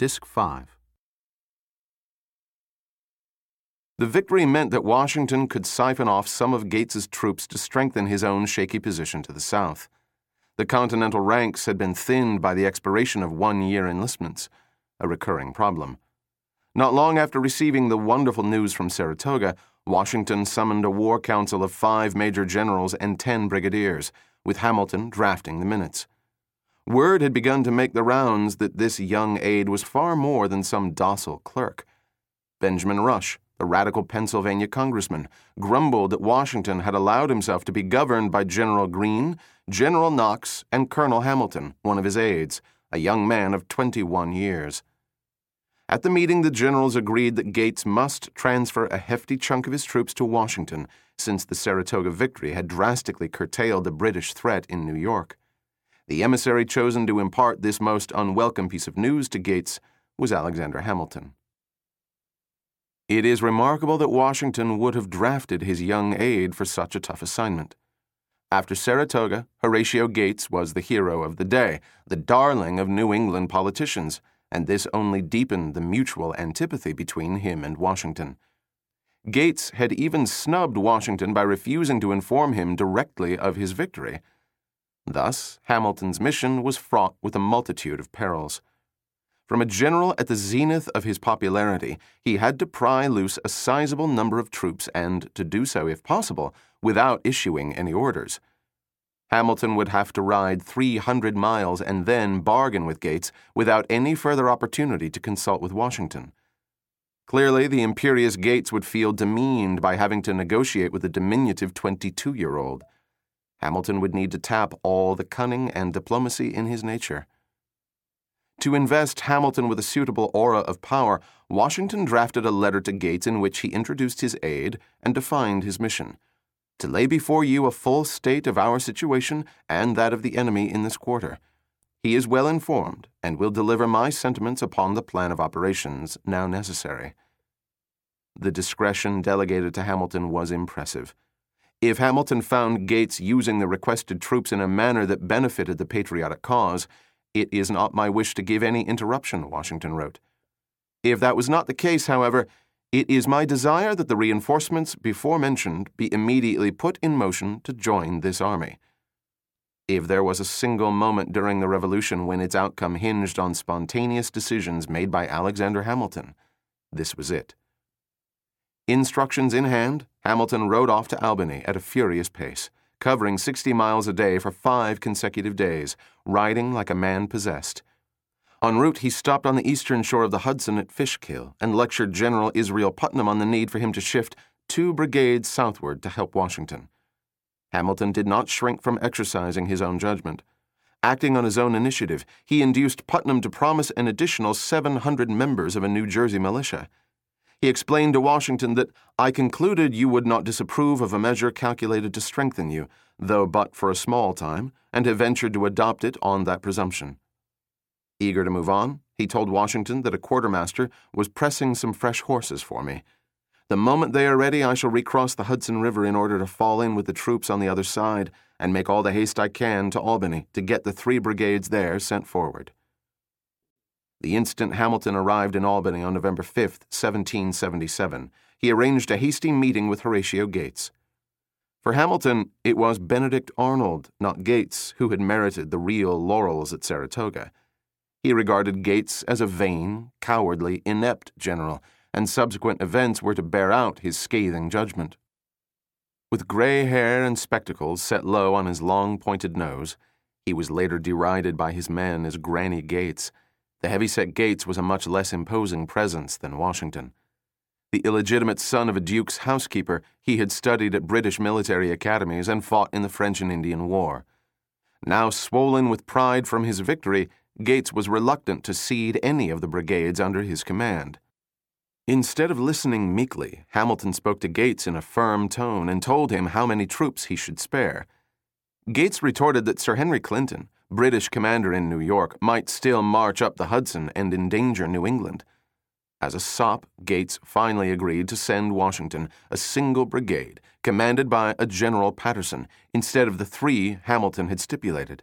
Disc 5. The victory meant that Washington could siphon off some of Gates's troops to strengthen his own shaky position to the south. The Continental ranks had been thinned by the expiration of one year enlistments, a recurring problem. Not long after receiving the wonderful news from Saratoga, Washington summoned a war council of five major generals and ten brigadiers, with Hamilton drafting the minutes. Word had begun to make the rounds that this young aide was far more than some docile clerk. Benjamin Rush, the radical Pennsylvania congressman, grumbled that Washington had allowed himself to be governed by General Greene, General Knox, and Colonel Hamilton, one of his aides, a young man of 21 years. At the meeting, the generals agreed that Gates must transfer a hefty chunk of his troops to Washington, since the Saratoga victory had drastically curtailed the British threat in New York. The emissary chosen to impart this most unwelcome piece of news to Gates was Alexander Hamilton. It is remarkable that Washington would have drafted his young aide for such a tough assignment. After Saratoga, Horatio Gates was the hero of the day, the darling of New England politicians and this only deepened the mutual antipathy between him and Washington. Gates had even snubbed Washington by refusing to inform him directly of his victory. Thus, Hamilton's mission was fraught with a multitude of perils. From a general at the zenith of his popularity, he had to pry loose a sizable number of troops and to do so, if possible, without issuing any orders. Hamilton would have to ride 300 miles and then bargain with Gates without any further opportunity to consult with Washington. Clearly, the imperious Gates would feel demeaned by having to negotiate with a diminutive 22 year old. Hamilton would need to tap all the cunning and diplomacy in his nature. To invest Hamilton with a suitable aura of power, Washington drafted a letter to Gates in which he introduced his aide and defined his mission to lay before you a full state of our situation and that of the enemy in this quarter. He is well informed and will deliver my sentiments upon the plan of operations now necessary. The discretion delegated to Hamilton was impressive. If Hamilton found Gates using the requested troops in a manner that benefited the patriotic cause, it is not my wish to give any interruption, Washington wrote. If that was not the case, however, it is my desire that the reinforcements before mentioned be immediately put in motion to join this army. If there was a single moment during the Revolution when its outcome hinged on spontaneous decisions made by Alexander Hamilton, this was it. Instructions in hand, Hamilton rode off to Albany at a furious pace, covering 60 miles a day for five consecutive days, riding like a man possessed. En route, he stopped on the eastern shore of the Hudson at Fishkill and lectured General Israel Putnam on the need for him to shift two brigades southward to help Washington. Hamilton did not shrink from exercising his own judgment. Acting on his own initiative, he induced Putnam to promise an additional 700 members of a New Jersey militia. He explained to Washington that I concluded you would not disapprove of a measure calculated to strengthen you, though but for a small time, and have ventured to adopt it on that presumption. Eager to move on, he told Washington that a quartermaster was pressing some fresh horses for me. The moment they are ready, I shall recross the Hudson River in order to fall in with the troops on the other side and make all the haste I can to Albany to get the three brigades there sent forward. The instant Hamilton arrived in Albany on November 5, 1777, he arranged a hasty meeting with Horatio Gates. For Hamilton, it was Benedict Arnold, not Gates, who had merited the real laurels at Saratoga. He regarded Gates as a vain, cowardly, inept general, and subsequent events were to bear out his scathing judgment. With gray hair and spectacles set low on his long pointed nose, he was later derided by his men as Granny Gates. The heavyset Gates was a much less imposing presence than Washington. The illegitimate son of a duke's housekeeper, he had studied at British military academies and fought in the French and Indian War. Now swollen with pride from his victory, Gates was reluctant to cede any of the brigades under his command. Instead of listening meekly, Hamilton spoke to Gates in a firm tone and told him how many troops he should spare. Gates retorted that Sir Henry Clinton, British commander in New York, might still march up the Hudson and endanger New England. As a sop, Gates finally agreed to send Washington a single brigade, commanded by a General Patterson, instead of the three Hamilton had stipulated.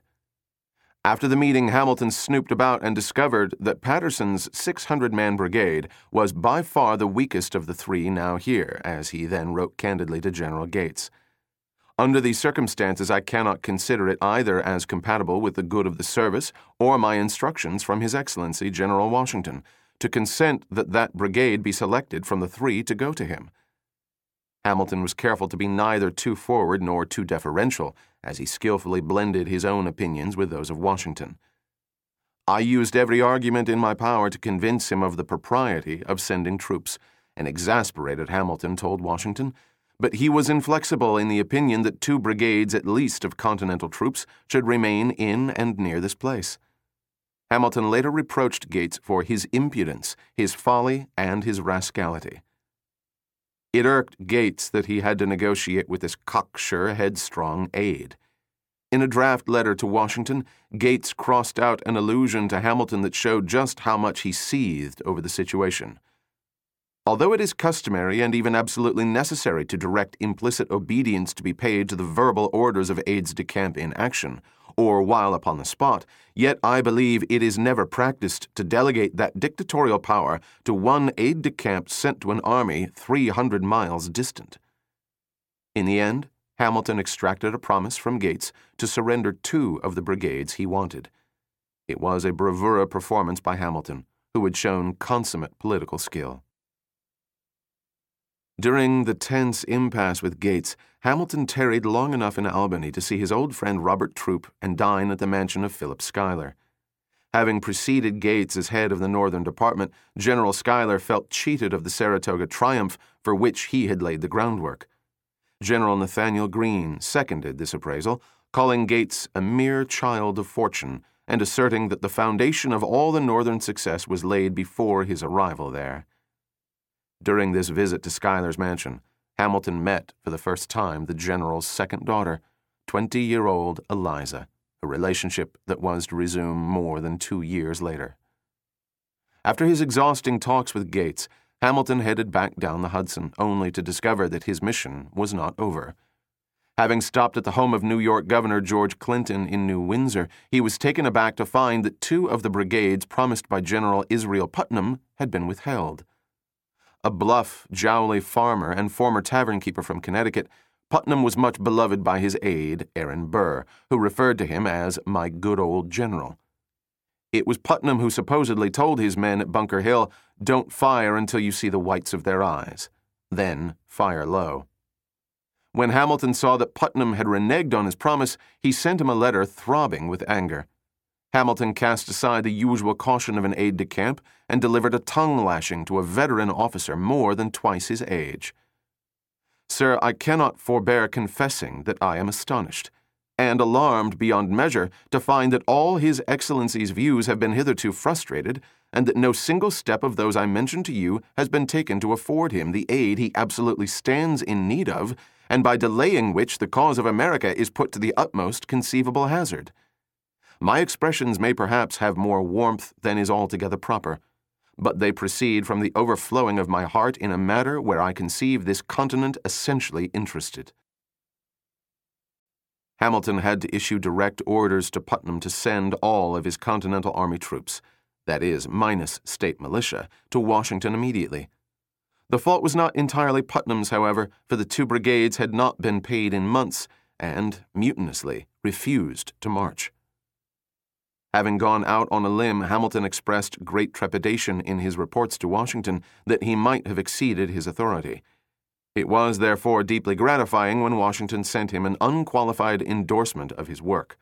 After the meeting, Hamilton snooped about and discovered that Patterson's 600 man brigade was by far the weakest of the three now here, as he then wrote candidly to General Gates. Under these circumstances, I cannot consider it either as compatible with the good of the service or my instructions from His Excellency General Washington to consent that that brigade be selected from the three to go to him. Hamilton was careful to be neither too forward nor too deferential, as he skillfully blended his own opinions with those of Washington. I used every argument in my power to convince him of the propriety of sending troops, and exasperated Hamilton told Washington but he was inflexible in the opinion that two brigades at least of Continental troops should remain in and near this place. Hamilton later reproached Gates for his impudence, his folly, and his rascality. It irked Gates that he had to negotiate with this cocksure, headstrong aide. In a draft letter to Washington, Gates crossed out an allusion to Hamilton that showed just how much he seethed over the situation. Although it is customary and even absolutely necessary to direct implicit obedience to be paid to the verbal orders of aides de camp in action, or while upon the spot, yet I believe it is never practiced to delegate that dictatorial power to one aide de camp sent to an army 300 miles distant. In the end, Hamilton extracted a promise from Gates to surrender two of the brigades he wanted. It was a bravura performance by Hamilton, who had shown consummate political skill. During the tense impasse with Gates, Hamilton tarried long enough in Albany to see his old friend Robert Troup and dine at the mansion of Philip Schuyler. Having preceded Gates as head of the Northern Department, General Schuyler felt cheated of the Saratoga triumph for which he had laid the groundwork. General Nathanael Greene seconded this appraisal, calling Gates a mere child of fortune and asserting that the foundation of all the Northern success was laid before his arrival there. During this visit to Schuyler's mansion, Hamilton met for the first time the general's second daughter, 20 year old Eliza, a relationship that was to resume more than two years later. After his exhausting talks with Gates, Hamilton headed back down the Hudson, only to discover that his mission was not over. Having stopped at the home of New York Governor George Clinton in New Windsor, he was taken aback to find that two of the brigades promised by General Israel Putnam had been withheld. A bluff, jowly farmer and former tavern keeper from Connecticut, Putnam was much beloved by his aide, Aaron Burr, who referred to him as my good old general. It was Putnam who supposedly told his men at Bunker Hill, Don't fire until you see the whites of their eyes. Then fire low. When Hamilton saw that Putnam had reneged on his promise, he sent him a letter throbbing with anger. Hamilton cast aside the usual caution of an aide de camp and delivered a tongue lashing to a veteran officer more than twice his age. Sir, I cannot forbear confessing that I am astonished, and alarmed beyond measure to find that all His Excellency's views have been hitherto frustrated, and that no single step of those I mentioned to you has been taken to afford him the aid he absolutely stands in need of, and by delaying which the cause of America is put to the utmost conceivable hazard. My expressions may perhaps have more warmth than is altogether proper, but they proceed from the overflowing of my heart in a matter where I conceive this continent essentially interested. Hamilton had to issue direct orders to Putnam to send all of his Continental Army troops, that is, minus state militia, to Washington immediately. The fault was not entirely Putnam's, however, for the two brigades had not been paid in months and, mutinously, refused to march. Having gone out on a limb, Hamilton expressed great trepidation in his reports to Washington that he might have exceeded his authority. It was, therefore, deeply gratifying when Washington sent him an unqualified endorsement of his work.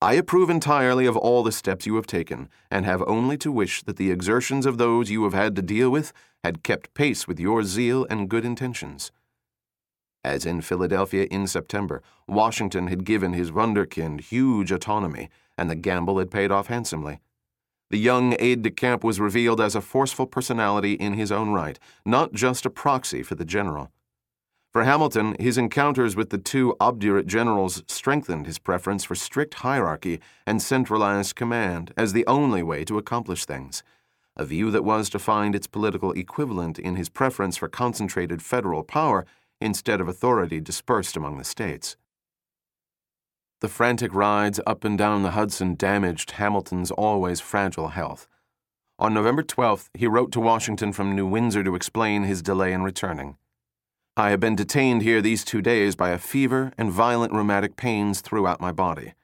I approve entirely of all the steps you have taken, and have only to wish that the exertions of those you have had to deal with had kept pace with your zeal and good intentions. As in Philadelphia in September, Washington had given his wunderkind huge autonomy and the gamble had paid off handsomely. The young aide de camp was revealed as a forceful personality in his own right, not just a proxy for the general. For Hamilton, his encounters with the two obdurate generals strengthened his preference for strict hierarchy and centralized command as the only way to accomplish things, a view that was to find its political equivalent in his preference for concentrated federal power instead of authority dispersed among the states. The frantic rides up and down the Hudson damaged Hamilton's always fragile health. On November 12th, he wrote to Washington from New Windsor to explain his delay in returning. I have been detained here these two days by a fever and violent rheumatic pains throughout my body.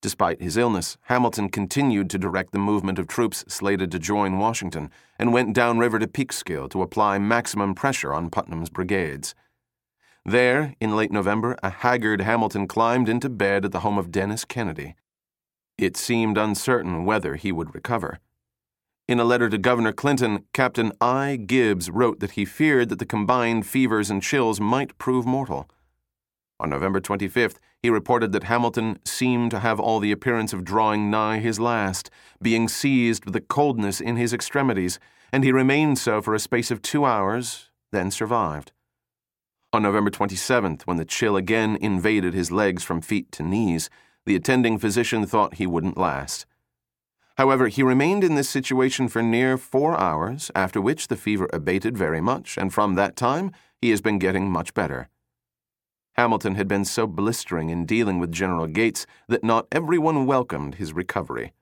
Despite his illness, Hamilton continued to direct the movement of troops slated to join Washington and went downriver to Peekskill to apply maximum pressure on Putnam's brigades. There, in late November, a haggard Hamilton climbed into bed at the home of Dennis Kennedy. It seemed uncertain whether he would recover. In a letter to Governor Clinton, Captain I. Gibbs wrote that he feared that the combined fevers and chills might prove mortal. On November 25th, he reported that Hamilton seemed to have all the appearance of drawing nigh his last, being seized with a coldness in his extremities, and he remained so for a space of two hours, then survived. On November 27th, when the chill again invaded his legs from feet to knees, the attending physician thought he wouldn't last. However, he remained in this situation for near four hours, after which the fever abated very much, and from that time he has been getting much better. Hamilton had been so blistering in dealing with General Gates that not everyone welcomed his recovery.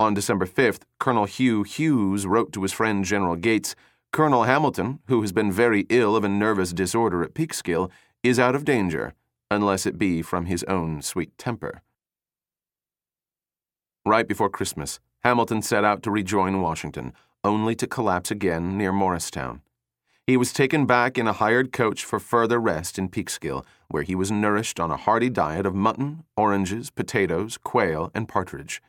On December 5th, Colonel Hugh Hughes wrote to his friend General Gates Colonel Hamilton, who has been very ill of a nervous disorder at Peekskill, is out of danger, unless it be from his own sweet temper. Right before Christmas, Hamilton set out to rejoin Washington, only to collapse again near Morristown. He was taken back in a hired coach for further rest in Peekskill, where he was nourished on a hearty diet of mutton, oranges, potatoes, quail, and partridge.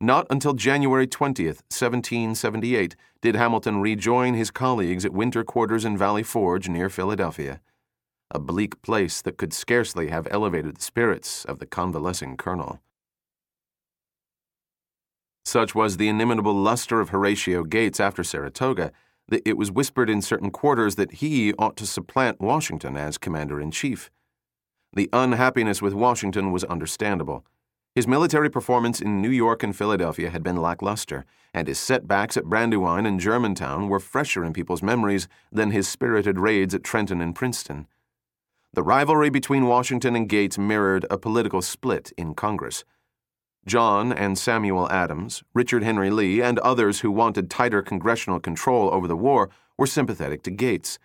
Not until January 20th, 1778, did Hamilton rejoin his colleagues at winter quarters in Valley Forge near Philadelphia, a bleak place that could scarcely have elevated the spirits of the convalescing colonel. Such was the inimitable luster of Horatio Gates after Saratoga it was whispered in certain quarters that he ought to supplant Washington as commander in chief. The unhappiness with Washington was understandable. His military performance in New York and Philadelphia had been lackluster, and his setbacks at Brandywine and Germantown were fresher in people's memories than his spirited raids at Trenton and Princeton. The rivalry between Washington and Gates mirrored a political split in Congress. John and Samuel Adams, Richard Henry Lee, and others who wanted tighter congressional control over the war were sympathetic to Gates.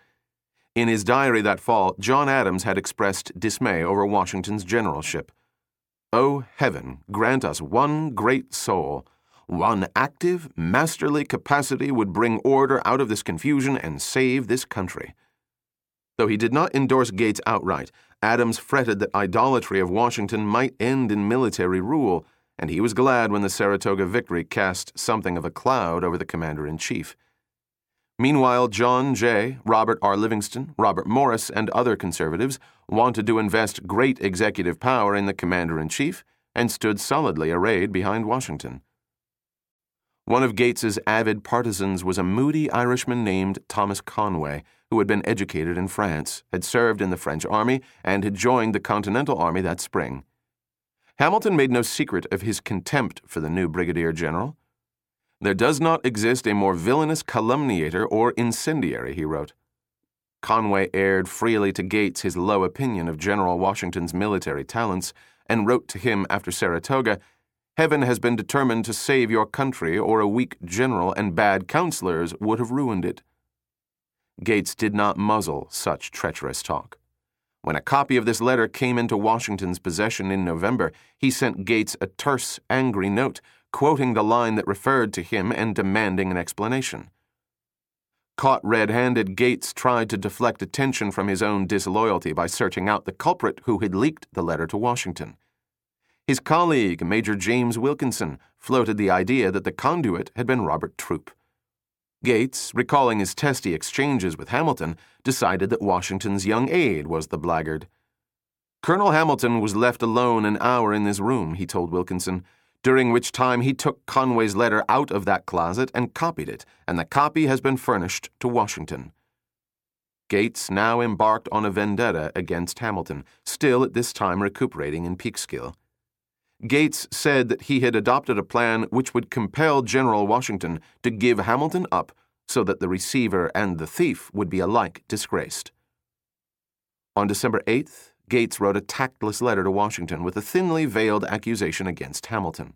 In his diary that fall, John Adams had expressed dismay over Washington's generalship. Oh, heaven, grant us one great soul. One active, masterly capacity would bring order out of this confusion and save this country. Though he did not endorse Gates outright, Adams fretted that idolatry of Washington might end in military rule and he was glad when the Saratoga victory cast something of a cloud over the commander in chief. Meanwhile, John Jay, Robert R. Livingston, Robert Morris, and other conservatives wanted to invest great executive power in the commander in chief and stood solidly arrayed behind Washington. One of Gates's avid partisans was a moody Irishman named Thomas Conway, who had been educated in France, had served in the French army, and had joined the Continental Army that spring. Hamilton made no secret of his contempt for the new brigadier general. There does not exist a more villainous calumniator or incendiary, he wrote. Conway aired freely to Gates his low opinion of General Washington's military talents and wrote to him after Saratoga Heaven has been determined to save your country, or a weak general and bad counselors would have ruined it. Gates did not muzzle such treacherous talk. When a copy of this letter came into Washington's possession in November, he sent Gates a terse, angry note, quoting the line that referred to him and demanding an explanation. Caught red handed, Gates tried to deflect attention from his own disloyalty by searching out the culprit who had leaked the letter to Washington. His colleague, Major James Wilkinson, floated the idea that the conduit had been Robert Troup. Gates, recalling his testy exchanges with Hamilton, decided that Washington's young aide was the blackguard. Colonel Hamilton was left alone an hour in this room, he told Wilkinson, during which time he took Conway's letter out of that closet and copied it, and the copy has been furnished to Washington. Gates now embarked on a vendetta against Hamilton, still at this time recuperating in Peekskill. Gates said that he had adopted a plan which would compel General Washington to give Hamilton up so that the receiver and the thief would be alike disgraced. On December 8th, Gates wrote a tactless letter to Washington with a thinly veiled accusation against Hamilton.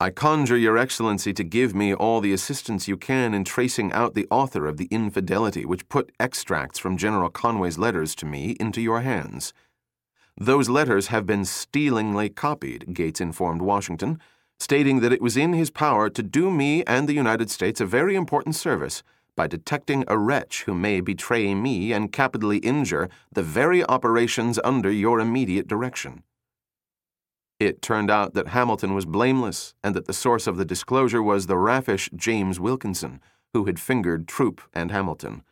I conjure Your Excellency to give me all the assistance you can in tracing out the author of the infidelity which put extracts from General Conway's letters to me into your hands. Those letters have been stealingly copied, Gates informed Washington, stating that it was in his power to do me and the United States a very important service by detecting a wretch who may betray me and capitally injure the very operations under your immediate direction. It turned out that Hamilton was blameless and that the source of the disclosure was the raffish James Wilkinson, who had fingered Troup and Hamilton.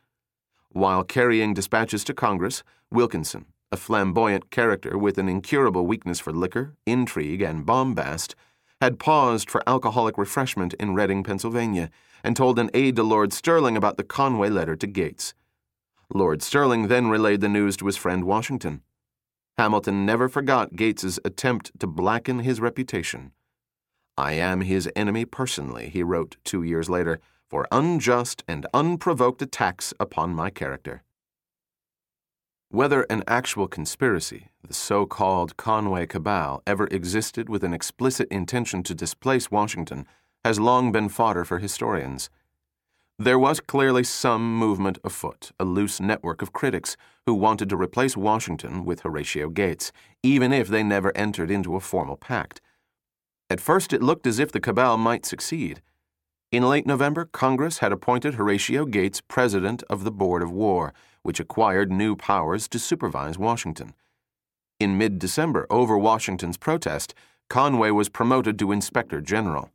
While carrying dispatches to Congress, Wilkinson, a flamboyant character with an incurable weakness for liquor, intrigue, and bombast, had paused for alcoholic refreshment in Reading, Pennsylvania, and told an aide to Lord Stirling about the Conway letter to Gates. Lord Stirling then relayed the news to his friend Washington. Hamilton never forgot Gates's attempt to blacken his reputation. I am his enemy personally, he wrote two years later, for unjust and unprovoked attacks upon my character. Whether an actual conspiracy, the so called Conway Cabal, ever existed with an explicit intention to displace Washington has long been fodder for historians. There was clearly some movement afoot, a loose network of critics who wanted to replace Washington with Horatio Gates, even if they never entered into a formal pact. At first, it looked as if the cabal might succeed. In late November, Congress had appointed Horatio Gates president of the Board of War, which acquired new powers to supervise Washington. In mid December, over Washington's protest, Conway was promoted to inspector general.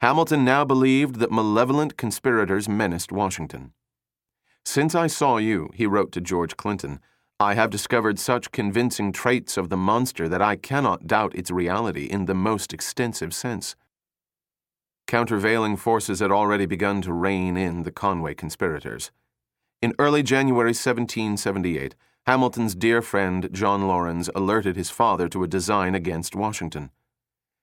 Hamilton now believed that malevolent conspirators menaced Washington. Since I saw you, he wrote to George Clinton, I have discovered such convincing traits of the monster that I cannot doubt its reality in the most extensive sense. Countervailing forces had already begun to rein in the Conway conspirators. In early January 1778, Hamilton's dear friend John Laurens alerted his father to a design against Washington.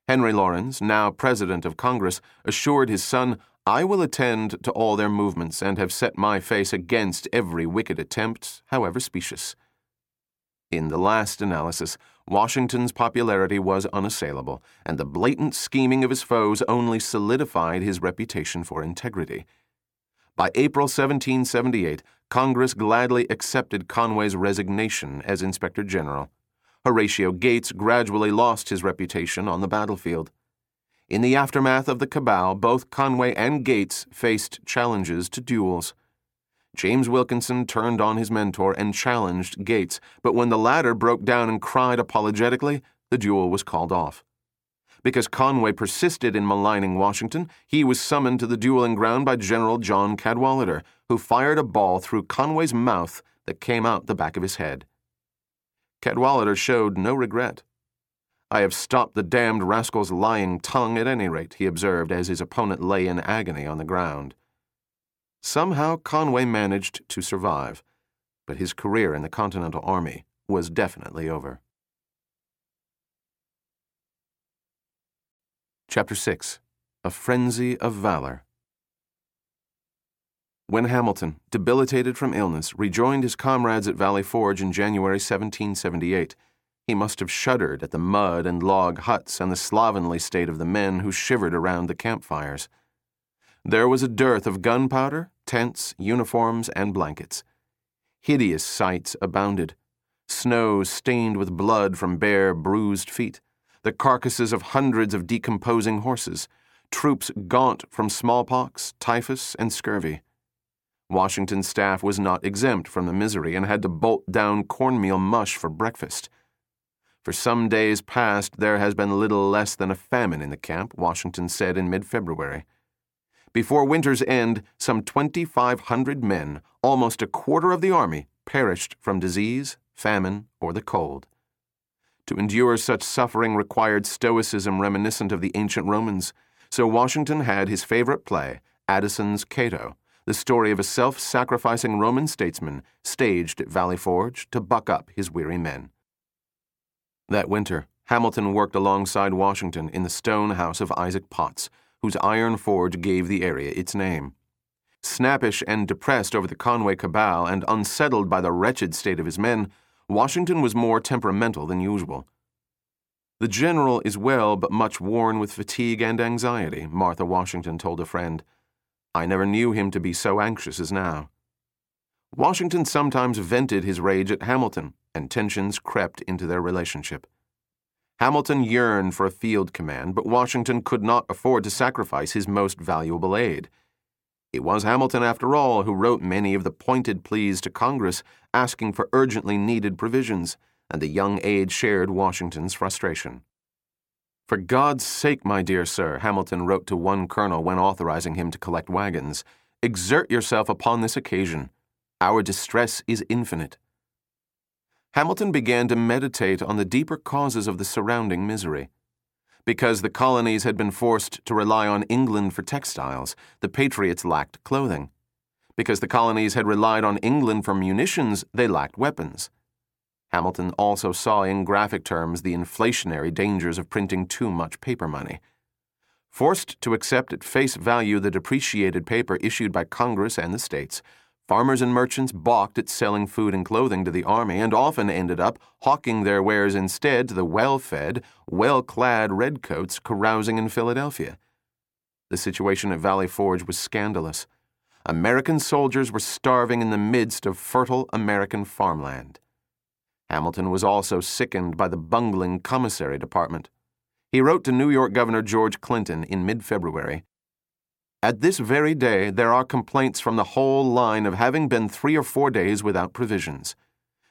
Henry Laurens, now President of Congress, assured his son, I will attend to all their movements and have set my face against every wicked attempt, however specious. In the last analysis, Washington's popularity was unassailable, and the blatant scheming of his foes only solidified his reputation for integrity. By April 1778, Congress gladly accepted Conway's resignation as Inspector General. Horatio Gates gradually lost his reputation on the battlefield. In the aftermath of the cabal, both Conway and Gates faced challenges to duels. James Wilkinson turned on his mentor and challenged Gates, but when the latter broke down and cried apologetically, the duel was called off. Because Conway persisted in maligning Washington, he was summoned to the dueling ground by General John Cadwalader, who fired a ball through Conway's mouth that came out the back of his head. Cadwalader showed no regret. I have stopped the damned rascal's lying tongue at any rate, he observed as his opponent lay in agony on the ground. Somehow Conway managed to survive, but his career in the Continental Army was definitely over. Chapter 6 A Frenzy of Valor when Hamilton, debilitated from illness, rejoined his comrades at Valley Forge in January 1778, he must have shuddered at the mud and log huts and the slovenly state of the men who shivered around the campfires. There was a dearth of gunpowder, tents, uniforms, and blankets. Hideous sights abounded snow stained with blood from bare, bruised feet, the carcasses of hundreds of decomposing horses, troops gaunt from smallpox, typhus, and scurvy. Washington's staff was not exempt from the misery and had to bolt down cornmeal mush for breakfast. For some days past, there has been little less than a famine in the camp, Washington said in mid February. Before winter's end, some 2,500 men, almost a quarter of the army, perished from disease, famine, or the cold. To endure such suffering required stoicism reminiscent of the ancient Romans, so Washington had his favorite play, Addison's Cato the story of a self sacrificing Roman statesman staged at Valley Forge to buck up his weary men. That winter, Hamilton worked alongside Washington in the stone house of Isaac Potts, whose iron forge gave the area its name. Snappish and depressed over the Conway cabal and unsettled by the wretched state of his men, Washington was more temperamental than usual. The general is well, but much worn with fatigue and anxiety, Martha Washington told a friend. I never knew him to be so anxious as now. Washington sometimes vented his rage at Hamilton, and tensions crept into their relationship. Hamilton yearned for a field command, but Washington could not afford to sacrifice his most valuable aide. It was Hamilton, after all, who wrote many of the pointed pleas to Congress asking for urgently needed provisions, and the young aide shared Washington's frustration. For God's sake, my dear sir, Hamilton wrote to one colonel when authorizing him to collect wagons, exert yourself upon this occasion. Our distress is infinite. Hamilton began to meditate on the deeper causes of the surrounding misery. Because the colonies had been forced to rely on England for textiles, the Patriots lacked clothing. Because the colonies had relied on England for munitions, they lacked weapons. Hamilton also saw in graphic terms the inflationary dangers of printing too much paper money. Forced to accept at face value the depreciated paper issued by Congress and the states, Farmers and merchants balked at selling food and clothing to the army and often ended up hawking their wares instead to the well fed, well clad redcoats carousing in Philadelphia. The situation at Valley Forge was scandalous. American soldiers were starving in the midst of fertile American farmland. Hamilton was also sickened by the bungling commissary department. He wrote to New York Governor George Clinton in mid February at this very day, there are complaints from the whole line of having been three or four days without provisions.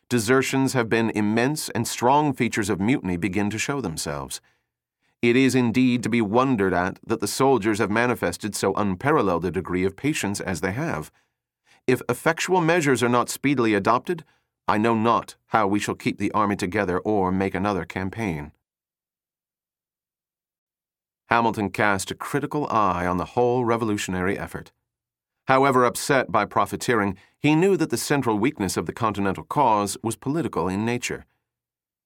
Desertions have been immense, and strong features of mutiny begin to show themselves. It is indeed to be wondered at that the soldiers have manifested so unparalleled a degree of patience as they have. If effectual measures are not speedily adopted, I know not how we shall keep the army together or make another campaign. Hamilton cast a critical eye on the whole revolutionary effort. However upset by profiteering, he knew that the central weakness of the Continental cause was political in nature.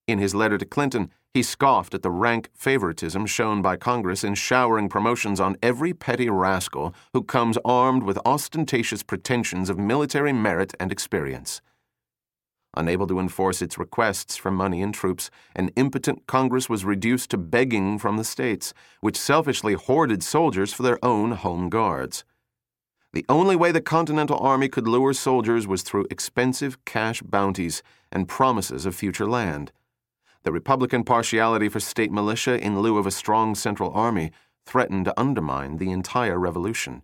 In his letter to Clinton, he scoffed at the rank favoritism shown by Congress in showering promotions on every petty rascal who comes armed with ostentatious pretensions of military merit and experience. Unable to enforce its requests for money and troops, an impotent Congress was reduced to begging from the states, which selfishly hoarded soldiers for their own home guards. The only way the Continental Army could lure soldiers was through expensive cash bounties and promises of future land. The Republican partiality for state militia in lieu of a strong central army threatened to undermine the entire revolution.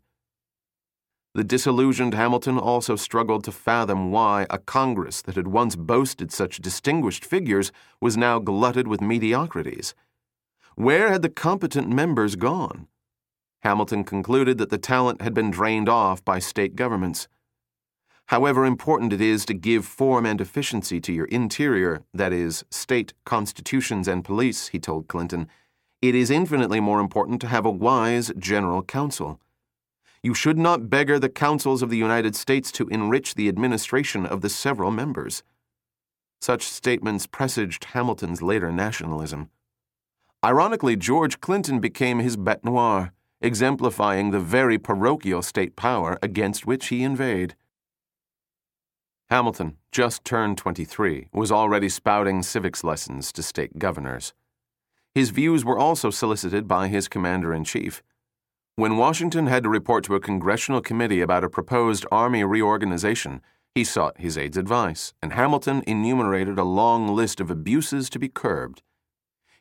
The disillusioned Hamilton also struggled to fathom why a Congress that had once boasted such distinguished figures was now glutted with mediocrities. Where had the competent members gone? Hamilton concluded that the talent had been drained off by state governments. However important it is to give form and efficiency to your interior, that is, state constitutions and police, he told Clinton, it is infinitely more important to have a wise general council. You should not beggar the councils of the United States to enrich the administration of the several members. Such statements presaged Hamilton's later nationalism. Ironically, George Clinton became his bete noire, exemplifying the very parochial state power against which he inveighed. Hamilton, just turned 23, was already spouting civics lessons to state governors. His views were also solicited by his commander in chief. When Washington had to report to a congressional committee about a proposed Army reorganization, he sought his aide's advice, and Hamilton enumerated a long list of abuses to be curbed.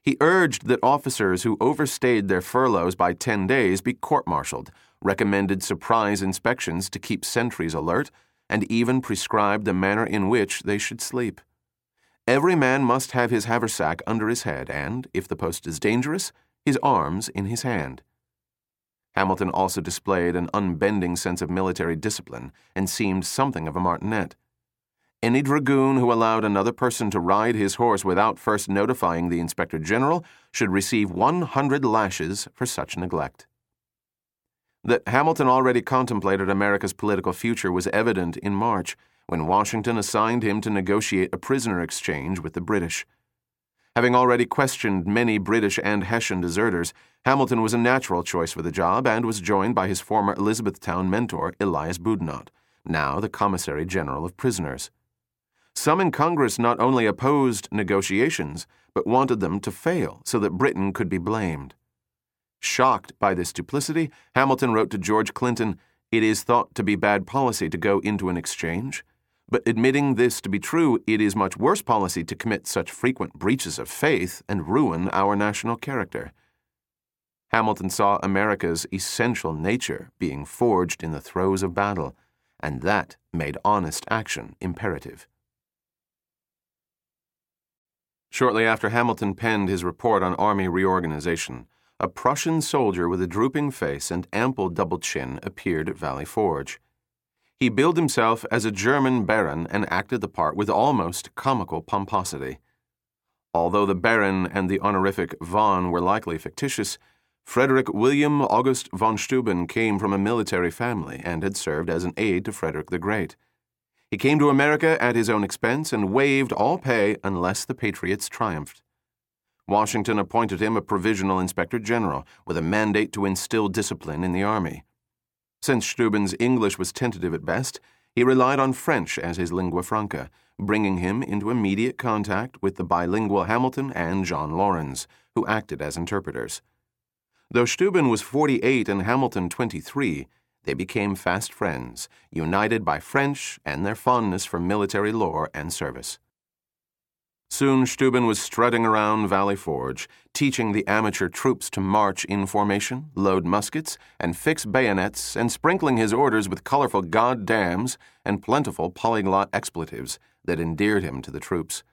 He urged that officers who overstayed their furloughs by 10 days be court martialed, recommended surprise inspections to keep sentries alert, and even prescribed the manner in which they should sleep. Every man must have his haversack under his head and, if the post is dangerous, his arms in his hand. Hamilton also displayed an unbending sense of military discipline and seemed something of a martinet. Any dragoon who allowed another person to ride his horse without first notifying the inspector general should receive 100 lashes for such neglect. That Hamilton already contemplated America's political future was evident in March when Washington assigned him to negotiate a prisoner exchange with the British. Having already questioned many British and Hessian deserters, Hamilton was a natural choice for the job and was joined by his former Elizabethtown mentor, Elias Boudinot, now the Commissary General of Prisoners. Some in Congress not only opposed negotiations, but wanted them to fail so that Britain could be blamed. Shocked by this duplicity, Hamilton wrote to George Clinton It is thought to be bad policy to go into an exchange, but admitting this to be true, it is much worse policy to commit such frequent breaches of faith and ruin our national character. Hamilton saw America's essential nature being forged in the throes of battle, and that made honest action imperative. Shortly after Hamilton penned his report on army reorganization, a Prussian soldier with a drooping face and ample double chin appeared at Valley Forge. He billed himself as a German baron and acted the part with almost comical pomposity. Although the baron and the honorific von were likely fictitious, Frederick William August von Steuben came from a military family and had served as an aide to Frederick the Great. He came to America at his own expense and waived all pay unless the Patriots triumphed. Washington appointed him a provisional inspector general with a mandate to instill discipline in the army. Since Steuben's English was tentative at best, he relied on French as his lingua franca, bringing him into immediate contact with the bilingual Hamilton and John Laurens, who acted as interpreters. Though Steuben was 48 and Hamilton 23, they became fast friends, united by French and their fondness for military lore and service. Soon Steuben was strutting around Valley Forge, teaching the amateur troops to march in formation, load muskets, and fix bayonets, and sprinkling his orders with colorful goddams and plentiful polyglot expletives that endeared him to the troops.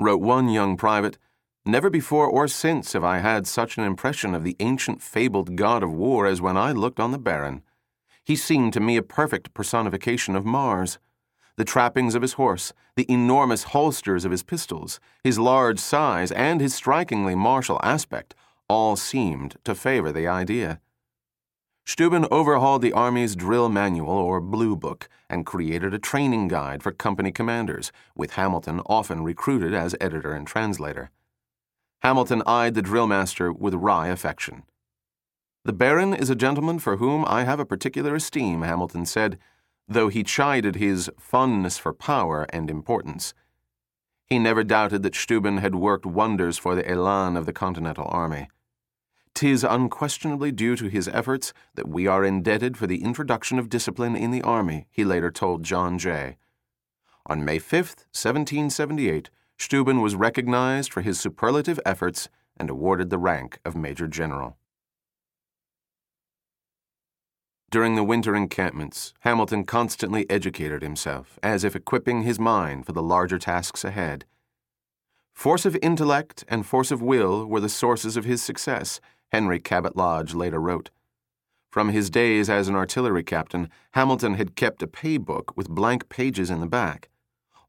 Wrote one young private, Never before or since have I had such an impression of the ancient fabled god of war as when I looked on the Baron. He seemed to me a perfect personification of Mars. The trappings of his horse, the enormous holsters of his pistols, his large size, and his strikingly martial aspect all seemed to favor the idea. Steuben overhauled the Army's drill manual or blue book and created a training guide for company commanders, with Hamilton often recruited as editor and translator. Hamilton eyed the drillmaster with wry affection. The Baron is a gentleman for whom I have a particular esteem, Hamilton said, though he chided his fondness for power and importance. He never doubted that Steuben had worked wonders for the elan of the Continental Army. Tis unquestionably due to his efforts that we are indebted for the introduction of discipline in the Army, he later told John Jay. On May 5, 1778, Steuben was recognized for his superlative efforts and awarded the rank of Major General. During the winter encampments, Hamilton constantly educated himself, as if equipping his mind for the larger tasks ahead. Force of intellect and force of will were the sources of his success, Henry Cabot Lodge later wrote. From his days as an artillery captain, Hamilton had kept a pay book with blank pages in the back.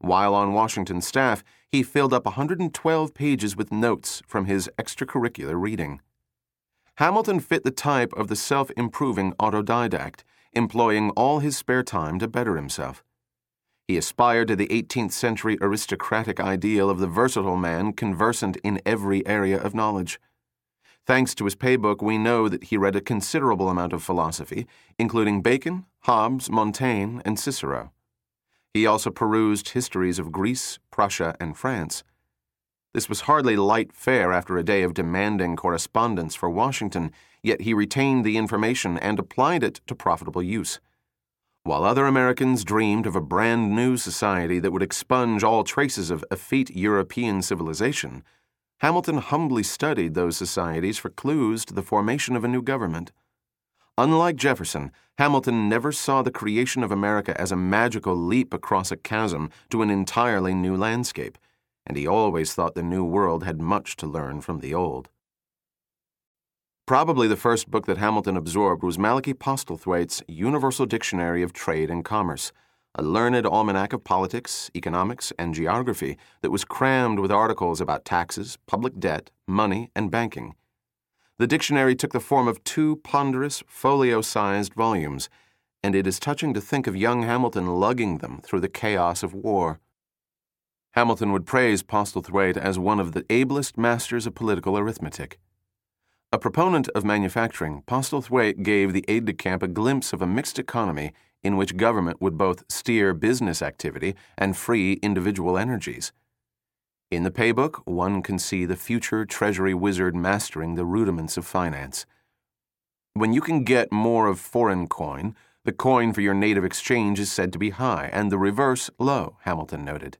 While on Washington's staff, he filled up 112 pages with notes from his extracurricular reading. Hamilton fit the type of the self improving autodidact, employing all his spare time to better himself. He aspired to the 18th century aristocratic ideal of the versatile man conversant in every area of knowledge. Thanks to his paybook, we know that he read a considerable amount of philosophy, including Bacon, Hobbes, Montaigne, and Cicero. He also perused histories of Greece, Prussia, and France. This was hardly light fare after a day of demanding correspondence for Washington, yet he retained the information and applied it to profitable use. While other Americans dreamed of a brand new society that would expunge all traces of effete European civilization, Hamilton humbly studied those societies for clues to the formation of a new government. Unlike Jefferson, Hamilton never saw the creation of America as a magical leap across a chasm to an entirely new landscape, and he always thought the New World had much to learn from the Old. Probably the first book that Hamilton absorbed was Malachy Postlethwayt's Universal Dictionary of Trade and Commerce, a learned almanac of politics, economics, and geography that was crammed with articles about taxes, public debt, money, and banking the dictionary took the form of two ponderous, folio sized volumes, and it is touching to think of young Hamilton lugging them through the chaos of war. Hamilton would praise Postlethwayt as one of the ablest masters of political arithmetic. A proponent of manufacturing, Postlethwayt gave the aide de camp a glimpse of a mixed economy in which government would both steer business activity and free individual energies. In the paybook, one can see the future Treasury wizard mastering the rudiments of finance. When you can get more of foreign coin, the coin for your native exchange is said to be high, and the reverse low, Hamilton noted.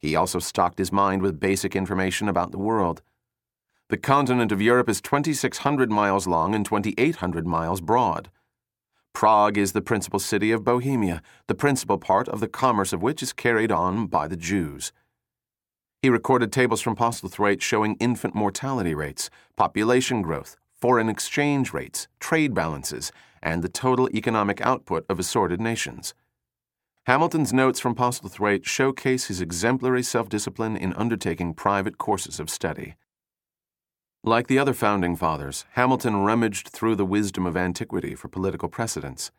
He also stocked his mind with basic information about the world. The continent of Europe is 2,600 miles long and 2,800 miles broad. Prague is the principal city of Bohemia, the principal part of the commerce of which is carried on by the Jews. He recorded tables from Postlethwayt showing infant mortality rates, population growth, foreign exchange rates, trade balances, and the total economic output of assorted nations. Hamilton's notes from Postlethwayt showcase his exemplary self discipline in undertaking private courses of study. Like the other founding fathers, Hamilton rummaged through the wisdom of antiquity for political precedents.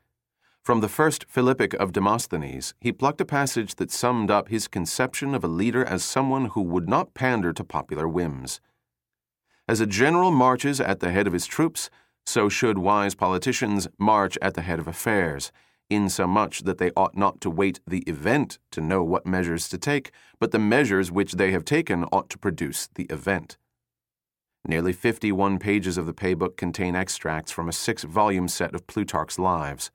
From the first Philippic of Demosthenes, he plucked a passage that summed up his conception of a leader as someone who would not pander to popular whims. As a general marches at the head of his troops, so should wise politicians march at the head of affairs, insomuch that they ought not to wait the event to know what measures to take, but the measures which they have taken ought to produce the event. Nearly 51 pages of the paybook contain extracts from a six volume set of Plutarch's Lives.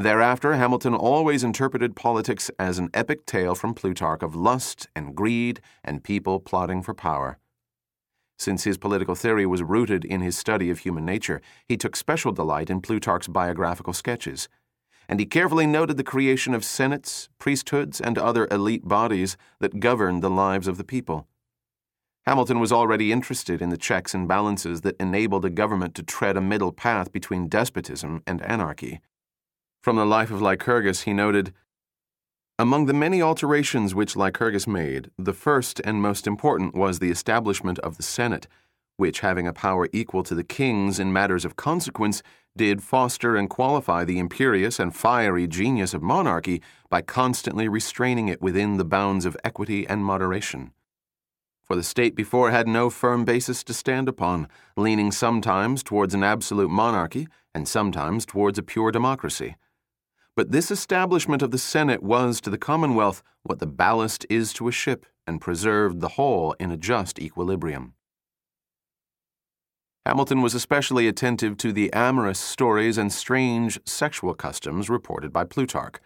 Thereafter, Hamilton always interpreted politics as an epic tale from Plutarch of lust and greed and people plotting for power. Since his political theory was rooted in his study of human nature, he took special delight in Plutarch's biographical sketches, and he carefully noted the creation of senates, priesthoods, and other elite bodies that governed the lives of the people. Hamilton was already interested in the checks and balances that enabled a government to tread a middle path between despotism and anarchy. From the life of Lycurgus, he noted Among the many alterations which Lycurgus made, the first and most important was the establishment of the Senate, which, having a power equal to the king's in matters of consequence, did foster and qualify the imperious and fiery genius of monarchy by constantly restraining it within the bounds of equity and moderation. For the state before had no firm basis to stand upon, leaning sometimes towards an absolute monarchy and sometimes towards a pure democracy. But this establishment of the Senate was to the Commonwealth what the ballast is to a ship, and preserved the whole in a just equilibrium. Hamilton was especially attentive to the amorous stories and strange sexual customs reported by Plutarch.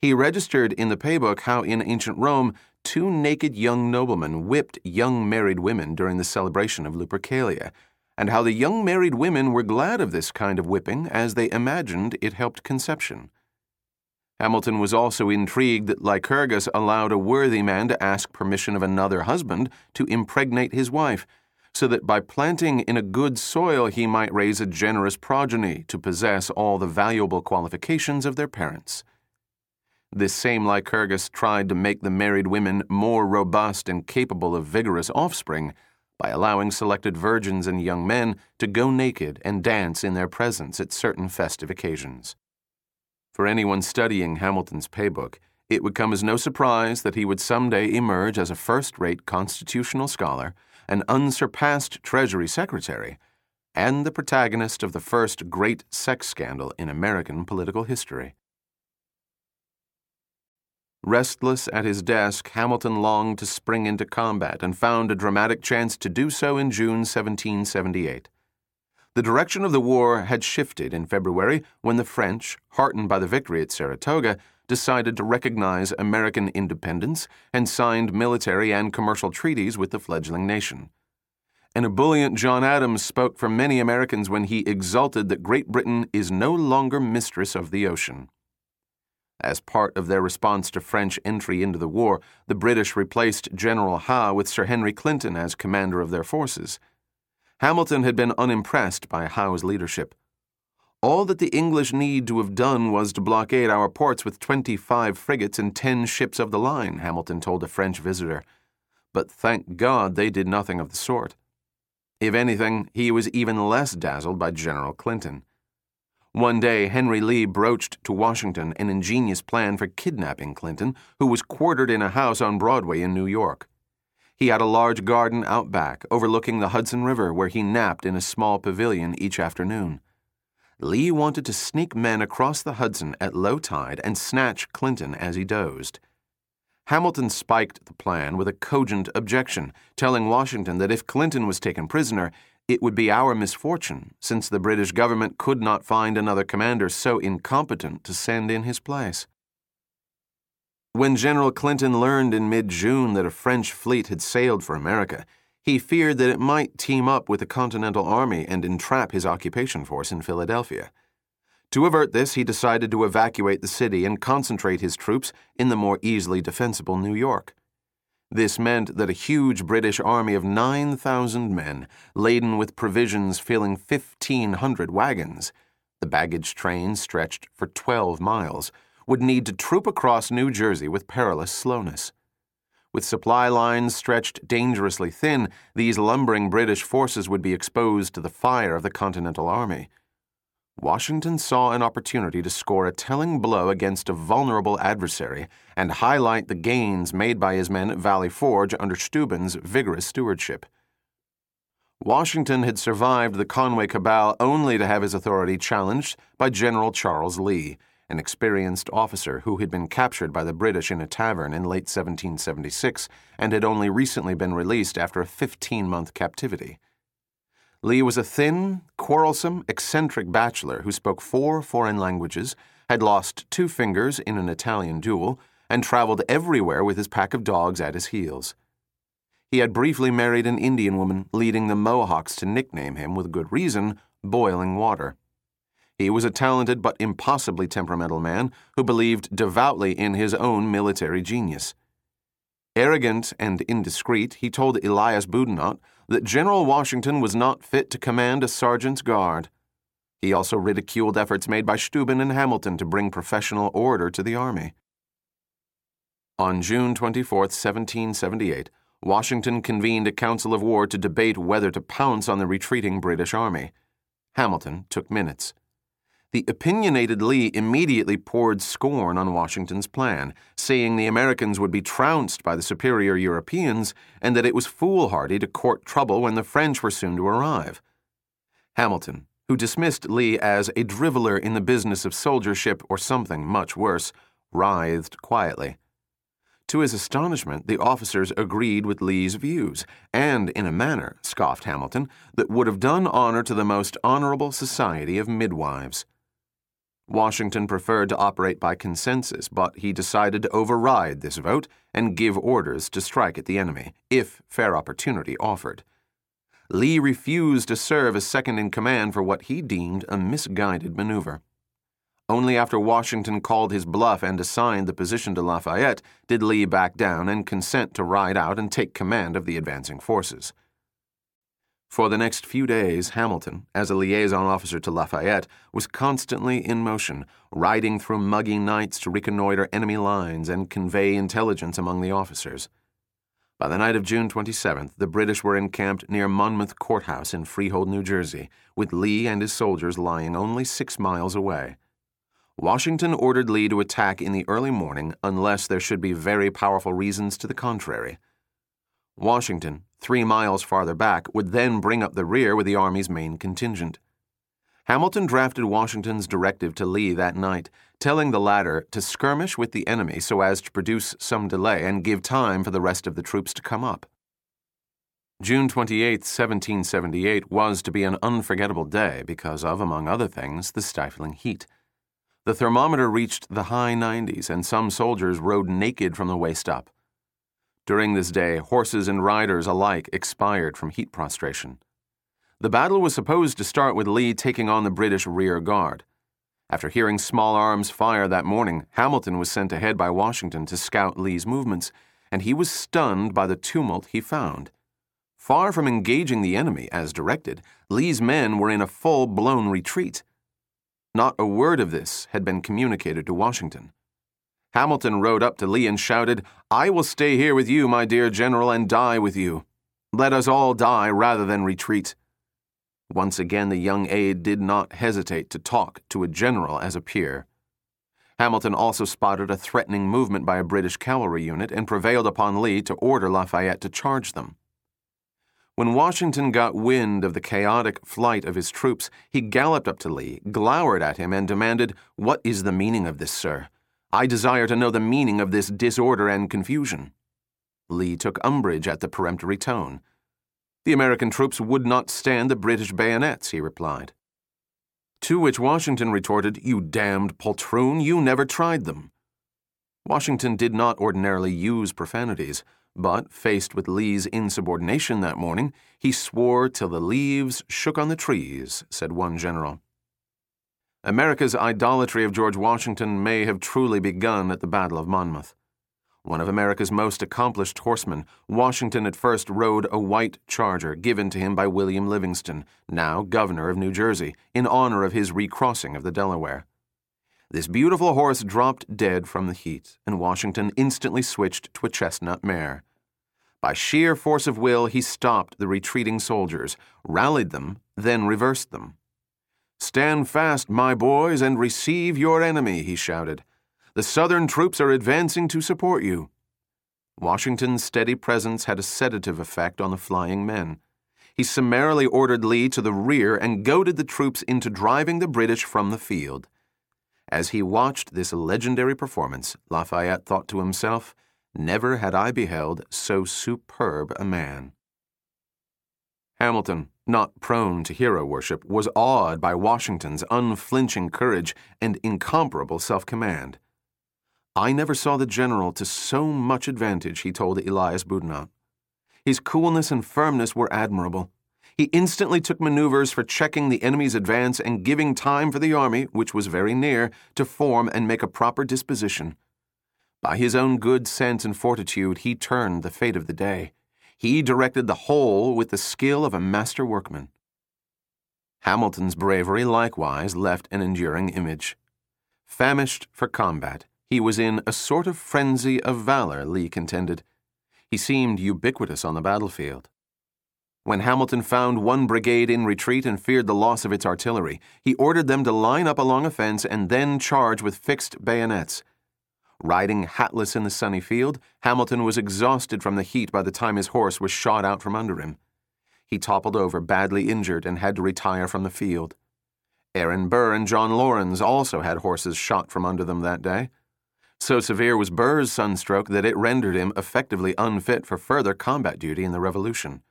He registered in the paybook how in ancient Rome two naked young noblemen whipped young married women during the celebration of Lupercalia, and how the young married women were glad of this kind of whipping as they imagined it helped conception. Hamilton was also intrigued that Lycurgus allowed a worthy man to ask permission of another husband to impregnate his wife, so that by planting in a good soil he might raise a generous progeny to possess all the valuable qualifications of their parents. This same Lycurgus tried to make the married women more robust and capable of vigorous offspring by allowing selected virgins and young men to go naked and dance in their presence at certain festive occasions. For anyone studying Hamilton's paybook, it would come as no surprise that he would someday emerge as a first rate constitutional scholar, an unsurpassed Treasury Secretary, and the protagonist of the first great sex scandal in American political history. Restless at his desk, Hamilton longed to spring into combat and found a dramatic chance to do so in June 1778. The direction of the war had shifted in February when the French, heartened by the victory at Saratoga, decided to recognize American independence and signed military and commercial treaties with the fledgling nation. An ebullient John Adams spoke for many Americans when he exulted that Great Britain is no longer mistress of the ocean. As part of their response to French entry into the war, the British replaced General Howe with Sir Henry Clinton as commander of their forces. Hamilton had been unimpressed by Howe's leadership. All that the English need to have done was to blockade our ports with 25 frigates and 10 ships of the line, Hamilton told a French visitor. But thank God they did nothing of the sort. If anything, he was even less dazzled by General Clinton. One day, Henry Lee broached to Washington an ingenious plan for kidnapping Clinton, who was quartered in a house on Broadway in New York. He had a large garden out back, overlooking the Hudson River, where he napped in a small pavilion each afternoon. Lee wanted to sneak men across the Hudson at low tide and snatch Clinton as he dozed. Hamilton spiked the plan with a cogent objection, telling Washington that if Clinton was taken prisoner, it would be our misfortune, since the British government could not find another commander so incompetent to send in his place. When General Clinton learned in mid June that a French fleet had sailed for America, he feared that it might team up with the Continental Army and entrap his occupation force in Philadelphia. To avert this, he decided to evacuate the city and concentrate his troops in the more easily defensible New York. This meant that a huge British army of 9,000 men, laden with provisions filling 1,500 wagons, the baggage train stretched for 12 miles, would need to troop across New Jersey with perilous slowness. With supply lines stretched dangerously thin, these lumbering British forces would be exposed to the fire of the Continental Army. Washington saw an opportunity to score a telling blow against a vulnerable adversary and highlight the gains made by his men at Valley Forge under Steuben's vigorous stewardship. Washington had survived the Conway cabal only to have his authority challenged by General Charles Lee an experienced officer who had been captured by the British in a tavern in late 1776 and had only recently been released after a 15 month captivity. Lee was a thin, quarrelsome, eccentric bachelor who spoke four foreign languages, had lost two fingers in an Italian duel, and traveled everywhere with his pack of dogs at his heels. He had briefly married an Indian woman, leading the Mohawks to nickname him, with good reason, Boiling Water. He was a talented but impossibly temperamental man who believed devoutly in his own military genius. Arrogant and indiscreet, he told Elias Boudinot that General Washington was not fit to command a sergeant's guard. He also ridiculed efforts made by Steuben and Hamilton to bring professional order to the army. On June 24, 1778, Washington convened a council of war to debate whether to pounce on the retreating British army. Hamilton took minutes the opinionated Lee immediately poured scorn on Washington's plan, saying the Americans would be trounced by the superior Europeans and that it was foolhardy to court trouble when the French were soon to arrive. Hamilton, who dismissed Lee as a driveler in the business of soldiership or something much worse, writhed quietly. To his astonishment, the officers agreed with Lee's views, and in a manner, scoffed Hamilton, that would have done honor to the most honorable society of midwives. Washington preferred to operate by consensus, but he decided to override this vote and give orders to strike at the enemy, if fair opportunity offered. Lee refused to serve as second in command for what he deemed a misguided maneuver. Only after Washington called his bluff and assigned the position to Lafayette did Lee back down and consent to ride out and take command of the advancing forces. For the next few days, Hamilton, as a liaison officer to Lafayette, was constantly in motion, riding through muggy nights to reconnoiter enemy lines and convey intelligence among the officers. By the night of June 27th, the British were encamped near Monmouth Courthouse in Freehold, New Jersey, with Lee and his soldiers lying only six miles away. Washington ordered Lee to attack in the early morning unless there should be very powerful reasons to the contrary. Washington, three miles farther back, would then bring up the rear with the Army's main contingent. Hamilton drafted Washington's directive to Lee that night, telling the latter to skirmish with the enemy so as to produce some delay and give time for the rest of the troops to come up. June 28, 1778, was to be an unforgettable day because of, among other things, the stifling heat. The thermometer reached the high 90s, and some soldiers rode naked from the waist up. During this day, horses and riders alike expired from heat prostration. The battle was supposed to start with Lee taking on the British rear guard. After hearing small arms fire that morning, Hamilton was sent ahead by Washington to scout Lee's movements, and he was stunned by the tumult he found. Far from engaging the enemy as directed, Lee's men were in a full blown retreat. Not a word of this had been communicated to Washington. Hamilton rode up to Lee and shouted, I will stay here with you, my dear general, and die with you. Let us all die rather than retreat. Once again, the young aide did not hesitate to talk to a general as a peer. Hamilton also spotted a threatening movement by a British cavalry unit and prevailed upon Lee to order Lafayette to charge them. When Washington got wind of the chaotic flight of his troops, he galloped up to Lee, glowered at him, and demanded, What is the meaning of this, sir? I desire to know the meaning of this disorder and confusion. Lee took umbrage at the peremptory tone. The American troops would not stand the British bayonets, he replied. To which Washington retorted, You damned poltroon, you never tried them. Washington did not ordinarily use profanities, but, faced with Lee's insubordination that morning, he swore till the leaves shook on the trees, said one general. America's idolatry of George Washington may have truly begun at the Battle of Monmouth. One of America's most accomplished horsemen, Washington at first rode a white charger given to him by William Livingston, now governor of New Jersey, in honor of his recrossing of the Delaware. This beautiful horse dropped dead from the heat, and Washington instantly switched to a chestnut mare. By sheer force of will, he stopped the retreating soldiers, rallied them, then reversed them. Stand fast, my boys, and receive your enemy, he shouted. The Southern troops are advancing to support you. Washington's steady presence had a sedative effect on the flying men. He summarily ordered Lee to the rear and goaded the troops into driving the British from the field. As he watched this legendary performance, Lafayette thought to himself, Never had I beheld so superb a man. Hamilton, not prone to hero worship, was awed by Washington's unflinching courage and incomparable self command. I never saw the general to so much advantage, he told Elias Boudinot. His coolness and firmness were admirable. He instantly took maneuvers for checking the enemy's advance and giving time for the army, which was very near, to form and make a proper disposition. By his own good sense and fortitude, he turned the fate of the day. He directed the whole with the skill of a master workman. Hamilton's bravery likewise left an enduring image. Famished for combat, he was in a sort of frenzy of valor, Lee contended. He seemed ubiquitous on the battlefield. When Hamilton found one brigade in retreat and feared the loss of its artillery, he ordered them to line up along a fence and then charge with fixed bayonets. Riding hatless in the sunny field, Hamilton was exhausted from the heat by the time his horse was shot out from under him. He toppled over, badly injured, and had to retire from the field. Aaron Burr and John Laurens also had horses shot from under them that day. So severe was Burr's sunstroke that it rendered him effectively unfit for further combat duty in the Revolution.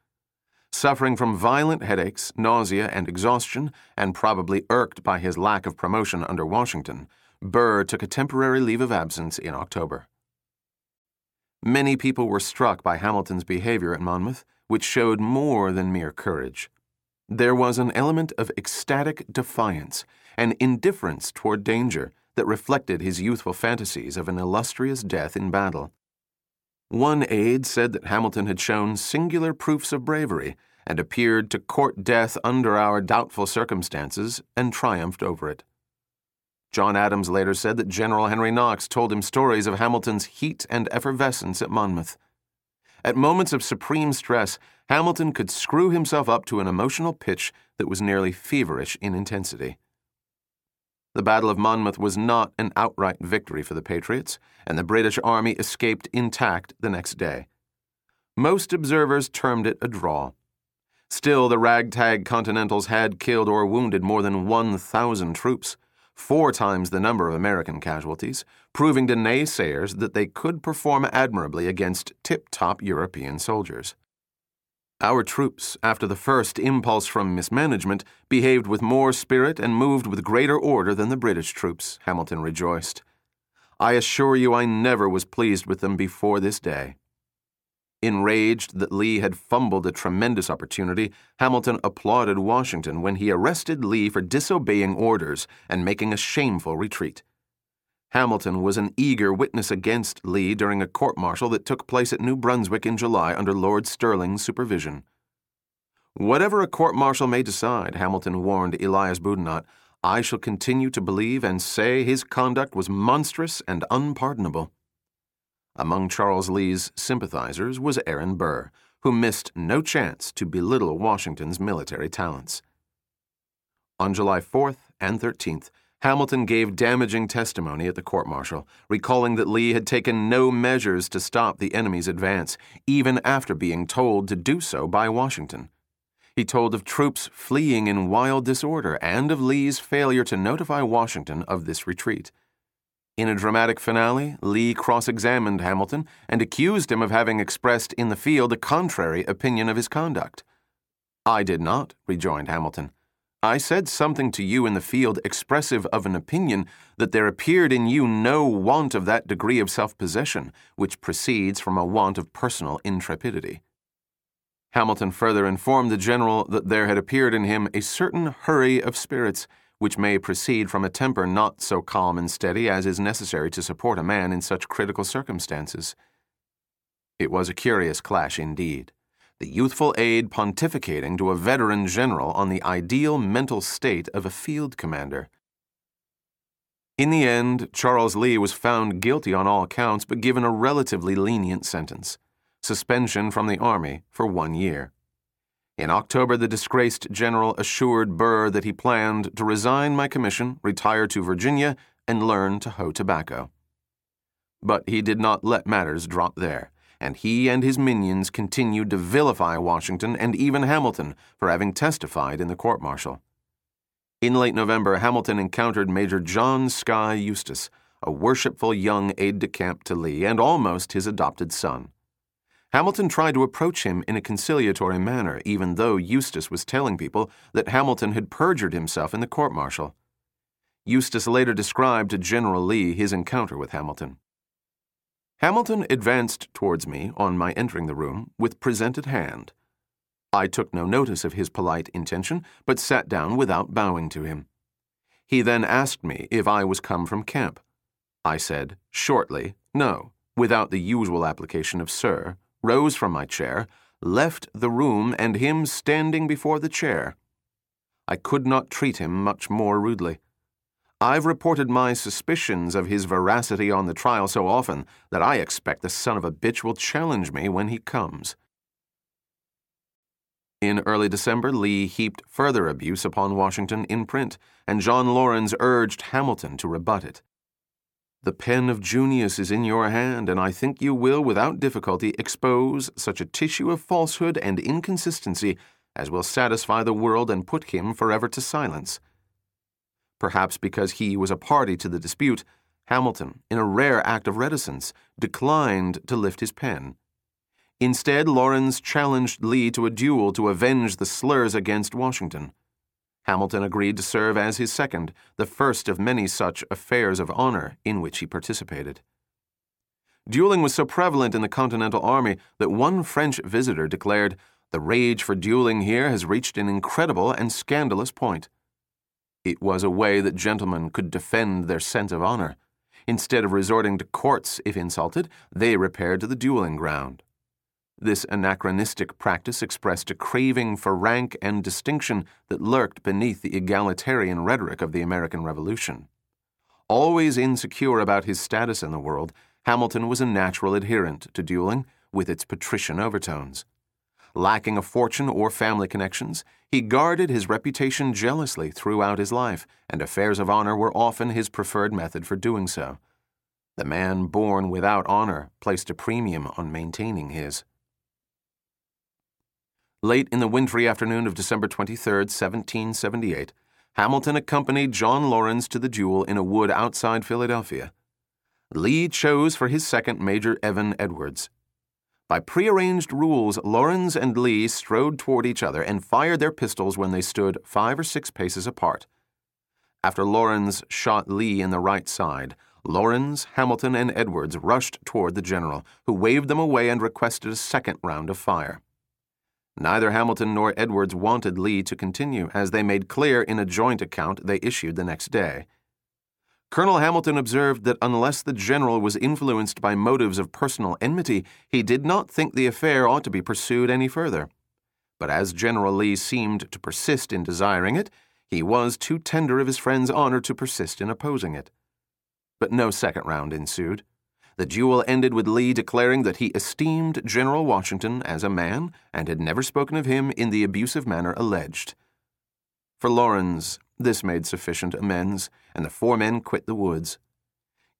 Suffering from violent headaches, nausea, and exhaustion, and probably irked by his lack of promotion under Washington, Burr took a temporary leave of absence in October. Many people were struck by Hamilton's behavior at Monmouth, which showed more than mere courage. There was an element of ecstatic defiance and indifference toward danger that reflected his youthful fantasies of an illustrious death in battle. One aide said that Hamilton had shown singular proofs of bravery and appeared to court death under our doubtful circumstances and triumphed over it. John Adams later said that General Henry Knox told him stories of Hamilton's heat and effervescence at Monmouth. At moments of supreme stress, Hamilton could screw himself up to an emotional pitch that was nearly feverish in intensity. The Battle of Monmouth was not an outright victory for the Patriots, and the British Army escaped intact the next day. Most observers termed it a draw. Still, the ragtag Continentals had killed or wounded more than 1,000 troops, four times the number of American casualties, proving to naysayers that they could perform admirably against tip top European soldiers. Our troops, after the first impulse from mismanagement, behaved with more spirit and moved with greater order than the British troops, Hamilton rejoiced. I assure you I never was pleased with them before this day. Enraged that Lee had fumbled a tremendous opportunity, Hamilton applauded Washington when he arrested Lee for disobeying orders and making a shameful retreat. Hamilton was an eager witness against Lee during a court martial that took place at New Brunswick in July under Lord Stirling's supervision. Whatever a court martial may decide, Hamilton warned Elias Boudinot, I shall continue to believe and say his conduct was monstrous and unpardonable. Among Charles Lee's sympathizers was Aaron Burr, who missed no chance to belittle Washington's military talents. On July 4th and 13th, Hamilton gave damaging testimony at the court martial, recalling that Lee had taken no measures to stop the enemy's advance, even after being told to do so by Washington. He told of troops fleeing in wild disorder and of Lee's failure to notify Washington of this retreat. In a dramatic finale, Lee cross examined Hamilton and accused him of having expressed in the field a contrary opinion of his conduct. I did not, rejoined Hamilton. I said something to you in the field expressive of an opinion that there appeared in you no want of that degree of self possession which proceeds from a want of personal intrepidity. Hamilton further informed the general that there had appeared in him a certain hurry of spirits which may proceed from a temper not so calm and steady as is necessary to support a man in such critical circumstances. It was a curious clash indeed the youthful aide pontificating to a veteran general on the ideal mental state of a field commander. In the end, Charles Lee was found guilty on all counts but given a relatively lenient sentence suspension from the Army for one year. In October, the disgraced general assured Burr that he planned to resign my commission, retire to Virginia, and learn to hoe tobacco. But he did not let matters drop there and he and his minions continued to vilify Washington and even Hamilton for having testified in the court martial. In late November, Hamilton encountered Major John Skey Eustace, a worshipful young aide de camp to Lee and almost his adopted son. Hamilton tried to approach him in a conciliatory manner, even though Eustace was telling people that Hamilton had perjured himself in the court martial. Eustace later described to General Lee his encounter with Hamilton. Hamilton advanced towards me on my entering the room with presented hand. I took no notice of his polite intention, but sat down without bowing to him. He then asked me if I was come from camp. I said, shortly, no, without the usual application of sir, rose from my chair, left the room, and him standing before the chair. I could not treat him much more rudely. I've reported my suspicions of his veracity on the trial so often that I expect the son of a bitch will challenge me when he comes. In early December, Lee heaped further abuse upon Washington in print, and John Laurens urged Hamilton to rebut it. The pen of Junius is in your hand, and I think you will, without difficulty, expose such a tissue of falsehood and inconsistency as will satisfy the world and put him forever to silence. Perhaps because he was a party to the dispute, Hamilton, in a rare act of reticence, declined to lift his pen. Instead, Laurens challenged Lee to a duel to avenge the slurs against Washington. Hamilton agreed to serve as his second, the first of many such affairs of honor in which he participated. Dueling was so prevalent in the Continental Army that one French visitor declared, The rage for dueling here has reached an incredible and scandalous point. It was a way that gentlemen could defend their sense of honor. Instead of resorting to courts if insulted, they repaired to the dueling ground. This anachronistic practice expressed a craving for rank and distinction that lurked beneath the egalitarian rhetoric of the American Revolution. Always insecure about his status in the world, Hamilton was a natural adherent to dueling, with its patrician overtones. Lacking a fortune or family connections, he guarded his reputation jealously throughout his life, and affairs of honor were often his preferred method for doing so. The man born without honor placed a premium on maintaining his. Late in the wintry afternoon of December 23, 1778, Hamilton accompanied John Laurens to the duel in a wood outside Philadelphia. Lee chose for his second Major Evan Edwards. By prearranged rules, Laurens and Lee strode toward each other and fired their pistols when they stood five or six paces apart. After Laurens shot Lee in the right side, Laurens, Hamilton, and Edwards rushed toward the general, who waved them away and requested a second round of fire. Neither Hamilton nor Edwards wanted Lee to continue, as they made clear in a joint account they issued the next day. Colonel Hamilton observed that unless the general was influenced by motives of personal enmity, he did not think the affair ought to be pursued any further. But as General Lee seemed to persist in desiring it, he was too tender of his friend's honor to persist in opposing it. But no second round ensued. The duel ended with Lee declaring that he esteemed General Washington as a man and had never spoken of him in the abusive manner alleged. For Laurens, This made sufficient amends, and the four men quit the woods.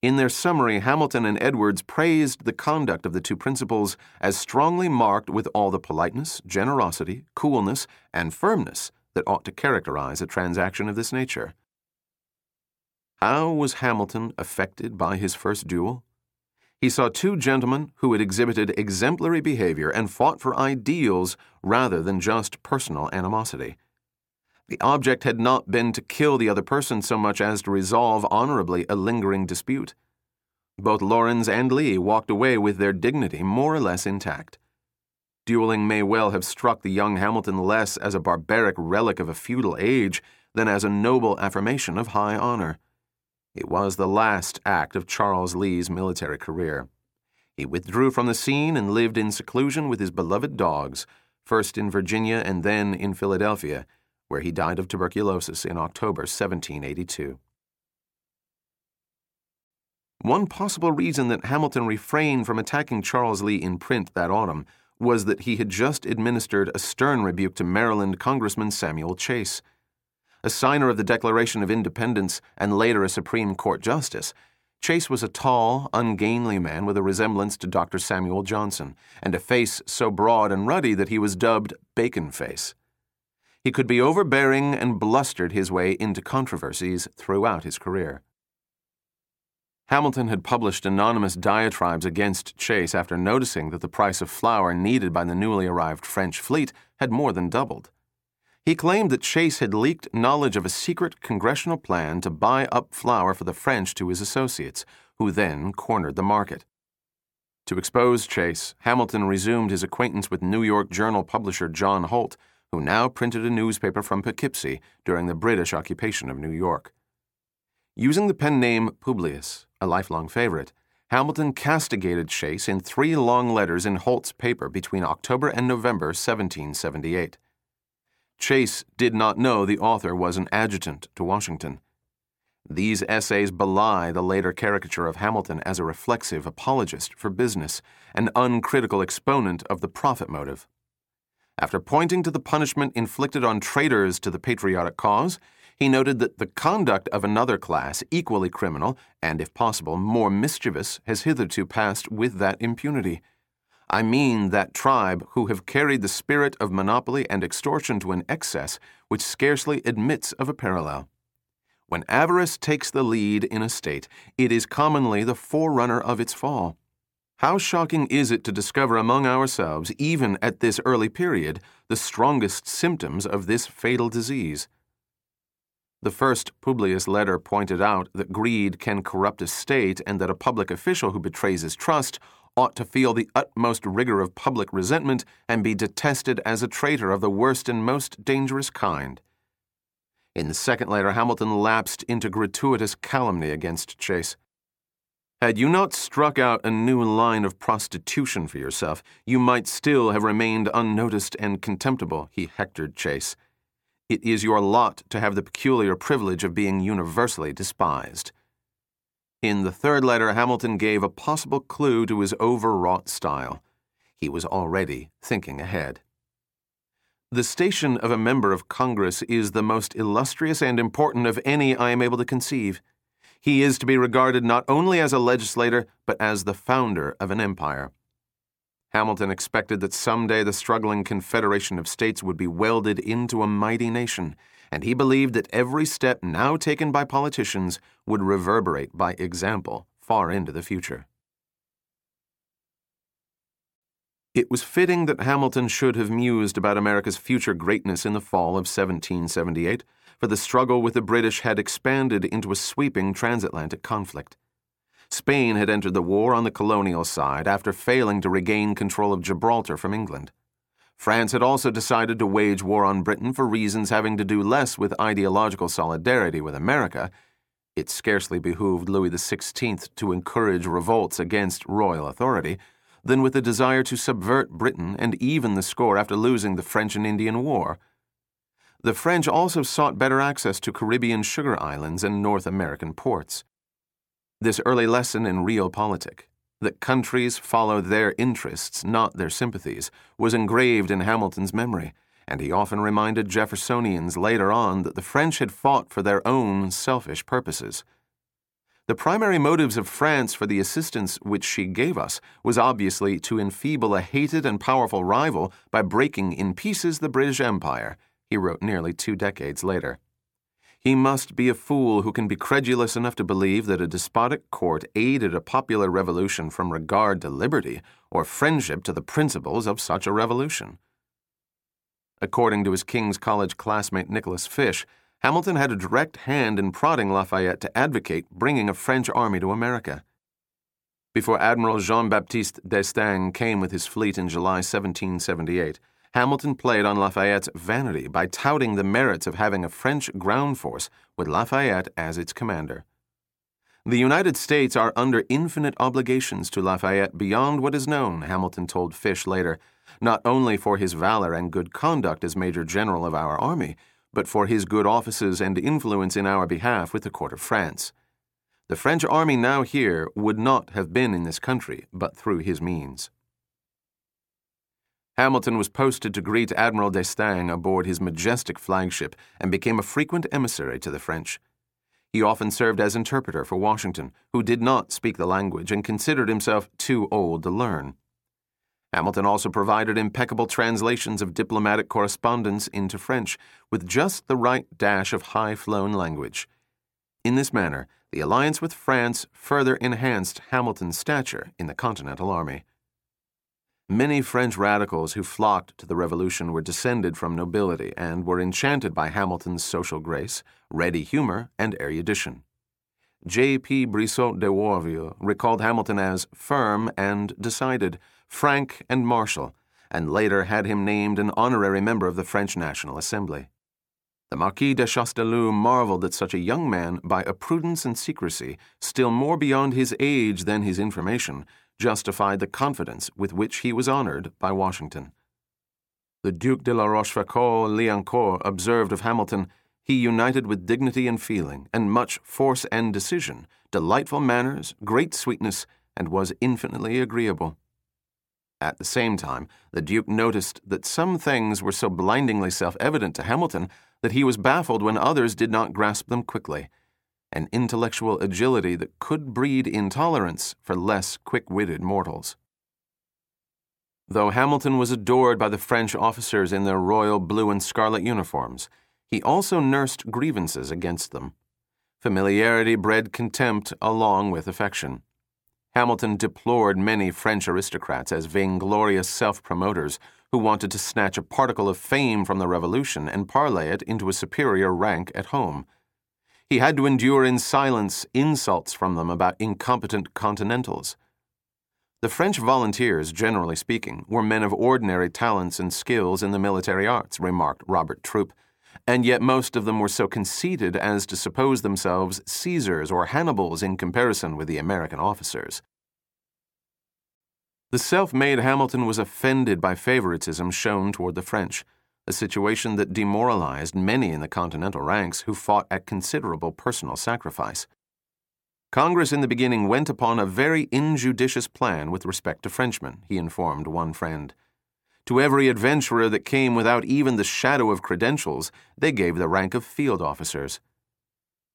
In their summary, Hamilton and Edwards praised the conduct of the two principals as strongly marked with all the politeness, generosity, coolness, and firmness that ought to characterize a transaction of this nature. How was Hamilton affected by his first duel? He saw two gentlemen who had exhibited exemplary behavior and fought for ideals rather than just personal animosity. The object had not been to kill the other person so much as to resolve honorably a lingering dispute. Both Laurens and Lee walked away with their dignity more or less intact. Dueling may well have struck the young Hamilton less as a barbaric relic of a feudal age than as a noble affirmation of high honor. It was the last act of Charles Lee's military career. He withdrew from the scene and lived in seclusion with his beloved dogs, first in Virginia and then in Philadelphia where he died of tuberculosis in October 1782. One possible reason that Hamilton refrained from attacking Charles Lee in print that autumn was that he had just administered a stern rebuke to Maryland Congressman Samuel Chase. A signer of the Declaration of Independence and later a Supreme Court justice, Chase was a tall, ungainly man with a resemblance to Dr. Samuel Johnson, and a face so broad and ruddy that he was dubbed Bacon Face. He could be overbearing and blustered his way into controversies throughout his career. Hamilton had published anonymous diatribes against Chase after noticing that the price of flour needed by the newly arrived French fleet had more than doubled. He claimed that Chase had leaked knowledge of a secret congressional plan to buy up flour for the French to his associates, who then cornered the market. To expose Chase, Hamilton resumed his acquaintance with New York Journal publisher John Holt, who now printed a newspaper from Poughkeepsie during the British occupation of New York. Using the pen name Publius, a lifelong favorite, Hamilton castigated Chase in three long letters in Holt's paper between October and November 1778. Chase did not know the author was an adjutant to Washington. These essays belie the later caricature of Hamilton as a reflexive apologist for business, an uncritical exponent of the profit motive. After pointing to the punishment inflicted on traitors to the patriotic cause, he noted that the conduct of another class, equally criminal, and if possible more mischievous, has hitherto passed with that impunity. I mean that tribe who have carried the spirit of monopoly and extortion to an excess which scarcely admits of a parallel. When avarice takes the lead in a state, it is commonly the forerunner of its fall. How shocking is it to discover among ourselves, even at this early period, the strongest symptoms of this fatal disease? The first Publius letter pointed out that greed can corrupt a state and that a public official who betrays his trust ought to feel the utmost rigor of public resentment and be detested as a traitor of the worst and most dangerous kind. In the second letter, Hamilton lapsed into gratuitous calumny against Chase. Had you not struck out a new line of prostitution for yourself, you might still have remained unnoticed and contemptible, he hectored Chase. It is your lot to have the peculiar privilege of being universally despised. In the third letter, Hamilton gave a possible clue to his overwrought style. He was already thinking ahead. The station of a member of Congress is the most illustrious and important of any I am able to conceive. He is to be regarded not only as a legislator, but as the founder of an empire. Hamilton expected that someday the struggling Confederation of States would be welded into a mighty nation, and he believed that every step now taken by politicians would reverberate by example far into the future. It was fitting that Hamilton should have mused about America's future greatness in the fall of 1778 for the struggle with the British had expanded into a sweeping transatlantic conflict. Spain had entered the war on the colonial side after failing to regain control of Gibraltar from England. France had also decided to wage war on Britain for reasons having to do less with ideological solidarity with America. It scarcely behooved Louis XVI to encourage revolts against royal authority than with a desire to subvert Britain and even the score after losing the French and Indian War. The French also sought better access to Caribbean sugar islands and North American ports. This early lesson in realpolitik, that countries follow their interests, not their sympathies, was engraved in Hamilton's memory, and he often reminded Jeffersonians later on that the French had fought for their own selfish purposes. The primary motives of France for the assistance which she gave us was obviously to enfeeble a hated and powerful rival by breaking in pieces the British Empire, he wrote nearly two decades later. He must be a fool who can be credulous enough to believe that a despotic court aided a popular revolution from regard to liberty or friendship to the principles of such a revolution. According to his King's College classmate Nicholas Fish, Hamilton had a direct hand in prodding Lafayette to advocate bringing a French army to America. Before Admiral Jean Baptiste d'Estaing came with his fleet in July 1778, Hamilton played on Lafayette's vanity by touting the merits of having a French ground force with Lafayette as its commander. The United States are under infinite obligations to Lafayette beyond what is known, Hamilton told Fish later, not only for his valor and good conduct as Major General of our army, but for his good offices and influence in our behalf with the court of France. The French army now here would not have been in this country but through his means. Hamilton was posted to greet Admiral d'Estaing aboard his majestic flagship and became a frequent emissary to the French. He often served as interpreter for Washington, who did not speak the language and considered himself too old to learn. Hamilton also provided impeccable translations of diplomatic correspondence into French, with just the right dash of high flown language. In this manner, the alliance with France further enhanced Hamilton's stature in the Continental Army. Many French radicals who flocked to the Revolution were descended from nobility and were enchanted by Hamilton's social grace, ready humor, and erudition. J. P. Brissot de Warville recalled Hamilton as firm and decided, frank and martial, and later had him named an honorary member of the French National Assembly. The Marquis de Chastellux marveled that such a young man, by a prudence and secrecy still more beyond his age than his information, justified the confidence with which he was honored by Washington. The Duc de la Rochefoucauld Liancourt observed of Hamilton, he united with dignity and feeling, and much force and decision, delightful manners, great sweetness, and was infinitely agreeable. At the same time, the Duke noticed that some things were so blindingly self evident to Hamilton that he was baffled when others did not grasp them quickly an intellectual agility that could breed intolerance for less quick witted mortals. Though Hamilton was adored by the French officers in their royal blue and scarlet uniforms, he also nursed grievances against them. Familiarity bred contempt along with affection. Hamilton deplored many French aristocrats as vainglorious self promoters who wanted to snatch a particle of fame from the Revolution and parlay it into a superior rank at home he had to endure in silence insults from them about incompetent Continentals. The French volunteers, generally speaking, were men of ordinary talents and skills in the military arts, remarked Robert Troup, and yet most of them were so conceited as to suppose themselves Caesars or Hannibals in comparison with the American officers. The self made Hamilton was offended by favoritism shown toward the French a situation that demoralized many in the Continental ranks who fought at considerable personal sacrifice. Congress in the beginning went upon a very injudicious plan with respect to Frenchmen, he informed one friend. To every adventurer that came without even the shadow of credentials, they gave the rank of field officers.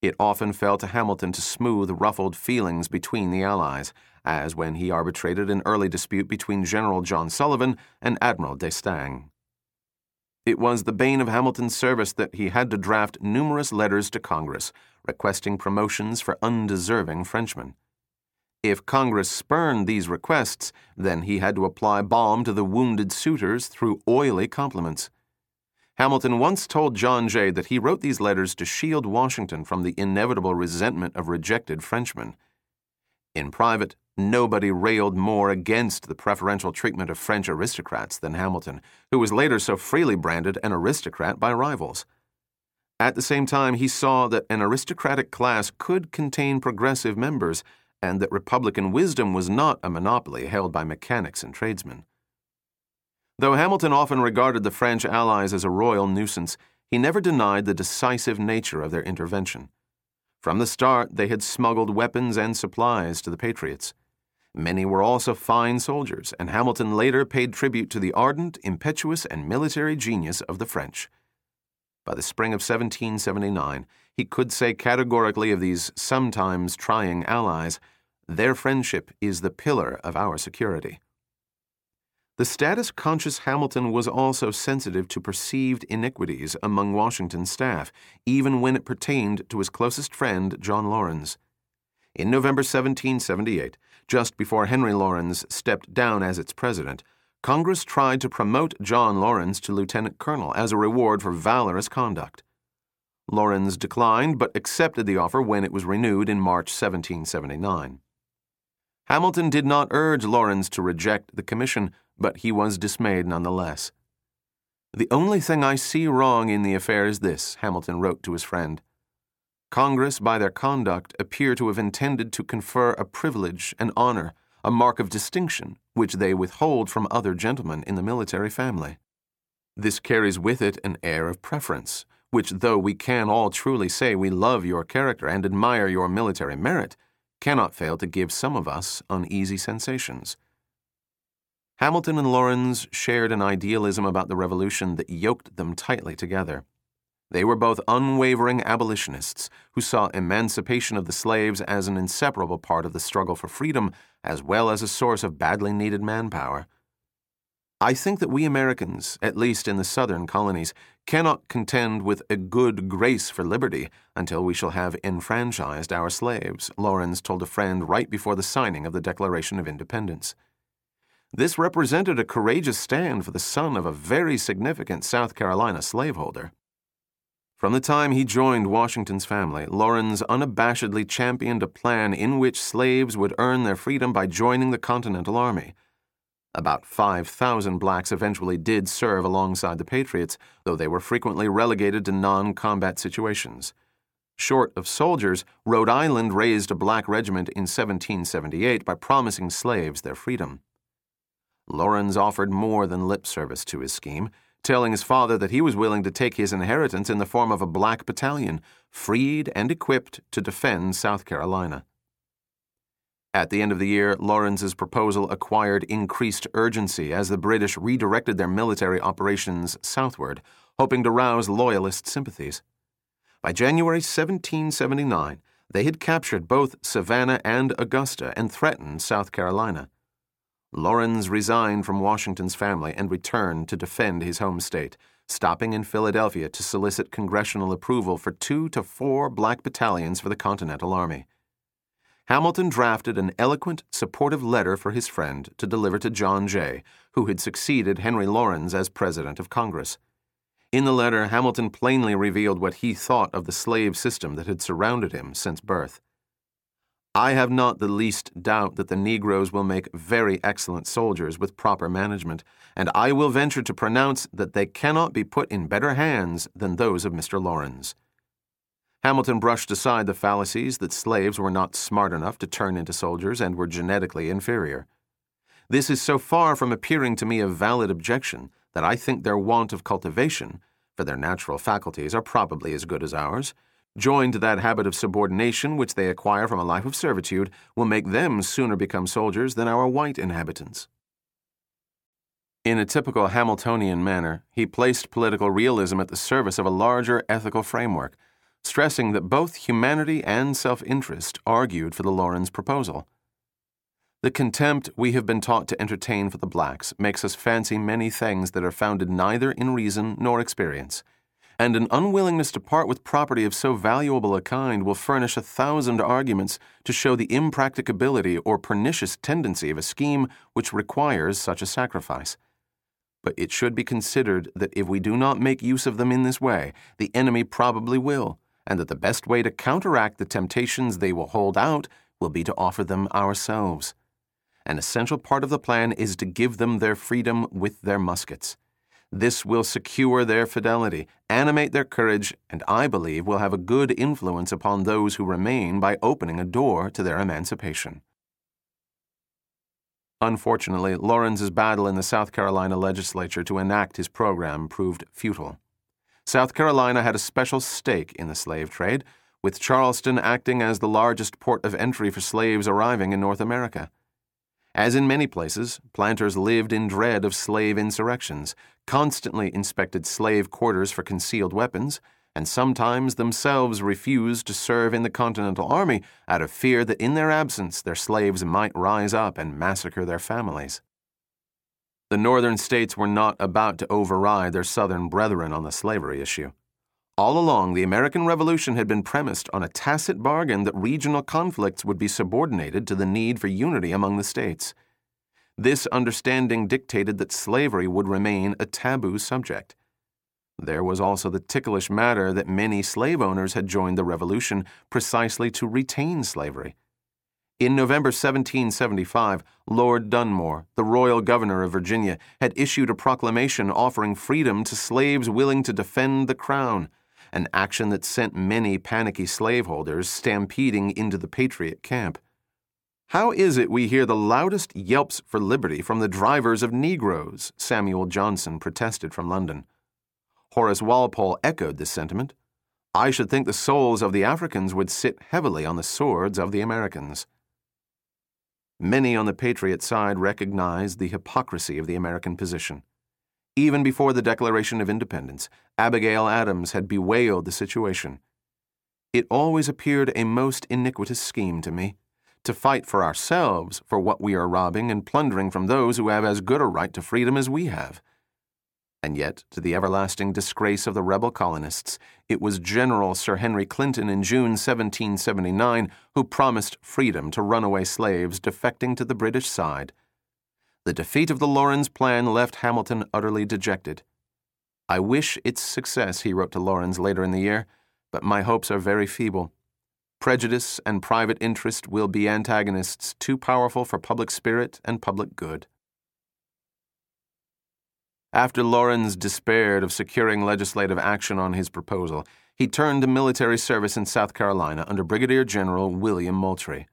It often fell to Hamilton to smooth ruffled feelings between the Allies, as when he arbitrated an early dispute between General John Sullivan and Admiral d'Estaing. It was the bane of Hamilton's service that he had to draft numerous letters to Congress requesting promotions for undeserving Frenchmen. If Congress spurned these requests, then he had to apply balm to the wounded suitors through oily compliments. Hamilton once told John Jay that he wrote these letters to shield Washington from the inevitable resentment of rejected Frenchmen. In private, Nobody railed more against the preferential treatment of French aristocrats than Hamilton, who was later so freely branded an aristocrat by rivals. At the same time, he saw that an aristocratic class could contain progressive members and that Republican wisdom was not a monopoly held by mechanics and tradesmen. Though Hamilton often regarded the French allies as a royal nuisance, he never denied the decisive nature of their intervention. From the start, they had smuggled weapons and supplies to the Patriots. Many were also fine soldiers, and Hamilton later paid tribute to the ardent, impetuous, and military genius of the French. By the spring of 1779, he could say categorically of these sometimes trying allies, their friendship is the pillar of our security. The status conscious Hamilton was also sensitive to perceived iniquities among Washington's staff, even when it pertained to his closest friend, John Laurens. In November 1778, just before Henry Laurens stepped down as its president, Congress tried to promote John Laurens to lieutenant colonel as a reward for valorous conduct. Laurens declined but accepted the offer when it was renewed in March 1779. Hamilton did not urge Laurens to reject the commission, but he was dismayed nonetheless. The only thing I see wrong in the affair is this, Hamilton wrote to his friend. Congress, by their conduct, appear to have intended to confer a privilege, an honor, a mark of distinction, which they withhold from other gentlemen in the military family. This carries with it an air of preference, which, though we can all truly say we love your character and admire your military merit, cannot fail to give some of us uneasy sensations. Hamilton and Laurens shared an idealism about the Revolution that yoked them tightly together. They were both unwavering abolitionists who saw emancipation of the slaves as an inseparable part of the struggle for freedom, as well as a source of badly needed manpower. I think that we Americans, at least in the southern colonies, cannot contend with a good grace for liberty until we shall have enfranchised our slaves, Laurens told a friend right before the signing of the Declaration of Independence. This represented a courageous stand for the son of a very significant South Carolina slaveholder. From the time he joined Washington's family, Laurens unabashedly championed a plan in which slaves would earn their freedom by joining the Continental Army. About 5,000 blacks eventually did serve alongside the Patriots, though they were frequently relegated to non combat situations. Short of soldiers, Rhode Island raised a black regiment in 1778 by promising slaves their freedom. Laurens offered more than lip service to his scheme telling his father that he was willing to take his inheritance in the form of a black battalion, freed and equipped to defend South Carolina. At the end of the year, Laurens's proposal acquired increased urgency as the British redirected their military operations southward, hoping to rouse Loyalist sympathies. By January 1779, they had captured both Savannah and Augusta and threatened South Carolina. Laurens resigned from Washington's family and returned to defend his home state, stopping in Philadelphia to solicit congressional approval for two to four black battalions for the Continental Army. Hamilton drafted an eloquent, supportive letter for his friend to deliver to John Jay, who had succeeded Henry Laurens as President of Congress. In the letter, Hamilton plainly revealed what he thought of the slave system that had surrounded him since birth. I have not the least doubt that the Negroes will make very excellent soldiers with proper management, and I will venture to pronounce that they cannot be put in better hands than those of Mr. Laurens. Hamilton brushed aside the fallacies that slaves were not smart enough to turn into soldiers and were genetically inferior. This is so far from appearing to me a valid objection that I think their want of cultivation, for their natural faculties are probably as good as ours, joined to that habit of subordination which they acquire from a life of servitude, will make them sooner become soldiers than our white inhabitants. In a typical Hamiltonian manner, he placed political realism at the service of a larger ethical framework, stressing that both humanity and self interest argued for the Laurens proposal. The contempt we have been taught to entertain for the blacks makes us fancy many things that are founded neither in reason nor experience and an unwillingness to part with property of so valuable a kind will furnish a thousand arguments to show the impracticability or pernicious tendency of a scheme which requires such a sacrifice. But it should be considered that if we do not make use of them in this way, the enemy probably will, and that the best way to counteract the temptations they will hold out will be to offer them ourselves. An essential part of the plan is to give them their freedom with their muskets. This will secure their fidelity, animate their courage, and I believe will have a good influence upon those who remain by opening a door to their emancipation. Unfortunately, Laurens's battle in the South Carolina legislature to enact his program proved futile. South Carolina had a special stake in the slave trade, with Charleston acting as the largest port of entry for slaves arriving in North America. As in many places, planters lived in dread of slave insurrections, constantly inspected slave quarters for concealed weapons, and sometimes themselves refused to serve in the Continental Army out of fear that in their absence their slaves might rise up and massacre their families. The northern states were not about to override their southern brethren on the slavery issue. All along, the American Revolution had been premised on a tacit bargain that regional conflicts would be subordinated to the need for unity among the states. This understanding dictated that slavery would remain a taboo subject. There was also the ticklish matter that many slave owners had joined the Revolution precisely to retain slavery. In November 1775, Lord Dunmore, the royal governor of Virginia, had issued a proclamation offering freedom to slaves willing to defend the crown, an action that sent many panicky slaveholders stampeding into the Patriot camp. How is it we hear the loudest yelps for liberty from the drivers of Negroes? Samuel Johnson protested from London. Horace Walpole echoed this sentiment. I should think the souls of the Africans would sit heavily on the swords of the Americans. Many on the Patriot side recognized the hypocrisy of the American position. Even before the Declaration of Independence, Abigail Adams had bewailed the situation. It always appeared a most iniquitous scheme to me to fight for ourselves for what we are robbing and plundering from those who have as good a right to freedom as we have. And yet, to the everlasting disgrace of the rebel colonists, it was General Sir Henry Clinton in June 1779 who promised freedom to runaway slaves defecting to the British side. The defeat of the Laurens plan left Hamilton utterly dejected. I wish its success, he wrote to Laurens later in the year, but my hopes are very feeble. Prejudice and private interest will be antagonists too powerful for public spirit and public good. After Laurens despaired of securing legislative action on his proposal, he turned to military service in South Carolina under Brigadier General William Moultrie.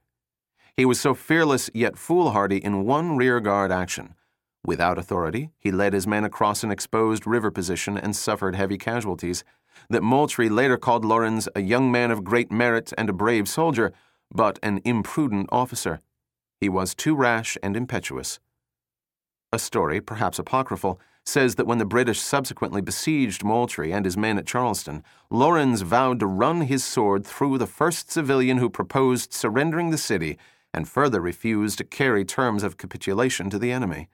He was so fearless yet foolhardy in one rearguard action. Without authority, he led his men across an exposed river position and suffered heavy casualties. That Moultrie later called Laurens a young man of great merit and a brave soldier, but an imprudent officer. He was too rash and impetuous. A story, perhaps apocryphal, says that when the British subsequently besieged Moultrie and his men at Charleston, Laurens vowed to run his sword through the first civilian who proposed surrendering the city and further refused to carry terms of capitulation to the enemy.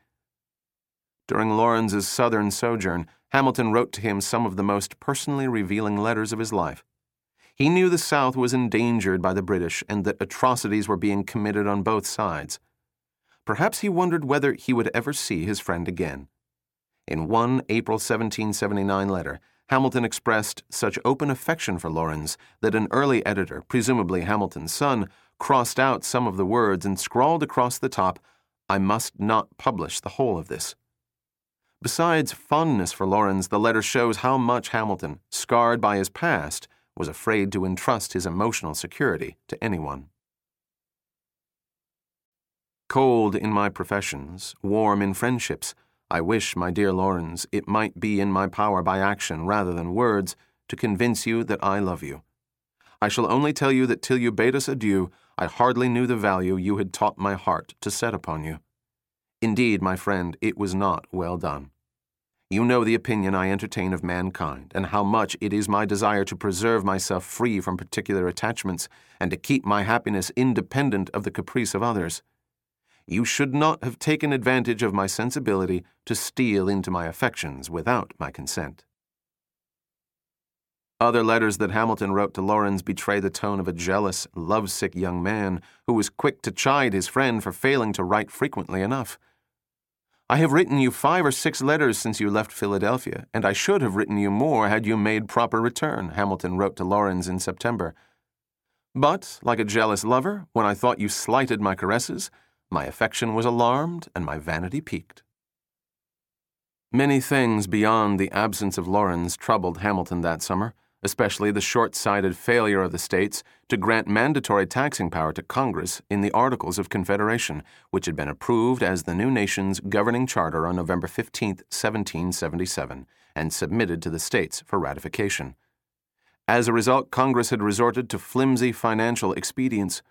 During Laurens's southern sojourn, Hamilton wrote to him some of the most personally revealing letters of his life. He knew the South was endangered by the British and that atrocities were being committed on both sides. Perhaps he wondered whether he would ever see his friend again. In one April 1779 letter, Hamilton expressed such open affection for Laurens that an early editor, presumably Hamilton's son, crossed out some of the words and scrawled across the top, I must not publish the whole of this. Besides fondness for Laurens, the letter shows how much Hamilton, scarred by his past, was afraid to entrust his emotional security to anyone. Cold in my professions, warm in friendships, I wish, my dear Laurens, it might be in my power by action rather than words to convince you that I love you. I shall only tell you that till you bade us adieu, I hardly knew the value you had taught my heart to set upon you. Indeed, my friend, it was not well done. You know the opinion I entertain of mankind, and how much it is my desire to preserve myself free from particular attachments, and to keep my happiness independent of the caprice of others. You should not have taken advantage of my sensibility to steal into my affections without my consent. Other letters that Hamilton wrote to Laurens betray the tone of a jealous, lovesick young man who was quick to chide his friend for failing to write frequently enough. I have written you five or six letters since you left Philadelphia, and I should have written you more had you made proper return, Hamilton wrote to Laurens in September. But, like a jealous lover, when I thought you slighted my caresses, my affection was alarmed and my vanity piqued. Many things beyond the absence of Laurens troubled Hamilton that summer, especially the short sighted failure of the states to grant mandatory taxing power to Congress in the Articles of Confederation, which had been approved as the new nation's governing charter on November 15, 1777, and submitted to the states for ratification. As a result, Congress had resorted to flimsy financial expedients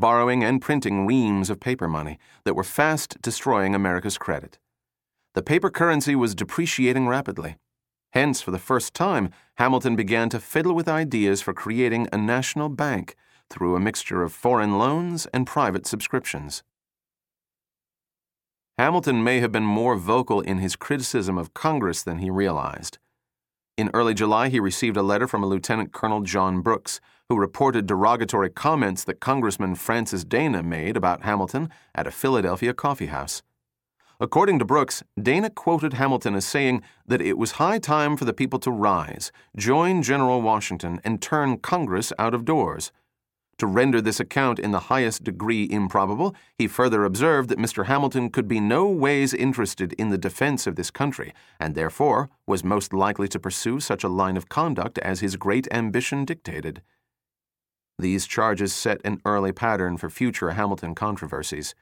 borrowing and printing reams of paper money that were fast destroying America's credit. The paper currency was depreciating rapidly. Hence, for the first time, Hamilton began to fiddle with ideas for creating a national bank through a mixture of foreign loans and private subscriptions. Hamilton may have been more vocal in his criticism of Congress than he realized. In early July, he received a letter from a Lieutenant Colonel John Brooks, who reported derogatory comments that Congressman Francis Dana made about Hamilton at a Philadelphia coffeehouse. According to Brooks, Dana quoted Hamilton as saying that it was high time for the people to rise, join General Washington, and turn Congress out of doors. To render this account in the highest degree improbable, he further observed that Mr. Hamilton could be no ways interested in the defense of this country, and therefore was most likely to pursue such a line of conduct as his great ambition dictated. These charges set an early pattern for future Hamilton controversies.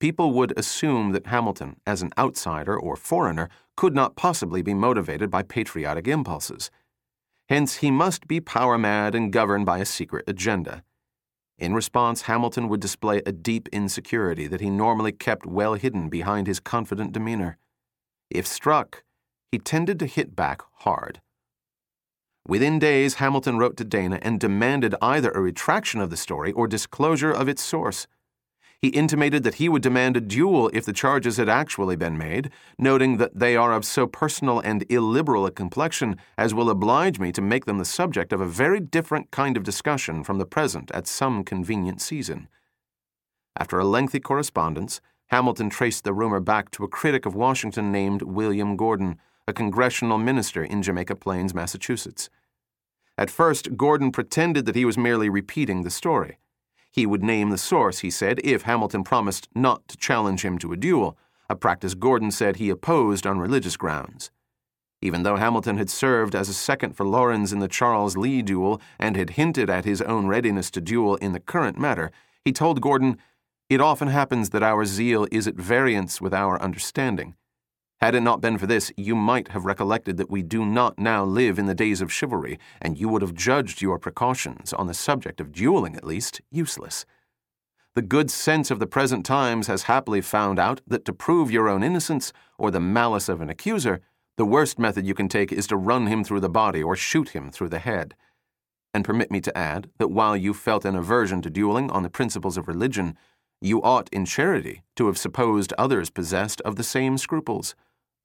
People would assume that Hamilton, as an outsider or foreigner, could not possibly be motivated by patriotic impulses. Hence, he must be power mad and governed by a secret agenda. In response, Hamilton would display a deep insecurity that he normally kept well hidden behind his confident demeanor. If struck, he tended to hit back hard. Within days, Hamilton wrote to Dana and demanded either a retraction of the story or disclosure of its source. He intimated that he would demand a duel if the charges had actually been made, noting that they are of so personal and illiberal a complexion as will oblige me to make them the subject of a very different kind of discussion from the present at some convenient season. After a lengthy correspondence, Hamilton traced the rumor back to a critic of Washington named William Gordon, a congressional minister in Jamaica Plains, Massachusetts. At first, Gordon pretended that he was merely repeating the story. He would name the source, he said, if Hamilton promised not to challenge him to a duel, a practice Gordon said he opposed on religious grounds. Even though Hamilton had served as a second for Laurens in the Charles Lee duel and had hinted at his own readiness to duel in the current matter, he told Gordon, It often happens that our zeal is at variance with our understanding. Had it not been for this, you might have recollected that we do not now live in the days of chivalry, and you would have judged your precautions, on the subject of dueling at least, useless. The good sense of the present times has happily found out that to prove your own innocence or the malice of an accuser, the worst method you can take is to run him through the body or shoot him through the head. And permit me to add that while you felt an aversion to dueling on the principles of religion, you ought in charity to have supposed others possessed of the same scruples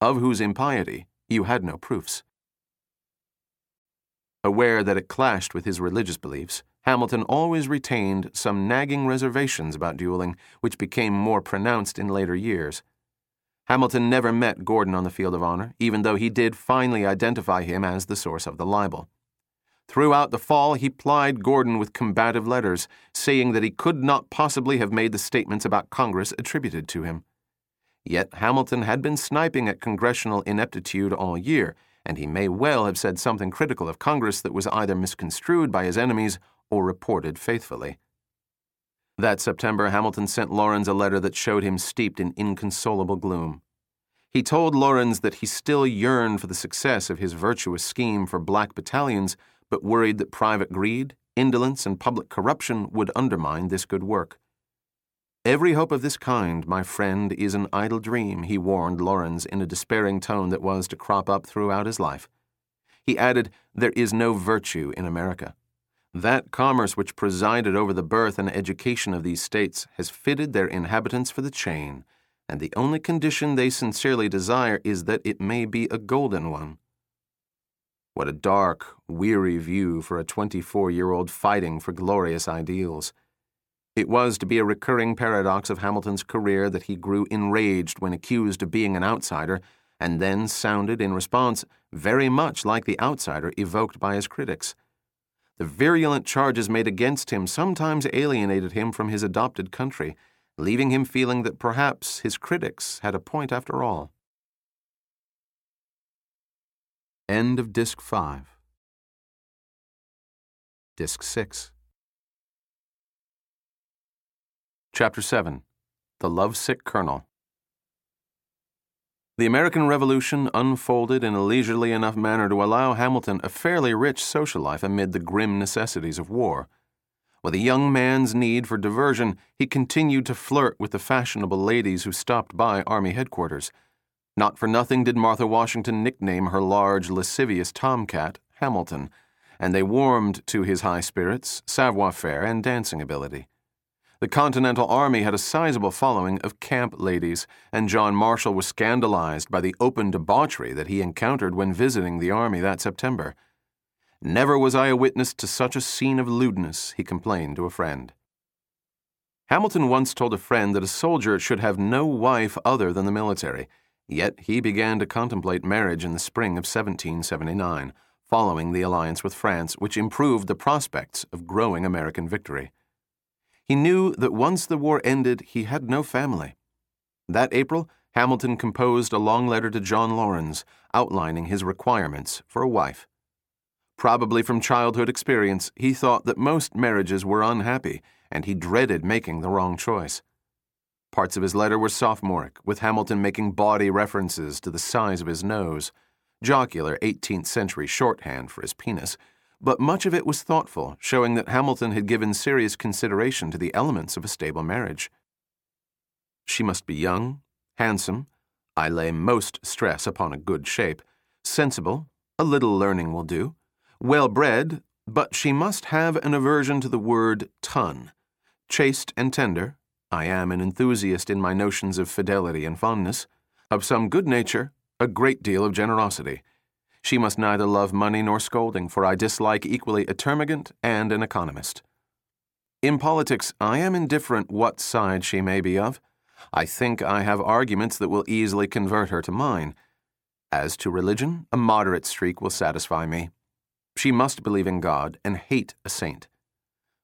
of whose impiety you had no proofs. Aware that it clashed with his religious beliefs, Hamilton always retained some nagging reservations about dueling, which became more pronounced in later years. Hamilton never met Gordon on the field of honor, even though he did finally identify him as the source of the libel. Throughout the fall, he plied Gordon with combative letters, saying that he could not possibly have made the statements about Congress attributed to him. Yet Hamilton had been sniping at congressional ineptitude all year, and he may well have said something critical of Congress that was either misconstrued by his enemies or reported faithfully. That September, Hamilton sent Laurens a letter that showed him steeped in inconsolable gloom. He told Laurens that he still yearned for the success of his virtuous scheme for black battalions, but worried that private greed, indolence, and public corruption would undermine this good work. Every hope of this kind, my friend, is an idle dream, he warned Laurens in a despairing tone that was to crop up throughout his life. He added, There is no virtue in America. That commerce which presided over the birth and education of these states has fitted their inhabitants for the chain, and the only condition they sincerely desire is that it may be a golden one. What a dark, weary view for a twenty four year old fighting for glorious ideals. It was to be a recurring paradox of Hamilton's career that he grew enraged when accused of being an outsider, and then sounded in response very much like the outsider evoked by his critics. The virulent charges made against him sometimes alienated him from his adopted country, leaving him feeling that perhaps his critics had a point after all. End of Disc 5. Disc 6. Chapter 7 The Lovesick Colonel. The American Revolution unfolded in a leisurely enough manner to allow Hamilton a fairly rich social life amid the grim necessities of war. With a young man's need for diversion, he continued to flirt with the fashionable ladies who stopped by Army headquarters. Not for nothing did Martha Washington nickname her large, lascivious tomcat Hamilton, and they warmed to his high spirits, savoir faire, and dancing ability. The Continental Army had a sizable following of camp ladies, and John Marshall was scandalized by the open debauchery that he encountered when visiting the Army that September. Never was I a witness to such a scene of lewdness, he complained to a friend. Hamilton once told a friend that a soldier should have no wife other than the military, yet he began to contemplate marriage in the spring of 1779, following the alliance with France, which improved the prospects of growing American victory. He knew that once the war ended, he had no family. That April, Hamilton composed a long letter to John Laurens outlining his requirements for a wife. Probably from childhood experience, he thought that most marriages were unhappy, and he dreaded making the wrong choice. Parts of his letter were sophomoric, with Hamilton making bawdy references to the size of his nose, jocular 18th century shorthand for his penis, but much of it was thoughtful, showing that Hamilton had given serious consideration to the elements of a stable marriage. She must be young, handsome, I lay most stress upon a good shape, sensible, a little learning will do well bred, but she must have an aversion to the word ton. Chaste and tender, I am an enthusiast in my notions of fidelity and fondness, of some good nature, a great deal of generosity. She must neither love money nor scolding, for I dislike equally a termagant and an economist. In politics, I am indifferent what side she may be of. I think I have arguments that will easily convert her to mine. As to religion, a moderate streak will satisfy me. She must believe in God and hate a saint.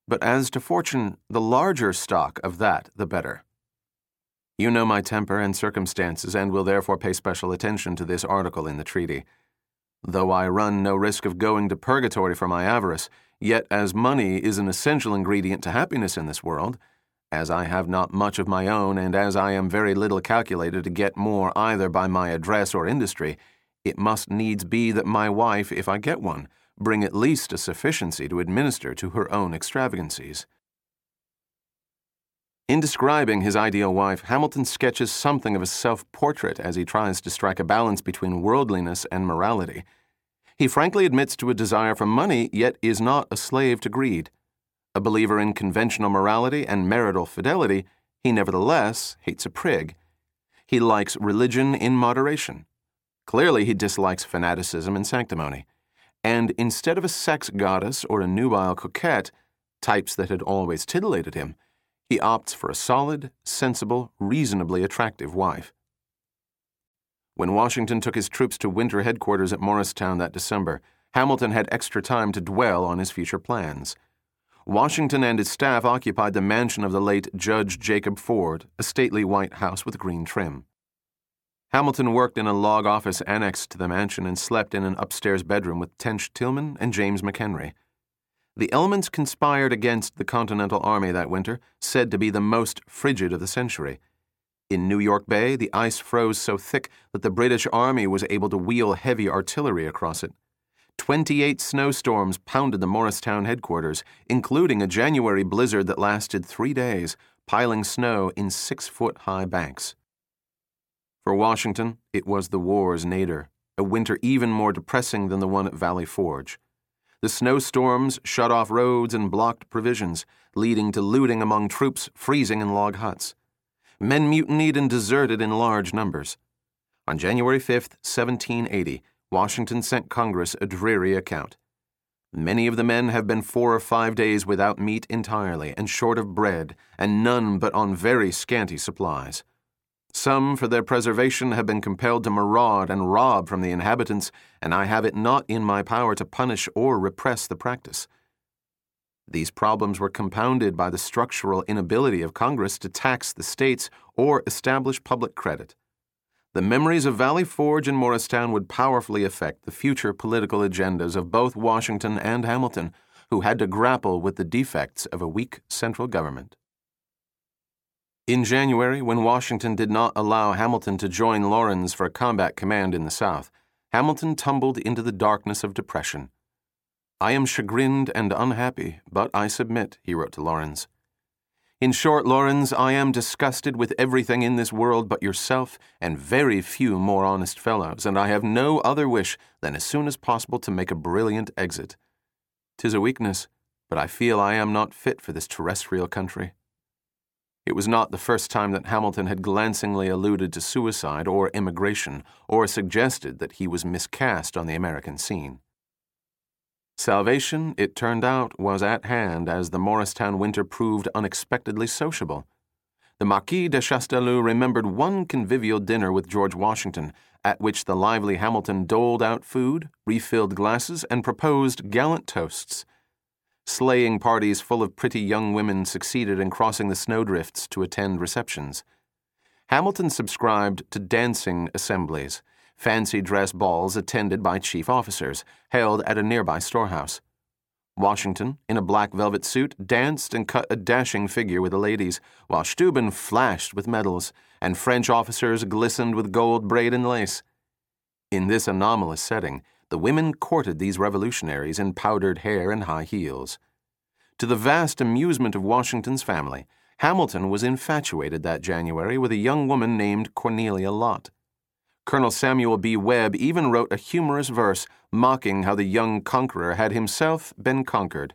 But as to fortune, the larger stock of that, the better. You know my temper and circumstances, and will therefore pay special attention to this article in the treaty. Though I run no risk of going to purgatory for my avarice, yet as money is an essential ingredient to happiness in this world, as I have not much of my own, and as I am very little calculated to get more either by my address or industry, it must needs be that my wife, if I get one, bring at least a sufficiency to administer to her own extravagancies. In describing his ideal wife, Hamilton sketches something of a self portrait as he tries to strike a balance between worldliness and morality. He frankly admits to a desire for money, yet is not a slave to greed. A believer in conventional morality and marital fidelity, he nevertheless hates a prig. He likes religion in moderation. Clearly, he dislikes fanaticism and sanctimony and instead of a sex goddess or a nubile coquette, types that had always titillated him, he opts for a solid, sensible, reasonably attractive wife. When Washington took his troops to winter headquarters at Morristown that December, Hamilton had extra time to dwell on his future plans. Washington and his staff occupied the mansion of the late Judge Jacob Ford, a stately white house with green trim. Hamilton worked in a log office annexed to the mansion and slept in an upstairs bedroom with Tench Tilghman and James McHenry. The elements conspired against the Continental Army that winter, said to be the most frigid of the century. In New York Bay, the ice froze so thick that the British Army was able to wheel heavy artillery across it. Twenty eight snowstorms pounded the Morristown headquarters, including a January blizzard that lasted three days, piling snow in six foot high banks. For Washington, it was the war's nadir, a winter even more depressing than the one at Valley Forge. The snowstorms shut off roads and blocked provisions, leading to looting among troops freezing in log huts. Men mutinied and deserted in large numbers. On January 5, 1780, Washington sent Congress a dreary account. Many of the men have been four or five days without meat entirely and short of bread, and none but on very scanty supplies. Some, for their preservation, have been compelled to maraud and rob from the inhabitants, and I have it not in my power to punish or repress the practice. These problems were compounded by the structural inability of Congress to tax the states or establish public credit. The memories of Valley Forge and Morristown would powerfully affect the future political agendas of both Washington and Hamilton, who had to grapple with the defects of a weak central government. In January, when Washington did not allow Hamilton to join Laurens for a combat command in the South, Hamilton tumbled into the darkness of depression. I am chagrined and unhappy, but I submit, he wrote to Laurens. In short, Laurens, I am disgusted with everything in this world but yourself and very few more honest fellows, and I have no other wish than as soon as possible to make a brilliant exit. Tis a weakness, but I feel I am not fit for this terrestrial country. It was not the first time that Hamilton had glancingly alluded to suicide or immigration, or suggested that he was miscast on the American scene. Salvation, it turned out, was at hand as the Morristown winter proved unexpectedly sociable. The Marquis de Chastellux remembered one convivial dinner with George Washington, at which the lively Hamilton doled out food, refilled glasses, and proposed gallant toasts. Sleighing parties full of pretty young women succeeded in crossing the snowdrifts to attend receptions. Hamilton subscribed to dancing assemblies fancy dress balls attended by chief officers, held at a nearby storehouse. Washington, in a black velvet suit, danced and cut a dashing figure with the ladies, while Steuben flashed with medals, and French officers glistened with gold braid and lace. In this anomalous setting, the women courted these revolutionaries in powdered hair and high heels. To the vast amusement of Washington's family, Hamilton was infatuated that January with a young woman named Cornelia Lott. Colonel Samuel B. Webb even wrote a humorous verse mocking how the young conqueror had himself been conquered.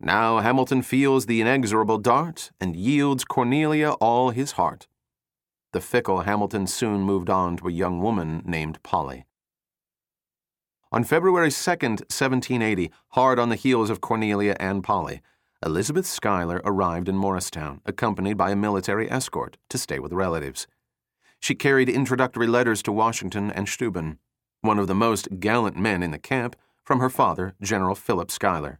Now Hamilton feels the inexorable dart and yields Cornelia all his heart. The fickle Hamilton soon moved on to a young woman named Polly. On February 2, 1780, hard on the heels of Cornelia and Polly, Elizabeth Schuyler arrived in Morristown, accompanied by a military escort, to stay with relatives. She carried introductory letters to Washington and Steuben, one of the most gallant men in the camp, from her father, General Philip Schuyler.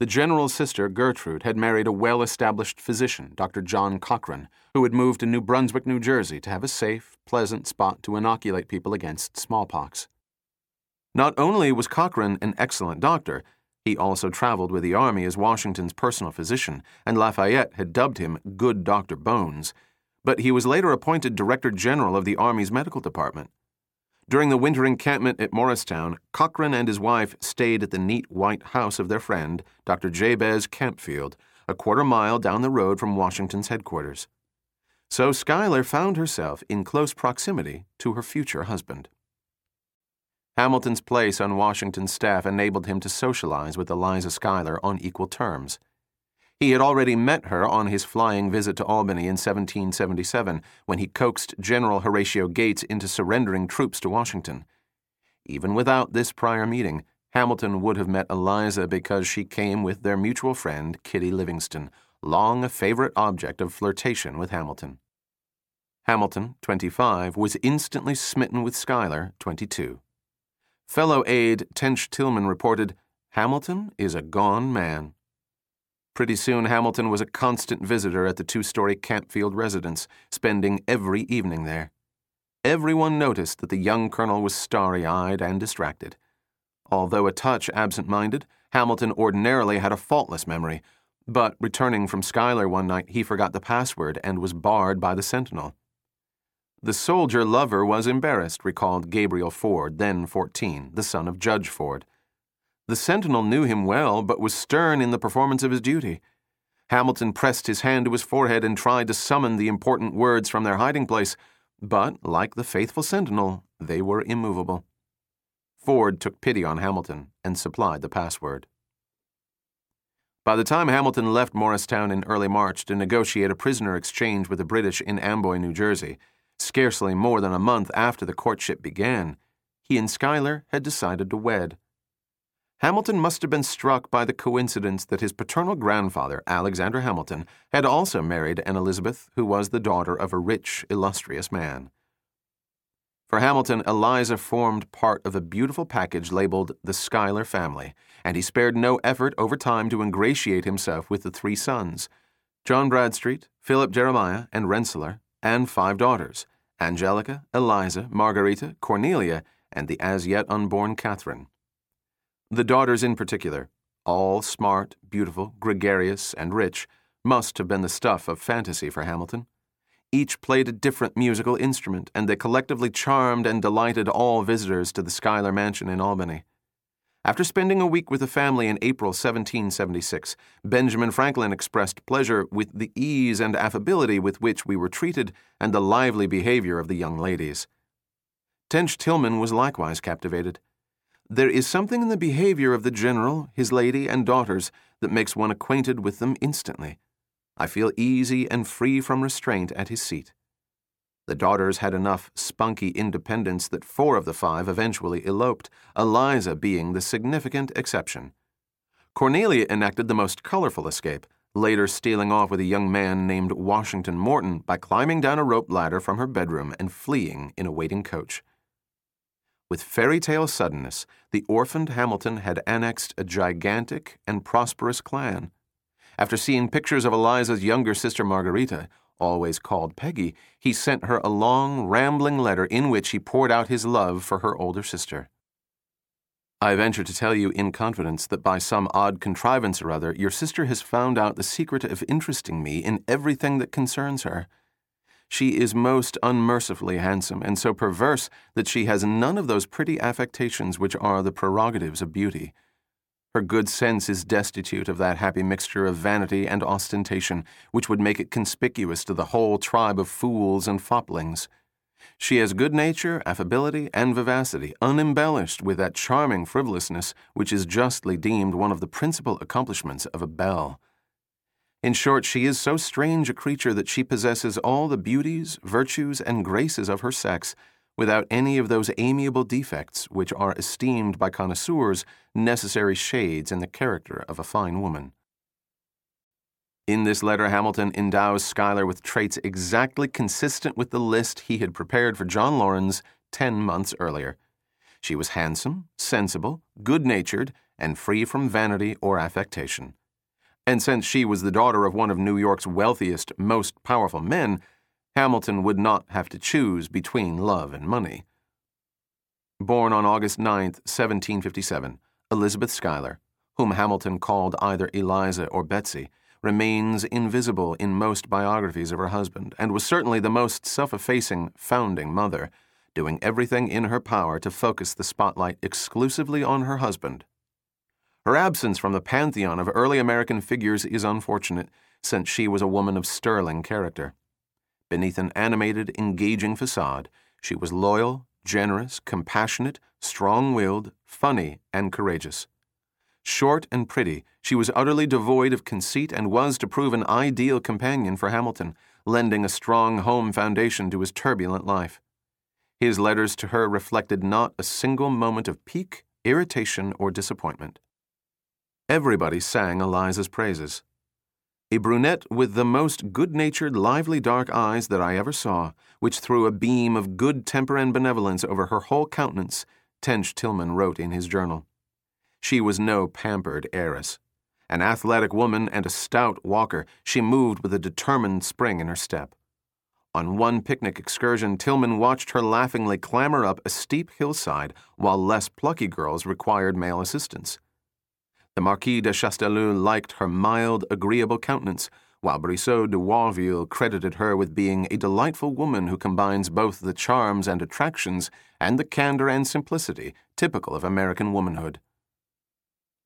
The general's sister, Gertrude, had married a well established physician, Dr. John Cochran, who had moved to New Brunswick, New Jersey to have a safe, pleasant spot to inoculate people against smallpox. Not only was Cochran an excellent doctor, he also traveled with the Army as Washington's personal physician, and Lafayette had dubbed him Good Dr. Bones but he was later appointed Director General of the Army's Medical Department. During the winter encampment at Morristown, Cochran and his wife stayed at the neat white house of their friend, Dr. Jabez Campfield, a quarter mile down the road from Washington's headquarters. So Schuyler found herself in close proximity to her future husband. Hamilton's place on Washington's staff enabled him to socialize with Eliza Schuyler on equal terms. He had already met her on his flying visit to Albany in 1777 when he coaxed General Horatio Gates into surrendering troops to Washington. Even without this prior meeting, Hamilton would have met Eliza because she came with their mutual friend, Kitty Livingston, long a favorite object of flirtation with Hamilton. Hamilton, 25, was instantly smitten with Schuyler, 22. Fellow aide Tench Tilghman reported, Hamilton is a gone man. Pretty soon, Hamilton was a constant visitor at the two story Campfield residence, spending every evening there. Everyone noticed that the young colonel was starry eyed and distracted. Although a touch absent minded, Hamilton ordinarily had a faultless memory, but returning from Schuyler one night, he forgot the password and was barred by the sentinel. The soldier lover was embarrassed, recalled Gabriel Ford, then 14, the son of Judge Ford. The sentinel knew him well, but was stern in the performance of his duty. Hamilton pressed his hand to his forehead and tried to summon the important words from their hiding place, but, like the faithful sentinel, they were immovable. Ford took pity on Hamilton and supplied the password. By the time Hamilton left Morristown in early March to negotiate a prisoner exchange with the British in Amboy, New Jersey, scarcely more than a month after the courtship began, he and Schuyler had decided to wed. Hamilton must have been struck by the coincidence that his paternal grandfather, Alexander Hamilton, had also married an Elizabeth who was the daughter of a rich, illustrious man. For Hamilton, Eliza formed part of a beautiful package labeled the Schuyler family, and he spared no effort over time to ingratiate himself with the three sons John Bradstreet, Philip Jeremiah, and Rensselaer, and five daughters Angelica, Eliza, Margarita, Cornelia, and the as yet unborn Catherine. The daughters, in particular, all smart, beautiful, gregarious, and rich, must have been the stuff of fantasy for Hamilton. Each played a different musical instrument, and they collectively charmed and delighted all visitors to the Schuyler mansion in Albany. After spending a week with the family in April 1776, Benjamin Franklin expressed pleasure with the ease and affability with which we were treated and the lively behavior of the young ladies. Tench Tilghman was likewise captivated. There is something in the behavior of the general, his lady, and daughters that makes one acquainted with them instantly. I feel easy and free from restraint at his seat. The daughters had enough spunky independence that four of the five eventually eloped, Eliza being the significant exception. Cornelia enacted the most colorful escape, later stealing off with a young man named Washington Morton by climbing down a rope ladder from her bedroom and fleeing in a waiting coach. With fairy tale suddenness, the orphaned Hamilton had annexed a gigantic and prosperous clan. After seeing pictures of Eliza's younger sister Margarita, always called Peggy, he sent her a long, rambling letter in which he poured out his love for her older sister. I venture to tell you in confidence that by some odd contrivance or other, your sister has found out the secret of interesting me in everything that concerns her. She is most unmercifully handsome, and so perverse that she has none of those pretty affectations which are the prerogatives of beauty. Her good sense is destitute of that happy mixture of vanity and ostentation which would make it conspicuous to the whole tribe of fools and foplings. She has good nature, affability, and vivacity, unembellished with that charming frivolousness which is justly deemed one of the principal accomplishments of a belle. In short, she is so strange a creature that she possesses all the beauties, virtues, and graces of her sex without any of those amiable defects which are esteemed by connoisseurs necessary shades in the character of a fine woman. In this letter, Hamilton endows Schuyler with traits exactly consistent with the list he had prepared for John Laurens ten months earlier. She was handsome, sensible, good natured, and free from vanity or affectation. And since she was the daughter of one of New York's wealthiest, most powerful men, Hamilton would not have to choose between love and money. Born on August 9, 1757, Elizabeth Schuyler, whom Hamilton called either Eliza or Betsy, remains invisible in most biographies of her husband and was certainly the most self effacing founding mother, doing everything in her power to focus the spotlight exclusively on her husband. Her absence from the pantheon of early American figures is unfortunate, since she was a woman of sterling character. Beneath an animated, engaging facade, she was loyal, generous, compassionate, strong willed, funny, and courageous. Short and pretty, she was utterly devoid of conceit and was to prove an ideal companion for Hamilton, lending a strong home foundation to his turbulent life. His letters to her reflected not a single moment of pique, irritation, or disappointment. Everybody sang Eliza's praises a brunette with the most good natured, lively dark eyes that I ever saw, which threw a beam of good temper and benevolence over her whole countenance, Tench Tilghman wrote in his journal. She was no pampered heiress. An athletic woman and a stout walker, she moved with a determined spring in her step. On one picnic excursion, Tilghman watched her laughingly clamber up a steep hillside while less plucky girls required male assistance. The Marquis de Chastellux liked her mild, agreeable countenance, while Brissot de Warville credited her with being a delightful woman who combines both the charms and attractions and the candor and simplicity typical of American womanhood.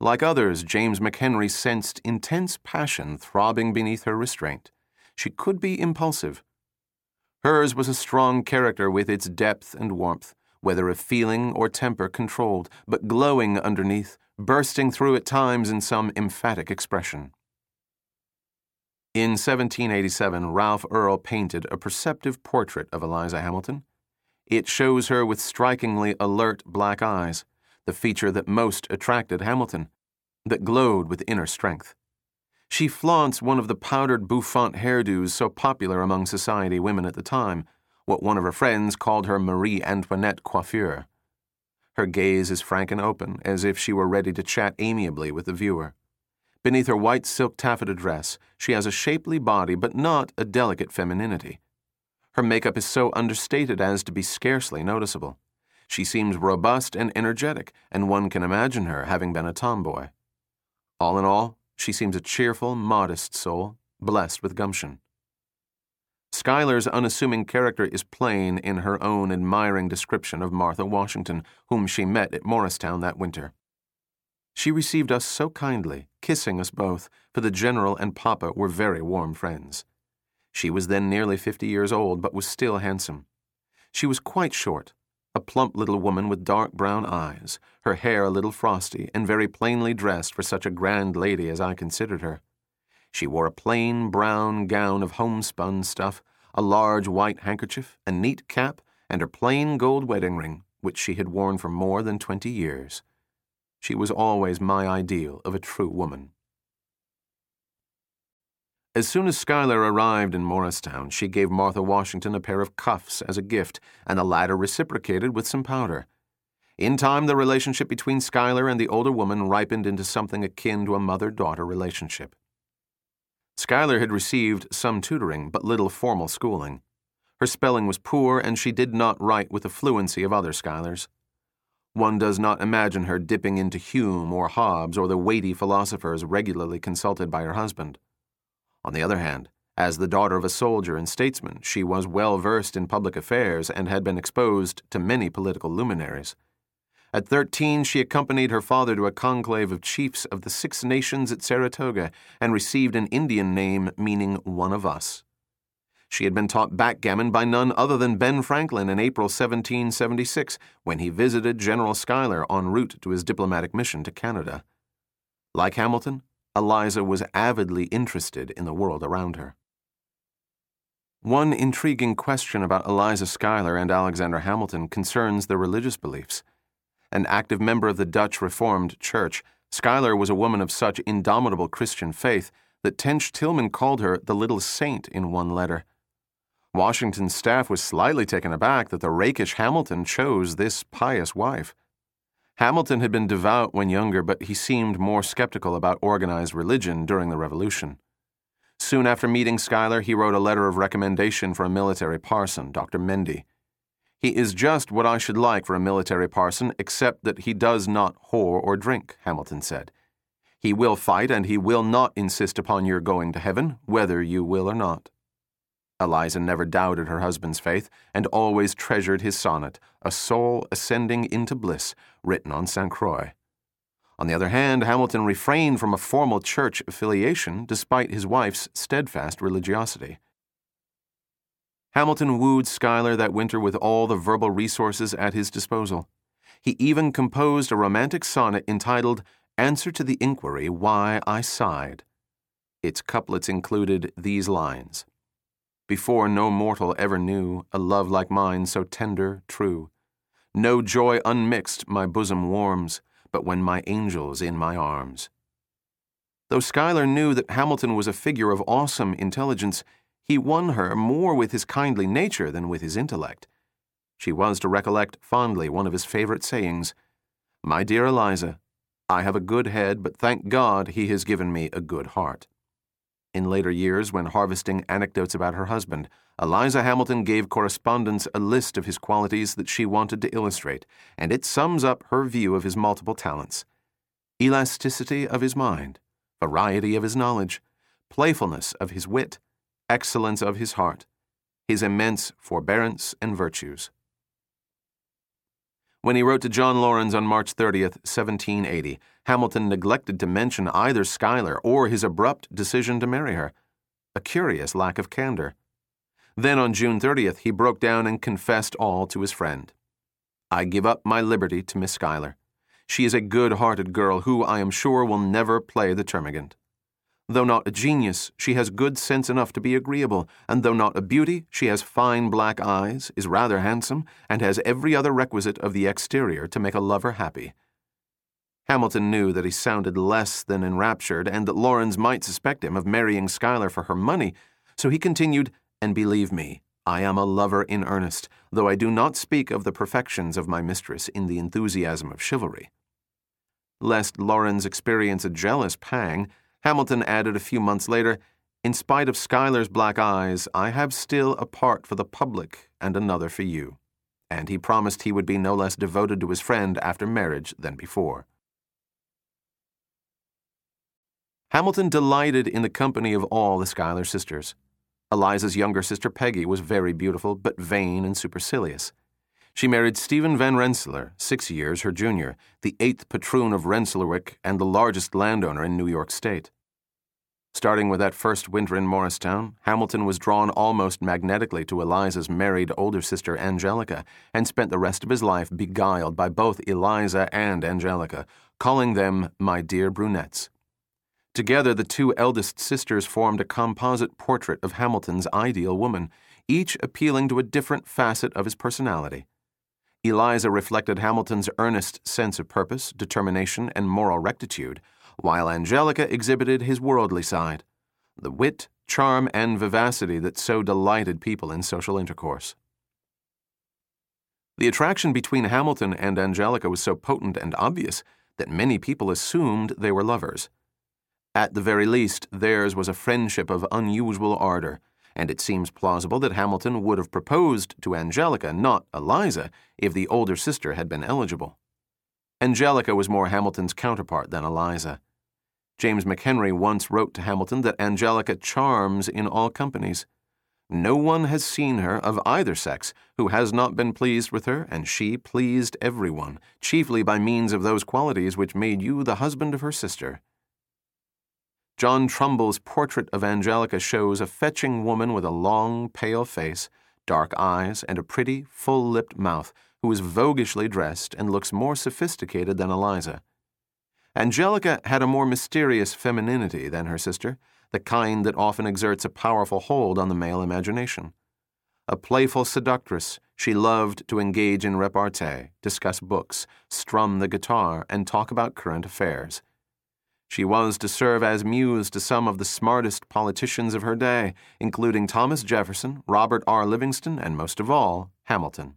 Like others, James McHenry sensed intense passion throbbing beneath her restraint. She could be impulsive. Hers was a strong character with its depth and warmth, whether of feeling or temper controlled, but glowing underneath, bursting through at times in some emphatic expression. In 1787, Ralph Earl painted a perceptive portrait of Eliza Hamilton. It shows her with strikingly alert black eyes, the feature that most attracted Hamilton, that glowed with inner strength. She flaunts one of the powdered bouffant hairdos so popular among society women at the time, what one of her friends called her Marie Antoinette coiffure. Her gaze is frank and open, as if she were ready to chat amiably with the viewer. Beneath her white silk taffeta dress, she has a shapely body, but not a delicate femininity. Her makeup is so understated as to be scarcely noticeable. She seems robust and energetic, and one can imagine her having been a tomboy. All in all, she seems a cheerful, modest soul, blessed with gumption. Schuyler's unassuming character is plain in her own admiring description of Martha Washington, whom she met at Morristown that winter. She received us so kindly, kissing us both, for the General and Papa were very warm friends. She was then nearly fifty years old, but was still handsome. She was quite short, a plump little woman with dark brown eyes, her hair a little frosty, and very plainly dressed for such a grand lady as I considered her. She wore a plain brown gown of homespun stuff, a large white handkerchief, a neat cap, and her plain gold wedding ring, which she had worn for more than twenty years. She was always my ideal of a true woman. As soon as Schuyler arrived in Morristown, she gave Martha Washington a pair of cuffs as a gift, and the latter reciprocated with some powder. In time, the relationship between Schuyler and the older woman ripened into something akin to a mother daughter relationship. Schuyler had received some tutoring, but little formal schooling. Her spelling was poor, and she did not write with the fluency of other Schuylers. One does not imagine her dipping into Hume or Hobbes or the weighty philosophers regularly consulted by her husband. On the other hand, as the daughter of a soldier and statesman, she was well versed in public affairs and had been exposed to many political luminaries. At thirteen, she accompanied her father to a conclave of chiefs of the Six Nations at Saratoga and received an Indian name meaning one of us. She had been taught backgammon by none other than Ben Franklin in April 1776 when he visited General Schuyler en route to his diplomatic mission to Canada. Like Hamilton, Eliza was avidly interested in the world around her. One intriguing question about Eliza Schuyler and Alexander Hamilton concerns their religious beliefs. An active member of the Dutch Reformed Church, Schuyler was a woman of such indomitable Christian faith that Tench Tilghman called her the little saint in one letter. Washington's staff was slightly taken aback that the rakish Hamilton chose this pious wife. Hamilton had been devout when younger, but he seemed more skeptical about organized religion during the Revolution. Soon after meeting Schuyler, he wrote a letter of recommendation for a military parson, Dr. Mendy. He is just what I should like for a military parson, except that he does not whore or drink, Hamilton said. He will fight, and he will not insist upon your going to heaven, whether you will or not. Eliza never doubted her husband's faith and always treasured his sonnet, A Soul Ascending into Bliss, written on St. Croix. On the other hand, Hamilton refrained from a formal church affiliation despite his wife's steadfast religiosity. Hamilton wooed Schuyler that winter with all the verbal resources at his disposal. He even composed a romantic sonnet entitled Answer to the Inquiry Why I Sighed. Its couplets included these lines before no mortal ever knew a love like mine so tender, true. No joy unmixed my bosom warms, but when my angel's in my arms. Though Schuyler knew that Hamilton was a figure of awesome intelligence, he won her more with his kindly nature than with his intellect. She was to recollect fondly one of his favorite sayings My dear Eliza, I have a good head, but thank God he has given me a good heart. In later years, when harvesting anecdotes about her husband, Eliza Hamilton gave correspondents a list of his qualities that she wanted to illustrate, and it sums up her view of his multiple talents elasticity of his mind, variety of his knowledge, playfulness of his wit, excellence of his heart, his immense forbearance and virtues. When he wrote to John Laurens on March 30th, 1780, Hamilton neglected to mention either Schuyler or his abrupt decision to marry her. A curious lack of candor. Then on June 30th, he broke down and confessed all to his friend. I give up my liberty to Miss Schuyler. She is a good hearted girl who, I am sure, will never play the termagant. Though not a genius, she has good sense enough to be agreeable, and though not a beauty, she has fine black eyes, is rather handsome, and has every other requisite of the exterior to make a lover happy. Hamilton knew that he sounded less than enraptured, and that Laurens might suspect him of marrying Schuyler for her money, so he continued, And believe me, I am a lover in earnest, though I do not speak of the perfections of my mistress in the enthusiasm of chivalry. Lest Laurens experience a jealous pang, Hamilton added a few months later, In spite of Schuyler's black eyes, I have still a part for the public and another for you. And he promised he would be no less devoted to his friend after marriage than before. Hamilton delighted in the company of all the Schuyler sisters. Eliza's younger sister Peggy was very beautiful, but vain and supercilious. She married Stephen Van Rensselaer, six years her junior, the eighth patroon of Rensselaerwyck and the largest landowner in New York State. Starting with that first winter in Morristown, Hamilton was drawn almost magnetically to Eliza's married older sister Angelica and spent the rest of his life beguiled by both Eliza and Angelica, calling them my dear brunettes. Together, the two eldest sisters formed a composite portrait of Hamilton's ideal woman, each appealing to a different facet of his personality. Eliza reflected Hamilton's earnest sense of purpose, determination, and moral rectitude, while Angelica exhibited his worldly side, the wit, charm, and vivacity that so delighted people in social intercourse. The attraction between Hamilton and Angelica was so potent and obvious that many people assumed they were lovers. At the very least, theirs was a friendship of unusual ardor, and it seems plausible that Hamilton would have proposed to Angelica, not Eliza, if the older sister had been eligible. Angelica was more Hamilton's counterpart than Eliza. James McHenry once wrote to Hamilton that Angelica charms in all companies. No one has seen her of either sex who has not been pleased with her, and she pleased everyone, chiefly by means of those qualities which made you the husband of her sister. John Trumbull's portrait of Angelica shows a fetching woman with a long, pale face, dark eyes, and a pretty, full lipped mouth, who is voguishly dressed and looks more sophisticated than Eliza. Angelica had a more mysterious femininity than her sister, the kind that often exerts a powerful hold on the male imagination. A playful seductress, she loved to engage in repartee, discuss books, strum the guitar, and talk about current affairs. She was to serve as muse to some of the smartest politicians of her day, including Thomas Jefferson, Robert R. Livingston, and most of all, Hamilton.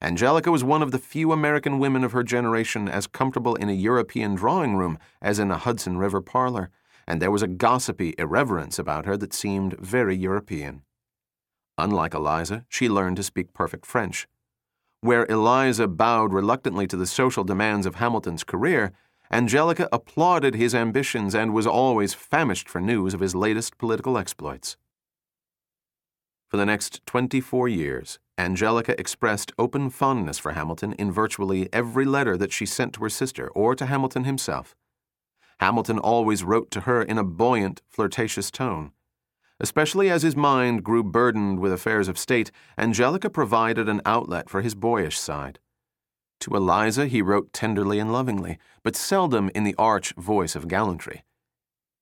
Angelica was one of the few American women of her generation as comfortable in a European drawing room as in a Hudson River parlor, and there was a gossipy irreverence about her that seemed very European. Unlike Eliza, she learned to speak perfect French. Where Eliza bowed reluctantly to the social demands of Hamilton's career, Angelica applauded his ambitions and was always famished for news of his latest political exploits. For the next 24 years, Angelica expressed open fondness for Hamilton in virtually every letter that she sent to her sister or to Hamilton himself. Hamilton always wrote to her in a buoyant, flirtatious tone. Especially as his mind grew burdened with affairs of state, Angelica provided an outlet for his boyish side. To Eliza he wrote tenderly and lovingly, but seldom in the arch voice of gallantry.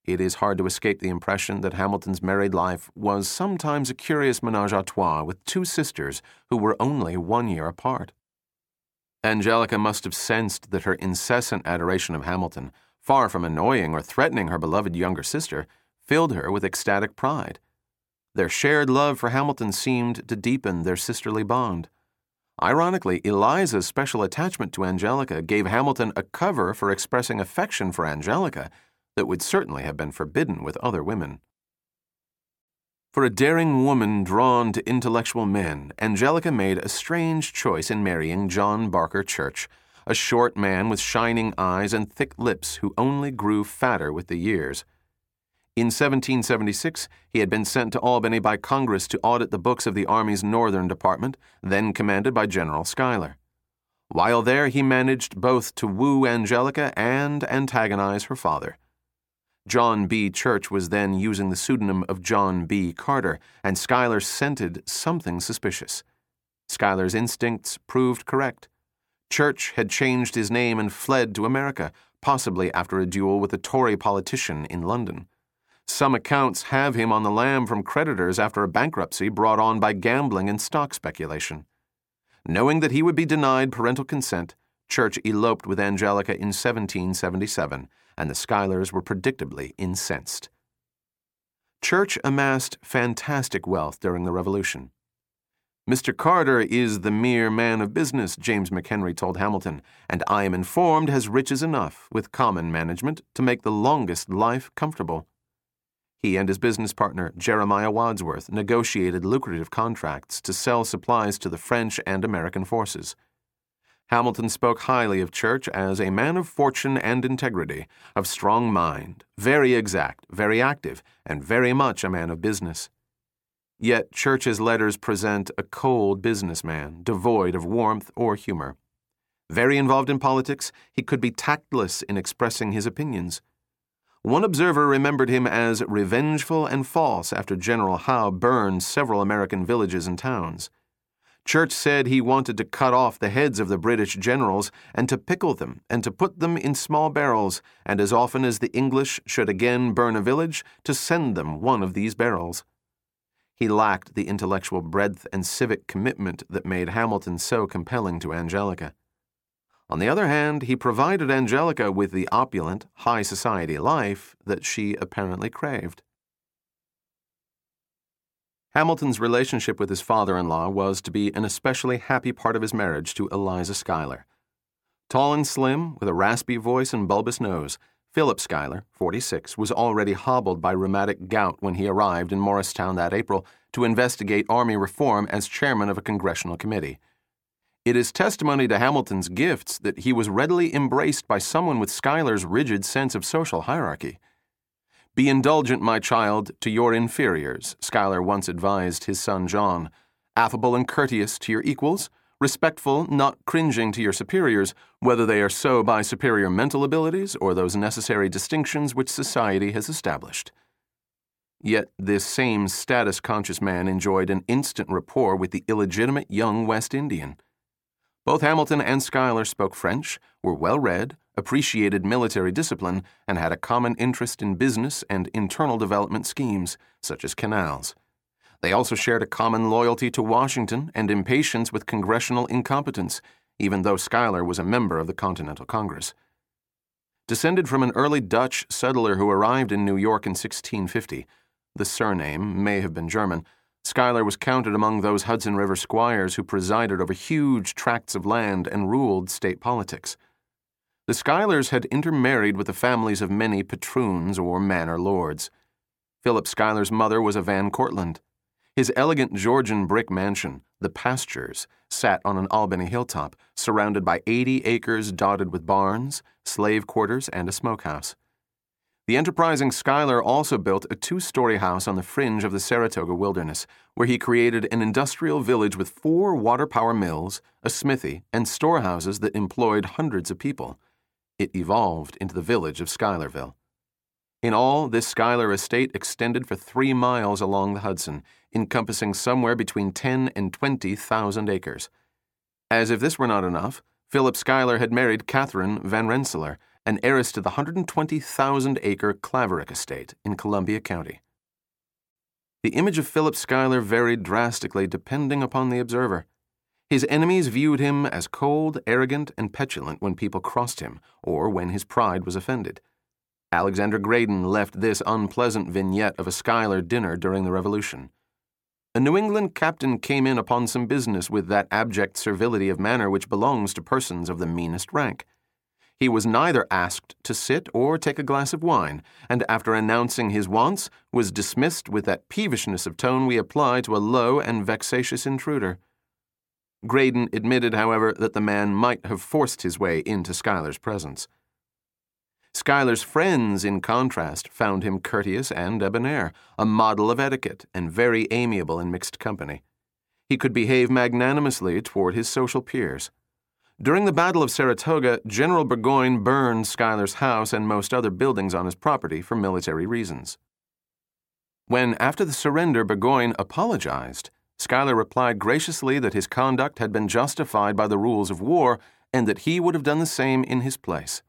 It is hard to escape the impression that Hamilton's married life was sometimes a curious menage a trois with two sisters who were only one year apart. Angelica must have sensed that her incessant adoration of Hamilton, far from annoying or threatening her beloved younger sister, filled her with ecstatic pride. Their shared love for Hamilton seemed to deepen their sisterly bond. Ironically, Eliza's special attachment to Angelica gave Hamilton a cover for expressing affection for Angelica that would certainly have been forbidden with other women. For a daring woman drawn to intellectual men, Angelica made a strange choice in marrying John Barker Church, a short man with shining eyes and thick lips who only grew fatter with the years. In 1776, he had been sent to Albany by Congress to audit the books of the Army's Northern Department, then commanded by General Schuyler. While there, he managed both to woo Angelica and antagonize her father. John B. Church was then using the pseudonym of John B. Carter, and Schuyler scented something suspicious. Schuyler's instincts proved correct. Church had changed his name and fled to America, possibly after a duel with a Tory politician in London. Some accounts have him on the lam from creditors after a bankruptcy brought on by gambling and stock speculation. Knowing that he would be denied parental consent, Church eloped with Angelica in 1777 and the Schuylers were predictably incensed. Church amassed fantastic wealth during the Revolution. Mr. Carter is the mere man of business, James McHenry told Hamilton, and I am informed has riches enough, with common management, to make the longest life comfortable. He and his business partner, Jeremiah Wadsworth, negotiated lucrative contracts to sell supplies to the French and American forces. Hamilton spoke highly of Church as a man of fortune and integrity, of strong mind, very exact, very active, and very much a man of business. Yet Church's letters present a cold businessman, devoid of warmth or humor. Very involved in politics, he could be tactless in expressing his opinions. One observer remembered him as revengeful and false after General Howe burned several American villages and towns. Church said he wanted to cut off the heads of the British generals and to pickle them and to put them in small barrels, and as often as the English should again burn a village, to send them one of these barrels. He lacked the intellectual breadth and civic commitment that made Hamilton so compelling to Angelica. On the other hand, he provided Angelica with the opulent, high society life that she apparently craved. Hamilton's relationship with his father in law was to be an especially happy part of his marriage to Eliza Schuyler. Tall and slim, with a raspy voice and bulbous nose, Philip Schuyler, 46, was already hobbled by rheumatic gout when he arrived in Morristown that April to investigate Army reform as chairman of a congressional committee. It is testimony to Hamilton's gifts that he was readily embraced by someone with Schuyler's rigid sense of social hierarchy. Be indulgent, my child, to your inferiors, Schuyler once advised his son John. Affable and courteous to your equals, respectful, not cringing to your superiors, whether they are so by superior mental abilities or those necessary distinctions which society has established. Yet this same status conscious man enjoyed an instant rapport with the illegitimate young West Indian. Both Hamilton and Schuyler spoke French, were well read, appreciated military discipline, and had a common interest in business and internal development schemes, such as canals. They also shared a common loyalty to Washington and impatience with congressional incompetence, even though Schuyler was a member of the Continental Congress. Descended from an early Dutch settler who arrived in New York in 1650, the surname may have been German. Schuyler was counted among those Hudson River squires who presided over huge tracts of land and ruled state politics. The Schuylers had intermarried with the families of many patroons or manor lords. Philip Schuyler's mother was a Van Cortlandt. His elegant Georgian brick mansion, The Pastures, sat on an Albany hilltop, surrounded by 80 acres dotted with barns, slave quarters, and a smokehouse. The enterprising Schuyler also built a two story house on the fringe of the Saratoga wilderness, where he created an industrial village with four water power mills, a smithy, and storehouses that employed hundreds of people. It evolved into the village of Schuylerville. In all, this Schuyler estate extended for three miles along the Hudson, encompassing somewhere between 10 and 20,000 acres. As if this were not enough, Philip Schuyler had married Catherine Van Rensselaer, an heiress to the 120,000 acre Claverack estate in Columbia County. The image of Philip Schuyler varied drastically depending upon the observer. His enemies viewed him as cold, arrogant, and petulant when people crossed him, or when his pride was offended. Alexander Graydon left this unpleasant vignette of a Schuyler dinner during the Revolution. A New England captain came in upon some business with that abject servility of manner which belongs to persons of the meanest rank. He was neither asked to sit or take a glass of wine, and after announcing his wants, was dismissed with that peevishness of tone we apply to a low and vexatious intruder. Graydon admitted, however, that the man might have forced his way into Schuyler's presence. Schuyler's friends, in contrast, found him courteous and debonair, a model of etiquette, and very amiable in mixed company. He could behave magnanimously toward his social peers. During the Battle of Saratoga, General Burgoyne burned Schuyler's house and most other buildings on his property for military reasons. When, after the surrender, Burgoyne apologized, Schuyler replied graciously that his conduct had been justified by the rules of war and that he would have done the same in his place.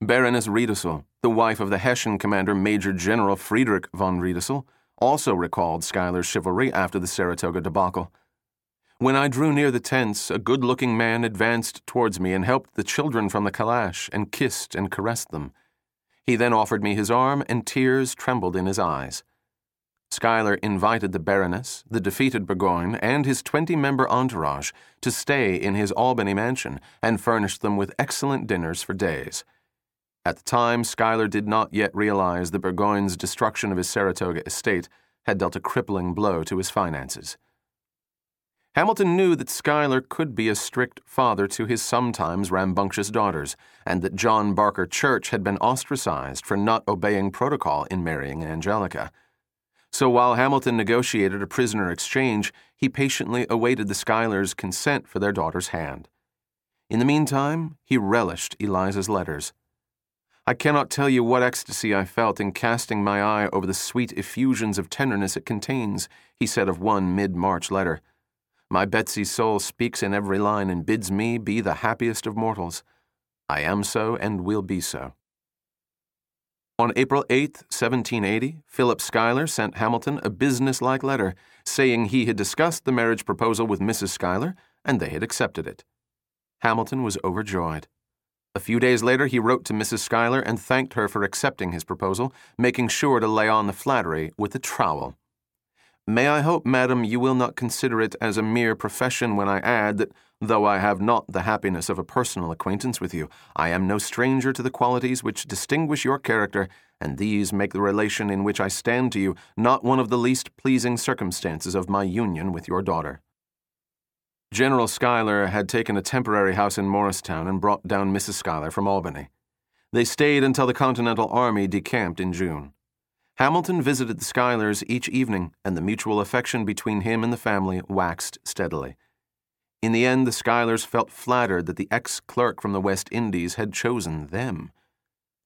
Baroness Riedesel, the wife of the Hessian commander Major General Friedrich von Riedesel, also recalled Schuyler's chivalry after the Saratoga debacle. When I drew near the tents, a good looking man advanced towards me and helped the children from the calash and kissed and caressed them. He then offered me his arm, and tears trembled in his eyes. Schuyler invited the Baroness, the defeated Burgoyne, and his 20 member entourage to stay in his Albany mansion and furnished them with excellent dinners for days. At the time, Schuyler did not yet realize that Burgoyne's destruction of his Saratoga estate had dealt a crippling blow to his finances. Hamilton knew that Schuyler could be a strict father to his sometimes rambunctious daughters, and that John Barker Church had been ostracized for not obeying protocol in marrying Angelica. So while Hamilton negotiated a prisoner exchange, he patiently awaited the Schuylers' consent for their daughter's hand. In the meantime, he relished Eliza's letters. I cannot tell you what ecstasy I felt in casting my eye over the sweet effusions of tenderness it contains, he said of one mid March letter. My Betsy's soul speaks in every line and bids me be the happiest of mortals. I am so and will be so. On April 8, 1780, Philip Schuyler sent Hamilton a business-like letter saying he had discussed the marriage proposal with Mrs. Schuyler and they had accepted it. Hamilton was overjoyed. A few days later, he wrote to Mrs. Schuyler and thanked her for accepting his proposal, making sure to lay on the flattery with a trowel. May I hope, madam, you will not consider it as a mere profession when I add that, though I have not the happiness of a personal acquaintance with you, I am no stranger to the qualities which distinguish your character, and these make the relation in which I stand to you not one of the least pleasing circumstances of my union with your daughter. General Schuyler had taken a temporary house in Morristown and brought down Mrs. Schuyler from Albany. They stayed until the Continental Army decamped in June. Hamilton visited the Schuylers each evening, and the mutual affection between him and the family waxed steadily. In the end, the Schuylers felt flattered that the ex clerk from the West Indies had chosen them.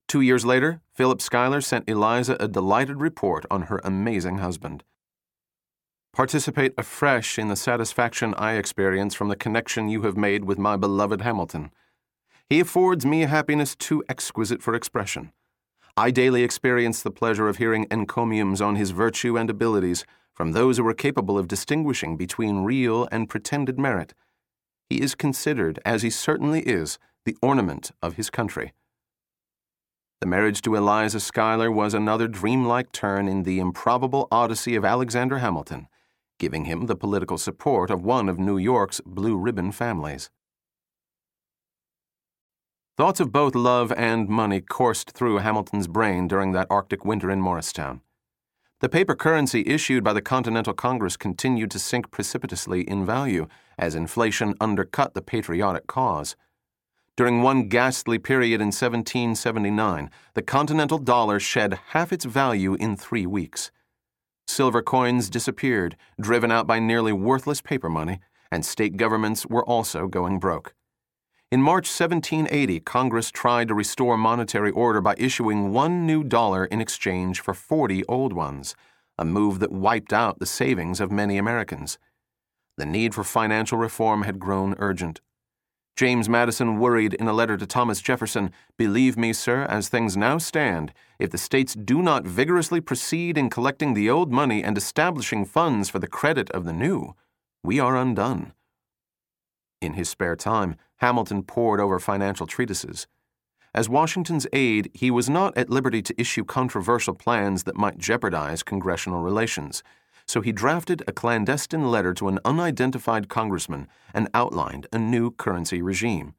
Two years later, Philip Schuyler sent Eliza a delighted report on her amazing husband participate afresh in the satisfaction I experience from the connection you have made with my beloved Hamilton. He affords me a happiness too exquisite for expression. I daily experience the pleasure of hearing encomiums on his virtue and abilities from those who are capable of distinguishing between real and pretended merit. He is considered, as he certainly is, the ornament of his country. The marriage to Eliza Schuyler was another dreamlike turn in the improbable odyssey of Alexander Hamilton giving him the political support of one of New York's blue ribbon families. Thoughts of both love and money coursed through Hamilton's brain during that Arctic winter in Morristown. The paper currency issued by the Continental Congress continued to sink precipitously in value as inflation undercut the patriotic cause. During one ghastly period in 1779, the Continental dollar shed half its value in three weeks. Silver coins disappeared, driven out by nearly worthless paper money, and state governments were also going broke. In March 1780, Congress tried to restore monetary order by issuing one new dollar in exchange for 40 old ones, a move that wiped out the savings of many Americans. The need for financial reform had grown urgent. James Madison worried in a letter to Thomas Jefferson Believe me, sir, as things now stand, if the states do not vigorously proceed in collecting the old money and establishing funds for the credit of the new, we are undone. In his spare time, Hamilton pored over financial treatises. As Washington's aide, he was not at liberty to issue controversial plans that might jeopardize congressional relations so he drafted a clandestine letter to an unidentified congressman and outlined a new currency regime.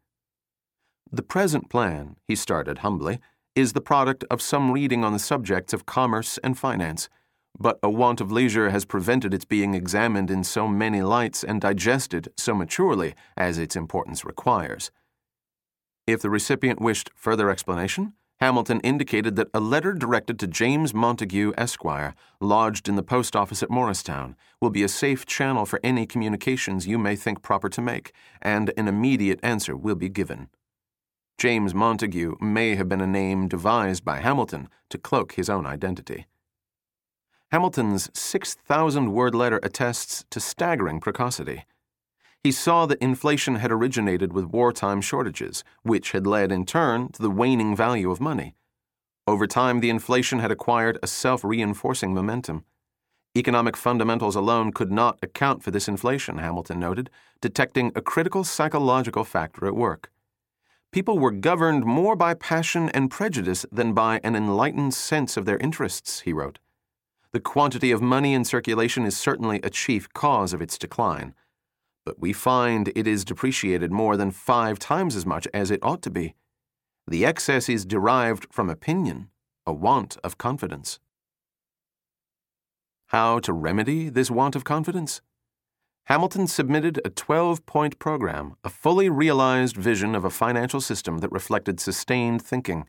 The present plan, he started humbly, is the product of some reading on the subjects of commerce and finance, but a want of leisure has prevented its being examined in so many lights and digested so maturely as its importance requires. If the recipient wished further explanation, Hamilton indicated that a letter directed to James Montague, Esquire, lodged in the post office at Morristown, will be a safe channel for any communications you may think proper to make, and an immediate answer will be given. James Montague may have been a name devised by Hamilton to cloak his own identity. Hamilton's 6,000 word letter attests to staggering precocity. He saw that inflation had originated with wartime shortages, which had led in turn to the waning value of money. Over time, the inflation had acquired a self reinforcing momentum. Economic fundamentals alone could not account for this inflation, Hamilton noted, detecting a critical psychological factor at work. People were governed more by passion and prejudice than by an enlightened sense of their interests, he wrote. The quantity of money in circulation is certainly a chief cause of its decline but we find it is depreciated more than five times as much as it ought to be. The excess is derived from opinion, a want of confidence. How to remedy this want of confidence? Hamilton submitted a 12 point program, a fully realized vision of a financial system that reflected sustained thinking.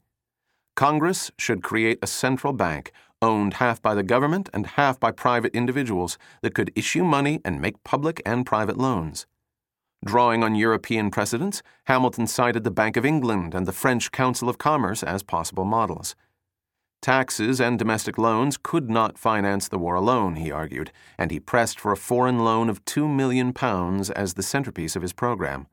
Congress should create a central bank owned half by the government and half by private individuals that could issue money and make public and private loans. Drawing on European precedents, Hamilton cited the Bank of England and the French Council of Commerce as possible models. Taxes and domestic loans could not finance the war alone, he argued, and he pressed for a foreign loan of two million pounds as the centerpiece of his program.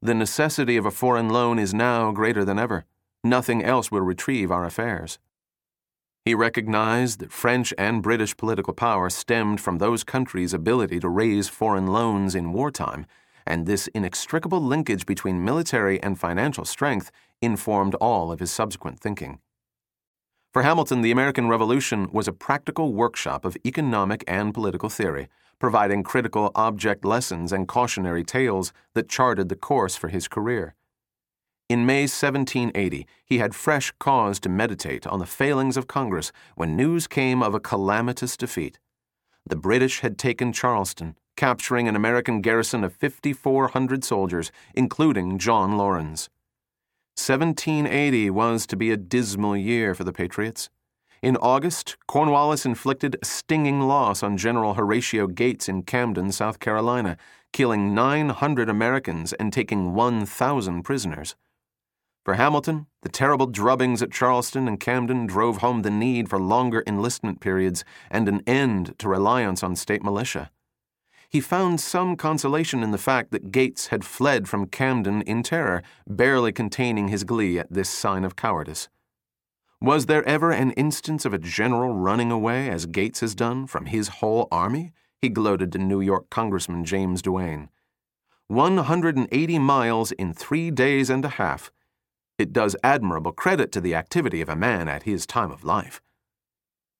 The necessity of a foreign loan is now greater than ever. Nothing else will retrieve our affairs. He recognized that French and British political power stemmed from those countries' ability to raise foreign loans in wartime and this inextricable linkage between military and financial strength informed all of his subsequent thinking. For Hamilton, the American Revolution was a practical workshop of economic and political theory, providing critical object lessons and cautionary tales that charted the course for his career. In May 1780, he had fresh cause to meditate on the failings of Congress when news came of a calamitous defeat. The British had taken Charleston, capturing an American garrison of 5,400 soldiers, including John Laurens. 1780 was to be a dismal year for the Patriots. In August, Cornwallis inflicted a stinging loss on General Horatio Gates in Camden, South Carolina, killing 900 Americans and taking 1,000 prisoners. For Hamilton, the terrible drubbings at Charleston and Camden drove home the need for longer enlistment periods and an end to reliance on state militia he found some consolation in the fact that Gates had fled from Camden in terror, barely containing his glee at this sign of cowardice. Was there ever an instance of a general running away, as Gates has done, from his whole army? He gloated to New York Congressman James Duane. 180 miles in three days and a half. It does admirable credit to the activity of a man at his time of life.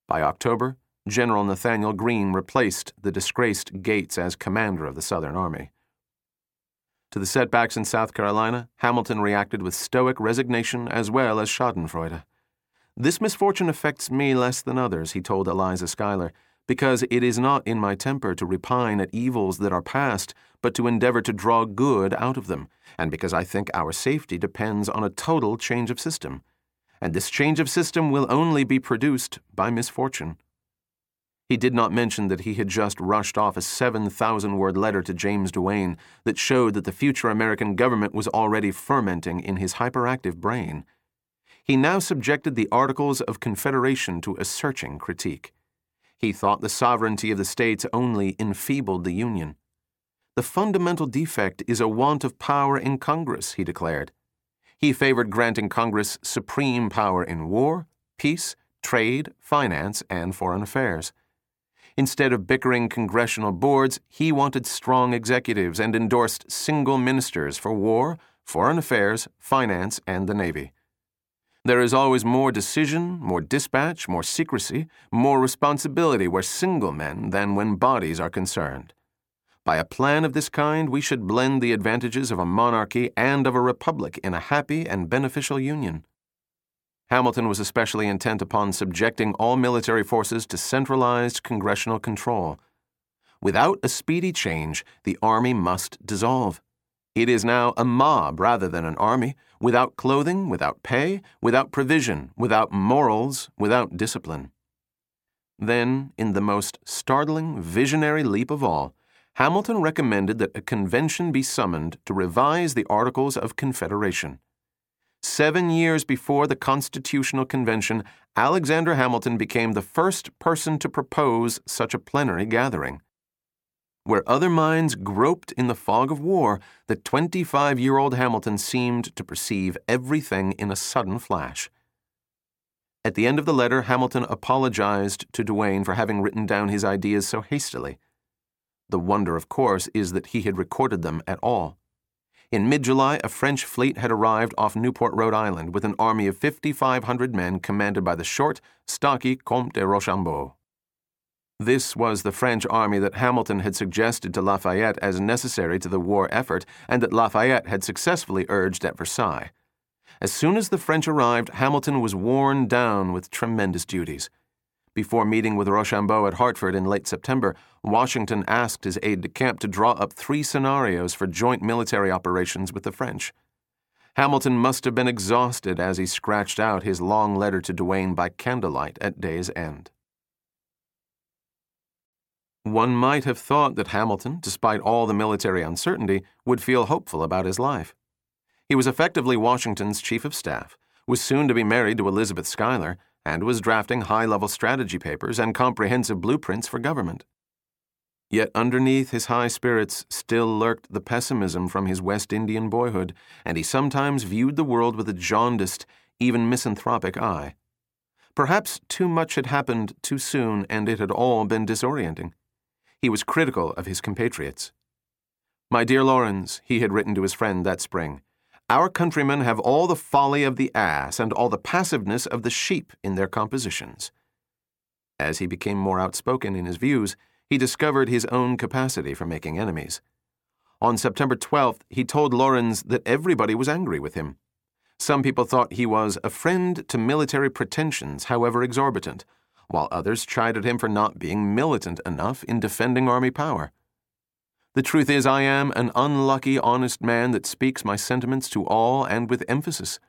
By October, General Nathanael Greene replaced the disgraced Gates as commander of the Southern Army. To the setbacks in South Carolina, Hamilton reacted with stoic resignation as well as schadenfreude. This misfortune affects me less than others, he told Eliza Schuyler, because it is not in my temper to repine at evils that are past, but to endeavor to draw good out of them, and because I think our safety depends on a total change of system. And this change of system will only be produced by misfortune. He did not mention that he had just rushed off a 7,000 word letter to James Duane that showed that the future American government was already fermenting in his hyperactive brain. He now subjected the Articles of Confederation to a searching critique. He thought the sovereignty of the states only enfeebled the Union. The fundamental defect is a want of power in Congress, he declared. He favored granting Congress supreme power in war, peace, trade, finance, and foreign affairs. Instead of bickering congressional boards, he wanted strong executives and endorsed single ministers for war, foreign affairs, finance, and the Navy. There is always more decision, more dispatch, more secrecy, more responsibility where single men than when bodies are concerned. By a plan of this kind, we should blend the advantages of a monarchy and of a republic in a happy and beneficial union. Hamilton was especially intent upon subjecting all military forces to centralized congressional control. Without a speedy change, the army must dissolve. It is now a mob rather than an army, without clothing, without pay, without provision, without morals, without discipline. Then, in the most startling, visionary leap of all, Hamilton recommended that a convention be summoned to revise the Articles of Confederation. Seven years before the Constitutional Convention, Alexander Hamilton became the first person to propose such a plenary gathering. Where other minds groped in the fog of war, the 25 year old Hamilton seemed to perceive everything in a sudden flash. At the end of the letter, Hamilton apologized to Duane for having written down his ideas so hastily. The wonder, of course, is that he had recorded them at all. In mid July, a French fleet had arrived off Newport, Rhode Island, with an army of 5,500 men commanded by the short, stocky Comte de Rochambeau. This was the French army that Hamilton had suggested to Lafayette as necessary to the war effort and that Lafayette had successfully urged at Versailles. As soon as the French arrived, Hamilton was worn down with tremendous duties. Before meeting with Rochambeau at Hartford in late September, Washington asked his aide de camp to draw up three scenarios for joint military operations with the French. Hamilton must have been exhausted as he scratched out his long letter to Duane by candlelight at day's end. One might have thought that Hamilton, despite all the military uncertainty, would feel hopeful about his life. He was effectively Washington's chief of staff, was soon to be married to Elizabeth Schuyler, and was drafting high level strategy papers and comprehensive blueprints for government. Yet underneath his high spirits still lurked the pessimism from his West Indian boyhood, and he sometimes viewed the world with a jaundiced, even misanthropic eye. Perhaps too much had happened too soon, and it had all been disorienting. He was critical of his compatriots. My dear Laurens, he had written to his friend that spring, our countrymen have all the folly of the ass and all the passiveness of the sheep in their compositions. As he became more outspoken in his views, he discovered his own capacity for making enemies. On September 12th, he told Laurens that everybody was angry with him. Some people thought he was a friend to military pretensions, however exorbitant, while others chided him for not being militant enough in defending army power. The truth is, I am an unlucky, honest man that speaks my sentiments to all and with emphasis.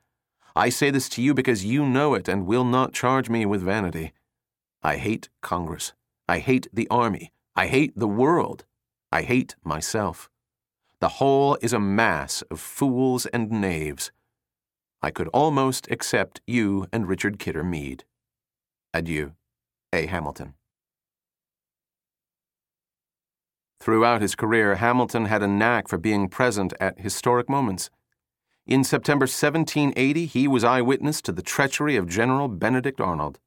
I say this to you because you know it and will not charge me with vanity. I hate Congress. I hate the army. I hate the world. I hate myself. The whole is a mass of fools and knaves. I could almost accept you and Richard Kidder Meade. Adieu, A. Hamilton. Throughout his career, Hamilton had a knack for being present at historic moments. In September 1780, he was eyewitness to the treachery of General Benedict Arnold.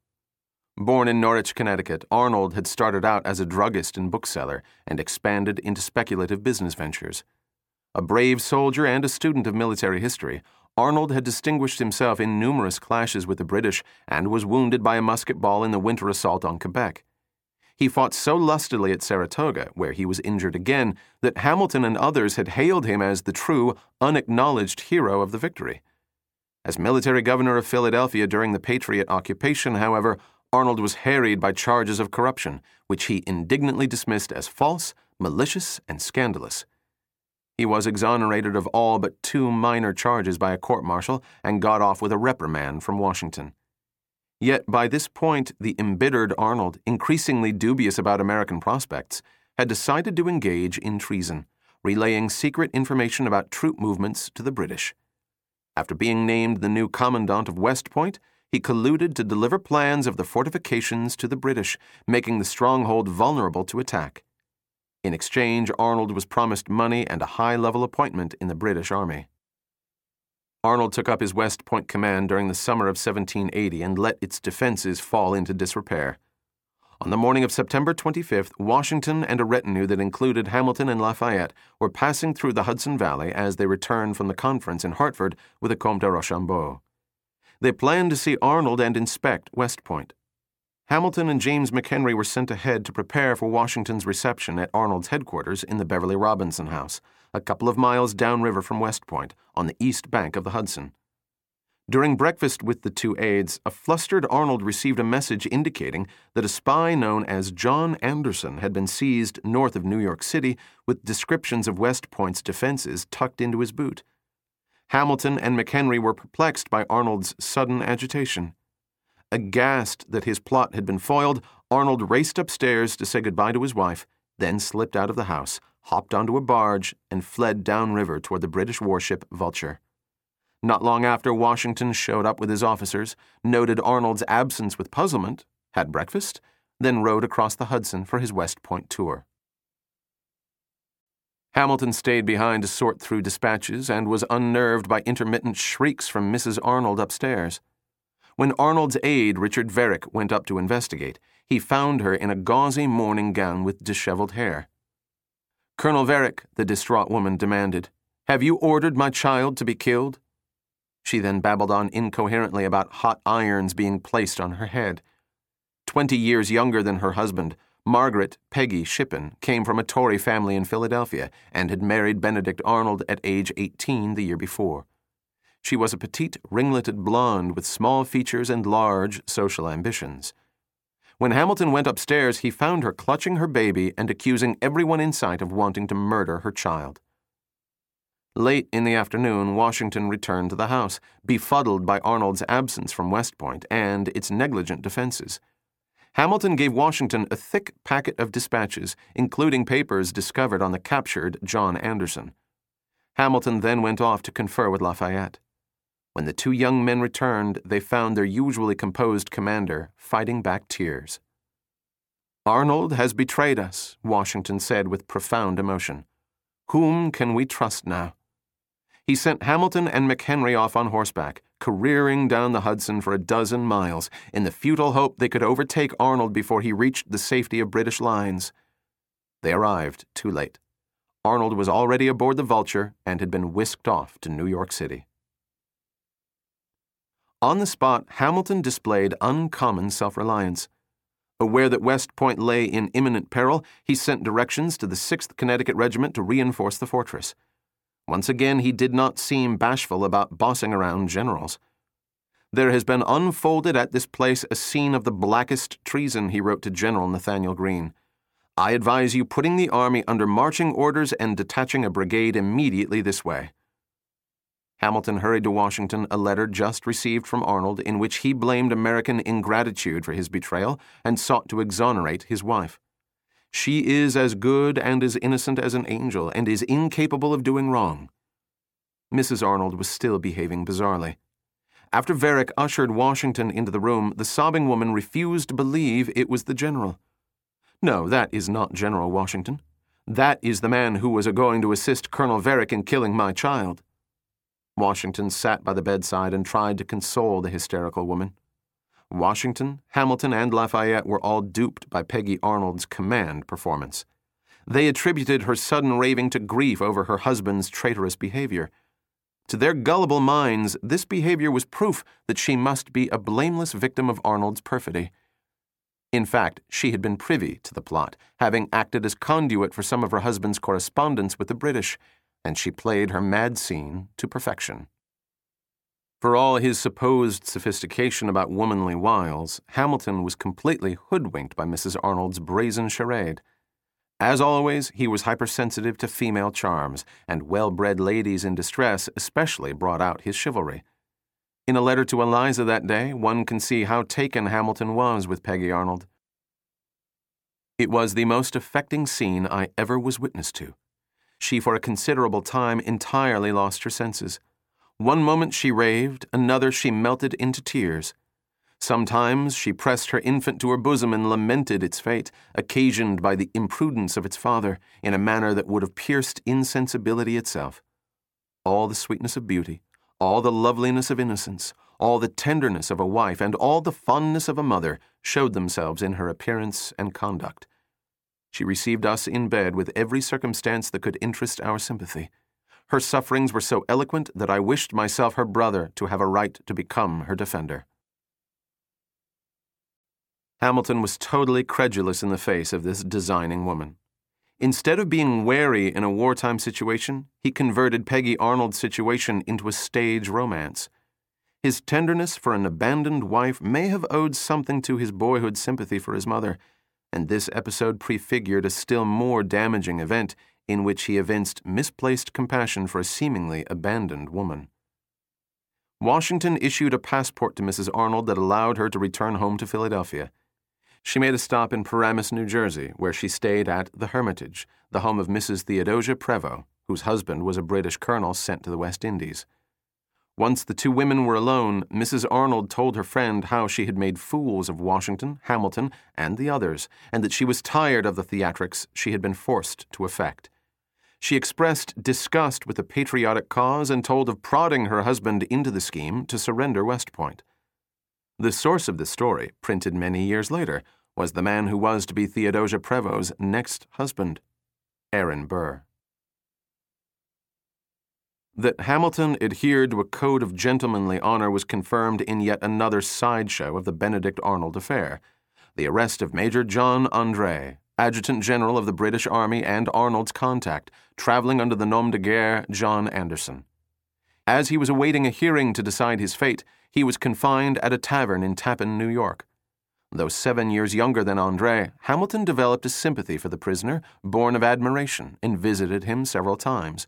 Born in Norwich, Connecticut, Arnold had started out as a druggist and bookseller and expanded into speculative business ventures. A brave soldier and a student of military history, Arnold had distinguished himself in numerous clashes with the British and was wounded by a musket ball in the winter assault on Quebec. He fought so lustily at Saratoga, where he was injured again, that Hamilton and others had hailed him as the true, unacknowledged hero of the victory. As military governor of Philadelphia during the Patriot occupation, however, Arnold was harried by charges of corruption, which he indignantly dismissed as false, malicious, and scandalous. He was exonerated of all but two minor charges by a court martial and got off with a reprimand from Washington. Yet by this point, the embittered Arnold, increasingly dubious about American prospects, had decided to engage in treason, relaying secret information about troop movements to the British. After being named the new commandant of West Point, he colluded to deliver plans of the fortifications to the British, making the stronghold vulnerable to attack. In exchange, Arnold was promised money and a high level appointment in the British Army. Arnold took up his West Point command during the summer of 1780 and let its defenses fall into disrepair. On the morning of September 25th, Washington and a retinue that included Hamilton and Lafayette were passing through the Hudson Valley as they returned from the conference in Hartford with the Comte de Rochambeau. They planned to see Arnold and inspect West Point. Hamilton and James McHenry were sent ahead to prepare for Washington's reception at Arnold's headquarters in the Beverly Robinson House, a couple of miles downriver from West Point, on the east bank of the Hudson. During breakfast with the two aides, a flustered Arnold received a message indicating that a spy known as John Anderson had been seized north of New York City with descriptions of West Point's defenses tucked into his boot. Hamilton and McHenry were perplexed by Arnold's sudden agitation. Aghast that his plot had been foiled, Arnold raced upstairs to say goodbye to his wife, then slipped out of the house, hopped onto a barge, and fled downriver toward the British warship Vulture. Not long after, Washington showed up with his officers, noted Arnold's absence with puzzlement, had breakfast, then rode across the Hudson for his West Point tour. Hamilton stayed behind to sort through dispatches and was unnerved by intermittent shrieks from Mrs. Arnold upstairs. When Arnold's aide, Richard Varick, went up to investigate, he found her in a gauzy morning gown with disheveled hair. Colonel Varick, the distraught woman demanded, have you ordered my child to be killed? She then babbled on incoherently about hot irons being placed on her head. Twenty years younger than her husband, Margaret Peggy Shippen came from a Tory family in Philadelphia and had married Benedict Arnold at age 18 the year before. She was a petite, ringleted blonde with small features and large social ambitions. When Hamilton went upstairs, he found her clutching her baby and accusing everyone in sight of wanting to murder her child. Late in the afternoon, Washington returned to the house, befuddled by Arnold's absence from West Point and its negligent defenses. Hamilton gave Washington a thick packet of dispatches, including papers discovered on the captured John Anderson. Hamilton then went off to confer with Lafayette. When the two young men returned, they found their usually composed commander fighting back tears. Arnold has betrayed us, Washington said with profound emotion. Whom can we trust now? He sent Hamilton and McHenry off on horseback, careering down the Hudson for a dozen miles, in the futile hope they could overtake Arnold before he reached the safety of British lines. They arrived too late. Arnold was already aboard the Vulture and had been whisked off to New York City. On the spot, Hamilton displayed uncommon self reliance. Aware that West Point lay in imminent peril, he sent directions to the 6th Connecticut Regiment to reinforce the fortress. Once again, he did not seem bashful about bossing around generals. There has been unfolded at this place a scene of the blackest treason, he wrote to General Nathanael Greene. I advise you putting the army under marching orders and detaching a brigade immediately this way. Hamilton hurried to Washington a letter just received from Arnold in which he blamed American ingratitude for his betrayal and sought to exonerate his wife. She is as good and as innocent as an angel, and is incapable of doing wrong. Mrs. Arnold was still behaving bizarrely. After Varick ushered Washington into the room, the sobbing woman refused to believe it was the general. No, that is not General Washington. That is the man who was a going to assist Colonel Varick in killing my child. Washington sat by the bedside and tried to console the hysterical woman. Washington, Hamilton, and Lafayette were all duped by Peggy Arnold's command performance. They attributed her sudden raving to grief over her husband's traitorous behavior. To their gullible minds, this behavior was proof that she must be a blameless victim of Arnold's perfidy. In fact, she had been privy to the plot, having acted as conduit for some of her husband's correspondence with the British, and she played her mad scene to perfection. For all his supposed sophistication about womanly wiles, Hamilton was completely hoodwinked by Mrs. Arnold's brazen charade. As always, he was hypersensitive to female charms, and well bred ladies in distress especially brought out his chivalry. In a letter to Eliza that day, one can see how taken Hamilton was with Peggy Arnold. It was the most affecting scene I ever was witness to. She, for a considerable time, entirely lost her senses. One moment she raved, another she melted into tears. Sometimes she pressed her infant to her bosom and lamented its fate, occasioned by the imprudence of its father, in a manner that would have pierced insensibility itself. All the sweetness of beauty, all the loveliness of innocence, all the tenderness of a wife, and all the fondness of a mother showed themselves in her appearance and conduct. She received us in bed with every circumstance that could interest our sympathy. Her sufferings were so eloquent that I wished myself her brother to have a right to become her defender. Hamilton was totally credulous in the face of this designing woman. Instead of being wary in a wartime situation, he converted Peggy Arnold's situation into a stage romance. His tenderness for an abandoned wife may have owed something to his boyhood sympathy for his mother, and this episode prefigured a still more damaging event in which he evinced misplaced compassion for a seemingly abandoned woman. Washington issued a passport to Mrs. Arnold that allowed her to return home to Philadelphia. She made a stop in Paramus, New Jersey, where she stayed at the Hermitage, the home of Mrs. Theodosia Prevost, whose husband was a British colonel sent to the West Indies. Once the two women were alone, Mrs. Arnold told her friend how she had made fools of Washington, Hamilton, and the others, and that she was tired of the theatrics she had been forced to effect. She expressed disgust with the patriotic cause and told of prodding her husband into the scheme to surrender West Point. The source of the story, printed many years later, was the man who was to be Theodosia Prevost's next husband, Aaron Burr. That Hamilton adhered to a code of gentlemanly honor was confirmed in yet another sideshow of the Benedict Arnold affair the arrest of Major John Andre, Adjutant General of the British Army and Arnold's contact, traveling under the nom de guerre John Anderson. As he was awaiting a hearing to decide his fate, he was confined at a tavern in Tappan, New York. Though seven years younger than Andre, Hamilton developed a sympathy for the prisoner, born of admiration, and visited him several times.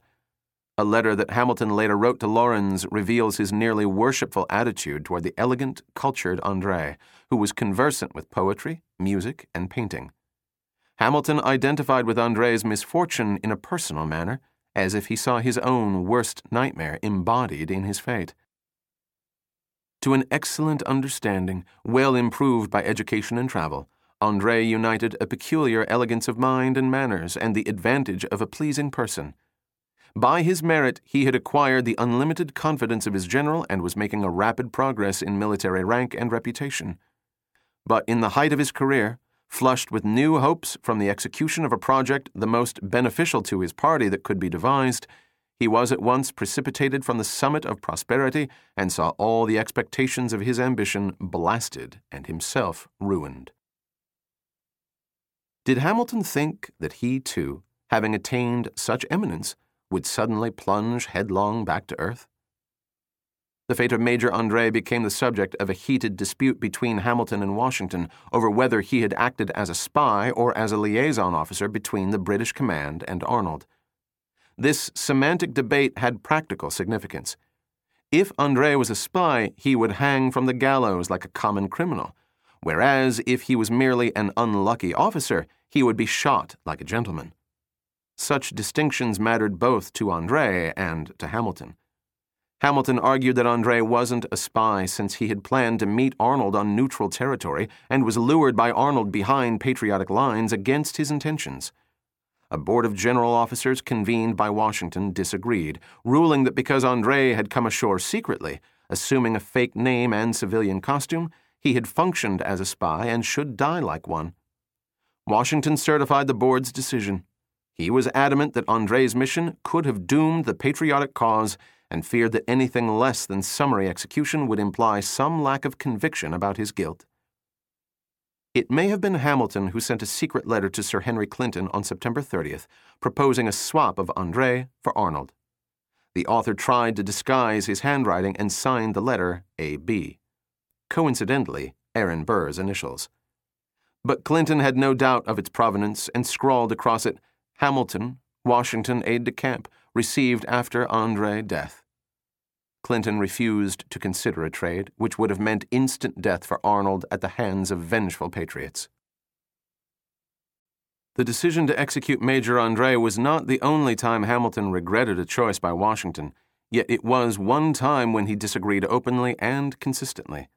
A letter that Hamilton later wrote to Laurens reveals his nearly worshipful attitude toward the elegant, cultured Andre, who was conversant with poetry, music, and painting. Hamilton identified with Andre's misfortune in a personal manner, as if he saw his own worst nightmare embodied in his fate. To an excellent understanding, well improved by education and travel, Andre united a peculiar elegance of mind and manners and the advantage of a pleasing person. By his merit, he had acquired the unlimited confidence of his general and was making a rapid progress in military rank and reputation. But in the height of his career, flushed with new hopes from the execution of a project the most beneficial to his party that could be devised, he was at once precipitated from the summit of prosperity and saw all the expectations of his ambition blasted and himself ruined. Did Hamilton think that he, too, having attained such eminence, would suddenly plunge headlong back to earth? The fate of Major Andre became the subject of a heated dispute between Hamilton and Washington over whether he had acted as a spy or as a liaison officer between the British command and Arnold. This semantic debate had practical significance. If Andre was a spy, he would hang from the gallows like a common criminal, whereas if he was merely an unlucky officer, he would be shot like a gentleman. Such distinctions mattered both to Andre and to Hamilton. Hamilton argued that Andre wasn't a spy since he had planned to meet Arnold on neutral territory and was lured by Arnold behind patriotic lines against his intentions. A board of general officers convened by Washington disagreed, ruling that because Andre had come ashore secretly, assuming a fake name and civilian costume, he had functioned as a spy and should die like one. Washington certified the board's decision. He was adamant that Andre's mission could have doomed the patriotic cause and feared that anything less than summary execution would imply some lack of conviction about his guilt. It may have been Hamilton who sent a secret letter to Sir Henry Clinton on September 30th, proposing a swap of Andre for Arnold. The author tried to disguise his handwriting and signed the letter A.B. Coincidentally, Aaron Burr's initials. But Clinton had no doubt of its provenance and scrawled across it Hamilton, Washington aide de camp, received after Andre death. Clinton refused to consider a trade which would have meant instant death for Arnold at the hands of vengeful patriots. The decision to execute Major Andre was not the only time Hamilton regretted a choice by Washington, yet it was one time when he disagreed openly and consistently.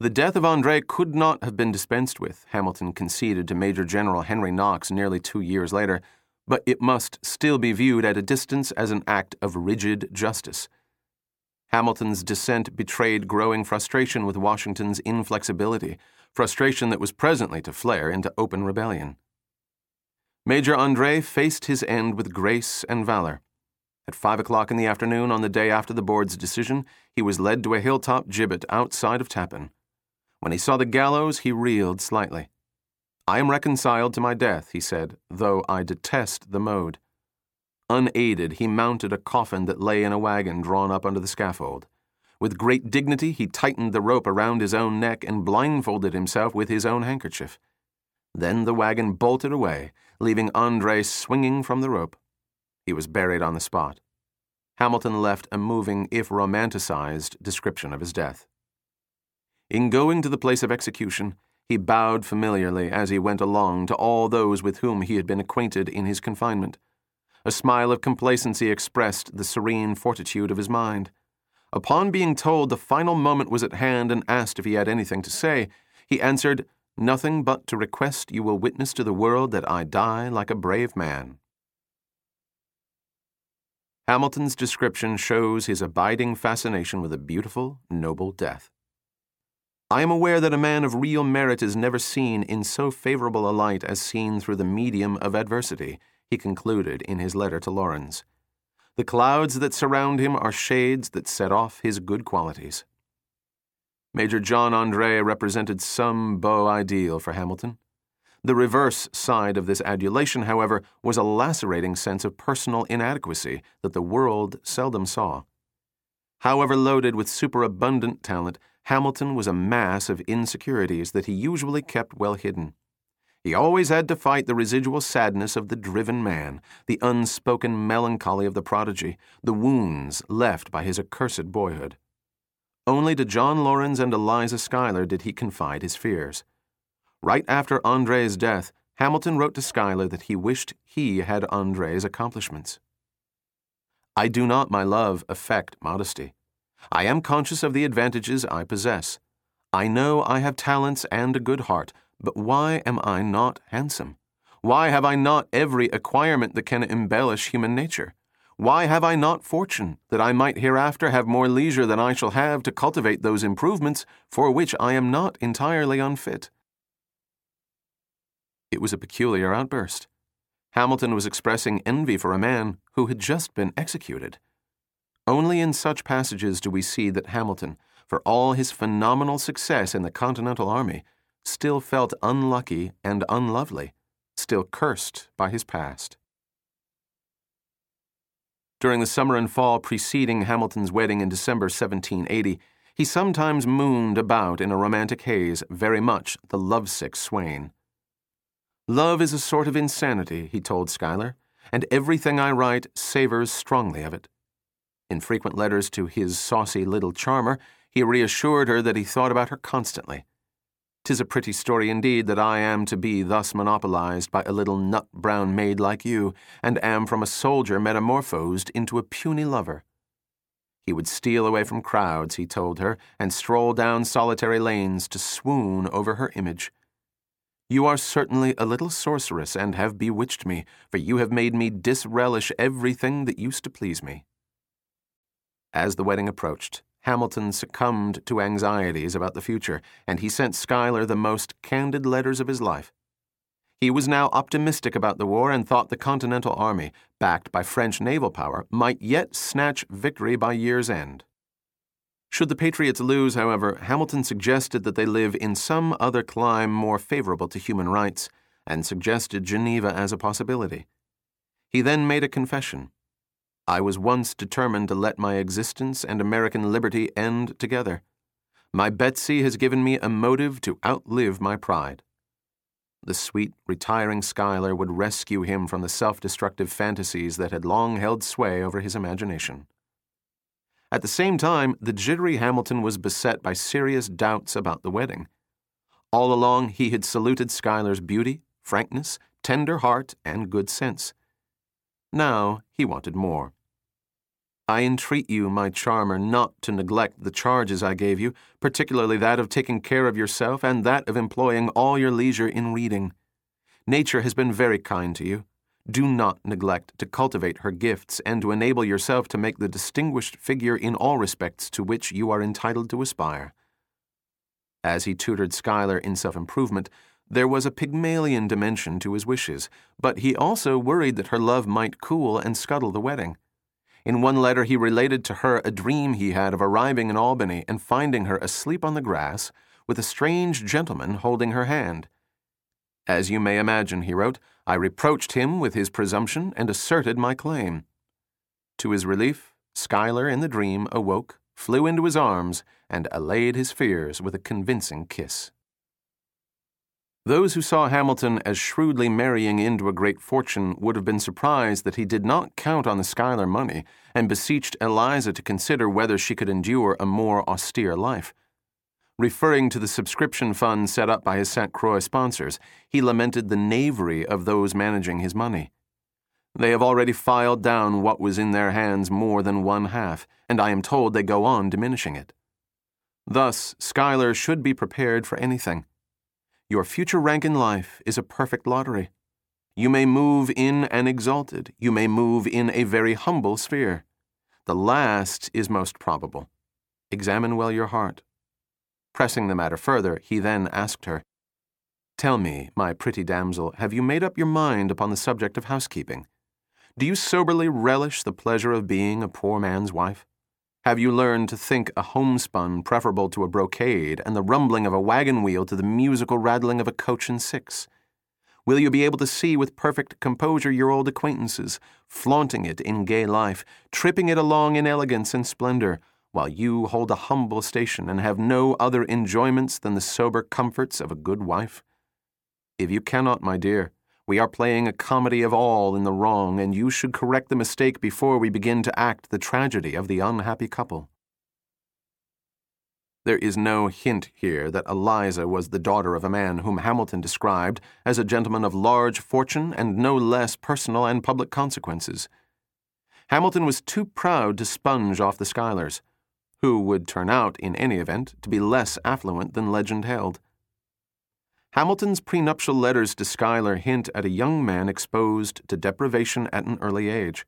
The death of Andre could not have been dispensed with, Hamilton conceded to Major General Henry Knox nearly two years later, but it must still be viewed at a distance as an act of rigid justice. Hamilton's dissent betrayed growing frustration with Washington's inflexibility, frustration that was presently to flare into open rebellion. Major Andre faced his end with grace and valor. At five o'clock in the afternoon on the day after the board's decision, he was led to a hilltop gibbet outside of Tappan. When he saw the gallows, he reeled slightly. I am reconciled to my death, he said, though I detest the mode. Unaided, he mounted a coffin that lay in a wagon drawn up under the scaffold. With great dignity, he tightened the rope around his own neck and blindfolded himself with his own handkerchief. Then the wagon bolted away, leaving Andre swinging from the rope. He was buried on the spot. Hamilton left a moving, if romanticized, description of his death. In going to the place of execution, he bowed familiarly as he went along to all those with whom he had been acquainted in his confinement. A smile of complacency expressed the serene fortitude of his mind. Upon being told the final moment was at hand and asked if he had anything to say, he answered, Nothing but to request you will witness to the world that I die like a brave man. Hamilton's description shows his abiding fascination with a beautiful, noble death. I am aware that a man of real merit is never seen in so favorable a light as seen through the medium of adversity, he concluded in his letter to Laurens. The clouds that surround him are shades that set off his good qualities. Major John Andre represented some beau ideal for Hamilton. The reverse side of this adulation, however, was a lacerating sense of personal inadequacy that the world seldom saw. However loaded with superabundant talent, Hamilton was a mass of insecurities that he usually kept well hidden. He always had to fight the residual sadness of the driven man, the unspoken melancholy of the prodigy, the wounds left by his accursed boyhood. Only to John Laurens and Eliza Schuyler did he confide his fears. Right after Andre's death, Hamilton wrote to Schuyler that he wished he had Andre's accomplishments. I do not, my love, affect modesty. I am conscious of the advantages I possess. I know I have talents and a good heart, but why am I not handsome? Why have I not every acquirement that can embellish human nature? Why have I not fortune, that I might hereafter have more leisure than I shall have to cultivate those improvements for which I am not entirely unfit? It was a peculiar outburst. Hamilton was expressing envy for a man who had just been executed. Only in such passages do we see that Hamilton, for all his phenomenal success in the Continental Army, still felt unlucky and unlovely, still cursed by his past. During the summer and fall preceding Hamilton's wedding in December 1780, he sometimes mooned about in a romantic haze, very much the lovesick swain. Love is a sort of insanity, he told Schuyler, and everything I write savors strongly of it. In frequent letters to his saucy little charmer, he reassured her that he thought about her constantly. Tis a pretty story indeed that I am to be thus monopolized by a little nut brown maid like you, and am from a soldier metamorphosed into a puny lover. He would steal away from crowds, he told her, and stroll down solitary lanes to swoon over her image. You are certainly a little sorceress and have bewitched me, for you have made me disrelish everything that used to please me. As the wedding approached, Hamilton succumbed to anxieties about the future, and he sent Schuyler the most candid letters of his life. He was now optimistic about the war and thought the Continental Army, backed by French naval power, might yet snatch victory by year's end. Should the Patriots lose, however, Hamilton suggested that they live in some other clime more favorable to human rights, and suggested Geneva as a possibility. He then made a confession I was once determined to let my existence and American liberty end together. My Betsy has given me a motive to outlive my pride. The sweet, retiring Schuyler would rescue him from the self destructive fantasies that had long held sway over his imagination. At the same time, the jittery Hamilton was beset by serious doubts about the wedding. All along, he had saluted Schuyler's beauty, frankness, tender heart, and good sense. Now he wanted more. I entreat you, my charmer, not to neglect the charges I gave you, particularly that of taking care of yourself and that of employing all your leisure in reading. Nature has been very kind to you. Do not neglect to cultivate her gifts and to enable yourself to make the distinguished figure in all respects to which you are entitled to aspire. As he tutored Schuyler in self improvement, there was a Pygmalion dimension to his wishes, but he also worried that her love might cool and scuttle the wedding. In one letter, he related to her a dream he had of arriving in Albany and finding her asleep on the grass with a strange gentleman holding her hand. As you may imagine, he wrote, I reproached him with his presumption and asserted my claim. To his relief, Schuyler in the dream awoke, flew into his arms, and allayed his fears with a convincing kiss. Those who saw Hamilton as shrewdly marrying into a great fortune would have been surprised that he did not count on the Schuyler money and beseeched Eliza to consider whether she could endure a more austere life. Referring to the subscription fund set up by his St. Croix sponsors, he lamented the knavery of those managing his money. They have already filed down what was in their hands more than one half, and I am told they go on diminishing it. Thus, Schuyler should be prepared for anything. Your future rank in life is a perfect lottery. You may move in an exalted, you may move in a very humble sphere. The last is most probable. Examine well your heart. Pressing the matter further, he then asked her, Tell me, my pretty damsel, have you made up your mind upon the subject of housekeeping? Do you soberly relish the pleasure of being a poor man's wife? Have you learned to think a homespun preferable to a brocade and the rumbling of a wagon wheel to the musical rattling of a coach and six? Will you be able to see with perfect composure your old acquaintances, flaunting it in gay life, tripping it along in elegance and splendor, while you hold a humble station and have no other enjoyments than the sober comforts of a good wife? If you cannot, my dear, we are playing a comedy of all in the wrong, and you should correct the mistake before we begin to act the tragedy of the unhappy couple. There is no hint here that Eliza was the daughter of a man whom Hamilton described as a gentleman of large fortune and no less personal and public consequences. Hamilton was too proud to sponge off the Schuylers, who would turn out, in any event, to be less affluent than legend held. Hamilton's prenuptial letters to Schuyler hint at a young man exposed to deprivation at an early age.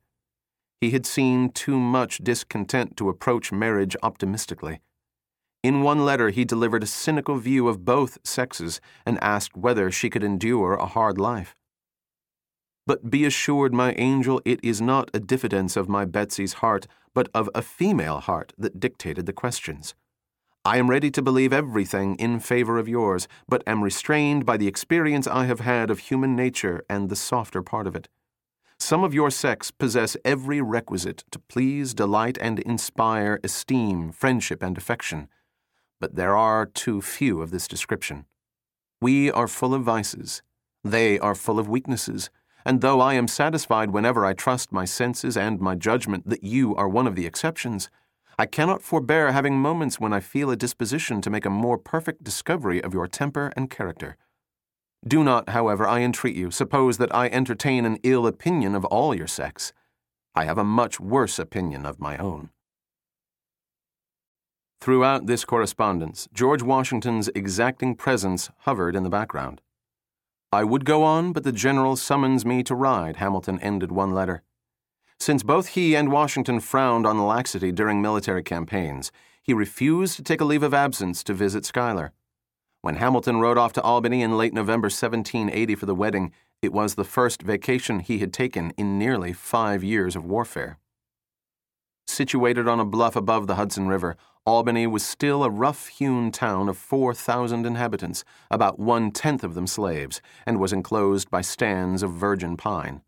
He had seen too much discontent to approach marriage optimistically. In one letter, he delivered a cynical view of both sexes and asked whether she could endure a hard life. But be assured, my angel, it is not a diffidence of my Betsy's heart, but of a female heart that dictated the questions. I am ready to believe everything in favor of yours, but am restrained by the experience I have had of human nature and the softer part of it. Some of your sex possess every requisite to please, delight, and inspire esteem, friendship, and affection but there are too few of this description. We are full of vices, they are full of weaknesses, and though I am satisfied whenever I trust my senses and my judgment that you are one of the exceptions, I cannot forbear having moments when I feel a disposition to make a more perfect discovery of your temper and character. Do not, however, I entreat you, suppose that I entertain an ill opinion of all your sex. I have a much worse opinion of my own. Throughout this correspondence, George Washington's exacting presence hovered in the background. I would go on, but the general summons me to ride, Hamilton ended one letter. Since both he and Washington frowned on laxity during military campaigns, he refused to take a leave of absence to visit Schuyler. When Hamilton rode off to Albany in late November 1780 for the wedding, it was the first vacation he had taken in nearly five years of warfare. Situated on a bluff above the Hudson River, Albany was still a rough hewn town of 4,000 inhabitants, about one tenth of them slaves, and was enclosed by stands of virgin pine.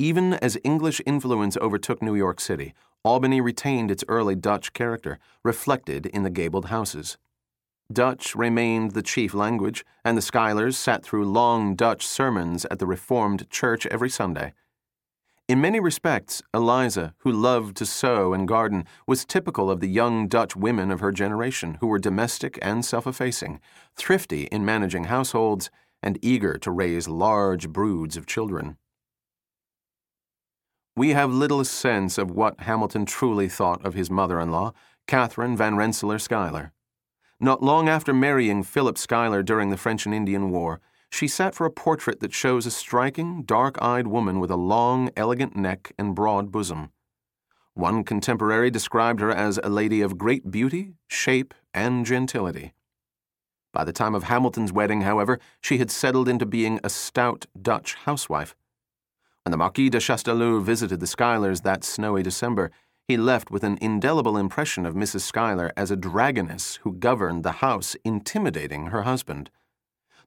Even as English influence overtook New York City, Albany retained its early Dutch character, reflected in the gabled houses. Dutch remained the chief language, and the Schuylers sat through long Dutch sermons at the Reformed Church every Sunday. In many respects, Eliza, who loved to sew and garden, was typical of the young Dutch women of her generation who were domestic and self effacing, thrifty in managing households, and eager to raise large broods of children. We have little sense of what Hamilton truly thought of his mother in law, Catherine Van Rensselaer Schuyler. Not long after marrying Philip Schuyler during the French and Indian War, she sat for a portrait that shows a striking, dark eyed woman with a long, elegant neck and broad bosom. One contemporary described her as a lady of great beauty, shape, and gentility. By the time of Hamilton's wedding, however, she had settled into being a stout Dutch housewife. When the Marquis de Chastellux visited the Schuylers that snowy December, he left with an indelible impression of Mrs. Schuyler as a dragoness who governed the house, intimidating her husband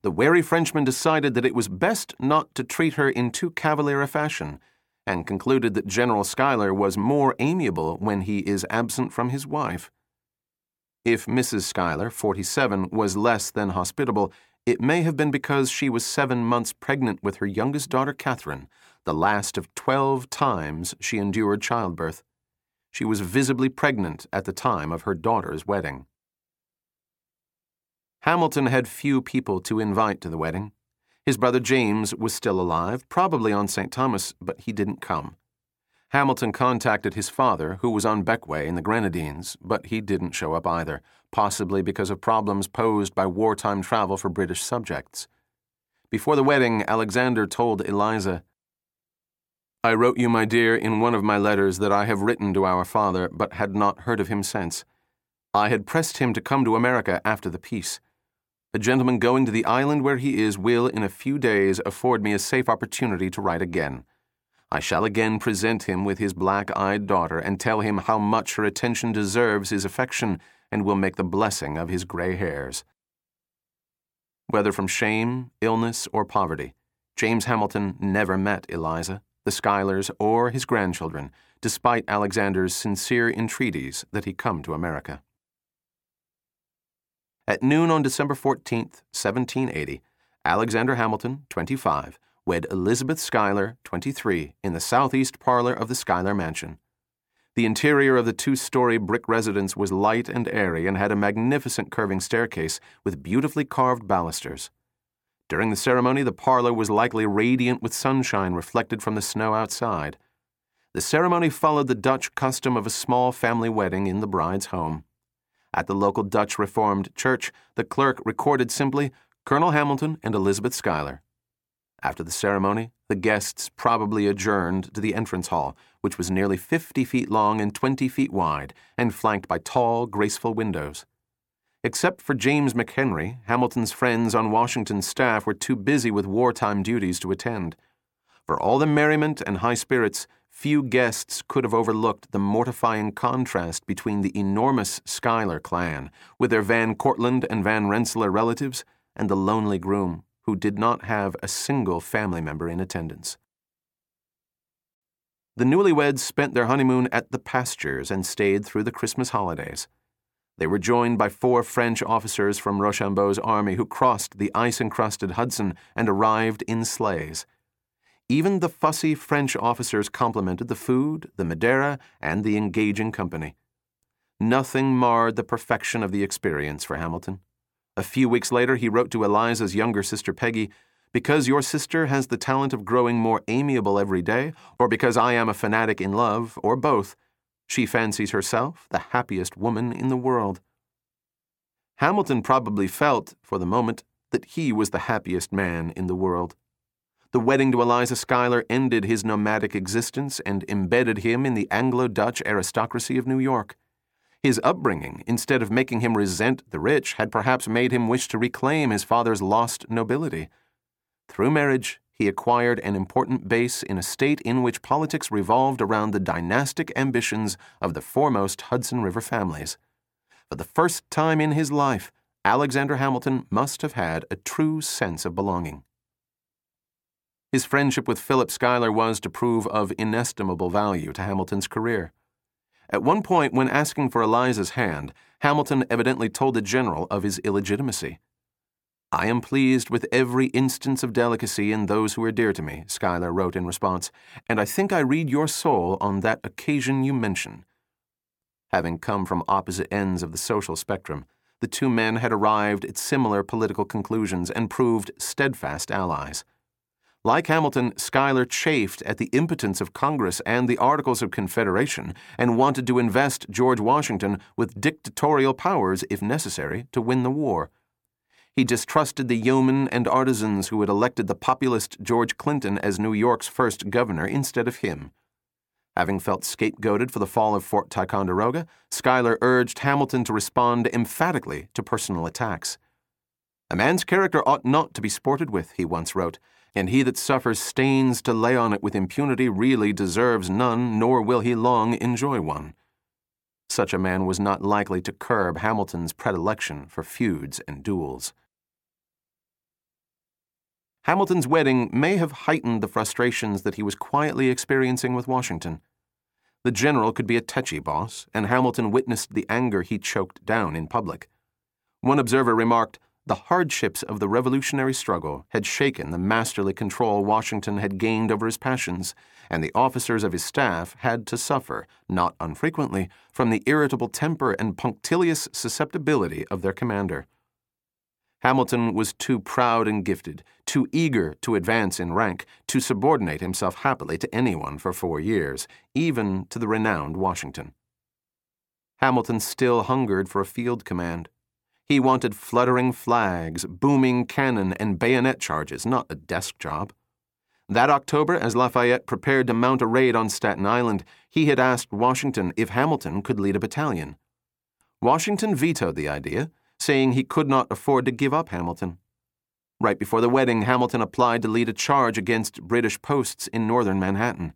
the wary Frenchman decided that it was best not to treat her in too cavalier a fashion, and concluded that General Schuyler was more amiable when he is absent from his wife. If Mrs. Schuyler, 47, was less than hospitable, it may have been because she was seven months pregnant with her youngest daughter, Catherine, the last of twelve times she endured childbirth. She was visibly pregnant at the time of her daughter's wedding. Hamilton had few people to invite to the wedding. His brother James was still alive, probably on St. Thomas, but he didn't come. Hamilton contacted his father, who was on Bequia in the Grenadines, but he didn't show up either, possibly because of problems posed by wartime travel for British subjects. Before the wedding, Alexander told Eliza, I wrote you, my dear, in one of my letters that I have written to our father, but had not heard of him since. I had pressed him to come to America after the peace. A gentleman going to the island where he is will, in a few days, afford me a safe opportunity to write again. I shall again present him with his black eyed daughter and tell him how much her attention deserves his affection and will make the blessing of his gray hairs. Whether from shame, illness, or poverty, James Hamilton never met Eliza, the Schuylers, or his grandchildren, despite Alexander's sincere entreaties that he come to America. At noon on December 14, 1780, Alexander Hamilton, 25, wed Elizabeth Schuyler, 23, in the southeast parlor of the Schuyler Mansion. The interior of the two story brick residence was light and airy and had a magnificent curving staircase with beautifully carved balusters. During the ceremony, the parlor was likely radiant with sunshine reflected from the snow outside. The ceremony followed the Dutch custom of a small family wedding in the bride's home. At the local Dutch Reformed church, the clerk recorded simply Colonel Hamilton and Elizabeth Schuyler. After the ceremony, the guests probably adjourned to the entrance hall, which was nearly 50 feet long and 20 feet wide, and flanked by tall, graceful windows. Except for James McHenry, Hamilton's friends on Washington's staff were too busy with wartime duties to attend. For all the merriment and high spirits, few guests could have overlooked the mortifying contrast between the enormous Schuyler clan, with their Van Cortlandt and Van Rensselaer relatives, and the lonely groom who did not have a single family member in attendance. The newlyweds spent their honeymoon at the pastures and stayed through the Christmas holidays. They were joined by four French officers from Rochambeau's army who crossed the ice encrusted Hudson and arrived in sleighs. Even the fussy French officers complimented the food, the Madeira, and the engaging company. Nothing marred the perfection of the experience for Hamilton. A few weeks later, he wrote to Eliza's younger sister Peggy, Because your sister has the talent of growing more amiable every day, or because I am a fanatic in love, or both, she fancies herself the happiest woman in the world. Hamilton probably felt, for the moment, that he was the happiest man in the world. The wedding to Eliza Schuyler ended his nomadic existence and embedded him in the Anglo Dutch aristocracy of New York. His upbringing, instead of making him resent the rich, had perhaps made him wish to reclaim his father's lost nobility. Through marriage, he acquired an important base in a state in which politics revolved around the dynastic ambitions of the foremost Hudson River families. For the first time in his life, Alexander Hamilton must have had a true sense of belonging. His friendship with Philip Schuyler was to prove of inestimable value to Hamilton's career. At one point, when asking for Eliza's hand, Hamilton evidently told the general of his illegitimacy. I am pleased with every instance of delicacy in those who are dear to me, Schuyler wrote in response, and I think I read your soul on that occasion you mention. Having come from opposite ends of the social spectrum, the two men had arrived at similar political conclusions and proved steadfast allies. Like Hamilton, Schuyler chafed at the impotence of Congress and the Articles of Confederation and wanted to invest George Washington with dictatorial powers, if necessary, to win the war. He distrusted the yeomen and artisans who had elected the populist George Clinton as New York's first governor instead of him. Having felt scapegoated for the fall of Fort Ticonderoga, Schuyler urged Hamilton to respond emphatically to personal attacks. A man's character ought not to be sported with, he once wrote and he that suffers stains to lay on it with impunity really deserves none, nor will he long enjoy one. Such a man was not likely to curb Hamilton's predilection for feuds and duels. Hamilton's wedding may have heightened the frustrations that he was quietly experiencing with Washington. The general could be a touchy boss, and Hamilton witnessed the anger he choked down in public. One observer remarked, the hardships of the revolutionary struggle had shaken the masterly control Washington had gained over his passions, and the officers of his staff had to suffer, not unfrequently, from the irritable temper and punctilious susceptibility of their commander. Hamilton was too proud and gifted, too eager to advance in rank, to subordinate himself happily to anyone for four years, even to the renowned Washington. Hamilton still hungered for a field command. He wanted fluttering flags, booming cannon, and bayonet charges, not a desk job. That October, as Lafayette prepared to mount a raid on Staten Island, he had asked Washington if Hamilton could lead a battalion. Washington vetoed the idea, saying he could not afford to give up Hamilton. Right before the wedding, Hamilton applied to lead a charge against British posts in northern Manhattan.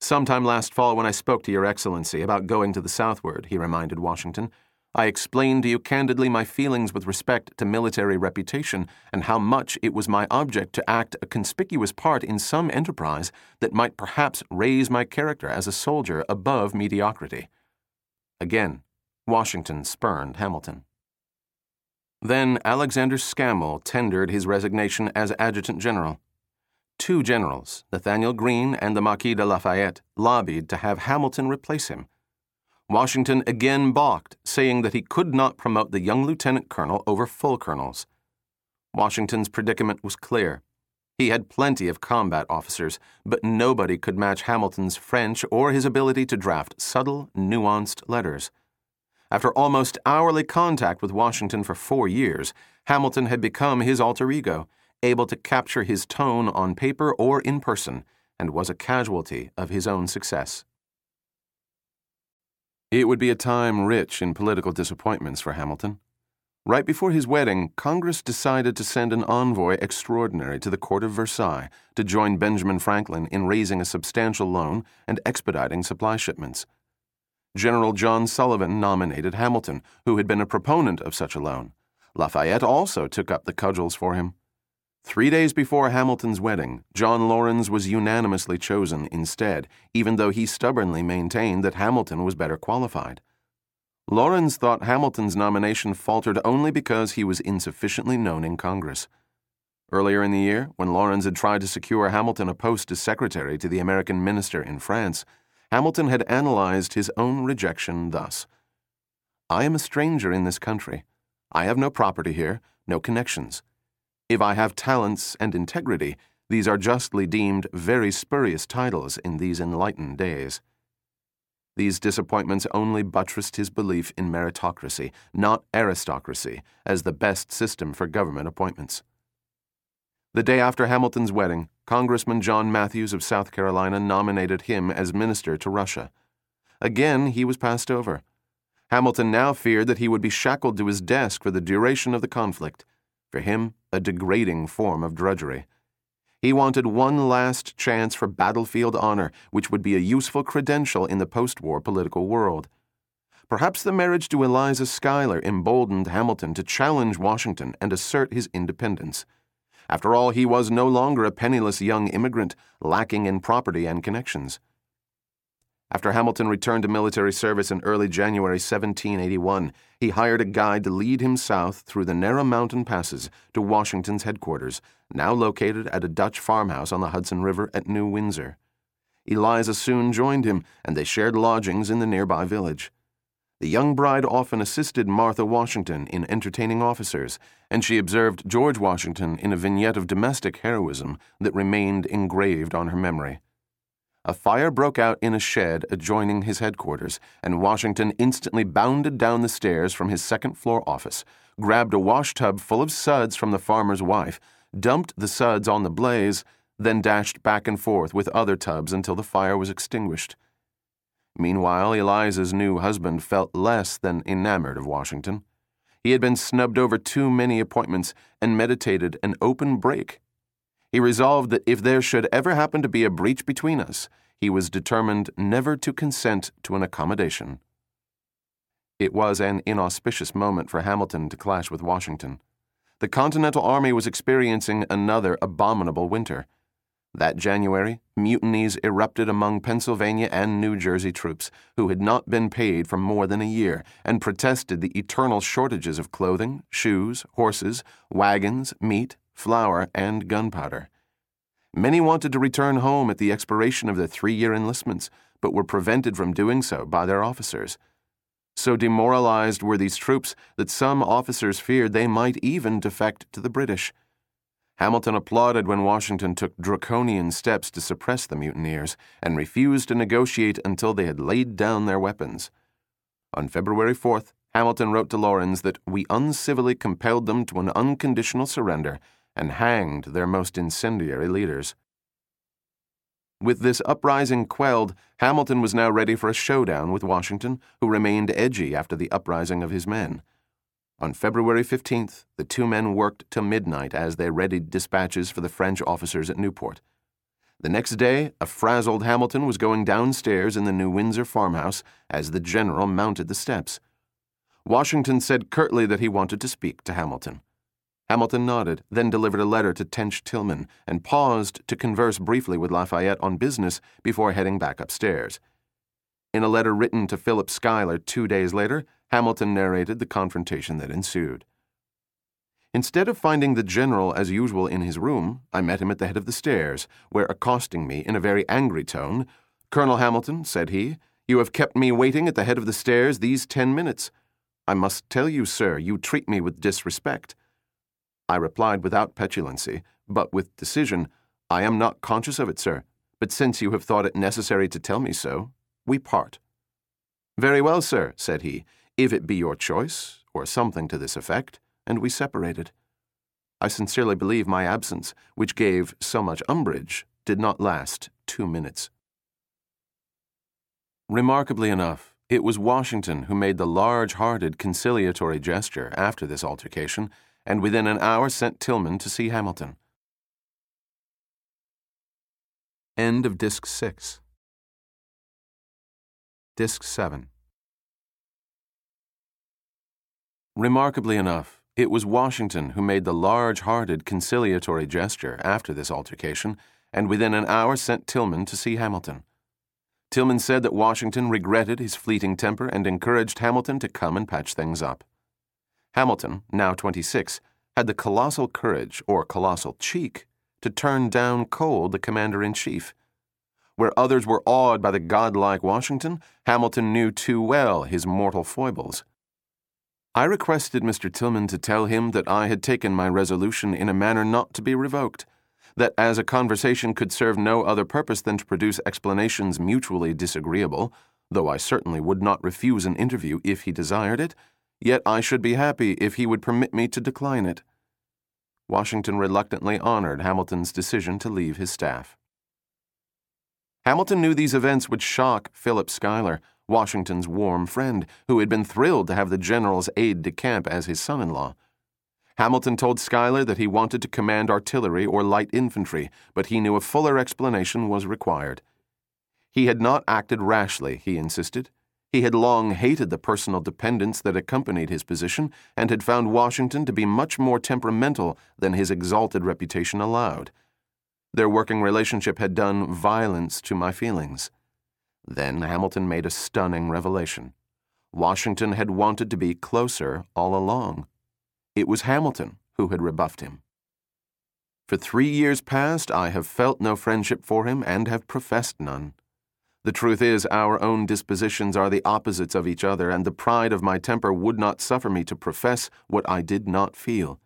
Sometime last fall, when I spoke to Your Excellency about going to the southward, he reminded Washington, I explained to you candidly my feelings with respect to military reputation and how much it was my object to act a conspicuous part in some enterprise that might perhaps raise my character as a soldier above mediocrity. Again, Washington spurned Hamilton. Then Alexander Scammell tendered his resignation as adjutant general. Two generals, Nathanael Greene and the Marquis de Lafayette, lobbied to have Hamilton replace him. Washington again balked, saying that he could not promote the young lieutenant colonel over full colonels. Washington's predicament was clear. He had plenty of combat officers, but nobody could match Hamilton's French or his ability to draft subtle, nuanced letters. After almost hourly contact with Washington for four years, Hamilton had become his alter ego, able to capture his tone on paper or in person, and was a casualty of his own success. It would be a time rich in political disappointments for Hamilton. Right before his wedding, Congress decided to send an envoy extraordinary to the court of Versailles to join Benjamin Franklin in raising a substantial loan and expediting supply shipments. General John Sullivan nominated Hamilton, who had been a proponent of such a loan. Lafayette also took up the cudgels for him. Three days before Hamilton's wedding, John Laurens was unanimously chosen instead, even though he stubbornly maintained that Hamilton was better qualified. Laurens thought Hamilton's nomination faltered only because he was insufficiently known in Congress. Earlier in the year, when Laurens had tried to secure Hamilton a post as secretary to the American minister in France, Hamilton had analyzed his own rejection thus I am a stranger in this country. I have no property here, no connections. If I have talents and integrity, these are justly deemed very spurious titles in these enlightened days. These disappointments only buttressed his belief in meritocracy, not aristocracy, as the best system for government appointments. The day after Hamilton's wedding, Congressman John Matthews of South Carolina nominated him as minister to Russia. Again, he was passed over. Hamilton now feared that he would be shackled to his desk for the duration of the conflict. For him, a degrading form of drudgery. He wanted one last chance for battlefield honor, which would be a useful credential in the post war political world. Perhaps the marriage to Eliza Schuyler emboldened Hamilton to challenge Washington and assert his independence. After all, he was no longer a penniless young immigrant, lacking in property and connections. After Hamilton returned to military service in early January 1781, he hired a guide to lead him south through the narrow mountain passes to Washington's headquarters, now located at a Dutch farmhouse on the Hudson River at New Windsor. Eliza soon joined him, and they shared lodgings in the nearby village. The young bride often assisted Martha Washington in entertaining officers, and she observed George Washington in a vignette of domestic heroism that remained engraved on her memory. A fire broke out in a shed adjoining his headquarters, and Washington instantly bounded down the stairs from his second floor office, grabbed a washtub full of suds from the farmer's wife, dumped the suds on the blaze, then dashed back and forth with other tubs until the fire was extinguished. Meanwhile, Eliza's new husband felt less than enamored of Washington. He had been snubbed over too many appointments and meditated an open break he resolved that if there should ever happen to be a breach between us, he was determined never to consent to an accommodation. It was an inauspicious moment for Hamilton to clash with Washington. The Continental Army was experiencing another abominable winter. That January, mutinies erupted among Pennsylvania and New Jersey troops who had not been paid for more than a year and protested the eternal shortages of clothing, shoes, horses, wagons, meat, flour, and gunpowder. Many wanted to return home at the expiration of their three year enlistments, but were prevented from doing so by their officers. So demoralized were these troops that some officers feared they might even defect to the British. Hamilton applauded when Washington took draconian steps to suppress the mutineers and refused to negotiate until they had laid down their weapons. On February 4th, Hamilton wrote to Laurens that we uncivilly compelled them to an unconditional surrender and hanged their most incendiary leaders. With this uprising quelled, Hamilton was now ready for a showdown with Washington, who remained edgy after the uprising of his men. On February 15th, the two men worked till midnight as they readied dispatches for the French officers at Newport. The next day, a frazzled Hamilton was going downstairs in the New Windsor farmhouse as the general mounted the steps. Washington said curtly that he wanted to speak to Hamilton. Hamilton nodded, then delivered a letter to Tench Tilghman and paused to converse briefly with Lafayette on business before heading back upstairs. In a letter written to Philip Schuyler two days later, Hamilton narrated the confrontation that ensued. Instead of finding the general as usual in his room, I met him at the head of the stairs, where, accosting me in a very angry tone, Colonel Hamilton, said he, you have kept me waiting at the head of the stairs these ten minutes. I must tell you, sir, you treat me with disrespect. I replied without petulancy, but with decision, I am not conscious of it, sir, but since you have thought it necessary to tell me so, we part. Very well, sir, said he, if it be your choice, or something to this effect and we separated. I sincerely believe my absence, which gave so much umbrage, did not last two minutes. Remarkably enough, it was Washington who made the large hearted conciliatory gesture after this altercation, and within an hour sent Tilghman to see Hamilton. End of Disc 6. Disc 7. Remarkably enough, it was Washington who made the large hearted conciliatory gesture after this altercation, and within an hour sent Tilghman to see Hamilton. Tilghman said that Washington regretted his fleeting temper and encouraged Hamilton to come and patch things up. Hamilton, now 26, had the colossal courage, or colossal cheek, to turn down cold the commander in chief. Where others were awed by the godlike Washington, Hamilton knew too well his mortal foibles. I requested Mr. Tilghman to tell him that I had taken my resolution in a manner not to be revoked, that as a conversation could serve no other purpose than to produce explanations mutually disagreeable, though I certainly would not refuse an interview if he desired it, yet I should be happy if he would permit me to decline it. Washington reluctantly honored Hamilton's decision to leave his staff. Hamilton knew these events would shock Philip Schuyler, Washington's warm friend, who had been thrilled to have the general's aide de camp as his son in law. Hamilton told Schuyler that he wanted to command artillery or light infantry, but he knew a fuller explanation was required. He had not acted rashly, he insisted. He had long hated the personal dependence that accompanied his position and had found Washington to be much more temperamental than his exalted reputation allowed. Their working relationship had done violence to my feelings. Then Hamilton made a stunning revelation. Washington had wanted to be closer all along. It was Hamilton who had rebuffed him. For three years past, I have felt no friendship for him and have professed none. The truth is, our own dispositions are the opposites of each other, and the pride of my temper would not suffer me to profess what I did not feel.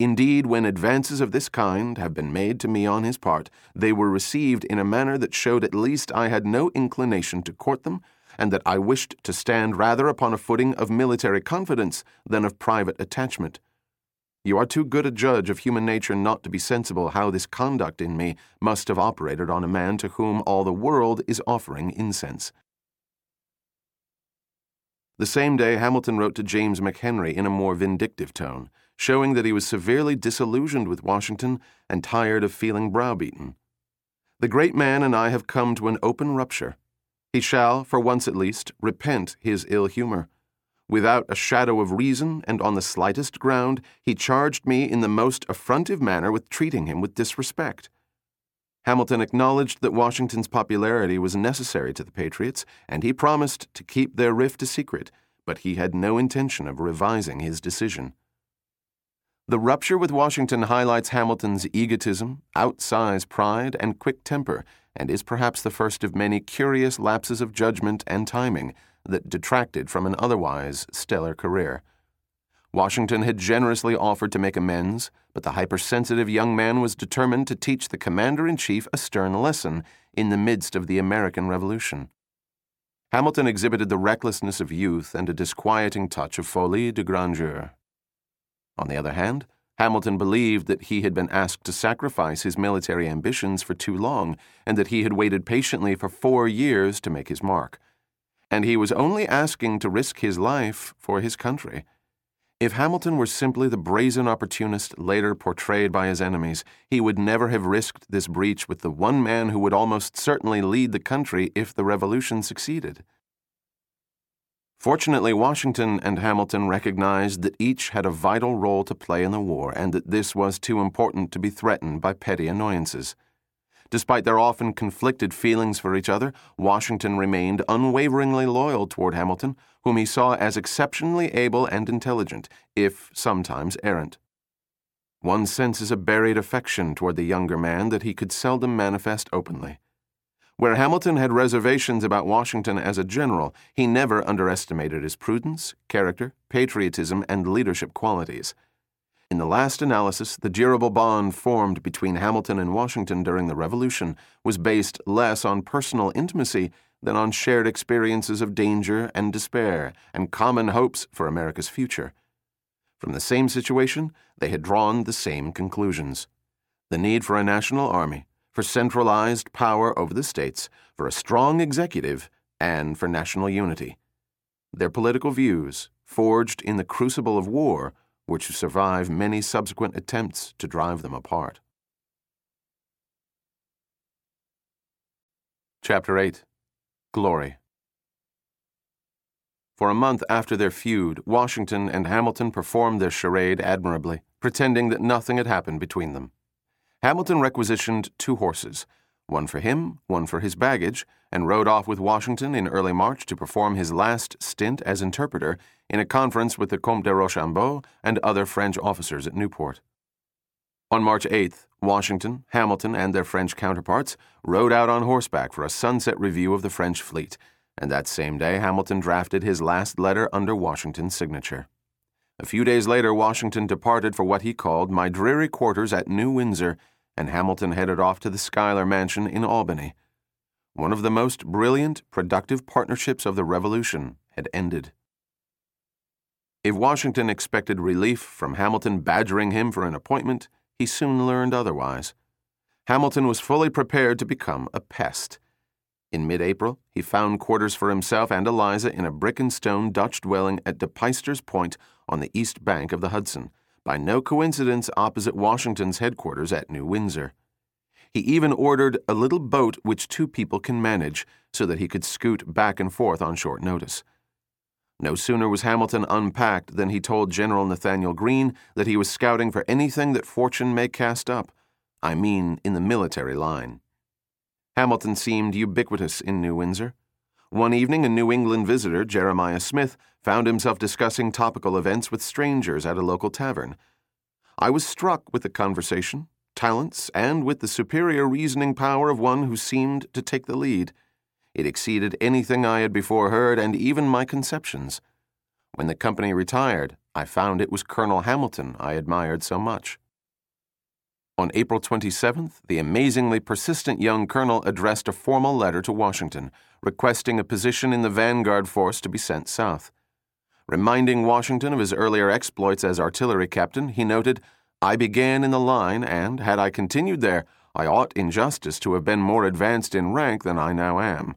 Indeed, when advances of this kind have been made to me on his part, they were received in a manner that showed at least I had no inclination to court them, and that I wished to stand rather upon a footing of military confidence than of private attachment. You are too good a judge of human nature not to be sensible how this conduct in me must have operated on a man to whom all the world is offering incense. The same day, Hamilton wrote to James McHenry in a more vindictive tone showing that he was severely disillusioned with Washington and tired of feeling browbeaten. The great man and I have come to an open rupture. He shall, for once at least, repent his ill humor. Without a shadow of reason and on the slightest ground, he charged me in the most affrontive manner with treating him with disrespect. Hamilton acknowledged that Washington's popularity was necessary to the Patriots, and he promised to keep their rift a secret, but he had no intention of revising his decision. The rupture with Washington highlights Hamilton's egotism, outsized pride, and quick temper, and is perhaps the first of many curious lapses of judgment and timing that detracted from an otherwise stellar career. Washington had generously offered to make amends, but the hypersensitive young man was determined to teach the commander in chief a stern lesson in the midst of the American Revolution. Hamilton exhibited the recklessness of youth and a disquieting touch of folie de grandeur. On the other hand, Hamilton believed that he had been asked to sacrifice his military ambitions for too long, and that he had waited patiently for four years to make his mark. And he was only asking to risk his life for his country. If Hamilton were simply the brazen opportunist later portrayed by his enemies, he would never have risked this breach with the one man who would almost certainly lead the country if the revolution succeeded. Fortunately, Washington and Hamilton recognized that each had a vital role to play in the war and that this was too important to be threatened by petty annoyances. Despite their often conflicted feelings for each other, Washington remained unwaveringly loyal toward Hamilton, whom he saw as exceptionally able and intelligent, if sometimes errant. one senses a buried affection toward the younger man that he could seldom manifest openly. Where Hamilton had reservations about Washington as a general, he never underestimated his prudence, character, patriotism, and leadership qualities. In the last analysis, the durable bond formed between Hamilton and Washington during the Revolution was based less on personal intimacy than on shared experiences of danger and despair and common hopes for America's future. From the same situation, they had drawn the same conclusions the need for a national army, for centralized power over the states, for a strong executive, and for national unity. Their political views, forged in the crucible of war, were to survive many subsequent attempts to drive them apart. Chapter 8 Glory For a month after their feud, Washington and Hamilton performed their charade admirably, pretending that nothing had happened between them. Hamilton requisitioned two horses, one for him, one for his baggage, and rode off with Washington in early March to perform his last stint as interpreter in a conference with the Comte de Rochambeau and other French officers at Newport. On March 8th, Washington, Hamilton, and their French counterparts rode out on horseback for a sunset review of the French fleet, and that same day Hamilton drafted his last letter under Washington's signature. A few days later, Washington departed for what he called my dreary quarters at New Windsor and Hamilton headed off to the Schuyler Mansion in Albany. One of the most brilliant, productive partnerships of the Revolution had ended. If Washington expected relief from Hamilton badgering him for an appointment, he soon learned otherwise. Hamilton was fully prepared to become a pest. In mid April, he found quarters for himself and Eliza in a brick and stone Dutch dwelling at De Peyster's Point on the east bank of the Hudson by no coincidence opposite Washington's headquarters at New Windsor. He even ordered a little boat which two people can manage so that he could scoot back and forth on short notice. No sooner was Hamilton unpacked than he told General Nathanael Greene that he was scouting for anything that fortune may cast up, I mean in the military line. Hamilton seemed ubiquitous in New Windsor. One evening, a New England visitor, Jeremiah Smith, found himself discussing topical events with strangers at a local tavern. I was struck with the conversation, talents, and with the superior reasoning power of one who seemed to take the lead. It exceeded anything I had before heard and even my conceptions. When the company retired, I found it was Colonel Hamilton I admired so much. On April 27th, the amazingly persistent young colonel addressed a formal letter to Washington, requesting a position in the vanguard force to be sent south. Reminding Washington of his earlier exploits as artillery captain, he noted, I began in the line, and, had I continued there, I ought in justice to have been more advanced in rank than I now am.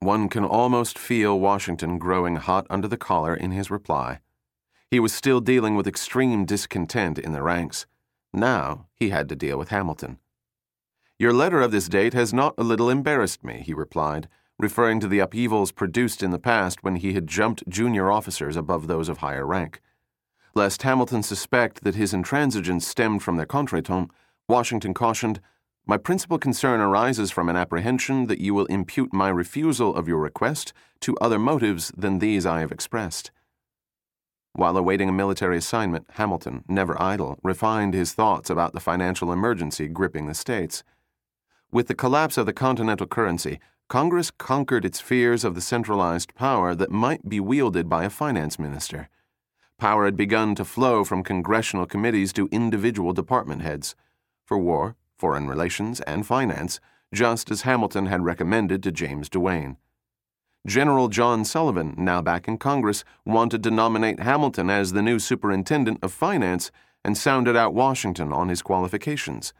One can almost feel Washington growing hot under the collar in his reply. He was still dealing with extreme discontent in the ranks. Now he had to deal with Hamilton. Your letter of this date has not a little embarrassed me, he replied, referring to the upheavals produced in the past when he had jumped junior officers above those of higher rank. Lest Hamilton suspect that his intransigence stemmed from their contretemps, Washington cautioned, My principal concern arises from an apprehension that you will impute my refusal of your request to other motives than these I have expressed. While awaiting a military assignment, Hamilton, never idle, refined his thoughts about the financial emergency gripping the states. With the collapse of the continental currency, Congress conquered its fears of the centralized power that might be wielded by a finance minister. Power had begun to flow from congressional committees to individual department heads for war, foreign relations, and finance, just as Hamilton had recommended to James Duane. General John Sullivan, now back in Congress, wanted to nominate Hamilton as the new superintendent of finance and sounded out Washington on his qualifications.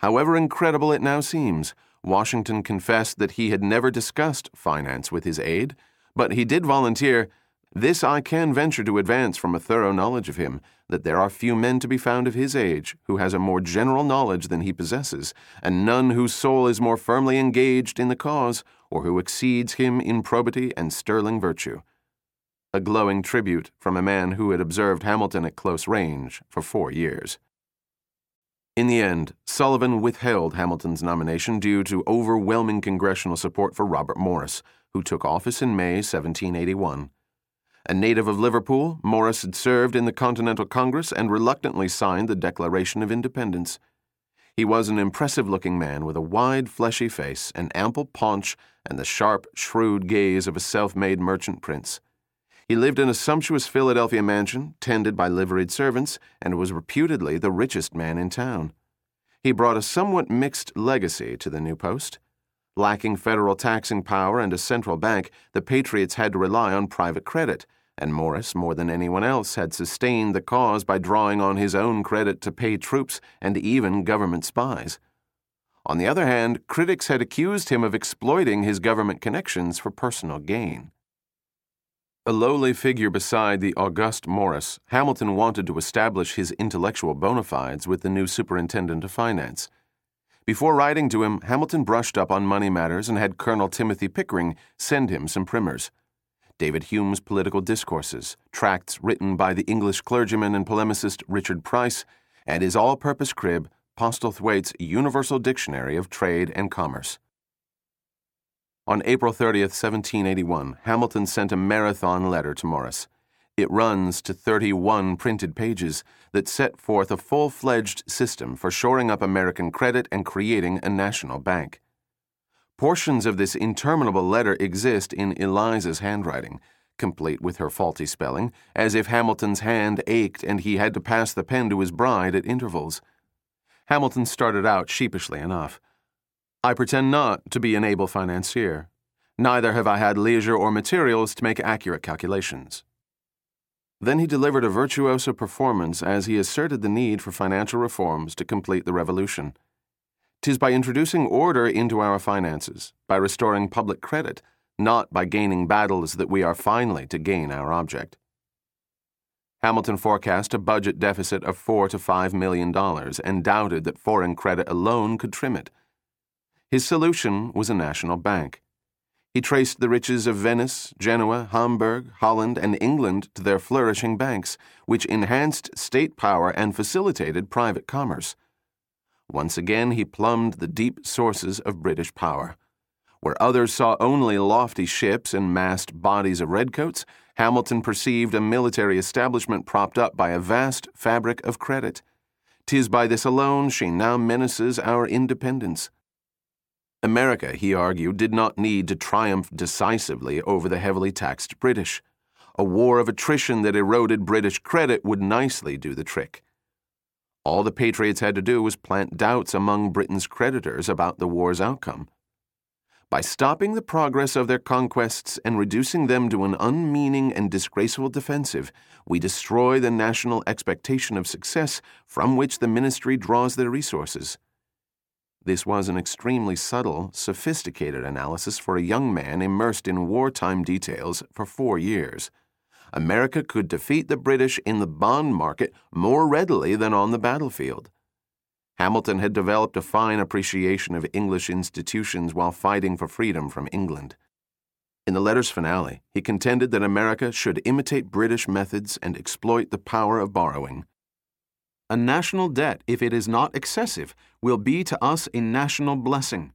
However incredible it now seems, Washington confessed that he had never discussed finance with his aide, but he did volunteer this I can venture to advance from a thorough knowledge of him, that there are few men to be found of his age who has a more general knowledge than he possesses, and none whose soul is more firmly engaged in the cause, or who exceeds him in probity and sterling virtue. A glowing tribute from a man who had observed Hamilton at close range for four years. In the end, Sullivan withheld Hamilton's nomination due to overwhelming congressional support for Robert Morris, who took office in May 1781. A native of Liverpool, Morris had served in the Continental Congress and reluctantly signed the Declaration of Independence. He was an impressive looking man with a wide, fleshy face, an ample paunch, and the sharp, shrewd gaze of a self made merchant prince. He lived in a sumptuous Philadelphia mansion, tended by liveried servants, and was reputedly the richest man in town. He brought a somewhat mixed legacy to the new post. Lacking federal taxing power and a central bank, the Patriots had to rely on private credit and Morris, more than anyone else, had sustained the cause by drawing on his own credit to pay troops and even government spies. On the other hand, critics had accused him of exploiting his government connections for personal gain. A lowly figure beside the august Morris, Hamilton wanted to establish his intellectual bona fides with the new superintendent of finance. Before writing to him, Hamilton brushed up on money matters and had Colonel Timothy Pickering send him some primers. David Hume's political discourses, tracts written by the English clergyman and polemicist Richard Price, and his all purpose crib, Postlethwayt's Universal Dictionary of Trade and Commerce. On April 30, 1781, Hamilton sent a marathon letter to Morris. It runs to 31 printed pages that set forth a full fledged system for shoring up American credit and creating a national bank. Portions of this interminable letter exist in Eliza's handwriting, complete with her faulty spelling, as if Hamilton's hand ached and he had to pass the pen to his bride at intervals. Hamilton started out sheepishly enough. I pretend not to be an able financier. Neither have I had leisure or materials to make accurate calculations. Then he delivered a virtuoso performance as he asserted the need for financial reforms to complete the revolution. Tis by introducing order into our finances, by restoring public credit, not by gaining battles that we are finally to gain our object. Hamilton forecast a budget deficit of four to five million dollars and doubted that foreign credit alone could trim it. His solution was a national bank. He traced the riches of Venice, Genoa, Hamburg, Holland, and England to their flourishing banks, which enhanced state power and facilitated private commerce. Once again, he plumbed the deep sources of British power. Where others saw only lofty ships and massed bodies of redcoats, Hamilton perceived a military establishment propped up by a vast fabric of credit. Tis by this alone she now menaces our independence. America, he argued, did not need to triumph decisively over the heavily taxed British. A war of attrition that eroded British credit would nicely do the trick. All the Patriots had to do was plant doubts among Britain's creditors about the war's outcome. By stopping the progress of their conquests and reducing them to an unmeaning and disgraceful defensive, we destroy the national expectation of success from which the ministry draws their resources. This was an extremely subtle, sophisticated analysis for a young man immersed in wartime details for four years. America could defeat the British in the bond market more readily than on the battlefield. Hamilton had developed a fine appreciation of English institutions while fighting for freedom from England. In the letter's finale, he contended that America should imitate British methods and exploit the power of borrowing. A national debt, if it is not excessive, will be to us a national blessing.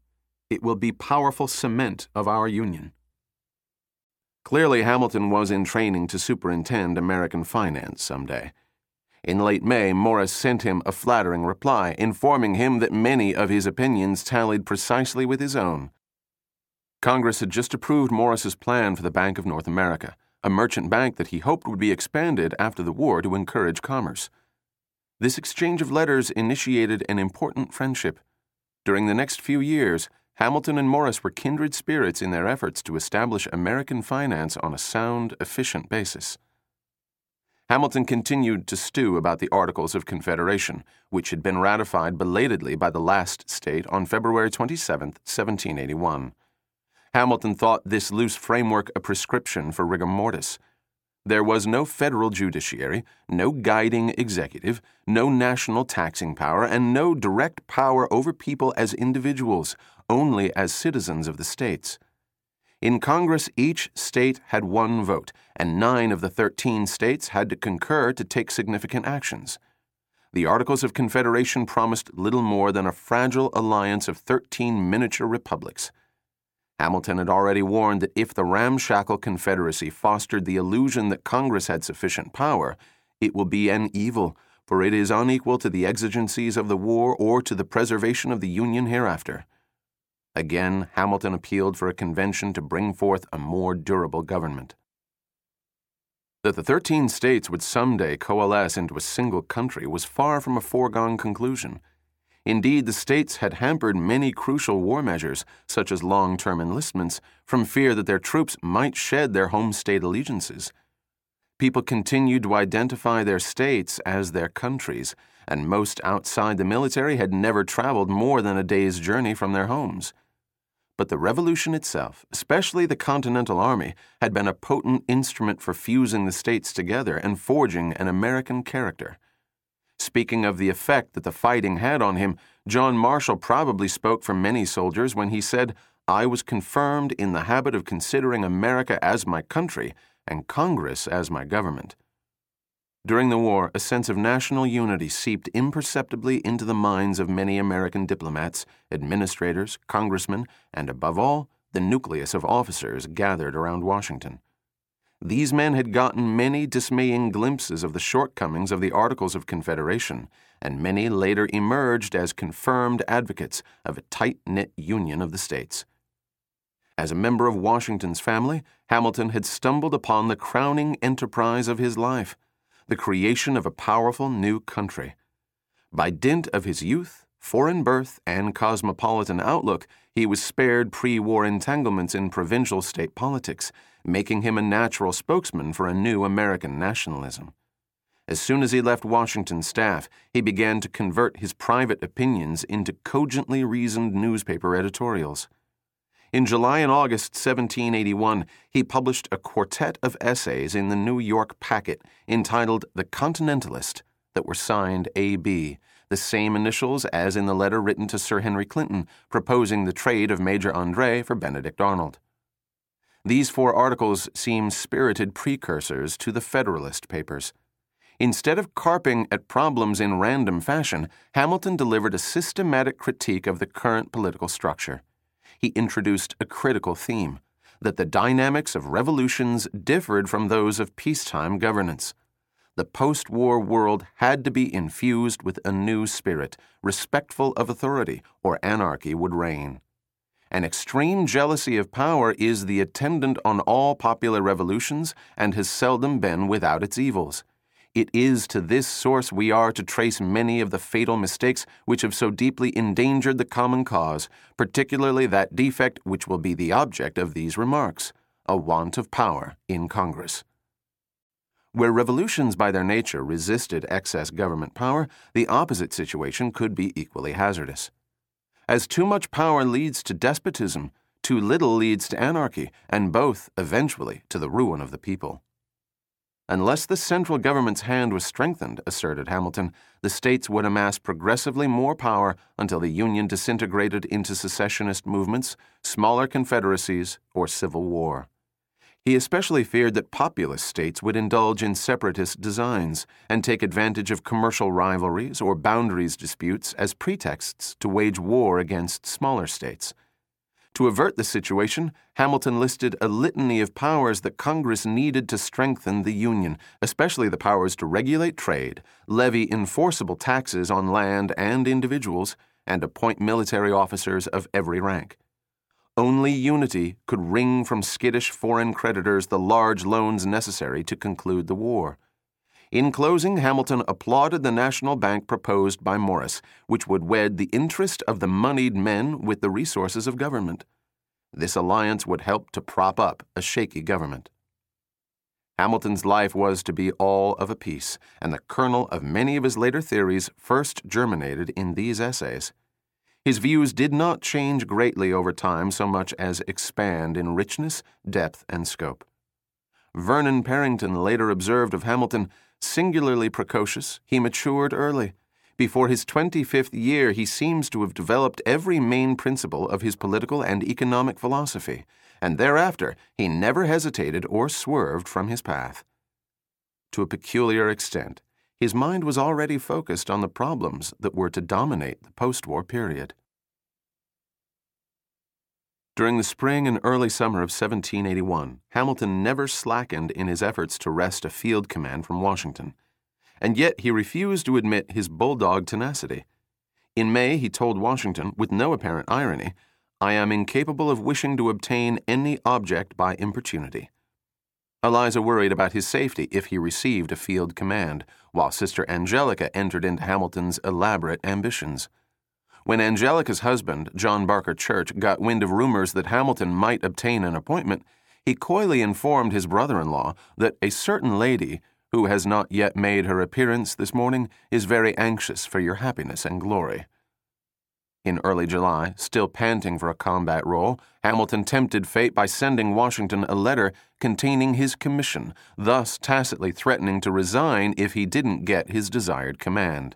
It will be powerful cement of our Union. Clearly, Hamilton was in training to superintend American finance someday. In late May, Morris sent him a flattering reply, informing him that many of his opinions tallied precisely with his own. Congress had just approved Morris's plan for the Bank of North America, a merchant bank that he hoped would be expanded after the war to encourage commerce. This exchange of letters initiated an important friendship. During the next few years, Hamilton and Morris were kindred spirits in their efforts to establish American finance on a sound, efficient basis. Hamilton continued to stew about the Articles of Confederation, which had been ratified belatedly by the last state on February 27, 1781. Hamilton thought this loose framework a prescription for rigor mortis. There was no federal judiciary, no guiding executive, no national taxing power, and no direct power over people as individuals, only as citizens of the states. In Congress, each state had one vote, and nine of the 13 states had to concur to take significant actions. The Articles of Confederation promised little more than a fragile alliance of 13 miniature republics. Hamilton had already warned that if the ramshackle Confederacy fostered the illusion that Congress had sufficient power, it will be an evil, for it is unequal to the exigencies of the war or to the preservation of the Union hereafter. Again, Hamilton appealed for a convention to bring forth a more durable government. That the thirteen states would someday coalesce into a single country was far from a foregone conclusion. Indeed, the states had hampered many crucial war measures, such as long term enlistments, from fear that their troops might shed their home state allegiances. People continued to identify their states as their countries, and most outside the military had never traveled more than a day's journey from their homes. But the revolution itself, especially the Continental Army, had been a potent instrument for fusing the states together and forging an American character. Speaking of the effect that the fighting had on him, John Marshall probably spoke for many soldiers when he said, I was confirmed in the habit of considering America as my country and Congress as my government. During the war, a sense of national unity seeped imperceptibly into the minds of many American diplomats, administrators, congressmen, and above all, the nucleus of officers gathered around Washington. These men had gotten many dismaying glimpses of the shortcomings of the Articles of Confederation, and many later emerged as confirmed advocates of a tight knit union of the states. As a member of Washington's family, Hamilton had stumbled upon the crowning enterprise of his life the creation of a powerful new country. By dint of his youth, foreign birth, and cosmopolitan outlook, he was spared pre war entanglements in provincial state politics making him a natural spokesman for a new American nationalism. As soon as he left Washington's staff, he began to convert his private opinions into cogently reasoned newspaper editorials. In July and August 1781, he published a quartet of essays in the New York Packet entitled The Continentalist that were signed A.B., the same initials as in the letter written to Sir Henry Clinton proposing the trade of Major Andre for Benedict Arnold. These four articles seem spirited precursors to the Federalist Papers. Instead of carping at problems in random fashion, Hamilton delivered a systematic critique of the current political structure. He introduced a critical theme that the dynamics of revolutions differed from those of peacetime governance. The post war world had to be infused with a new spirit, respectful of authority, or anarchy would reign. An extreme jealousy of power is the attendant on all popular revolutions and has seldom been without its evils. It is to this source we are to trace many of the fatal mistakes which have so deeply endangered the common cause, particularly that defect which will be the object of these remarks a want of power in Congress. Where revolutions by their nature resisted excess government power, the opposite situation could be equally hazardous. As too much power leads to despotism, too little leads to anarchy, and both, eventually, to the ruin of the people. Unless the central government's hand was strengthened, asserted Hamilton, the states would amass progressively more power until the Union disintegrated into secessionist movements, smaller confederacies, or civil war. He especially feared that populous states would indulge in separatist designs and take advantage of commercial rivalries or boundaries disputes as pretexts to wage war against smaller states. To avert the situation, Hamilton listed a litany of powers that Congress needed to strengthen the Union, especially the powers to regulate trade, levy enforceable taxes on land and individuals, and appoint military officers of every rank. Only unity could wring from skittish foreign creditors the large loans necessary to conclude the war. In closing, Hamilton applauded the national bank proposed by Morris, which would wed the interest of the moneyed men with the resources of government. This alliance would help to prop up a shaky government. Hamilton's life was to be all of a piece, and the kernel of many of his later theories first germinated in these essays. His views did not change greatly over time so much as expand in richness, depth, and scope. Vernon Parrington later observed of Hamilton, singularly precocious, he matured early. Before his 25th year, he seems to have developed every main principle of his political and economic philosophy, and thereafter he never hesitated or swerved from his path. To a peculiar extent, his mind was already focused on the problems that were to dominate the post war period. During the spring and early summer of 1781, Hamilton never slackened in his efforts to wrest a field command from Washington. And yet he refused to admit his bulldog tenacity. In May, he told Washington, with no apparent irony, I am incapable of wishing to obtain any object by importunity. Eliza worried about his safety if he received a field command, while Sister Angelica entered into Hamilton's elaborate ambitions. When Angelica's husband, John Barker Church, got wind of rumors that Hamilton might obtain an appointment, he coyly informed his brother in law that a certain lady, who has not yet made her appearance this morning, is very anxious for your happiness and glory. In early July, still panting for a combat role, Hamilton tempted fate by sending Washington a letter containing his commission, thus tacitly threatening to resign if he didn't get his desired command.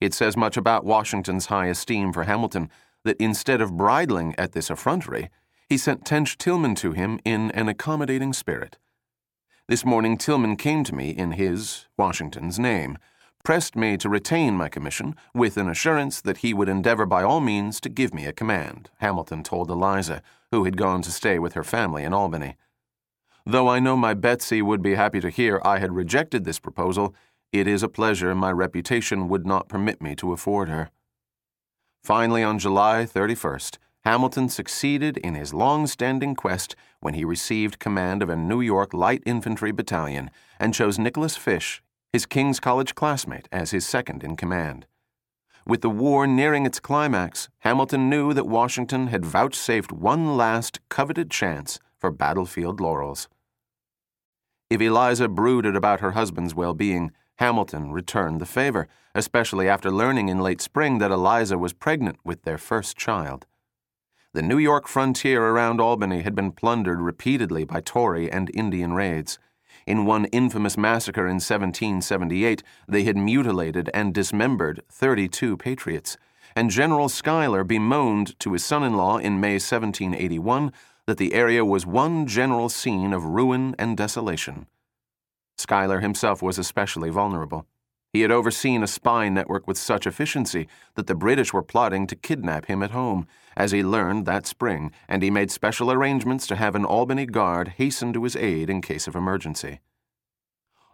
It says much about Washington's high esteem for Hamilton that instead of bridling at this effrontery, he sent Tench Tilghman to him in an accommodating spirit. This morning, Tilghman came to me in his, Washington's, name pressed me to retain my commission with an assurance that he would endeavor by all means to give me a command, Hamilton told Eliza, who had gone to stay with her family in Albany. Though I know my Betsy would be happy to hear I had rejected this proposal, it is a pleasure my reputation would not permit me to afford her. Finally, on July 31st, Hamilton succeeded in his long standing quest when he received command of a New York light infantry battalion and chose Nicholas Fish his King's College classmate, as his second in command. With the war nearing its climax, Hamilton knew that Washington had vouchsafed one last coveted chance for battlefield laurels. If Eliza brooded about her husband's well being, Hamilton returned the favor, especially after learning in late spring that Eliza was pregnant with their first child. The New York frontier around Albany had been plundered repeatedly by Tory and Indian raids. In one infamous massacre in 1778, they had mutilated and dismembered 32 patriots, and General Schuyler bemoaned to his son in law in May 1781 that the area was one general scene of ruin and desolation. Schuyler himself was especially vulnerable. He had overseen a spy network with such efficiency that the British were plotting to kidnap him at home, as he learned that spring, and he made special arrangements to have an Albany guard hasten to his aid in case of emergency.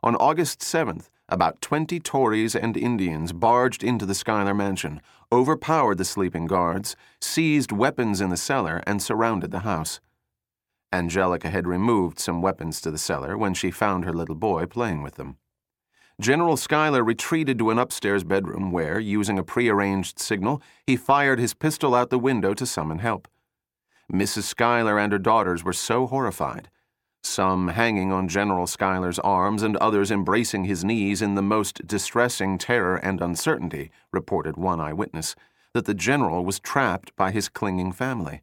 On August 7th, about 20 Tories and Indians barged into the Schuyler mansion, overpowered the sleeping guards, seized weapons in the cellar, and surrounded the house. Angelica had removed some weapons to the cellar when she found her little boy playing with them. General Schuyler retreated to an upstairs bedroom where, using a prearranged signal, he fired his pistol out the window to summon help. Mrs. Schuyler and her daughters were so horrified, some hanging on General Schuyler's arms and others embracing his knees in the most distressing terror and uncertainty, reported one eyewitness, that the general was trapped by his clinging family.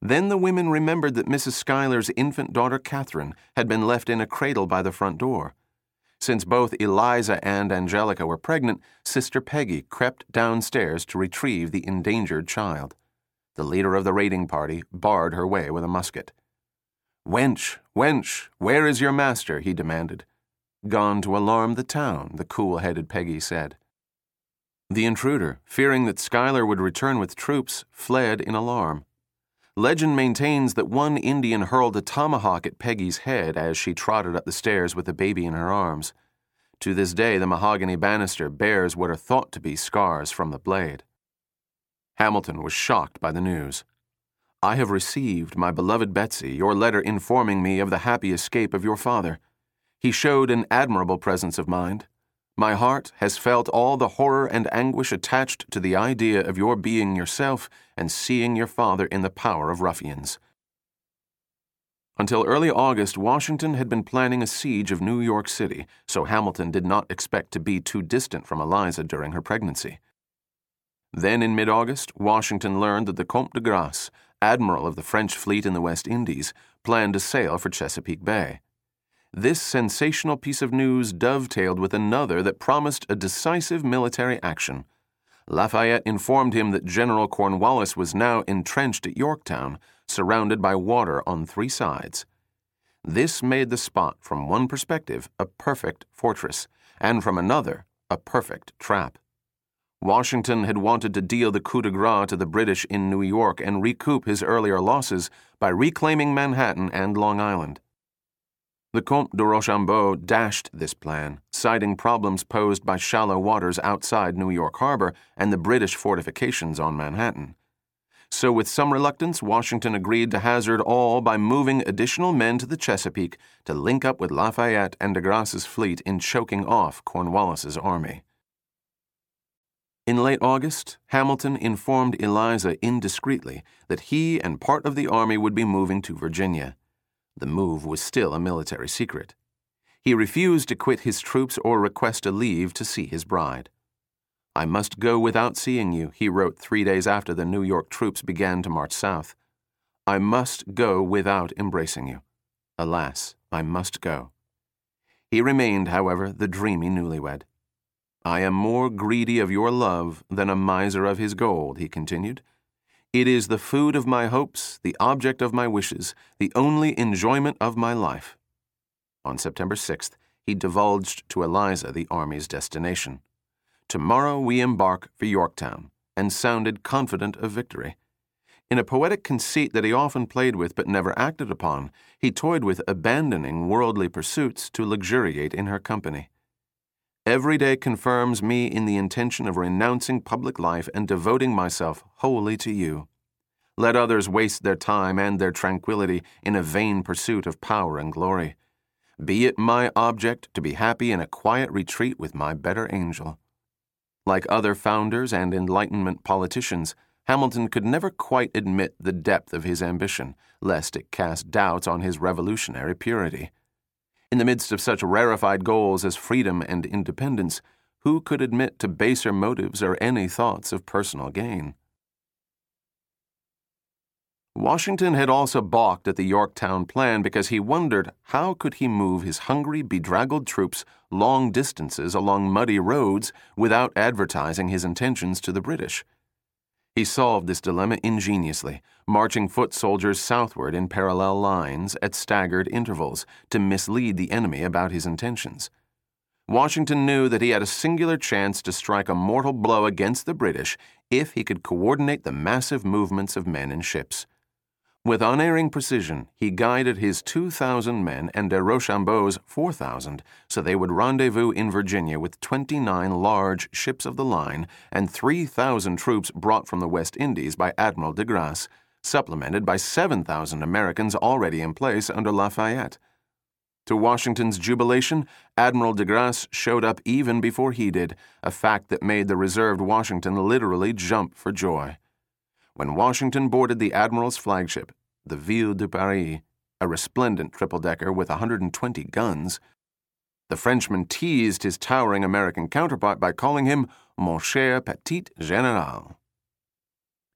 Then the women remembered that Mrs. Schuyler's infant daughter Catherine had been left in a cradle by the front door. Since both Eliza and Angelica were pregnant, Sister Peggy crept downstairs to retrieve the endangered child. The leader of the raiding party barred her way with a musket. Wench, wench, where is your master? he demanded. Gone to alarm the town, the cool headed Peggy said. The intruder, fearing that Schuyler would return with troops, fled in alarm. Legend maintains that one Indian hurled a tomahawk at Peggy's head as she trotted up the stairs with the baby in her arms. To this day, the mahogany banister bears what are thought to be scars from the blade. Hamilton was shocked by the news. I have received, my beloved Betsy, your letter informing me of the happy escape of your father. He showed an admirable presence of mind. My heart has felt all the horror and anguish attached to the idea of your being yourself and seeing your father in the power of ruffians. Until early August, Washington had been planning a siege of New York City, so Hamilton did not expect to be too distant from Eliza during her pregnancy. Then, in mid August, Washington learned that the Comte de Grasse, admiral of the French fleet in the West Indies, planned to sail for Chesapeake Bay. This sensational piece of news dovetailed with another that promised a decisive military action. Lafayette informed him that General Cornwallis was now entrenched at Yorktown, surrounded by water on three sides. This made the spot, from one perspective, a perfect fortress, and from another, a perfect trap. Washington had wanted to deal the coup de grace to the British in New York and recoup his earlier losses by reclaiming Manhattan and Long Island. The Comte de Rochambeau dashed this plan, citing problems posed by shallow waters outside New York Harbor and the British fortifications on Manhattan. So, with some reluctance, Washington agreed to hazard all by moving additional men to the Chesapeake to link up with Lafayette and de Grasse's fleet in choking off Cornwallis's army. In late August, Hamilton informed Eliza indiscreetly that he and part of the army would be moving to Virginia. The move was still a military secret. He refused to quit his troops or request a leave to see his bride. I must go without seeing you, he wrote three days after the New York troops began to march south. I must go without embracing you. Alas, I must go. He remained, however, the dreamy newlywed. I am more greedy of your love than a miser of his gold, he continued. It is the food of my hopes, the object of my wishes, the only enjoyment of my life. On September 6th, he divulged to Eliza the army's destination. Tomorrow we embark for Yorktown, and sounded confident of victory. In a poetic conceit that he often played with but never acted upon, he toyed with abandoning worldly pursuits to luxuriate in her company. Every day confirms me in the intention of renouncing public life and devoting myself wholly to you. Let others waste their time and their tranquility in a vain pursuit of power and glory. Be it my object to be happy in a quiet retreat with my better angel. Like other founders and Enlightenment politicians, Hamilton could never quite admit the depth of his ambition, lest it cast doubts on his revolutionary purity. In the midst of such rarefied goals as freedom and independence, who could admit to baser motives or any thoughts of personal gain? Washington had also balked at the Yorktown plan because he wondered how could he move his hungry, bedraggled troops long distances along muddy roads without advertising his intentions to the British. He solved this dilemma ingeniously, marching foot soldiers southward in parallel lines at staggered intervals to mislead the enemy about his intentions. Washington knew that he had a singular chance to strike a mortal blow against the British if he could coordinate the massive movements of men and ships. With unerring precision, he guided his 2,000 men and de Rochambeau's 4,000 so they would rendezvous in Virginia with 29 large ships of the line and 3,000 troops brought from the West Indies by Admiral de Grasse, supplemented by 7,000 Americans already in place under Lafayette. To Washington's jubilation, Admiral de Grasse showed up even before he did, a fact that made the reserved Washington literally jump for joy when Washington boarded the Admiral's flagship, the Ville de Paris, a resplendent triple decker with 120 guns. The Frenchman teased his towering American counterpart by calling him Mon cher petit général.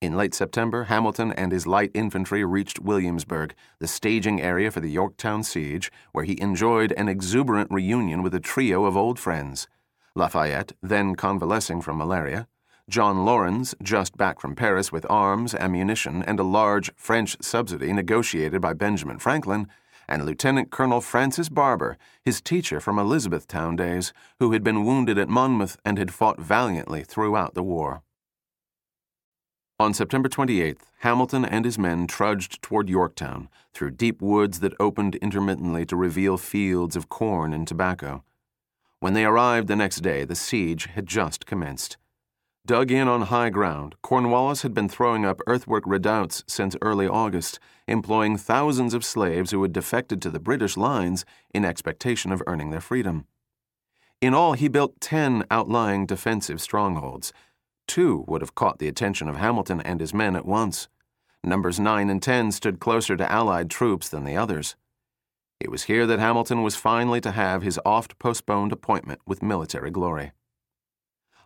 In late September, Hamilton and his light infantry reached Williamsburg, the staging area for the Yorktown siege, where he enjoyed an exuberant reunion with a trio of old friends Lafayette, then convalescing from malaria, John Laurens, just back from Paris with arms, ammunition, and a large French subsidy negotiated by Benjamin Franklin, and Lieutenant Colonel Francis Barber, his teacher from Elizabethtown days, who had been wounded at Monmouth and had fought valiantly throughout the war. On September 28th, Hamilton and his men trudged toward Yorktown through deep woods that opened intermittently to reveal fields of corn and tobacco. When they arrived the next day, the siege had just commenced. Dug in on high ground, Cornwallis had been throwing up earthwork redoubts since early August, employing thousands of slaves who had defected to the British lines in expectation of earning their freedom. In all, he built ten outlying defensive strongholds. Two would have caught the attention of Hamilton and his men at once. Numbers 9 and 10 stood closer to Allied troops than the others. It was here that Hamilton was finally to have his oft postponed appointment with military glory.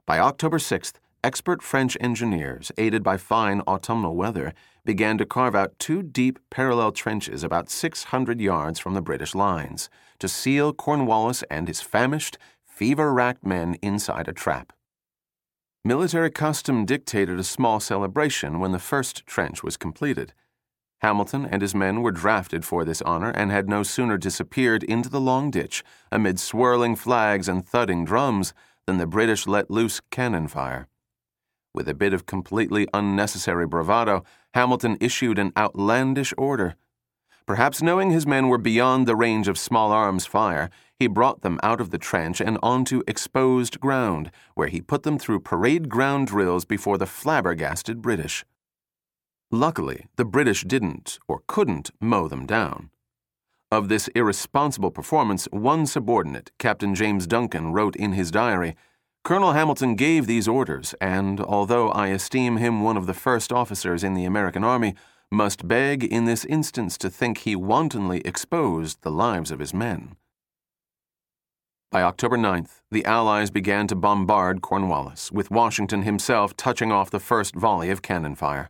By October 6th, expert French engineers, aided by fine autumnal weather, began to carve out two deep parallel trenches about 600 yards from the British lines to seal Cornwallis and his famished, fever racked men inside a trap. Military custom dictated a small celebration when the first trench was completed. Hamilton and his men were drafted for this honor and had no sooner disappeared into the long ditch amid swirling flags and thudding drums than the British let loose cannon fire. With a bit of completely unnecessary bravado, Hamilton issued an outlandish order. Perhaps knowing his men were beyond the range of small arms fire, he brought them out of the trench and onto exposed ground, where he put them through parade ground drills before the flabbergasted British. Luckily, the British didn't, or couldn't, mow them down. Of this irresponsible performance, one subordinate, Captain James Duncan, wrote in his diary Colonel Hamilton gave these orders, and although I esteem him one of the first officers in the American Army, must beg in this instance to think he wantonly exposed the lives of his men. By October 9th, the Allies began to bombard Cornwallis, with Washington himself touching off the first volley of cannon fire.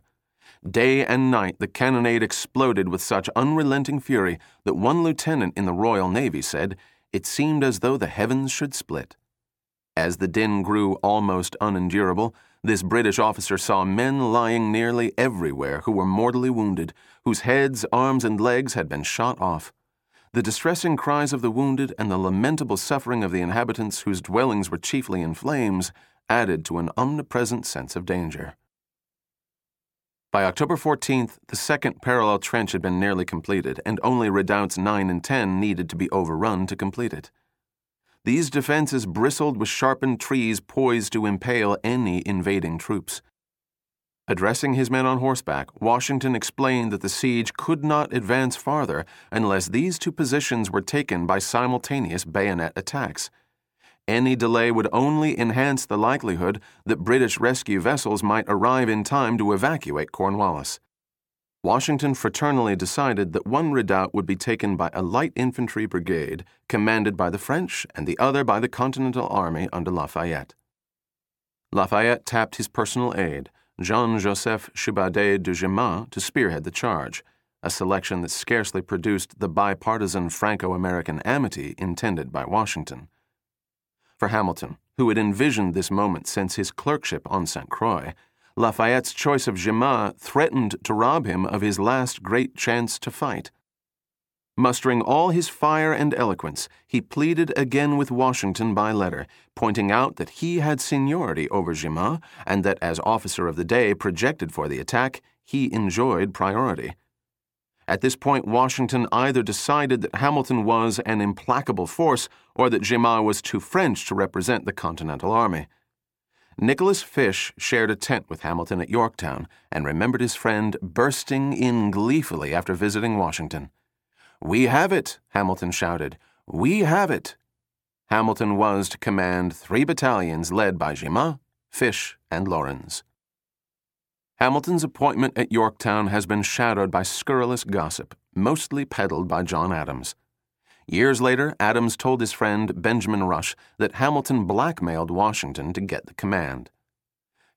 Day and night, the cannonade exploded with such unrelenting fury that one lieutenant in the Royal Navy said it seemed as though the heavens should split. As the din grew almost unendurable, this British officer saw men lying nearly everywhere who were mortally wounded, whose heads, arms, and legs had been shot off. The distressing cries of the wounded and the lamentable suffering of the inhabitants whose dwellings were chiefly in flames added to an omnipresent sense of danger. By October 14th, the second parallel trench had been nearly completed, and only redoubts 9 and 10 needed to be overrun to complete it. These defenses bristled with sharpened trees poised to impale any invading troops. Addressing his men on horseback, Washington explained that the siege could not advance farther unless these two positions were taken by simultaneous bayonet attacks. Any delay would only enhance the likelihood that British rescue vessels might arrive in time to evacuate Cornwallis. Washington fraternally decided that one redoubt would be taken by a light infantry brigade commanded by the French and the other by the Continental Army under Lafayette. Lafayette tapped his personal aide, Jean Joseph Chibadet de Gimat, to spearhead the charge, a selection that scarcely produced the bipartisan Franco American amity intended by Washington for Hamilton, who had envisioned this moment since his clerkship on St. Croix, Lafayette's choice of Gimat threatened to rob him of his last great chance to fight. Mustering all his fire and eloquence, he pleaded again with Washington by letter, pointing out that he had seniority over Gimat and that as officer of the day projected for the attack, he enjoyed priority. At this point, Washington either decided that Hamilton was an implacable force or that Gimat was too French to represent the Continental Army. Nicholas Fish shared a tent with Hamilton at Yorktown and remembered his friend bursting in gleefully after visiting Washington. We have it, Hamilton shouted. We have it. Hamilton was to command three battalions led by Gimat, Fish, and Laurens. Hamilton's appointment at Yorktown has been shadowed by scurrilous gossip, mostly peddled by John Adams. Years later, Adams told his friend Benjamin Rush that Hamilton blackmailed Washington to get the command.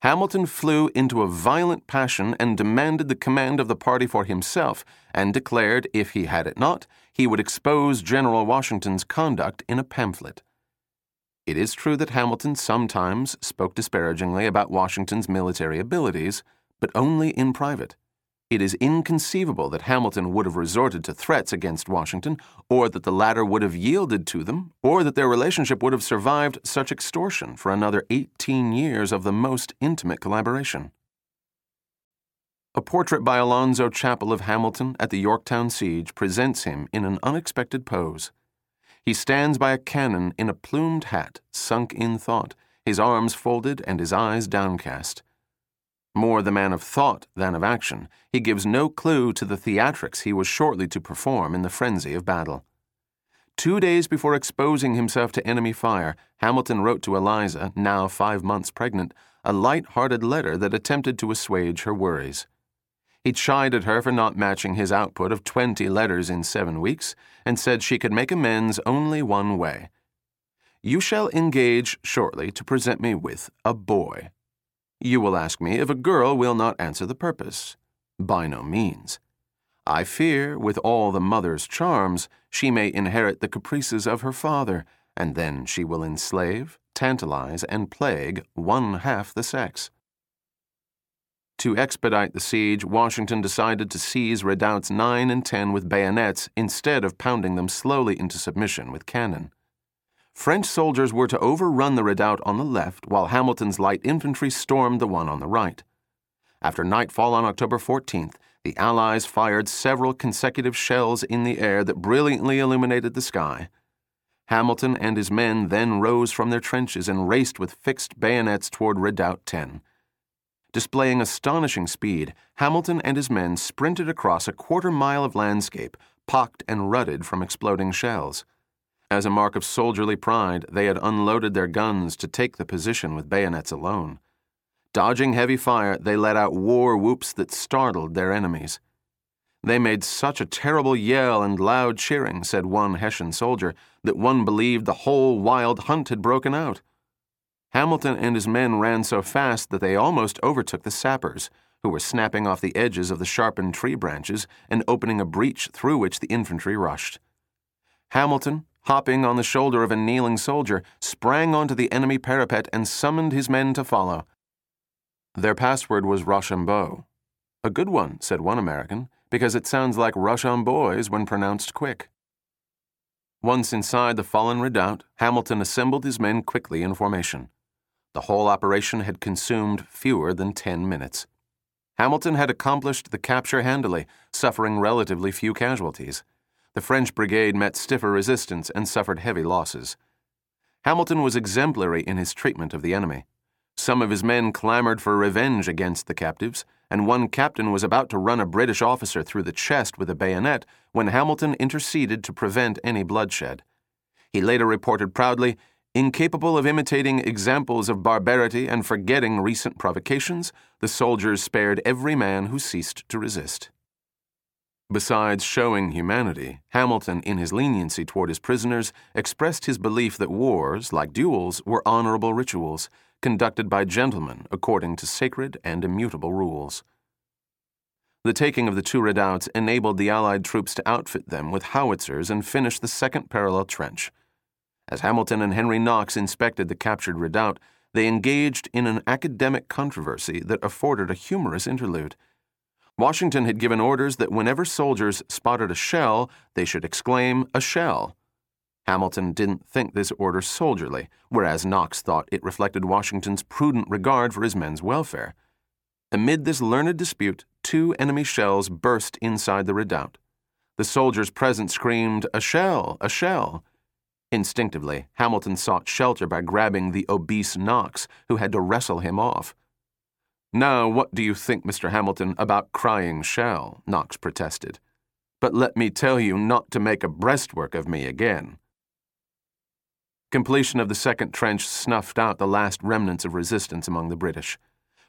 Hamilton flew into a violent passion and demanded the command of the party for himself, and declared if he had it not, he would expose General Washington's conduct in a pamphlet. It is true that Hamilton sometimes spoke disparagingly about Washington's military abilities but only in private. It is inconceivable that Hamilton would have resorted to threats against Washington, or that the latter would have yielded to them, or that their relationship would have survived such extortion for another 18 years of the most intimate collaboration. A portrait by Alonzo Chappel of Hamilton at the Yorktown siege presents him in an unexpected pose. He stands by a cannon in a plumed hat, sunk in thought, his arms folded and his eyes downcast. More the man of thought than of action, he gives no clue to the theatrics he was shortly to perform in the frenzy of battle. Two days before exposing himself to enemy fire, Hamilton wrote to Eliza, now five months pregnant, a light hearted letter that attempted to assuage her worries. He chided her for not matching his output of twenty letters in seven weeks, and said she could make amends only one way. You shall engage shortly to present me with a boy. You will ask me if a girl will not answer the purpose. By no means. I fear, with all the mother's charms, she may inherit the caprices of her father, and then she will enslave, tantalize, and plague one half the sex. To expedite the siege, Washington decided to seize redoubts 9 and 10 with bayonets instead of pounding them slowly into submission with cannon. French soldiers were to overrun the redoubt on the left while Hamilton's light infantry stormed the one on the right. After nightfall on October 14th, the Allies fired several consecutive shells in the air that brilliantly illuminated the sky. Hamilton and his men then rose from their trenches and raced with fixed bayonets toward Redoubt 10. Displaying astonishing speed, Hamilton and his men sprinted across a quarter mile of landscape, pocked and rutted from exploding shells. As a mark of soldierly pride, they had unloaded their guns to take the position with bayonets alone. Dodging heavy fire, they let out war whoops that startled their enemies. They made such a terrible yell and loud cheering, said one Hessian soldier, that one believed the whole wild hunt had broken out. Hamilton and his men ran so fast that they almost overtook the sappers, who were snapping off the edges of the sharpened tree branches and opening a breach through which the infantry rushed. Hamilton, hopping on the shoulder of a kneeling soldier, sprang onto the enemy parapet and summoned his men to follow. Their password was Rochambeau. A good one, said one American, because it sounds like Rochambeau when pronounced quick. Once inside the fallen redoubt, Hamilton assembled his men quickly in formation. The whole operation had consumed fewer than ten minutes. Hamilton had accomplished the capture handily, suffering relatively few casualties the French brigade met stiffer resistance and suffered heavy losses. Hamilton was exemplary in his treatment of the enemy. Some of his men clamored for revenge against the captives, and one captain was about to run a British officer through the chest with a bayonet when Hamilton interceded to prevent any bloodshed. He later reported proudly, Incapable of imitating examples of barbarity and forgetting recent provocations, the soldiers spared every man who ceased to resist. Besides showing humanity, Hamilton, in his leniency toward his prisoners, expressed his belief that wars, like duels, were honorable rituals, conducted by gentlemen according to sacred and immutable rules. The taking of the two redoubts enabled the Allied troops to outfit them with howitzers and finish the second parallel trench. As Hamilton and Henry Knox inspected the captured redoubt, they engaged in an academic controversy that afforded a humorous interlude. Washington had given orders that whenever soldiers spotted a shell, they should exclaim, A shell. Hamilton didn't think this order soldierly, whereas Knox thought it reflected Washington's prudent regard for his men's welfare. Amid this learned dispute, two enemy shells burst inside the redoubt. The soldiers present screamed, A shell! A shell! Instinctively, Hamilton sought shelter by grabbing the obese Knox, who had to wrestle him off. Now, what do you think, Mr. Hamilton, about crying shell? Knox protested. But let me tell you not to make a breastwork of me again. Completion of the second trench snuffed out the last remnants of resistance among the British.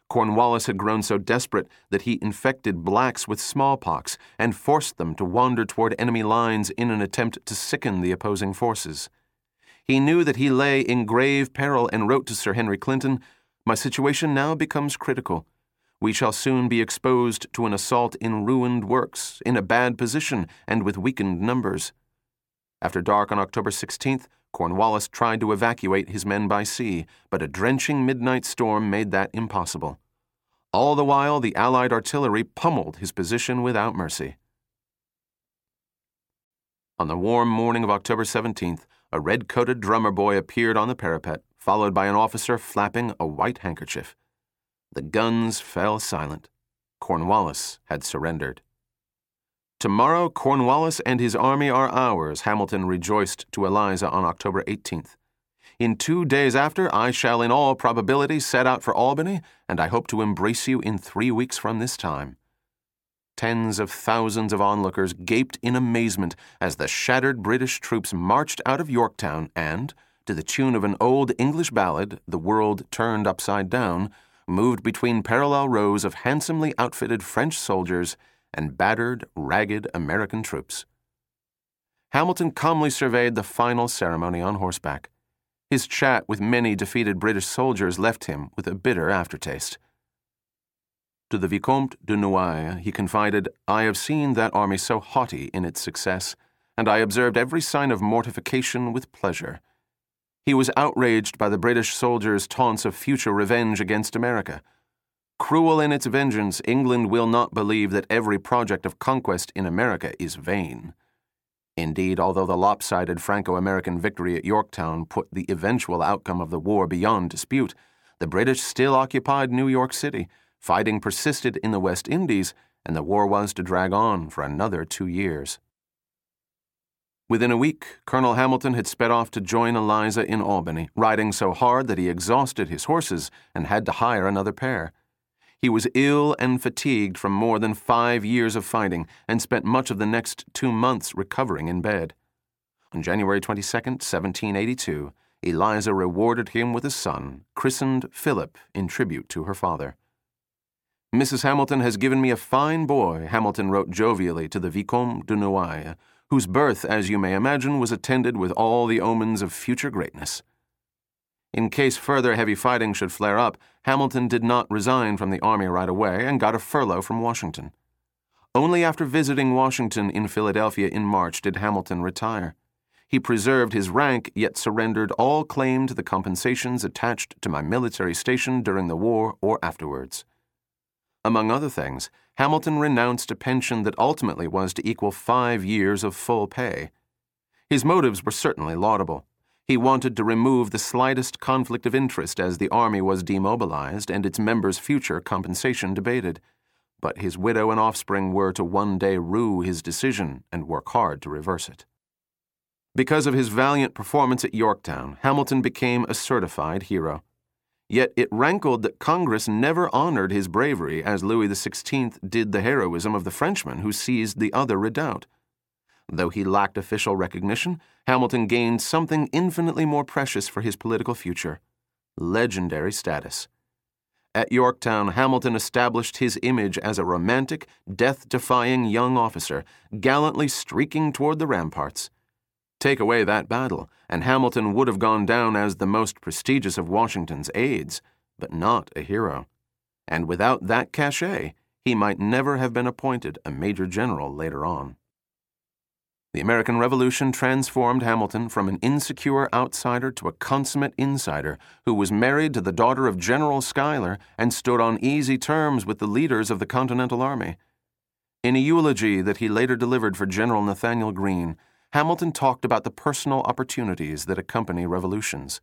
Cornwallis had grown so desperate that he infected blacks with smallpox and forced them to wander toward enemy lines in an attempt to sicken the opposing forces. He knew that he lay in grave peril and wrote to Sir Henry Clinton my situation now becomes critical. We shall soon be exposed to an assault in ruined works, in a bad position, and with weakened numbers. After dark on October 16th, Cornwallis tried to evacuate his men by sea, but a drenching midnight storm made that impossible. All the while, the Allied artillery pummeled his position without mercy. On the warm morning of October 17th, a red coated drummer boy appeared on the parapet followed by an officer flapping a white handkerchief. The guns fell silent. Cornwallis had surrendered. Tomorrow, Cornwallis and his army are ours, Hamilton rejoiced to Eliza on October 18th. In two days after, I shall in all probability set out for Albany, and I hope to embrace you in three weeks from this time. Tens of thousands of onlookers gaped in amazement as the shattered British troops marched out of Yorktown and, to the tune of an old English ballad, The World Turned Upside Down, moved between parallel rows of handsomely outfitted French soldiers and battered, ragged American troops. Hamilton calmly surveyed the final ceremony on horseback. His chat with many defeated British soldiers left him with a bitter aftertaste. To the Vicomte de Noailles, he confided, I have seen that army so haughty in its success, and I observed every sign of mortification with pleasure. He was outraged by the British soldiers' taunts of future revenge against America. Cruel in its vengeance, England will not believe that every project of conquest in America is vain. Indeed, although the lopsided Franco American victory at Yorktown put the eventual outcome of the war beyond dispute, the British still occupied New York City, fighting persisted in the West Indies, and the war was to drag on for another two years. Within a week, Colonel Hamilton had sped off to join Eliza in Albany, riding so hard that he exhausted his horses and had to hire another pair. He was ill and fatigued from more than five years of fighting and spent much of the next two months recovering in bed. On January 22, 1782, Eliza rewarded him with a son, christened Philip in tribute to her father. Mrs. Hamilton has given me a fine boy, Hamilton wrote jovially to the Vicomte de Noailles whose birth, as you may imagine, was attended with all the omens of future greatness. In case further heavy fighting should flare up, Hamilton did not resign from the army right away and got a furlough from Washington. Only after visiting Washington in Philadelphia in March did Hamilton retire. He preserved his rank, yet surrendered all claim to the compensations attached to my military station during the war or afterwards. Among other things, Hamilton renounced a pension that ultimately was to equal five years of full pay. His motives were certainly laudable. He wanted to remove the slightest conflict of interest as the Army was demobilized and its members' future compensation debated. But his widow and offspring were to one day rue his decision and work hard to reverse it. Because of his valiant performance at Yorktown, Hamilton became a certified hero. Yet it rankled that Congress never honored his bravery as Louis XVI did the heroism of the Frenchman who seized the other redoubt. Though he lacked official recognition, Hamilton gained something infinitely more precious for his political future legendary status. At Yorktown, Hamilton established his image as a romantic, death defying young officer, gallantly streaking toward the ramparts. Take away that battle, and Hamilton would have gone down as the most prestigious of Washington's aides, but not a hero. And without that cachet, he might never have been appointed a major general later on. The American Revolution transformed Hamilton from an insecure outsider to a consummate insider who was married to the daughter of General Schuyler and stood on easy terms with the leaders of the Continental Army. In a eulogy that he later delivered for General Nathanael Greene, Hamilton talked about the personal opportunities that accompany revolutions.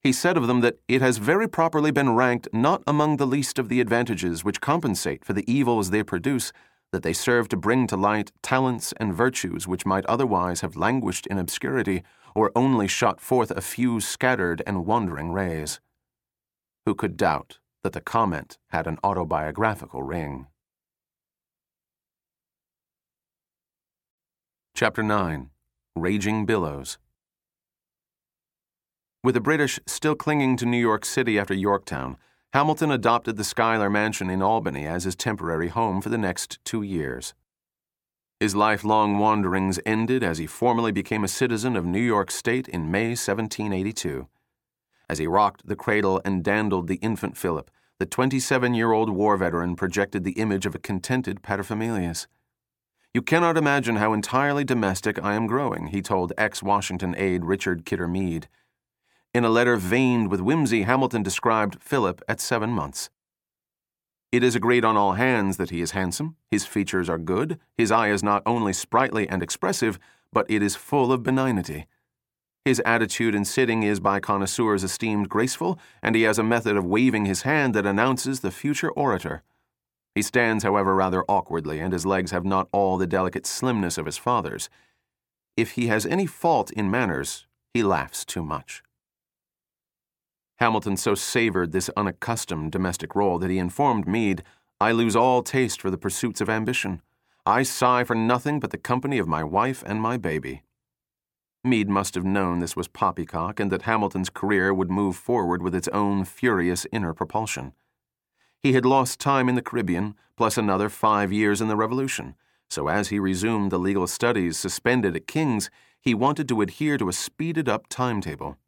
He said of them that it has very properly been ranked not among the least of the advantages which compensate for the evils they produce, that they serve to bring to light talents and virtues which might otherwise have languished in obscurity or only shot forth a few scattered and wandering rays. Who could doubt that the comment had an autobiographical ring? Chapter 9 Raging Billows. With the British still clinging to New York City after Yorktown, Hamilton adopted the Schuyler Mansion in Albany as his temporary home for the next two years. His lifelong wanderings ended as he formally became a citizen of New York State in May 1782. As he rocked the cradle and dandled the infant Philip, the 27 year old war veteran projected the image of a contented paterfamilias. You cannot imagine how entirely domestic I am growing, he told ex Washington aide Richard Kidder Meade. In a letter veined with whimsy, Hamilton described Philip at seven months. It is agreed on all hands that he is handsome, his features are good, his eye is not only sprightly and expressive, but it is full of benignity. His attitude in sitting is by connoisseurs esteemed graceful, and he has a method of waving his hand that announces the future orator. He stands, however, rather awkwardly, and his legs have not all the delicate slimness of his father's. If he has any fault in manners, he laughs too much. Hamilton so savored this unaccustomed domestic role that he informed Meade, I lose all taste for the pursuits of ambition. I sigh for nothing but the company of my wife and my baby. Meade must have known this was poppycock and that Hamilton's career would move forward with its own furious inner propulsion. He had lost time in the Caribbean, plus another five years in the Revolution, so as he resumed the legal studies suspended at King's, he wanted to adhere to a speeded up timetable.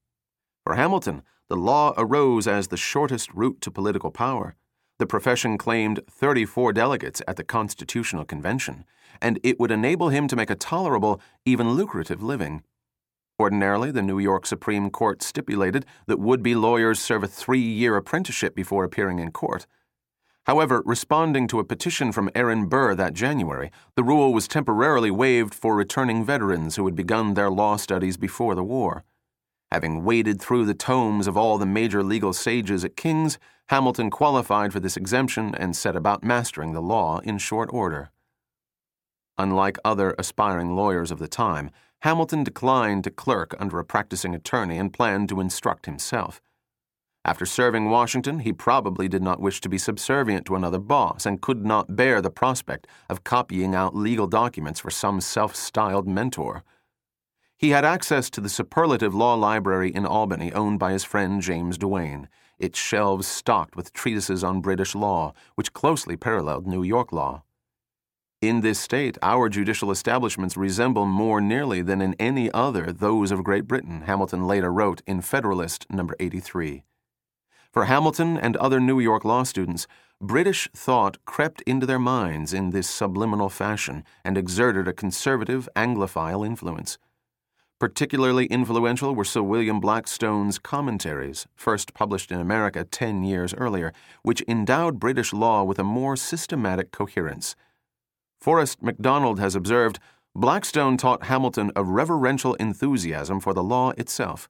For Hamilton, the law arose as the shortest route to political power. The profession claimed 34 delegates at the Constitutional Convention, and it would enable him to make a tolerable, even lucrative living. Ordinarily, the New York Supreme Court stipulated that would be lawyers serve a three year apprenticeship before appearing in court. However, responding to a petition from Aaron Burr that January, the rule was temporarily waived for returning veterans who had begun their law studies before the war. Having waded through the tomes of all the major legal sages at King's, Hamilton qualified for this exemption and set about mastering the law in short order. Unlike other aspiring lawyers of the time, Hamilton declined to clerk under a practicing attorney and planned to instruct himself. After serving Washington, he probably did not wish to be subservient to another boss and could not bear the prospect of copying out legal documents for some self styled mentor. He had access to the superlative law library in Albany owned by his friend James Duane, its shelves stocked with treatises on British law, which closely paralleled New York law. In this state, our judicial establishments resemble more nearly than in any other those of Great Britain, Hamilton later wrote in Federalist No. 83. For Hamilton and other New York law students, British thought crept into their minds in this subliminal fashion and exerted a conservative Anglophile influence. Particularly influential were Sir William Blackstone's commentaries, first published in America ten years earlier, which endowed British law with a more systematic coherence. Forrest McDonald has observed Blackstone taught Hamilton a reverential enthusiasm for the law itself.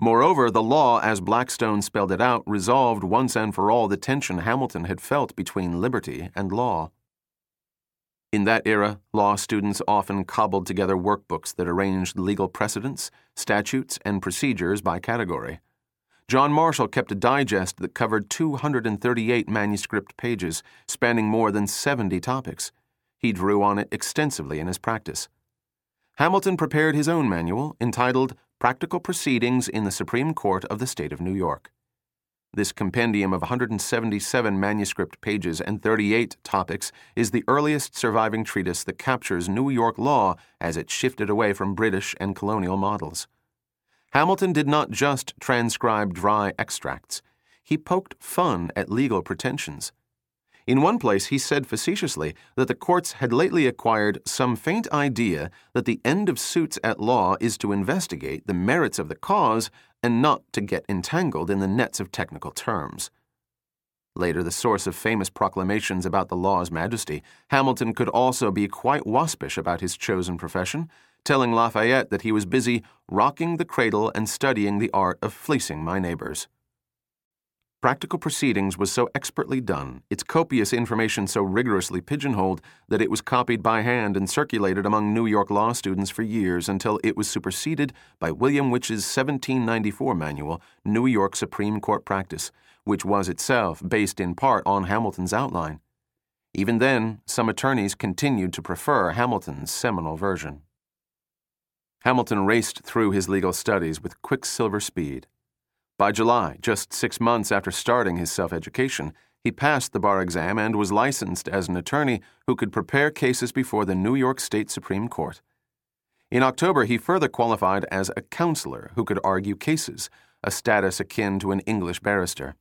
Moreover, the law, as Blackstone spelled it out, resolved once and for all the tension Hamilton had felt between liberty and law. In that era, law students often cobbled together workbooks that arranged legal precedents, statutes, and procedures by category. John Marshall kept a digest that covered 238 manuscript pages, spanning more than 70 topics. He drew on it extensively in his practice. Hamilton prepared his own manual, entitled Practical Proceedings in the Supreme Court of the State of New York. This compendium of 177 manuscript pages and 38 topics is the earliest surviving treatise that captures New York law as it shifted away from British and colonial models. Hamilton did not just transcribe dry extracts, he poked fun at legal pretensions. In one place, he said facetiously that the courts had lately acquired some faint idea that the end of suits at law is to investigate the merits of the cause and not to get entangled in the nets of technical terms. Later, the source of famous proclamations about the law's majesty, Hamilton could also be quite waspish about his chosen profession, telling Lafayette that he was busy rocking the cradle and studying the art of fleecing my neighbors. Practical Proceedings was so expertly done, its copious information so rigorously pigeonholed, that it was copied by hand and circulated among New York law students for years until it was superseded by William Wyche's 1794 manual, New York Supreme Court Practice, which was itself based in part on Hamilton's outline. Even then, some attorneys continued to prefer Hamilton's seminal version. Hamilton raced through his legal studies with quicksilver speed. By July, just six months after starting his self education, he passed the bar exam and was licensed as an attorney who could prepare cases before the New York State Supreme Court. In October, he further qualified as a counselor who could argue cases, a status akin to an English barrister.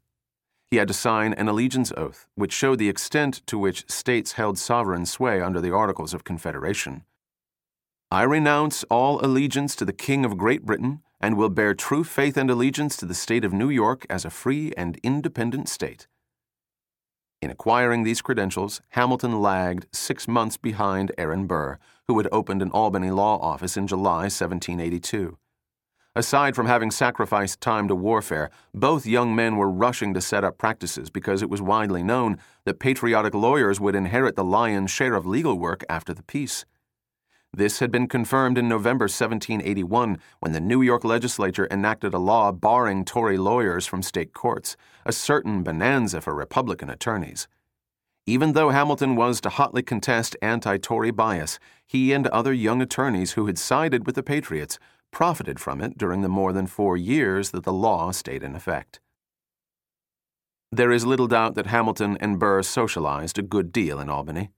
He had to sign an allegiance oath, which showed the extent to which states held sovereign sway under the Articles of Confederation. I renounce all allegiance to the King of Great Britain and will bear true faith and allegiance to the state of New York as a free and independent state. In acquiring these credentials, Hamilton lagged six months behind Aaron Burr, who had opened an Albany law office in July 1782. Aside from having sacrificed time to warfare, both young men were rushing to set up practices because it was widely known that patriotic lawyers would inherit the lion's share of legal work after the peace. This had been confirmed in November 1781 when the New York legislature enacted a law barring Tory lawyers from state courts, a certain bonanza for Republican attorneys. Even though Hamilton was to hotly contest anti Tory bias, he and other young attorneys who had sided with the Patriots profited from it during the more than four years that the law stayed in effect. There is little doubt that Hamilton and Burr socialized a good deal in Albany.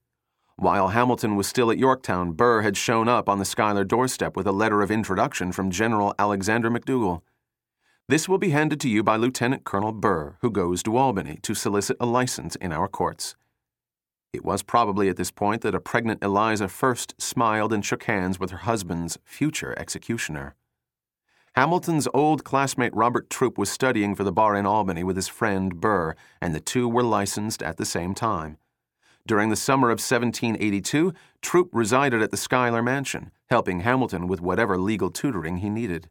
While Hamilton was still at Yorktown, Burr had shown up on the Schuyler doorstep with a letter of introduction from General Alexander McDougall. This will be handed to you by Lieutenant Colonel Burr, who goes to Albany to solicit a license in our courts. It was probably at this point that a pregnant Eliza first smiled and shook hands with her husband's future executioner. Hamilton's old classmate Robert Troup was studying for the bar in Albany with his friend Burr, and the two were licensed at the same time. During the summer of 1782, Troup resided at the Schuyler Mansion, helping Hamilton with whatever legal tutoring he needed.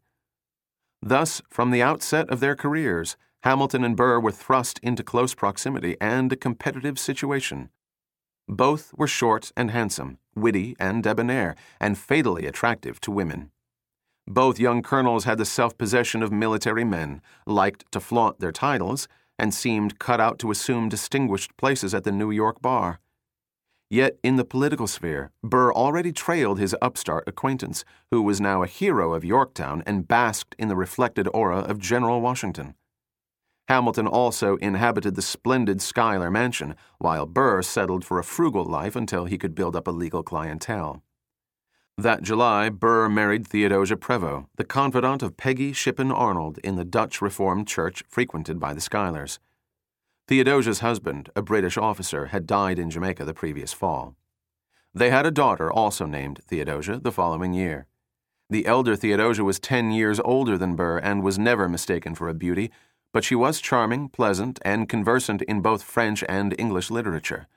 Thus, from the outset of their careers, Hamilton and Burr were thrust into close proximity and a competitive situation. Both were short and handsome, witty and debonair, and fatally attractive to women. Both young colonels had the self possession of military men, liked to flaunt their titles, and seemed cut out to assume distinguished places at the New York bar. Yet in the political sphere, Burr already trailed his upstart acquaintance, who was now a hero of Yorktown and basked in the reflected aura of General Washington. Hamilton also inhabited the splendid Schuyler mansion, while Burr settled for a frugal life until he could build up a legal clientele. That July, Burr married Theodosia Prevost, the confidant of Peggy Shippen Arnold in the Dutch Reformed Church frequented by the Schuylers. Theodosia's husband, a British officer, had died in Jamaica the previous fall. They had a daughter also named Theodosia the following year. The elder Theodosia was ten years older than Burr and was never mistaken for a beauty, but she was charming, pleasant, and conversant in both French and English literature.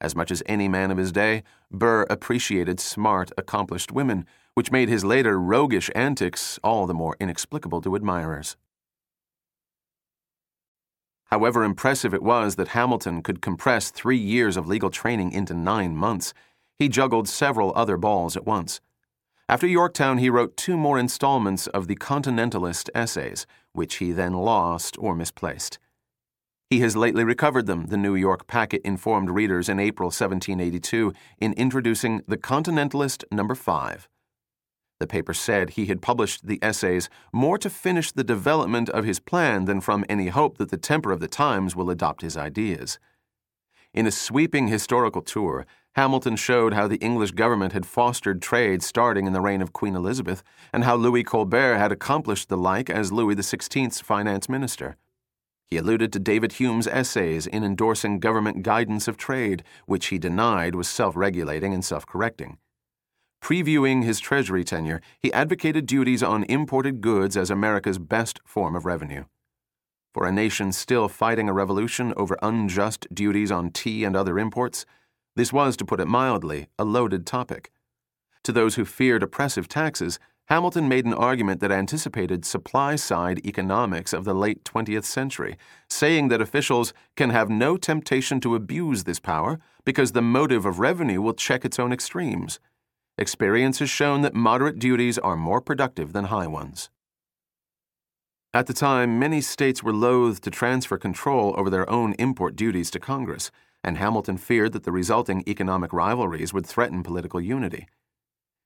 As much as any man of his day, Burr appreciated smart, accomplished women, which made his later roguish antics all the more inexplicable to admirers. However impressive it was that Hamilton could compress three years of legal training into nine months, he juggled several other balls at once. After Yorktown, he wrote two more installments of the Continentalist essays, which he then lost or misplaced. He has lately recovered them, the New York Packet informed readers in April 1782 in introducing The Continentalist Number 5. The paper said he had published the essays more to finish the development of his plan than from any hope that the temper of the times will adopt his ideas. In a sweeping historical tour, Hamilton showed how the English government had fostered trade starting in the reign of Queen Elizabeth, and how Louis Colbert had accomplished the like as Louis XVI's finance minister. He alluded to David Hume's essays in endorsing government guidance of trade, which he denied was self regulating and self correcting. Previewing his Treasury tenure, he advocated duties on imported goods as America's best form of revenue. For a nation still fighting a revolution over unjust duties on tea and other imports, this was, to put it mildly, a loaded topic. To those who feared oppressive taxes, Hamilton made an argument that anticipated supply side economics of the late 20th century, saying that officials can have no temptation to abuse this power because the motive of revenue will check its own extremes. Experience has shown that moderate duties are more productive than high ones. At the time, many states were loath to transfer control over their own import duties to Congress, and Hamilton feared that the resulting economic rivalries would threaten political unity.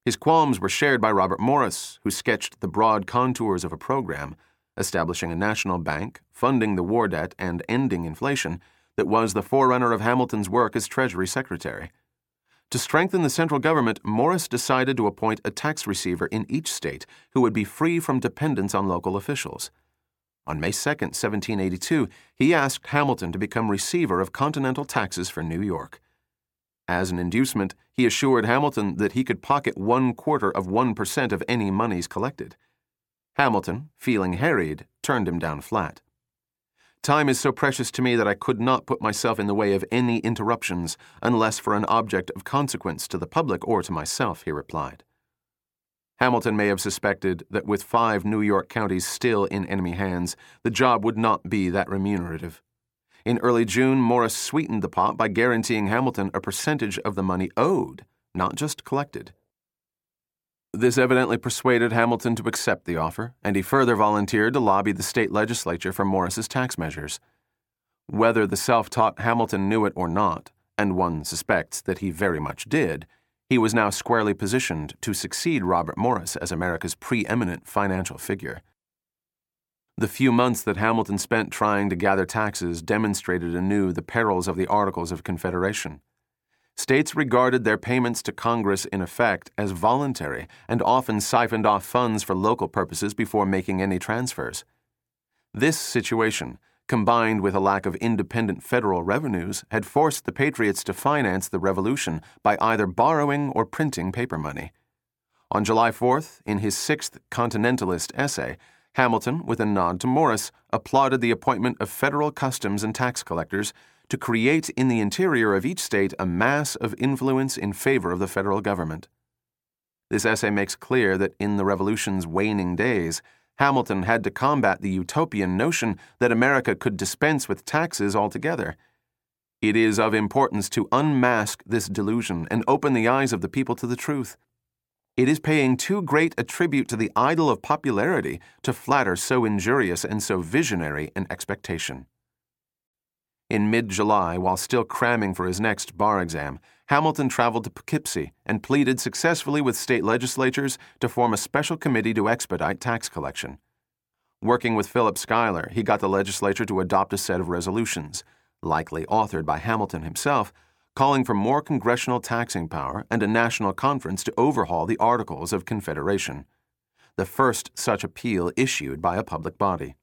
His qualms were shared by Robert Morris, who sketched the broad contours of a program, establishing a national bank, funding the war debt, and ending inflation, that was the forerunner of Hamilton's work as Treasury Secretary. To strengthen the central government, Morris decided to appoint a tax receiver in each state who would be free from dependence on local officials. On May 2, 1782, he asked Hamilton to become receiver of continental taxes for New York. As an inducement, he assured Hamilton that he could pocket one quarter of 1% of any moneys collected. Hamilton, feeling harried, turned him down flat. Time is so precious to me that I could not put myself in the way of any interruptions unless for an object of consequence to the public or to myself, he replied. Hamilton may have suspected that with five New York counties still in enemy hands, the job would not be that remunerative. In early June, Morris sweetened the pot by guaranteeing Hamilton a percentage of the money owed, not just collected. This evidently persuaded Hamilton to accept the offer, and he further volunteered to lobby the state legislature for Morris's tax measures. Whether the self taught Hamilton knew it or not, and one suspects that he very much did, he was now squarely positioned to succeed Robert Morris as America's preeminent financial figure. The few months that Hamilton spent trying to gather taxes demonstrated anew the perils of the Articles of Confederation. States regarded their payments to Congress in effect as voluntary and often siphoned off funds for local purposes before making any transfers. This situation, combined with a lack of independent federal revenues, had forced the Patriots to finance the Revolution by either borrowing or printing paper money. On July 4th, in his sixth Continentalist essay, Hamilton, with a nod to Morris, applauded the appointment of federal customs and tax collectors to create in the interior of each state a mass of influence in favor of the federal government. This essay makes clear that in the Revolution's waning days, Hamilton had to combat the utopian notion that America could dispense with taxes altogether. It is of importance to unmask this delusion and open the eyes of the people to the truth. It is paying too great a tribute to the idol of popularity to flatter so injurious and so visionary an expectation. In mid July, while still cramming for his next bar exam, Hamilton traveled to Poughkeepsie and pleaded successfully with state legislatures to form a special committee to expedite tax collection. Working with Philip Schuyler, he got the legislature to adopt a set of resolutions, likely authored by Hamilton himself, calling for more congressional taxing power and a national conference to overhaul the Articles of Confederation, the first such appeal issued by a public body.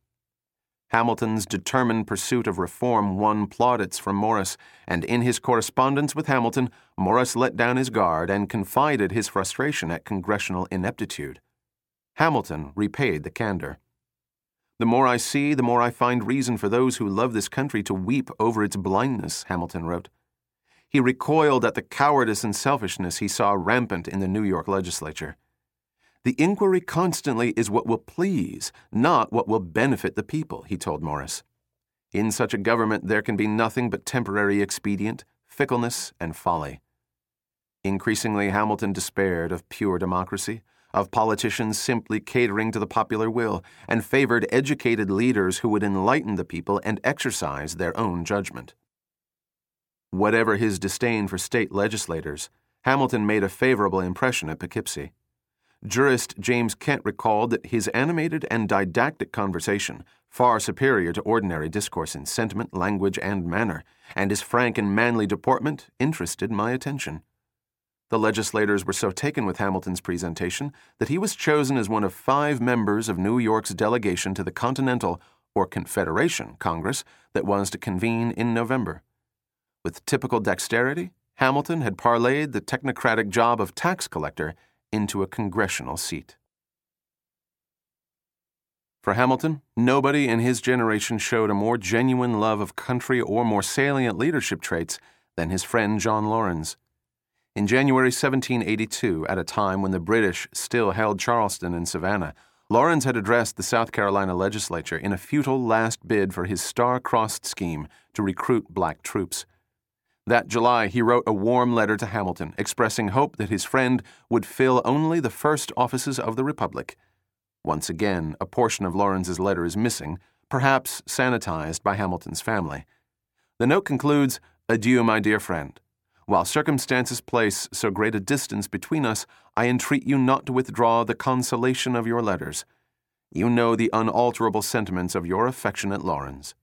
Hamilton's determined pursuit of reform won plaudits from Morris, and in his correspondence with Hamilton, Morris let down his guard and confided his frustration at congressional ineptitude. Hamilton repaid the candor. The more I see, the more I find reason for those who love this country to weep over its blindness, Hamilton wrote. He recoiled at the cowardice and selfishness he saw rampant in the New York legislature. The inquiry constantly is what will please, not what will benefit the people, he told Morris. In such a government, there can be nothing but temporary expedient, fickleness, and folly. Increasingly, Hamilton despaired of pure democracy, of politicians simply catering to the popular will, and favored educated leaders who would enlighten the people and exercise their own judgment. Whatever his disdain for state legislators, Hamilton made a favorable impression at Poughkeepsie. Jurist James Kent recalled that his animated and didactic conversation, far superior to ordinary discourse in sentiment, language, and manner, and his frank and manly deportment interested my attention. The legislators were so taken with Hamilton's presentation that he was chosen as one of five members of New York's delegation to the Continental or Confederation Congress that was to convene in November. With typical dexterity, Hamilton had parlayed the technocratic job of tax collector into a congressional seat. For Hamilton, nobody in his generation showed a more genuine love of country or more salient leadership traits than his friend John Laurens. In January 1782, at a time when the British still held Charleston and Savannah, Laurens had addressed the South Carolina legislature in a futile last bid for his star crossed scheme to recruit black troops. That July, he wrote a warm letter to Hamilton, expressing hope that his friend would fill only the first offices of the Republic. Once again, a portion of Laurens's letter is missing, perhaps sanitized by Hamilton's family. The note concludes Adieu, my dear friend. While circumstances place so great a distance between us, I entreat you not to withdraw the consolation of your letters. You know the unalterable sentiments of your affectionate Laurens.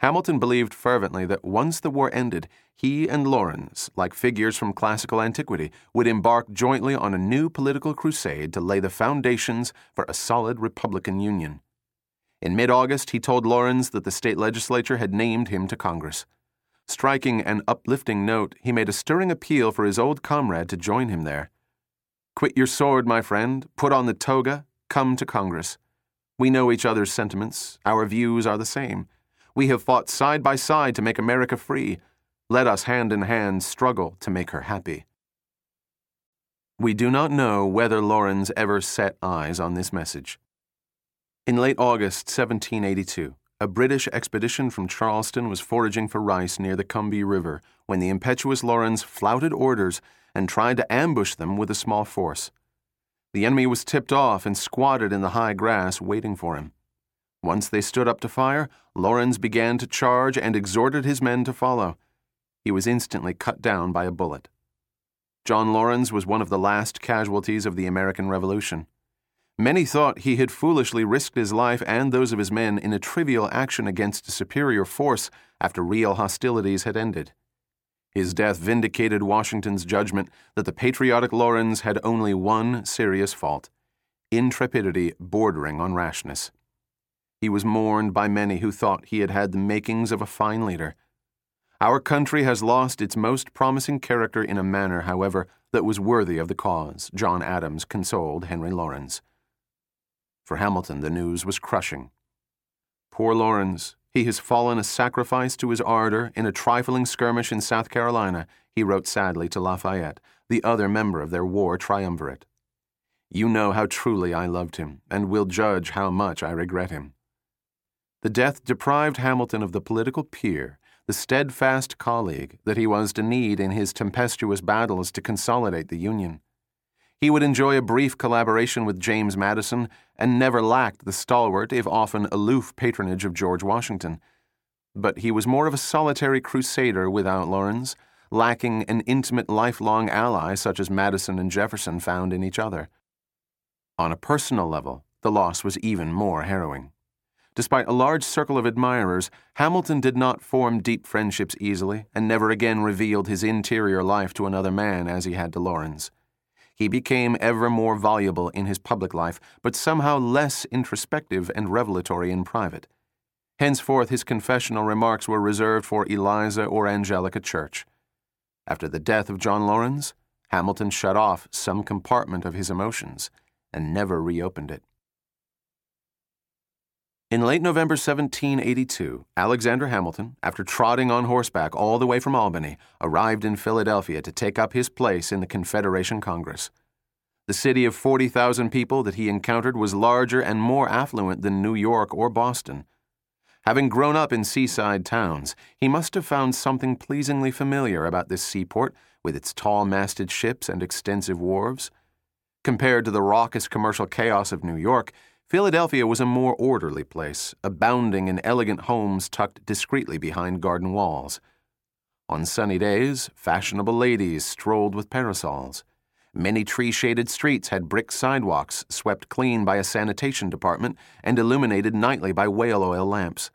Hamilton believed fervently that once the war ended, he and Laurens, like figures from classical antiquity, would embark jointly on a new political crusade to lay the foundations for a solid Republican Union. In mid August, he told Laurens that the state legislature had named him to Congress. Striking an uplifting note, he made a stirring appeal for his old comrade to join him there. Quit your sword, my friend, put on the toga, come to Congress. We know each other's sentiments, our views are the same. We have fought side by side to make America free. Let us hand in hand struggle to make her happy. We do not know whether Laurens ever set eyes on this message. In late August 1782, a British expedition from Charleston was foraging for rice near the Combahee River when the impetuous Laurens flouted orders and tried to ambush them with a small force. The enemy was tipped off and squatted in the high grass waiting for him. Once they stood up to fire, Laurens began to charge and exhorted his men to follow. He was instantly cut down by a bullet. John Laurens was one of the last casualties of the American Revolution. Many thought he had foolishly risked his life and those of his men in a trivial action against a superior force after real hostilities had ended. His death vindicated Washington's judgment that the patriotic Laurens had only one serious fault intrepidity bordering on rashness. He was mourned by many who thought he had had the makings of a fine leader. Our country has lost its most promising character in a manner, however, that was worthy of the cause, John Adams consoled Henry Laurens. For Hamilton, the news was crushing. Poor Laurens, he has fallen a sacrifice to his ardor in a trifling skirmish in South Carolina, he wrote sadly to Lafayette, the other member of their war triumvirate. You know how truly I loved him, and will judge how much I regret him. The death deprived Hamilton of the political peer, the steadfast colleague that he was to need in his tempestuous battles to consolidate the Union. He would enjoy a brief collaboration with James Madison and never lacked the stalwart, if often aloof, patronage of George Washington. But he was more of a solitary crusader without Laurens, lacking an intimate lifelong ally such as Madison and Jefferson found in each other. On a personal level, the loss was even more harrowing. Despite a large circle of admirers, Hamilton did not form deep friendships easily and never again revealed his interior life to another man as he had to Laurens. He became ever more voluble in his public life, but somehow less introspective and revelatory in private. Henceforth, his confessional remarks were reserved for Eliza or Angelica Church. After the death of John Laurens, Hamilton shut off some compartment of his emotions and never reopened it. In late November 1782, Alexander Hamilton, after trotting on horseback all the way from Albany, arrived in Philadelphia to take up his place in the Confederation Congress. The city of 40,000 people that he encountered was larger and more affluent than New York or Boston. Having grown up in seaside towns, he must have found something pleasingly familiar about this seaport with its tall masted ships and extensive wharves. Compared to the raucous commercial chaos of New York, Philadelphia was a more orderly place, abounding in elegant homes tucked discreetly behind garden walls. On sunny days, fashionable ladies strolled with parasols. Many tree shaded streets had brick sidewalks swept clean by a sanitation department and illuminated nightly by whale oil lamps.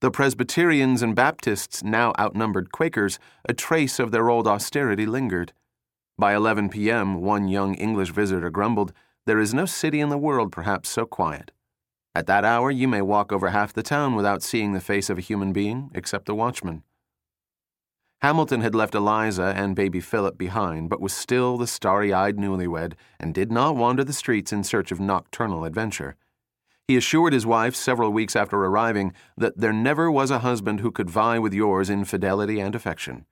The Presbyterians and Baptists now outnumbered Quakers, a trace of their old austerity lingered. By 11 p.m., one young English visitor grumbled, there is no city in the world perhaps so quiet. At that hour, you may walk over half the town without seeing the face of a human being, except the watchman. Hamilton had left Eliza and baby Philip behind, but was still the starry eyed newlywed and did not wander the streets in search of nocturnal adventure. He assured his wife several weeks after arriving that there never was a husband who could vie with yours in fidelity and affection.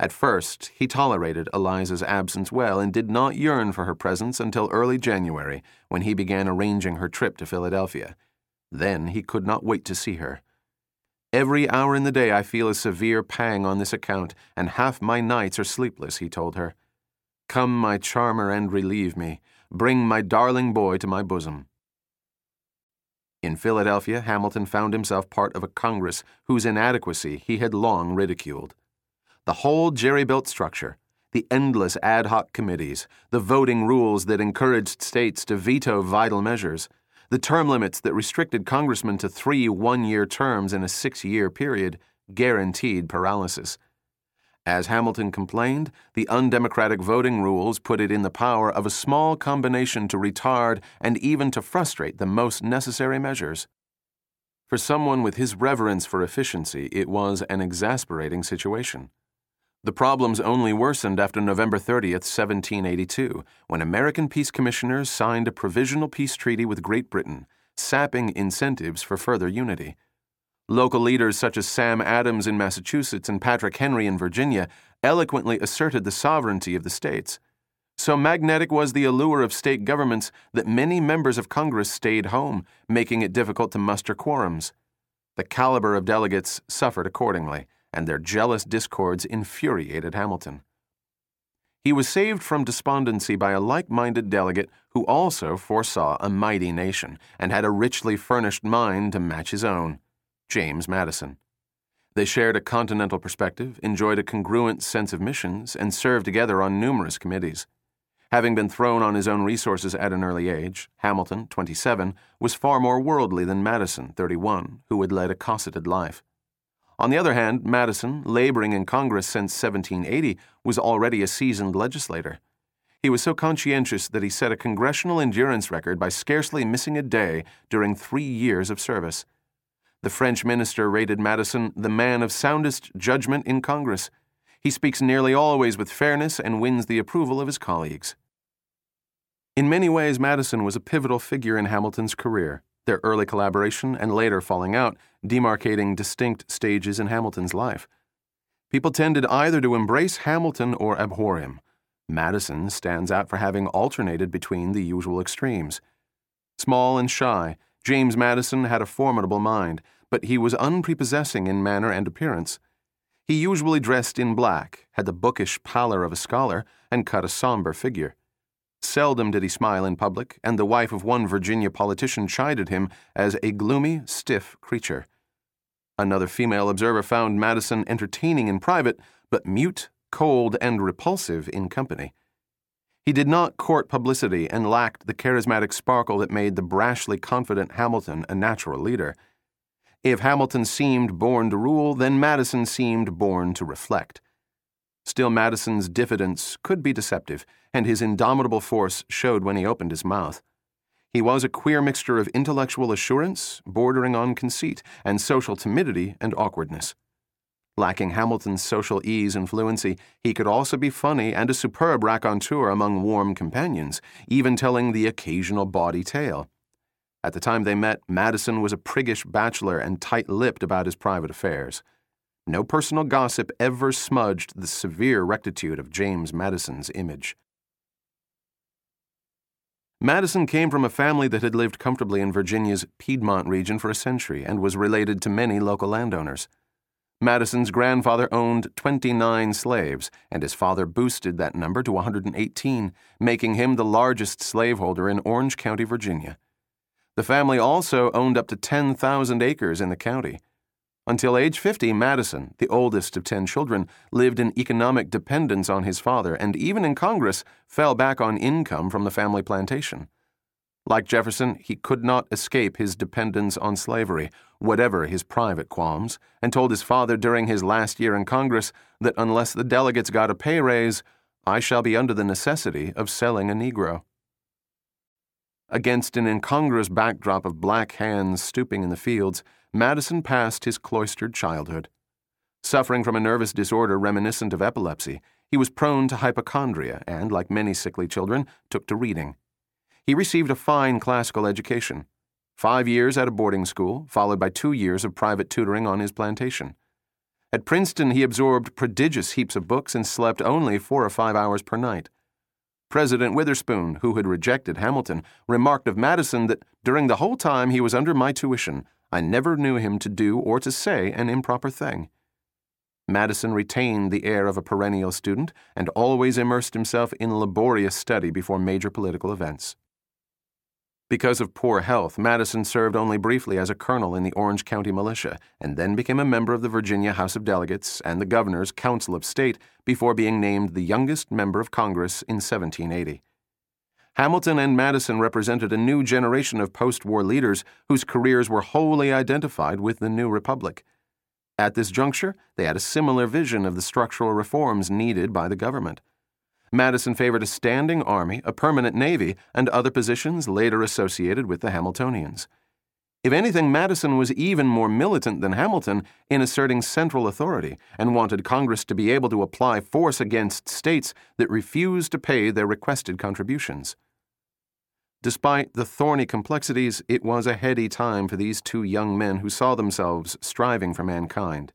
At first, he tolerated Eliza's absence well and did not yearn for her presence until early January, when he began arranging her trip to Philadelphia. Then he could not wait to see her. Every hour in the day I feel a severe pang on this account, and half my nights are sleepless, he told her. Come, my charmer, and relieve me. Bring my darling boy to my bosom. In Philadelphia, Hamilton found himself part of a Congress whose inadequacy he had long ridiculed. The whole jerry built structure, the endless ad hoc committees, the voting rules that encouraged states to veto vital measures, the term limits that restricted congressmen to three one year terms in a six year period guaranteed paralysis. As Hamilton complained, the undemocratic voting rules put it in the power of a small combination to retard and even to frustrate the most necessary measures. For someone with his reverence for efficiency, it was an exasperating situation. The problems only worsened after November 30, 1782, when American peace commissioners signed a provisional peace treaty with Great Britain, sapping incentives for further unity. Local leaders such as Sam Adams in Massachusetts and Patrick Henry in Virginia eloquently asserted the sovereignty of the states. So magnetic was the allure of state governments that many members of Congress stayed home, making it difficult to muster quorums. The caliber of delegates suffered accordingly and their jealous discords infuriated Hamilton. He was saved from despondency by a like minded delegate who also foresaw a mighty nation and had a richly furnished mind to match his own James Madison. They shared a continental perspective, enjoyed a congruent sense of missions, and served together on numerous committees. Having been thrown on his own resources at an early age, Hamilton, 27, was far more worldly than Madison, 31, who had led a cosseted life. On the other hand, Madison, laboring in Congress since 1780, was already a seasoned legislator. He was so conscientious that he set a congressional endurance record by scarcely missing a day during three years of service. The French minister rated Madison the man of soundest judgment in Congress. He speaks nearly always with fairness and wins the approval of his colleagues. In many ways, Madison was a pivotal figure in Hamilton's career, their early collaboration and later falling out demarcating distinct stages in Hamilton's life. People tended either to embrace Hamilton or abhor him. Madison stands out for having alternated between the usual extremes. Small and shy, James Madison had a formidable mind, but he was unprepossessing in manner and appearance. He usually dressed in black, had the bookish pallor of a scholar, and cut a somber figure. Seldom did he smile in public, and the wife of one Virginia politician chided him as a gloomy, stiff creature. Another female observer found Madison entertaining in private, but mute, cold, and repulsive in company. He did not court publicity and lacked the charismatic sparkle that made the brashly confident Hamilton a natural leader. If Hamilton seemed born to rule, then Madison seemed born to reflect. Still, Madison's diffidence could be deceptive, and his indomitable force showed when he opened his mouth. He was a queer mixture of intellectual assurance, bordering on conceit, and social timidity and awkwardness. Lacking Hamilton's social ease and fluency, he could also be funny and a superb raconteur among warm companions, even telling the occasional bawdy tale. At the time they met, Madison was a priggish bachelor and tight lipped about his private affairs. No personal gossip ever smudged the severe rectitude of James Madison's image. Madison came from a family that had lived comfortably in Virginia's Piedmont region for a century and was related to many local landowners. Madison's grandfather owned 29 slaves, and his father boosted that number to 118, making him the largest slaveholder in Orange County, Virginia. The family also owned up to 10,000 acres in the county. Until age 50, Madison, the oldest of 10 children, lived in economic dependence on his father and even in Congress fell back on income from the family plantation. Like Jefferson, he could not escape his dependence on slavery, whatever his private qualms, and told his father during his last year in Congress that unless the delegates got a pay raise, I shall be under the necessity of selling a Negro. Against an incongruous backdrop of black hands stooping in the fields, Madison passed his cloistered childhood. Suffering from a nervous disorder reminiscent of epilepsy, he was prone to hypochondria and, like many sickly children, took to reading. He received a fine classical education five years at a boarding school, followed by two years of private tutoring on his plantation. At Princeton, he absorbed prodigious heaps of books and slept only four or five hours per night. President Witherspoon, who had rejected Hamilton, remarked of Madison that during the whole time he was under my tuition, I never knew him to do or to say an improper thing. Madison retained the air of a perennial student and always immersed himself in laborious study before major political events. Because of poor health, Madison served only briefly as a colonel in the Orange County Militia and then became a member of the Virginia House of Delegates and the Governor's Council of State before being named the youngest member of Congress in 1780. Hamilton and Madison represented a new generation of post war leaders whose careers were wholly identified with the new republic. At this juncture, they had a similar vision of the structural reforms needed by the government. Madison favored a standing army, a permanent navy, and other positions later associated with the Hamiltonians. If anything, Madison was even more militant than Hamilton in asserting central authority and wanted Congress to be able to apply force against states that refused to pay their requested contributions. Despite the thorny complexities, it was a heady time for these two young men who saw themselves striving for mankind.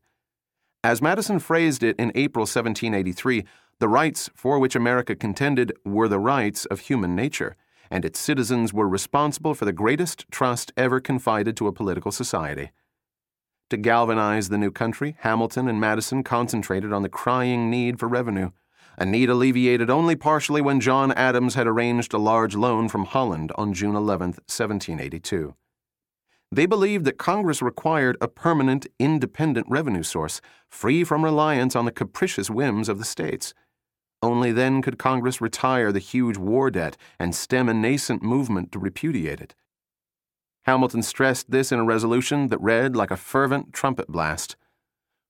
As Madison phrased it in April 1783, the rights for which America contended were the rights of human nature, and its citizens were responsible for the greatest trust ever confided to a political society. To galvanize the new country, Hamilton and Madison concentrated on the crying need for revenue a need alleviated only partially when John Adams had arranged a large loan from Holland on June 11, 1782. They believed that Congress required a permanent, independent revenue source, free from reliance on the capricious whims of the states. Only then could Congress retire the huge war debt and stem a nascent movement to repudiate it. Hamilton stressed this in a resolution that read like a fervent trumpet blast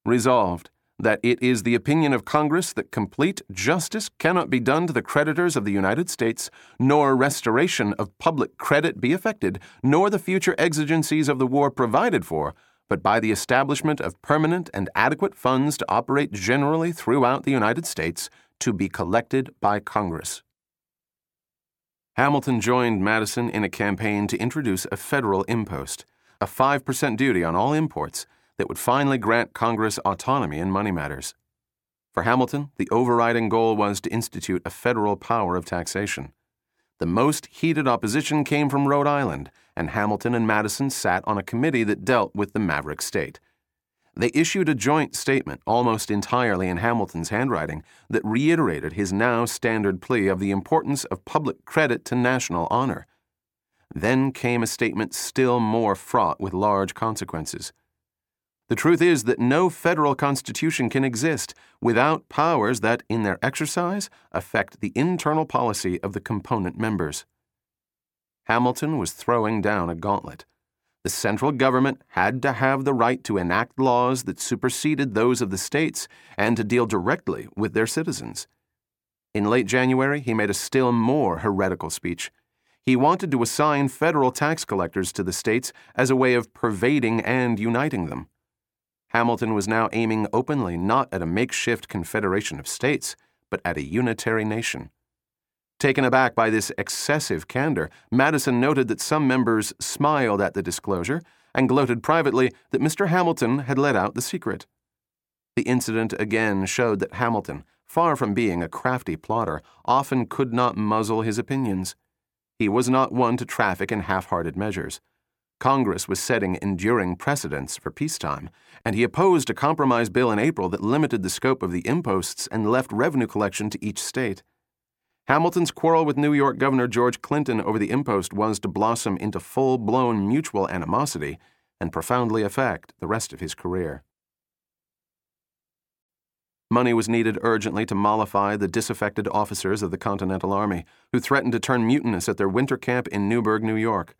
Resolved that it is the opinion of Congress that complete justice cannot be done to the creditors of the United States, nor restoration of public credit be effected, nor the future exigencies of the war provided for, but by the establishment of permanent and adequate funds to operate generally throughout the United States to be collected by Congress. Hamilton joined Madison in a campaign to introduce a federal impost, a 5% duty on all imports that would finally grant Congress autonomy in money matters. For Hamilton, the overriding goal was to institute a federal power of taxation. The most heated opposition came from Rhode Island, and Hamilton and Madison sat on a committee that dealt with the Maverick State. They issued a joint statement, almost entirely in Hamilton's handwriting, that reiterated his now standard plea of the importance of public credit to national honor. Then came a statement still more fraught with large consequences. The truth is that no federal constitution can exist without powers that, in their exercise, affect the internal policy of the component members. Hamilton was throwing down a gauntlet. The central government had to have the right to enact laws that superseded those of the states and to deal directly with their citizens. In late January, he made a still more heretical speech. He wanted to assign federal tax collectors to the states as a way of pervading and uniting them. Hamilton was now aiming openly not at a makeshift confederation of states, but at a unitary nation. Taken aback by this excessive candor, Madison noted that some members smiled at the disclosure and gloated privately that Mr. Hamilton had let out the secret. The incident again showed that Hamilton, far from being a crafty plotter, often could not muzzle his opinions. He was not one to traffic in half hearted measures. Congress was setting enduring precedents for peacetime, and he opposed a compromise bill in April that limited the scope of the imposts and left revenue collection to each state. Hamilton's quarrel with New York Governor George Clinton over the impost was to blossom into full blown mutual animosity and profoundly affect the rest of his career. Money was needed urgently to mollify the disaffected officers of the Continental Army, who threatened to turn mutinous at their winter camp in Newburgh, New York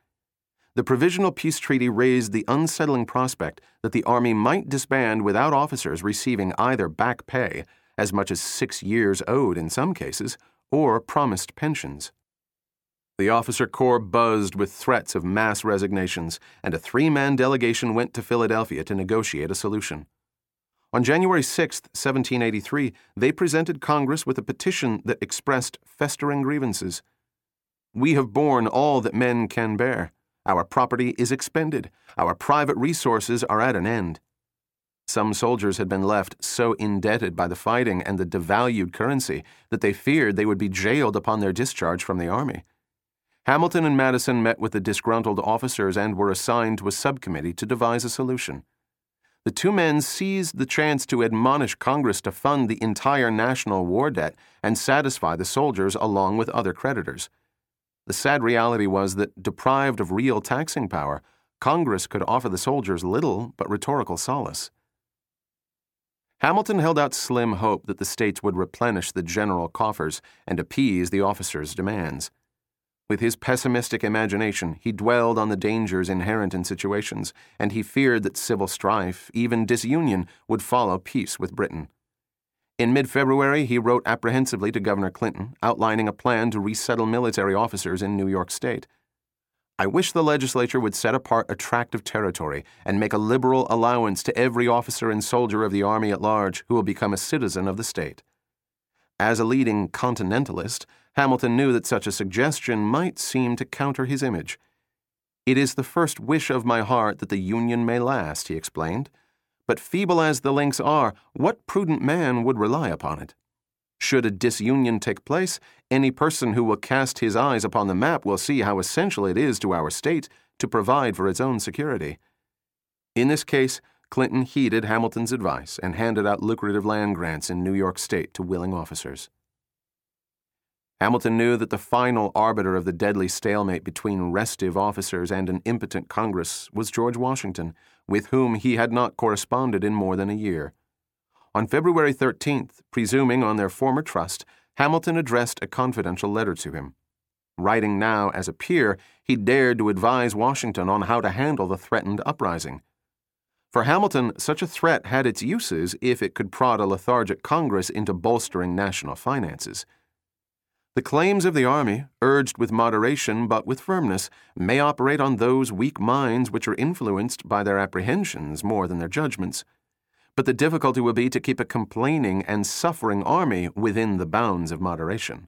the Provisional Peace Treaty raised the unsettling prospect that the Army might disband without officers receiving either back pay, as much as six years owed in some cases, or promised pensions. The officer corps buzzed with threats of mass resignations, and a three man delegation went to Philadelphia to negotiate a solution. On January 6, 1783, they presented Congress with a petition that expressed festering grievances. We have borne all that men can bear. Our property is expended. Our private resources are at an end. Some soldiers had been left so indebted by the fighting and the devalued currency that they feared they would be jailed upon their discharge from the army. Hamilton and Madison met with the disgruntled officers and were assigned to a subcommittee to devise a solution. The two men seized the chance to admonish Congress to fund the entire national war debt and satisfy the soldiers along with other creditors. The sad reality was that, deprived of real taxing power, Congress could offer the soldiers little but rhetorical solace. Hamilton held out slim hope that the states would replenish the general coffers and appease the officers' demands. With his pessimistic imagination, he dwelled on the dangers inherent in situations, and he feared that civil strife, even disunion, would follow peace with Britain. In mid February, he wrote apprehensively to Governor Clinton, outlining a plan to resettle military officers in New York State. I wish the legislature would set apart a tract of territory and make a liberal allowance to every officer and soldier of the Army at large who will become a citizen of the state. As a leading continentalist, Hamilton knew that such a suggestion might seem to counter his image. It is the first wish of my heart that the Union may last, he explained. But feeble as the links are, what prudent man would rely upon it? Should a disunion take place, any person who will cast his eyes upon the map will see how essential it is to our state to provide for its own security. In this case, Clinton heeded Hamilton's advice and handed out lucrative land grants in New York State to willing officers. Hamilton knew that the final arbiter of the deadly stalemate between restive officers and an impotent Congress was George Washington, with whom he had not corresponded in more than a year. On February 13th, presuming on their former trust, Hamilton addressed a confidential letter to him. Writing now as a peer, he dared to advise Washington on how to handle the threatened uprising. For Hamilton, such a threat had its uses if it could prod a lethargic Congress into bolstering national finances. The claims of the army, urged with moderation but with firmness, may operate on those weak minds which are influenced by their apprehensions more than their judgments. But the difficulty will be to keep a complaining and suffering army within the bounds of moderation.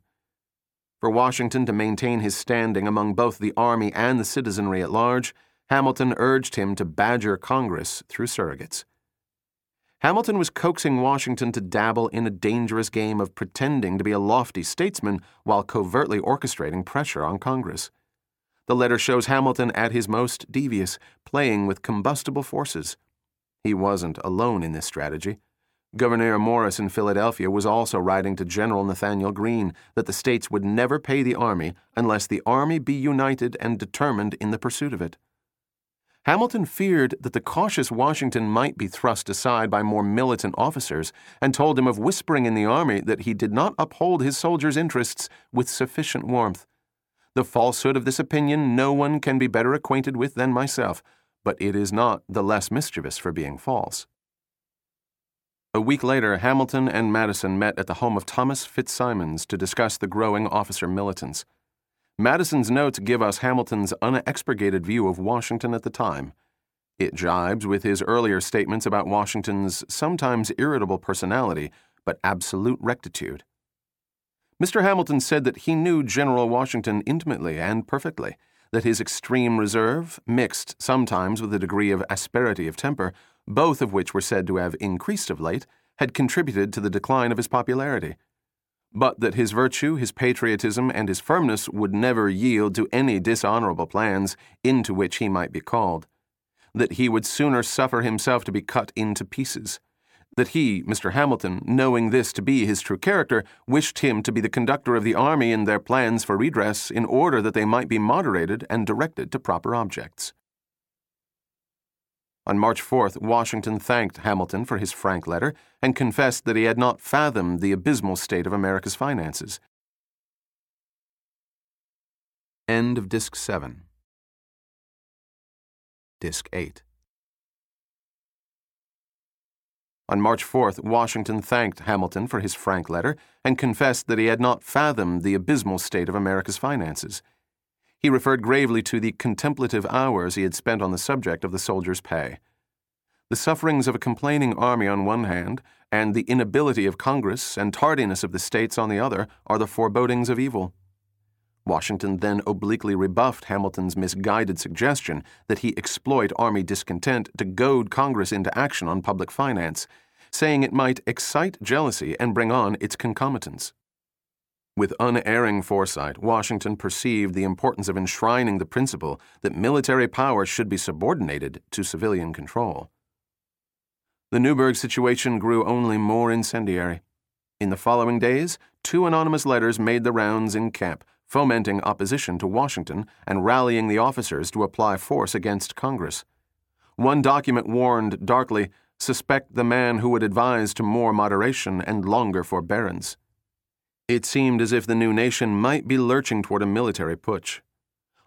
For Washington to maintain his standing among both the army and the citizenry at large, Hamilton urged him to badger Congress through surrogates. Hamilton was coaxing Washington to dabble in a dangerous game of pretending to be a lofty statesman while covertly orchestrating pressure on Congress. The letter shows Hamilton at his most devious, playing with combustible forces. He wasn't alone in this strategy. Gouverneur Morris in Philadelphia was also writing to General Nathanael Greene that the states would never pay the army unless the army be united and determined in the pursuit of it. Hamilton feared that the cautious Washington might be thrust aside by more militant officers and told him of whispering in the army that he did not uphold his soldiers' interests with sufficient warmth. The falsehood of this opinion no one can be better acquainted with than myself, but it is not the less mischievous for being false. A week later, Hamilton and Madison met at the home of Thomas Fitzsimons to discuss the growing officer militants. Madison's notes give us Hamilton's unexpurgated view of Washington at the time. It jibes with his earlier statements about Washington's sometimes irritable personality, but absolute rectitude. Mr. Hamilton said that he knew General Washington intimately and perfectly, that his extreme reserve, mixed sometimes with a degree of asperity of temper, both of which were said to have increased of late, had contributed to the decline of his popularity but that his virtue, his patriotism, and his firmness would never yield to any dishonorable plans into which he might be called, that he would sooner suffer himself to be cut into pieces, that he, Mr. Hamilton, knowing this to be his true character, wished him to be the conductor of the army in their plans for redress in order that they might be moderated and directed to proper objects. On March 4th, Washington thanked Hamilton for his frank letter and confessed that he had not fathomed the abysmal state of America's finances. End of Disc 7. Disc 8. On March 4th, Washington thanked Hamilton for his frank letter and confessed that he had not fathomed the abysmal state of America's finances. He referred gravely to the contemplative hours he had spent on the subject of the soldiers' pay. The sufferings of a complaining army on one hand, and the inability of Congress and tardiness of the states on the other, are the forebodings of evil. Washington then obliquely rebuffed Hamilton's misguided suggestion that he exploit army discontent to goad Congress into action on public finance, saying it might excite jealousy and bring on its concomitants. With unerring foresight, Washington perceived the importance of enshrining the principle that military power should be subordinated to civilian control. The Newburgh situation grew only more incendiary. In the following days, two anonymous letters made the rounds in camp, fomenting opposition to Washington and rallying the officers to apply force against Congress. One document warned darkly suspect the man who would advise to more moderation and longer forbearance. It seemed as if the new nation might be lurching toward a military putsch.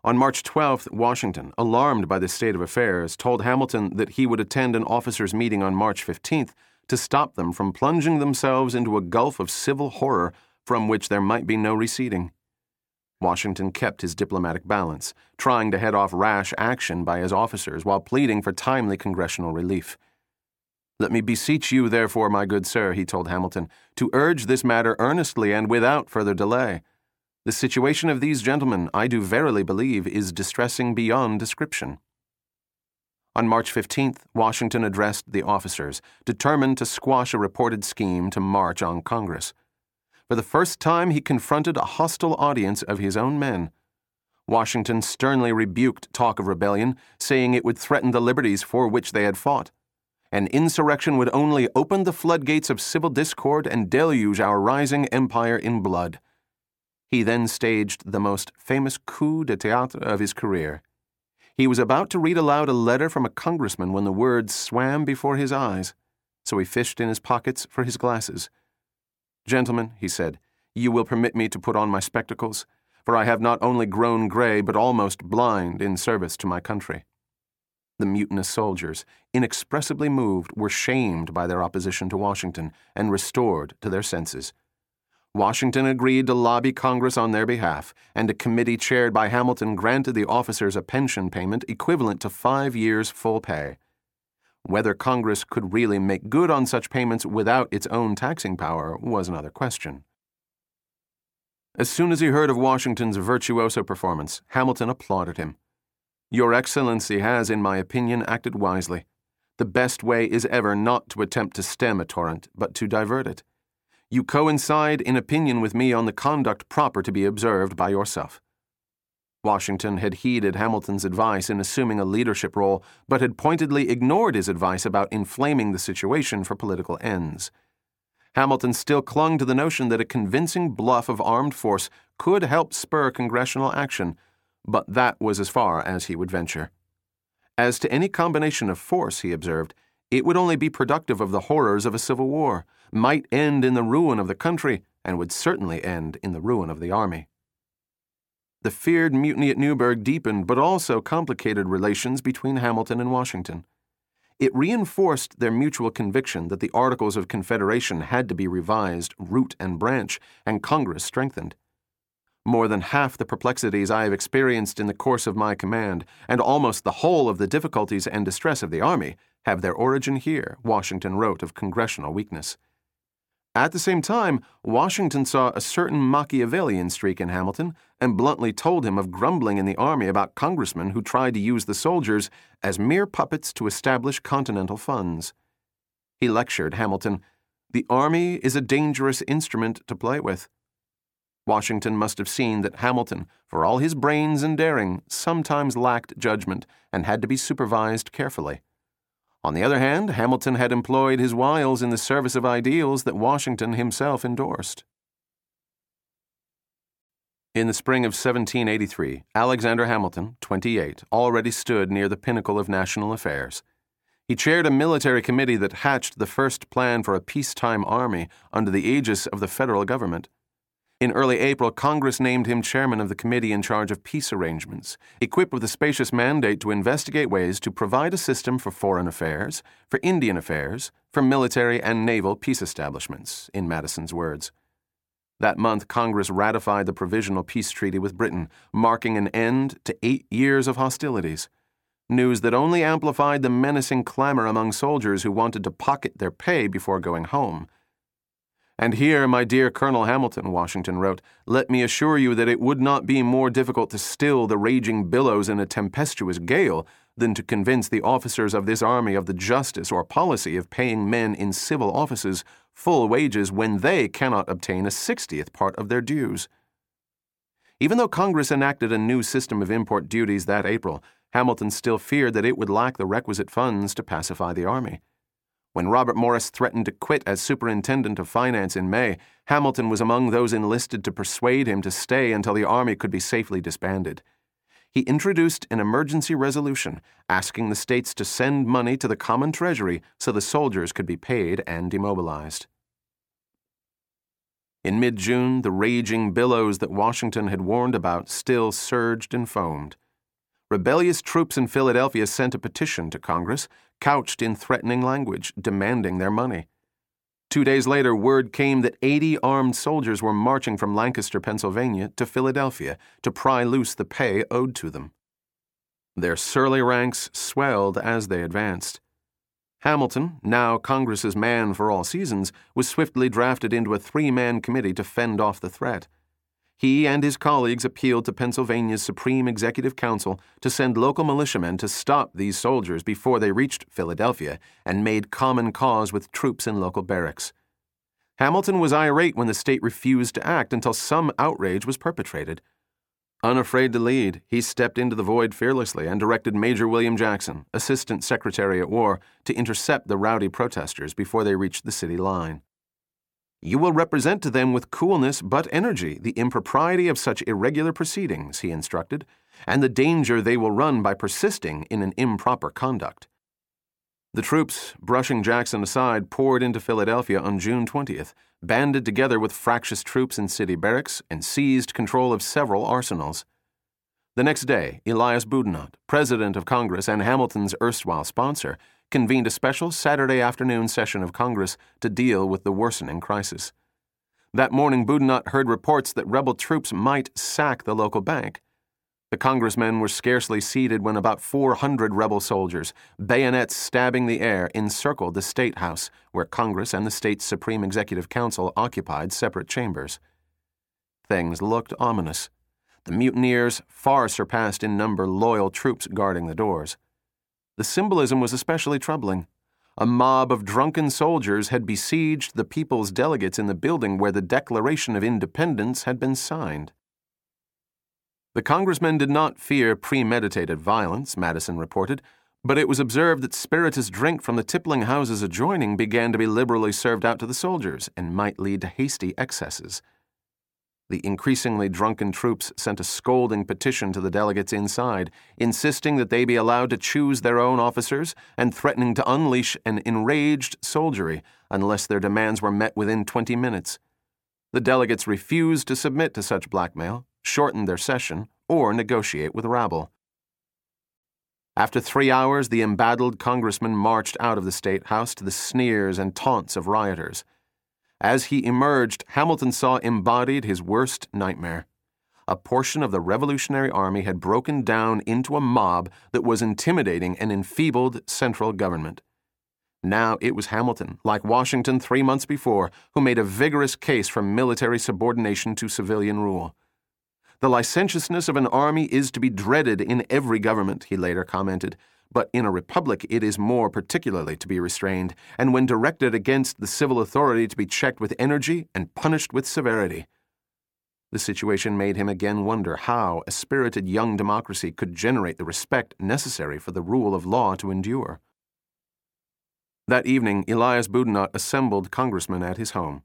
On March 12th, Washington, alarmed by the state of affairs, told Hamilton that he would attend an officers' meeting on March 15th to stop them from plunging themselves into a gulf of civil horror from which there might be no receding. Washington kept his diplomatic balance, trying to head off rash action by his officers while pleading for timely congressional relief. Let me beseech you, therefore, my good sir, he told Hamilton, to urge this matter earnestly and without further delay. The situation of these gentlemen, I do verily believe, is distressing beyond description. On March 15th, Washington addressed the officers, determined to squash a reported scheme to march on Congress. For the first time, he confronted a hostile audience of his own men. Washington sternly rebuked talk of rebellion, saying it would threaten the liberties for which they had fought. An insurrection would only open the floodgates of civil discord and deluge our rising empire in blood. He then staged the most famous coup de théâtre of his career. He was about to read aloud a letter from a congressman when the words swam before his eyes, so he fished in his pockets for his glasses. Gentlemen, he said, you will permit me to put on my spectacles, for I have not only grown gray but almost blind in service to my country. The mutinous soldiers, inexpressibly moved, were shamed by their opposition to Washington and restored to their senses. Washington agreed to lobby Congress on their behalf, and a committee chaired by Hamilton granted the officers a pension payment equivalent to five years' full pay. Whether Congress could really make good on such payments without its own taxing power was another question. As soon as he heard of Washington's virtuoso performance, Hamilton applauded him. Your Excellency has, in my opinion, acted wisely. The best way is ever not to attempt to stem a torrent, but to divert it. You coincide in opinion with me on the conduct proper to be observed by yourself. Washington had heeded Hamilton's advice in assuming a leadership role, but had pointedly ignored his advice about inflaming the situation for political ends. Hamilton still clung to the notion that a convincing bluff of armed force could help spur congressional action, but that was as far as he would venture. As to any combination of force, he observed, it would only be productive of the horrors of a civil war, might end in the ruin of the country, and would certainly end in the ruin of the army. The feared mutiny at Newburgh deepened but also complicated relations between Hamilton and Washington. It reinforced their mutual conviction that the Articles of Confederation had to be revised, root and branch, and Congress strengthened. More than half the perplexities I have experienced in the course of my command, and almost the whole of the difficulties and distress of the Army, have their origin here, Washington wrote of congressional weakness. At the same time, Washington saw a certain Machiavellian streak in Hamilton and bluntly told him of grumbling in the Army about congressmen who tried to use the soldiers as mere puppets to establish continental funds. He lectured Hamilton The Army is a dangerous instrument to play with. Washington must have seen that Hamilton, for all his brains and daring, sometimes lacked judgment and had to be supervised carefully. On the other hand, Hamilton had employed his wiles in the service of ideals that Washington himself endorsed. In the spring of 1783, Alexander Hamilton, 28, already stood near the pinnacle of national affairs. He chaired a military committee that hatched the first plan for a peacetime army under the aegis of the federal government. In early April, Congress named him chairman of the committee in charge of peace arrangements, equipped with a spacious mandate to investigate ways to provide a system for foreign affairs, for Indian affairs, for military and naval peace establishments, in Madison's words. That month, Congress ratified the Provisional Peace Treaty with Britain, marking an end to eight years of hostilities. News that only amplified the menacing clamor among soldiers who wanted to pocket their pay before going home. And here, my dear Colonel Hamilton, Washington wrote, let me assure you that it would not be more difficult to still the raging billows in a tempestuous gale than to convince the officers of this army of the justice or policy of paying men in civil offices full wages when they cannot obtain a sixtieth part of their dues. Even though Congress enacted a new system of import duties that April, Hamilton still feared that it would lack the requisite funds to pacify the army. When Robert Morris threatened to quit as superintendent of finance in May, Hamilton was among those enlisted to persuade him to stay until the army could be safely disbanded. He introduced an emergency resolution asking the states to send money to the common treasury so the soldiers could be paid and demobilized. In mid June, the raging billows that Washington had warned about still surged and foamed rebellious troops in Philadelphia sent a petition to Congress, couched in threatening language, demanding their money. Two days later, word came that 80 armed soldiers were marching from Lancaster, Pennsylvania, to Philadelphia to pry loose the pay owed to them. Their surly ranks swelled as they advanced. Hamilton, now Congress's man for all seasons, was swiftly drafted into a three man committee to fend off the threat. He and his colleagues appealed to Pennsylvania's Supreme Executive Council to send local militiamen to stop these soldiers before they reached Philadelphia and made common cause with troops in local barracks. Hamilton was irate when the state refused to act until some outrage was perpetrated. Unafraid to lead, he stepped into the void fearlessly and directed Major William Jackson, Assistant Secretary at War, to intercept the rowdy protesters before they reached the city line. You will represent to them with coolness but energy the impropriety of such irregular proceedings, he instructed, and the danger they will run by persisting in an improper conduct. The troops, brushing Jackson aside, poured into Philadelphia on June 20th, banded together with fractious troops in city barracks, and seized control of several arsenals. The next day, Elias Boudinot, President of Congress and Hamilton's erstwhile sponsor, convened a special Saturday afternoon session of Congress to deal with the worsening crisis. That morning, Boudinot heard reports that rebel troops might sack the local bank. The congressmen were scarcely seated when about 400 rebel soldiers, bayonets stabbing the air, encircled the State House, where Congress and the state's Supreme Executive Council occupied separate chambers. Things looked ominous. The mutineers far surpassed in number loyal troops guarding the doors. The symbolism was especially troubling. A mob of drunken soldiers had besieged the people's delegates in the building where the Declaration of Independence had been signed. The congressmen did not fear premeditated violence, Madison reported, but it was observed that spirituous drink from the tippling houses adjoining began to be liberally served out to the soldiers and might lead to hasty excesses. The increasingly drunken troops sent a scolding petition to the delegates inside, insisting that they be allowed to choose their own officers and threatening to unleash an enraged soldiery unless their demands were met within 20 minutes. The delegates refused to submit to such blackmail, shorten their session, or negotiate with rabble. After three hours, the embattled congressman marched out of the State House to the sneers and taunts of rioters. As he emerged, Hamilton saw embodied his worst nightmare. A portion of the Revolutionary Army had broken down into a mob that was intimidating an enfeebled central government. Now it was Hamilton, like Washington three months before, who made a vigorous case for military subordination to civilian rule. The licentiousness of an army is to be dreaded in every government, he later commented, but in a republic it is more particularly to be restrained, and when directed against the civil authority to be checked with energy and punished with severity. The situation made him again wonder how a spirited young democracy could generate the respect necessary for the rule of law to endure. That evening, Elias Boudinot assembled congressmen at his home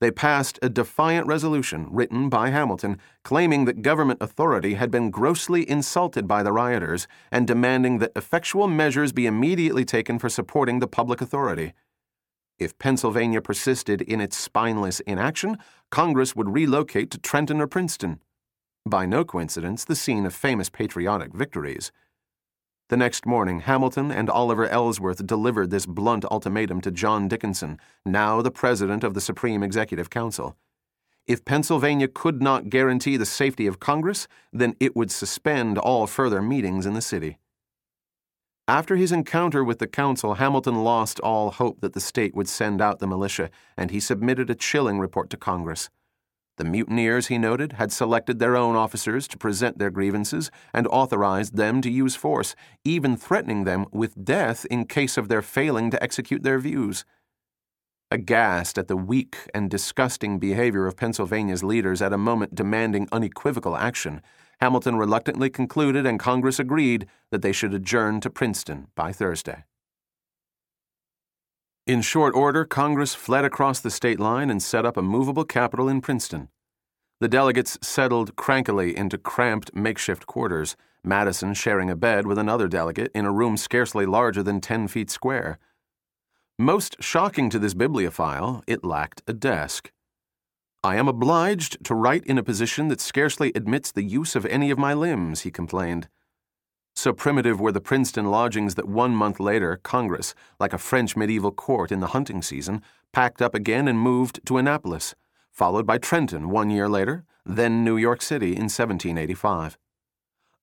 they passed a defiant resolution written by Hamilton claiming that government authority had been grossly insulted by the rioters and demanding that effectual measures be immediately taken for supporting the public authority. If Pennsylvania persisted in its spineless inaction, Congress would relocate to Trenton or Princeton. By no coincidence, the scene of famous patriotic victories. The next morning, Hamilton and Oliver Ellsworth delivered this blunt ultimatum to John Dickinson, now the President of the Supreme Executive Council. If Pennsylvania could not guarantee the safety of Congress, then it would suspend all further meetings in the city. After his encounter with the council, Hamilton lost all hope that the state would send out the militia, and he submitted a chilling report to Congress. The mutineers, he noted, had selected their own officers to present their grievances and authorized them to use force, even threatening them with death in case of their failing to execute their views. Aghast at the weak and disgusting behavior of Pennsylvania's leaders at a moment demanding unequivocal action, Hamilton reluctantly concluded and Congress agreed that they should adjourn to Princeton by Thursday. In short order, Congress fled across the state line and set up a movable capital in Princeton. The delegates settled crankily into cramped makeshift quarters, Madison sharing a bed with another delegate in a room scarcely larger than 10 feet square. Most shocking to this bibliophile, it lacked a desk. I am obliged to write in a position that scarcely admits the use of any of my limbs, he complained. So primitive were the Princeton lodgings that one month later, Congress, like a French medieval court in the hunting season, packed up again and moved to Annapolis, followed by Trenton one year later, then New York City in 1785.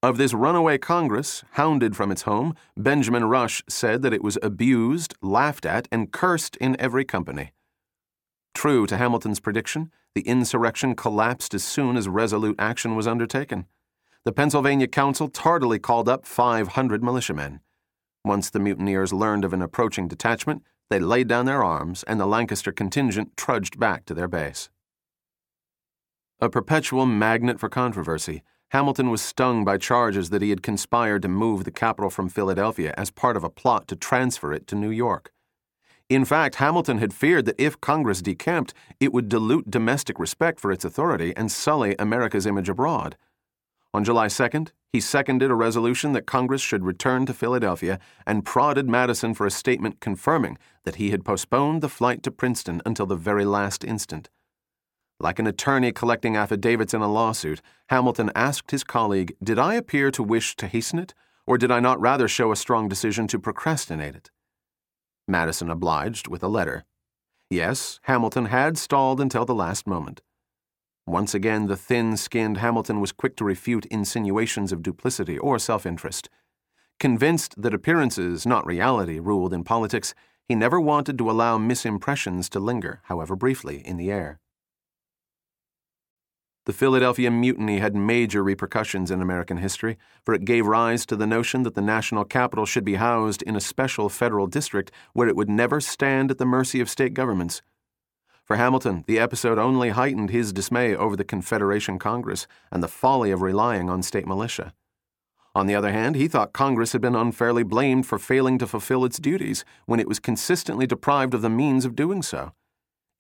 Of this runaway Congress, hounded from its home, Benjamin Rush said that it was abused, laughed at, and cursed in every company. True to Hamilton's prediction, the insurrection collapsed as soon as resolute action was undertaken the Pennsylvania Council tardily called up 500 militiamen. Once the mutineers learned of an approaching detachment, they laid down their arms, and the Lancaster contingent trudged back to their base. A perpetual magnet for controversy, Hamilton was stung by charges that he had conspired to move the capital from Philadelphia as part of a plot to transfer it to New York. In fact, Hamilton had feared that if Congress decamped, it would dilute domestic respect for its authority and sully America's image abroad. On July 2nd, he seconded a resolution that Congress should return to Philadelphia and prodded Madison for a statement confirming that he had postponed the flight to Princeton until the very last instant. Like an attorney collecting affidavits in a lawsuit, Hamilton asked his colleague, Did I appear to wish to hasten it, or did I not rather show a strong decision to procrastinate it? Madison obliged with a letter. Yes, Hamilton had stalled until the last moment. Once again, the thin skinned Hamilton was quick to refute insinuations of duplicity or self interest. Convinced that appearances, not reality, ruled in politics, he never wanted to allow misimpressions to linger, however briefly, in the air. The Philadelphia Mutiny had major repercussions in American history, for it gave rise to the notion that the national capital should be housed in a special federal district where it would never stand at the mercy of state governments. For Hamilton, the episode only heightened his dismay over the Confederation Congress and the folly of relying on state militia. On the other hand, he thought Congress had been unfairly blamed for failing to fulfill its duties when it was consistently deprived of the means of doing so.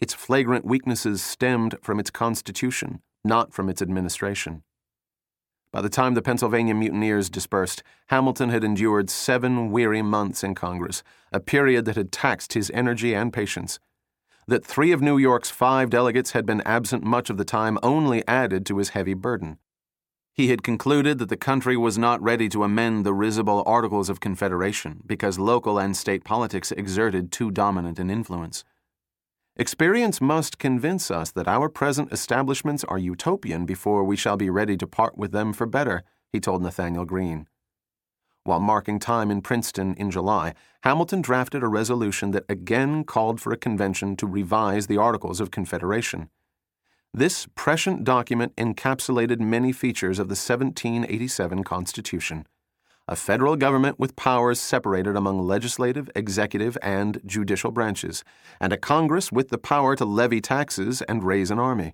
Its flagrant weaknesses stemmed from its constitution, not from its administration. By the time the Pennsylvania mutineers dispersed, Hamilton had endured seven weary months in Congress, a period that had taxed his energy and patience. That three of New York's five delegates had been absent much of the time only added to his heavy burden. He had concluded that the country was not ready to amend the risible Articles of Confederation because local and state politics exerted too dominant an influence. Experience must convince us that our present establishments are utopian before we shall be ready to part with them for better, he told Nathanael Greene. While marking time in Princeton in July, Hamilton drafted a resolution that again called for a convention to revise the Articles of Confederation. This prescient document encapsulated many features of the 1787 Constitution a federal government with powers separated among legislative, executive, and judicial branches, and a Congress with the power to levy taxes and raise an army.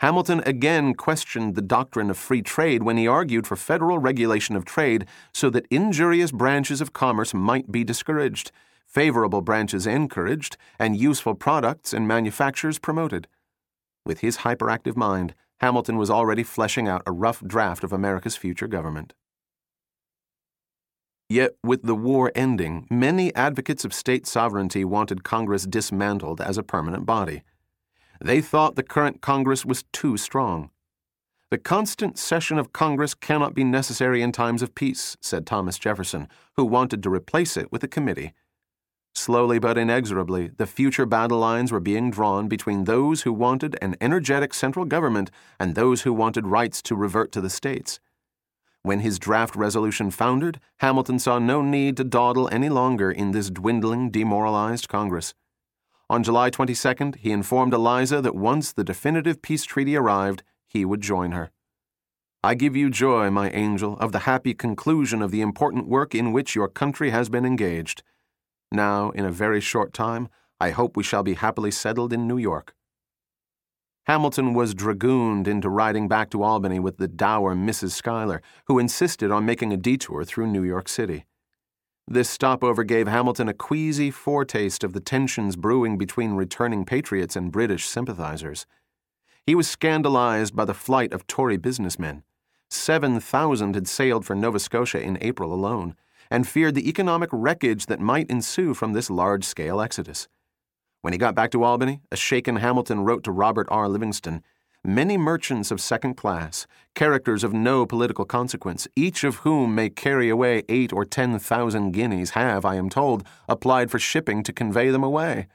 Hamilton again questioned the doctrine of free trade when he argued for federal regulation of trade so that injurious branches of commerce might be discouraged, favorable branches encouraged, and useful products and manufactures promoted. With his hyperactive mind, Hamilton was already fleshing out a rough draft of America's future government. Yet, with the war ending, many advocates of state sovereignty wanted Congress dismantled as a permanent body. They thought the current Congress was too strong. The constant session of Congress cannot be necessary in times of peace, said Thomas Jefferson, who wanted to replace it with a committee. Slowly but inexorably, the future battle lines were being drawn between those who wanted an energetic central government and those who wanted rights to revert to the states. When his draft resolution foundered, Hamilton saw no need to dawdle any longer in this dwindling, demoralized Congress. On July 22nd, he informed Eliza that once the definitive peace treaty arrived, he would join her. I give you joy, my angel, of the happy conclusion of the important work in which your country has been engaged. Now, in a very short time, I hope we shall be happily settled in New York. Hamilton was dragooned into riding back to Albany with the dour Mrs. Schuyler, who insisted on making a detour through New York City. This stopover gave Hamilton a queasy foretaste of the tensions brewing between returning patriots and British sympathizers. He was scandalized by the flight of Tory businessmen. Seven thousand had sailed for Nova Scotia in April alone, and feared the economic wreckage that might ensue from this large scale exodus. When he got back to Albany, a shaken Hamilton wrote to Robert R. Livingston Many merchants of second class, characters of no political consequence, each of whom may carry away eight or ten thousand guineas, have, I am told, applied for shipping to convey them away.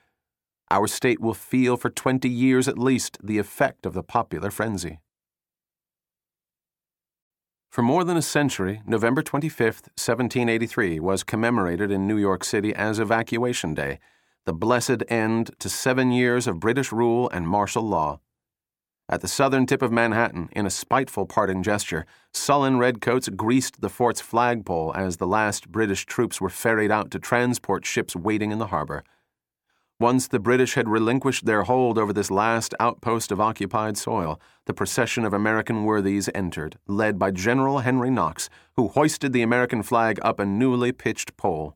Our state will feel for twenty years at least the effect of the popular frenzy. For more than a century, November 25, 1783, was commemorated in New York City as Evacuation Day the blessed end to seven years of British rule and martial law. At the southern tip of Manhattan, in a spiteful parting gesture, sullen redcoats greased the fort's flagpole as the last British troops were ferried out to transport ships waiting in the harbor. Once the British had relinquished their hold over this last outpost of occupied soil, the procession of American worthies entered, led by General Henry Knox, who hoisted the American flag up a newly pitched pole.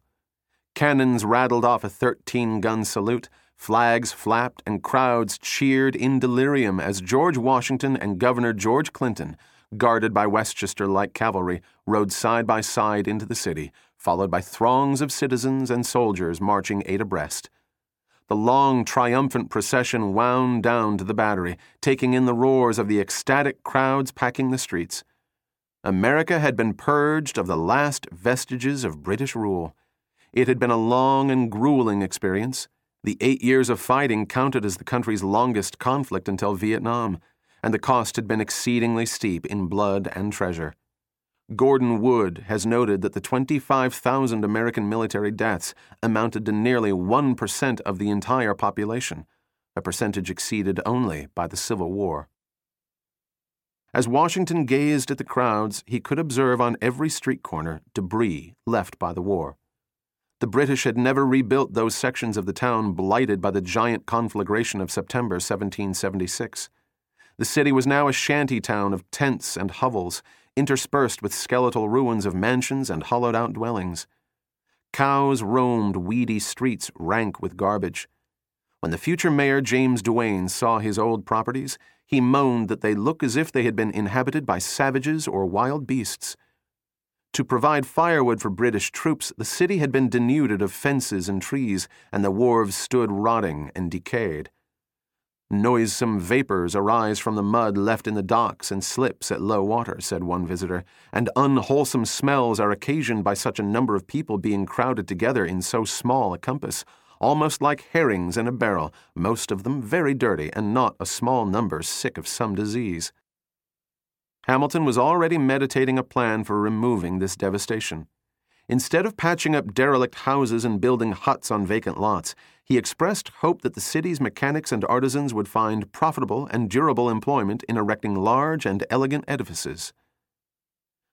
Cannons rattled off a 13 gun salute, flags flapped, and crowds cheered in delirium as George Washington and Governor George Clinton, guarded by Westchester light cavalry, rode side by side into the city, followed by throngs of citizens and soldiers marching eight abreast. The long, triumphant procession wound down to the battery, taking in the roars of the ecstatic crowds packing the streets. America had been purged of the last vestiges of British rule. It had been a long and grueling experience. The eight years of fighting counted as the country's longest conflict until Vietnam, and the cost had been exceedingly steep in blood and treasure. Gordon Wood has noted that the 25,000 American military deaths amounted to nearly 1% of the entire population, a percentage exceeded only by the Civil War. As Washington gazed at the crowds, he could observe on every street corner debris left by the war. The British had never rebuilt those sections of the town blighted by the giant conflagration of September 1776. The city was now a shanty town of tents and hovels, interspersed with skeletal ruins of mansions and hollowed out dwellings. Cows roamed weedy streets rank with garbage. When the future mayor James Duane saw his old properties, he moaned that they look as if they had been inhabited by savages or wild beasts. To provide firewood for British troops, the city had been denuded of fences and trees, and the wharves stood rotting and decayed. Noisome vapors arise from the mud left in the docks and slips at low water, said one visitor, and unwholesome smells are occasioned by such a number of people being crowded together in so small a compass, almost like herrings in a barrel, most of them very dirty, and not a small number sick of some disease. Hamilton was already meditating a plan for removing this devastation. Instead of patching up derelict houses and building huts on vacant lots, he expressed hope that the city's mechanics and artisans would find profitable and durable employment in erecting large and elegant edifices.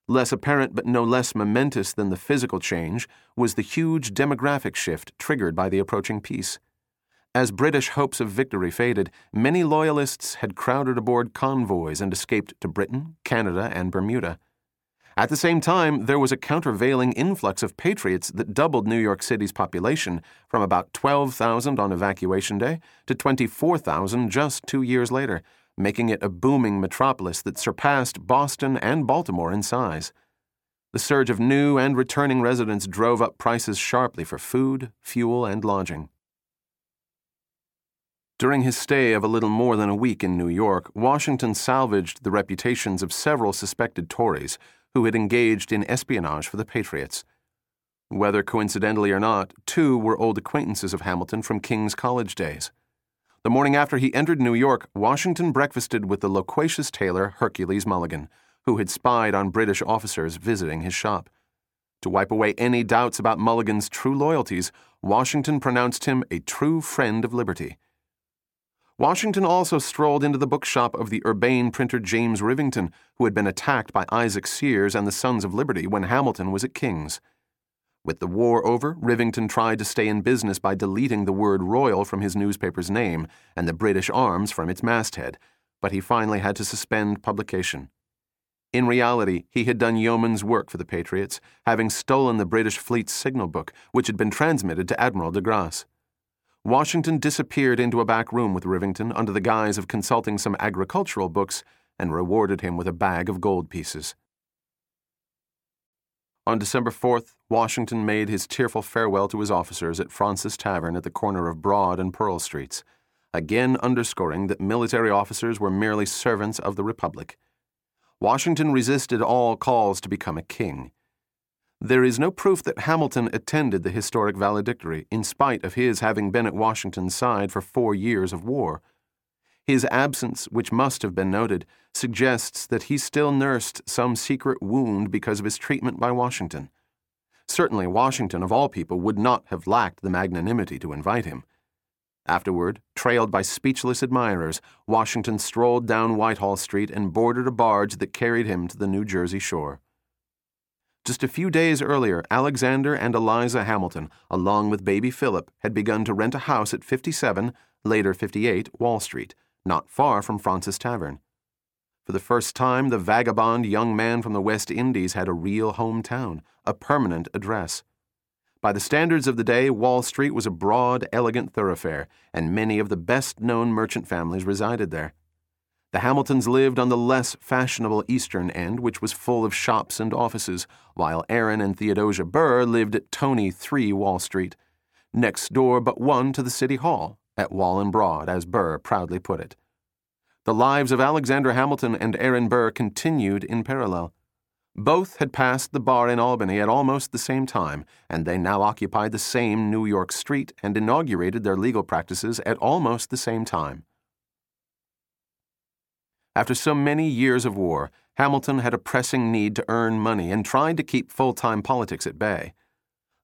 Less apparent but no less momentous than the physical change was the huge demographic shift triggered by the approaching peace. As British hopes of victory faded, many Loyalists had crowded aboard convoys and escaped to Britain, Canada, and Bermuda. At the same time, there was a countervailing influx of patriots that doubled New York City's population from about 12,000 on evacuation day to 24,000 just two years later, making it a booming metropolis that surpassed Boston and Baltimore in size. The surge of new and returning residents drove up prices sharply for food, fuel, and lodging. During his stay of a little more than a week in New York, Washington salvaged the reputations of several suspected Tories who had engaged in espionage for the Patriots. Whether coincidentally or not, two were old acquaintances of Hamilton from King's College days. The morning after he entered New York, Washington breakfasted with the loquacious tailor Hercules Mulligan, who had spied on British officers visiting his shop. To wipe away any doubts about Mulligan's true loyalties, Washington pronounced him a true friend of liberty. Washington also strolled into the bookshop of the urbane printer James Rivington, who had been attacked by Isaac Sears and the Sons of Liberty when Hamilton was at King's. With the war over, Rivington tried to stay in business by deleting the word royal from his newspaper's name and the British arms from its masthead, but he finally had to suspend publication. In reality, he had done yeoman's work for the Patriots, having stolen the British fleet's signal book, which had been transmitted to Admiral de Grasse. Washington disappeared into a back room with Rivington under the guise of consulting some agricultural books and rewarded him with a bag of gold pieces. On December 4th, Washington made his tearful farewell to his officers at Fraunces Tavern at the corner of Broad and Pearl Streets, again underscoring that military officers were merely servants of the Republic. Washington resisted all calls to become a king. There is no proof that Hamilton attended the historic valedictory, in spite of his having been at Washington's side for four years of war. His absence, which must have been noted, suggests that he still nursed some secret wound because of his treatment by Washington. Certainly, Washington, of all people, would not have lacked the magnanimity to invite him. Afterward, trailed by speechless admirers, Washington strolled down Whitehall Street and boarded a barge that carried him to the New Jersey shore. Just a few days earlier, Alexander and Eliza Hamilton, along with baby Philip, had begun to rent a house at 57, later 58, Wall Street, not far from Fraunces Tavern. For the first time, the vagabond young man from the West Indies had a real hometown, a permanent address. By the standards of the day, Wall Street was a broad, elegant thoroughfare, and many of the best known merchant families resided there. The Hamiltons lived on the less fashionable eastern end, which was full of shops and offices, while Aaron and Theodosia Burr lived at Tony 3 Wall Street, next door but one to the City Hall, at Wall and Broad, as Burr proudly put it. The lives of Alexander Hamilton and Aaron Burr continued in parallel. Both had passed the bar in Albany at almost the same time, and they now occupied the same New York street and inaugurated their legal practices at almost the same time. After so many years of war, Hamilton had a pressing need to earn money and tried to keep full time politics at bay.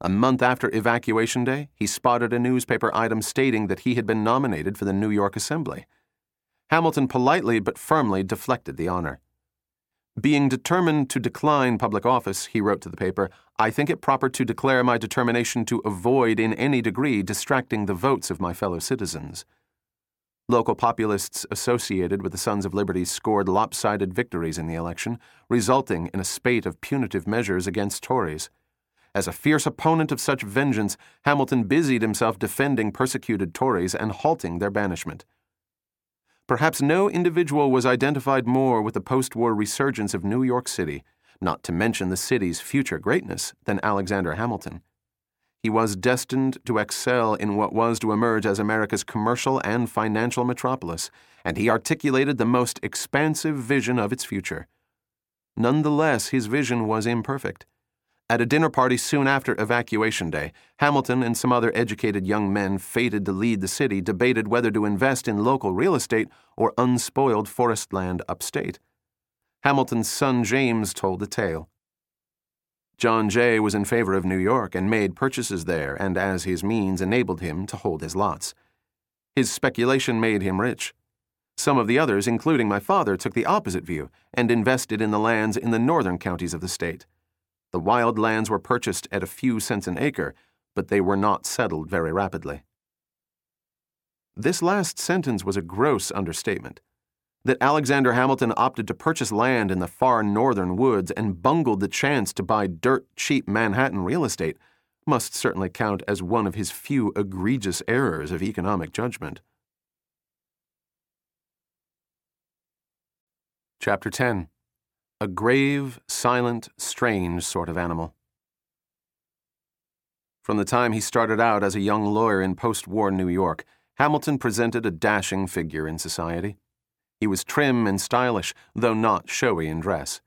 A month after Evacuation Day, he spotted a newspaper item stating that he had been nominated for the New York Assembly. Hamilton politely but firmly deflected the honor. Being determined to decline public office, he wrote to the paper, I think it proper to declare my determination to avoid in any degree distracting the votes of my fellow citizens. Local populists associated with the Sons of Liberty scored lopsided victories in the election, resulting in a spate of punitive measures against Tories. As a fierce opponent of such vengeance, Hamilton busied himself defending persecuted Tories and halting their banishment. Perhaps no individual was identified more with the post war resurgence of New York City, not to mention the city's future greatness, than Alexander Hamilton. He was destined to excel in what was to emerge as America's commercial and financial metropolis, and he articulated the most expansive vision of its future. Nonetheless, his vision was imperfect. At a dinner party soon after Evacuation Day, Hamilton and some other educated young men fated to lead the city debated whether to invest in local real estate or unspoiled forest land upstate. Hamilton's son James told the tale. John Jay was in favor of New York and made purchases there, and as his means enabled him to hold his lots. His speculation made him rich. Some of the others, including my father, took the opposite view and invested in the lands in the northern counties of the state. The wild lands were purchased at a few cents an acre, but they were not settled very rapidly. This last sentence was a gross understatement. That Alexander Hamilton opted to purchase land in the far northern woods and bungled the chance to buy dirt cheap Manhattan real estate must certainly count as one of his few egregious errors of economic judgment. Chapter 10 a grave, silent, strange sort of animal. From the time he started out as a young lawyer in post war New York, Hamilton presented a dashing figure in society. He was trim and stylish, though not showy in dress.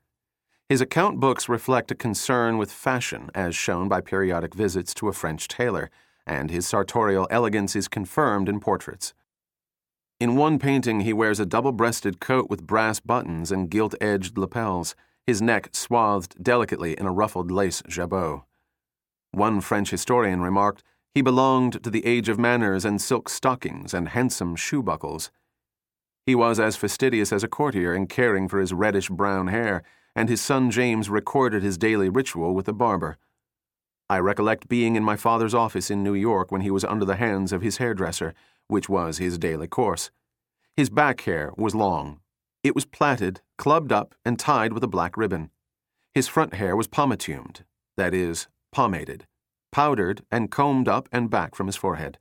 His account books reflect a concern with fashion, as shown by periodic visits to a French tailor, and his sartorial elegance is confirmed in portraits. In one painting, he wears a double breasted coat with brass buttons and gilt edged lapels, his neck swathed delicately in a ruffled lace jabot. One French historian remarked, he belonged to the age of manners and silk stockings and handsome shoe buckles. He was as fastidious as a courtier in caring for his reddish brown hair, and his son James recorded his daily ritual with a barber. I recollect being in my father's office in New York when he was under the hands of his hairdresser which was his daily course. His back hair was long. It was plaited, clubbed up, and tied with a black ribbon. His front hair was pomatumed, that is, pomaded, powdered, and combed up and back from his forehead.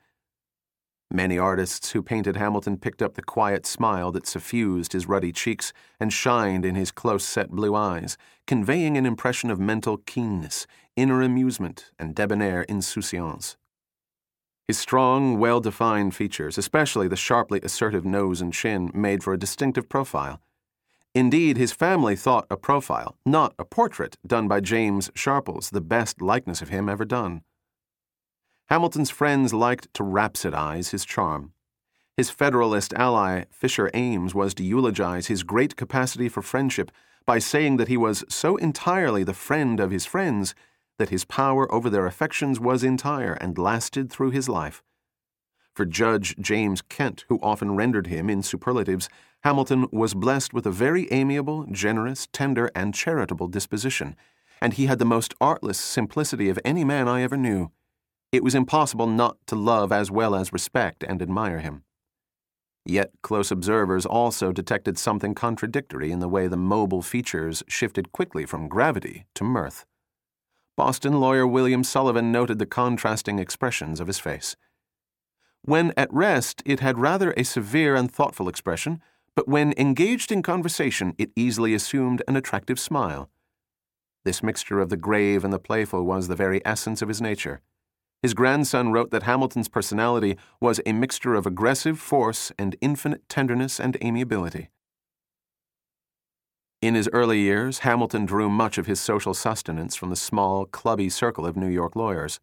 Many artists who painted Hamilton picked up the quiet smile that suffused his ruddy cheeks and shined in his close set blue eyes, conveying an impression of mental keenness, inner amusement, and debonair insouciance. His strong, well defined features, especially the sharply assertive nose and chin, made for a distinctive profile. Indeed, his family thought a profile, not a portrait, done by James Sharples the best likeness of him ever done. Hamilton's friends liked to rhapsodize his charm. His Federalist ally, Fisher Ames, was to eulogize his great capacity for friendship by saying that he was so entirely the friend of his friends that his power over their affections was entire and lasted through his life. For Judge James Kent, who often rendered him in superlatives, Hamilton was blessed with a very amiable, generous, tender, and charitable disposition, and he had the most artless simplicity of any man I ever knew. It was impossible not to love as well as respect and admire him. Yet close observers also detected something contradictory in the way the mobile features shifted quickly from gravity to mirth. Boston lawyer William Sullivan noted the contrasting expressions of his face. When at rest, it had rather a severe and thoughtful expression, but when engaged in conversation, it easily assumed an attractive smile. This mixture of the grave and the playful was the very essence of his nature. His grandson wrote that Hamilton's personality was a mixture of aggressive force and infinite tenderness and amiability. In his early years, Hamilton drew much of his social sustenance from the small, clubby circle of New York lawyers.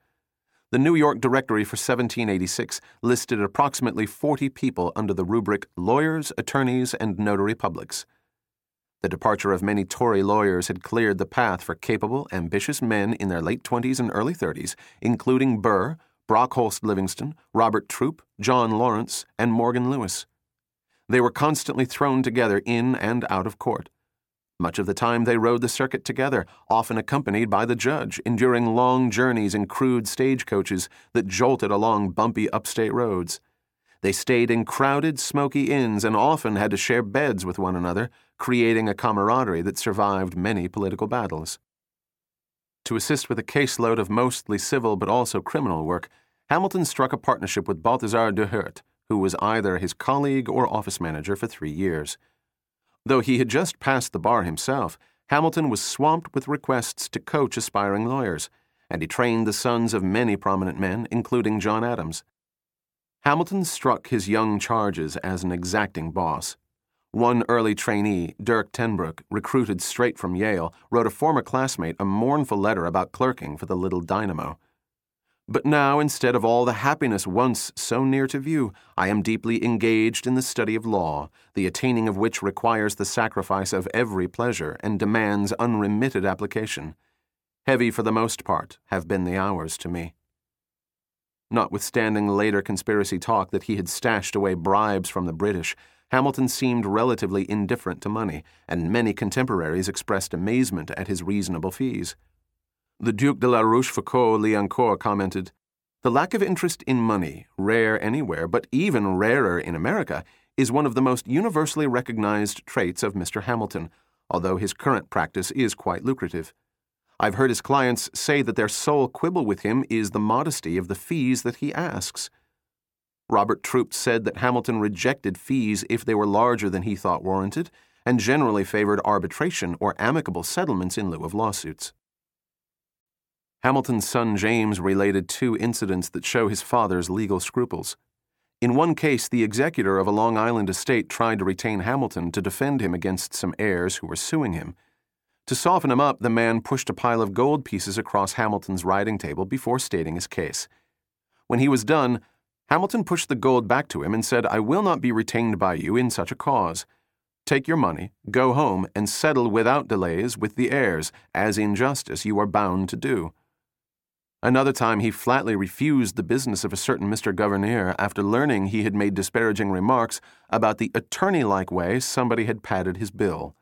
The New York Directory for 1786 listed approximately 40 people under the rubric lawyers, attorneys, and notary publics. The departure of many Tory lawyers had cleared the path for capable, ambitious men in their late 20s and early 30s, including Burr, Brockholst Livingston, Robert Troup, John Laurance, and Morgan Lewis. They were constantly thrown together in and out of court. Much of the time they rode the circuit together, often accompanied by the judge, enduring long journeys in crude stagecoaches that jolted along bumpy upstate roads. They stayed in crowded, smoky inns and often had to share beds with one another, creating a camaraderie that survived many political battles. To assist with a caseload of mostly civil but also criminal work, Hamilton struck a partnership with Balthazar De Haert, who was either his colleague or office manager for three years. Though he had just passed the bar himself, Hamilton was swamped with requests to coach aspiring lawyers, and he trained the sons of many prominent men, including John Adams. Hamilton struck his young charges as an exacting boss. One early trainee, Dirck Ten Broeck, recruited straight from Yale, wrote a former classmate a mournful letter about clerking for the little dynamo. But now, instead of all the happiness once so near to view, I am deeply engaged in the study of law, the attaining of which requires the sacrifice of every pleasure and demands unremitted application. Heavy for the most part have been the hours to me. Notwithstanding later conspiracy talk that he had stashed away bribes from the British, Hamilton seemed relatively indifferent to money, and many contemporaries expressed amazement at his reasonable fees. The Duc de la Rochefoucauld Liancourt commented, The lack of interest in money, rare anywhere, but even rarer in America, is one of the most universally recognized traits of Mr. Hamilton, although his current practice is quite lucrative. I've heard his clients say that their sole quibble with him is the modesty of the fees that he asks. Robert Troup said that Hamilton rejected fees if they were larger than he thought warranted, and generally favored arbitration or amicable settlements in lieu of lawsuits. Hamilton's son James related two incidents that show his father's legal scruples. In one case, the executor of a Long Island estate tried to retain Hamilton to defend him against some heirs who were suing him. To soften him up, the man pushed a pile of gold pieces across Hamilton's writing table before stating his case. When he was done, Hamilton pushed the gold back to him and said, I will not be retained by you in such a cause. Take your money, go home, and settle without delays with the heirs, as in justice you are bound to do. Another time he flatly refused the business of a certain Mr. Gouverneur after learning he had made disparaging remarks about the attorney like way somebody had padded his bill.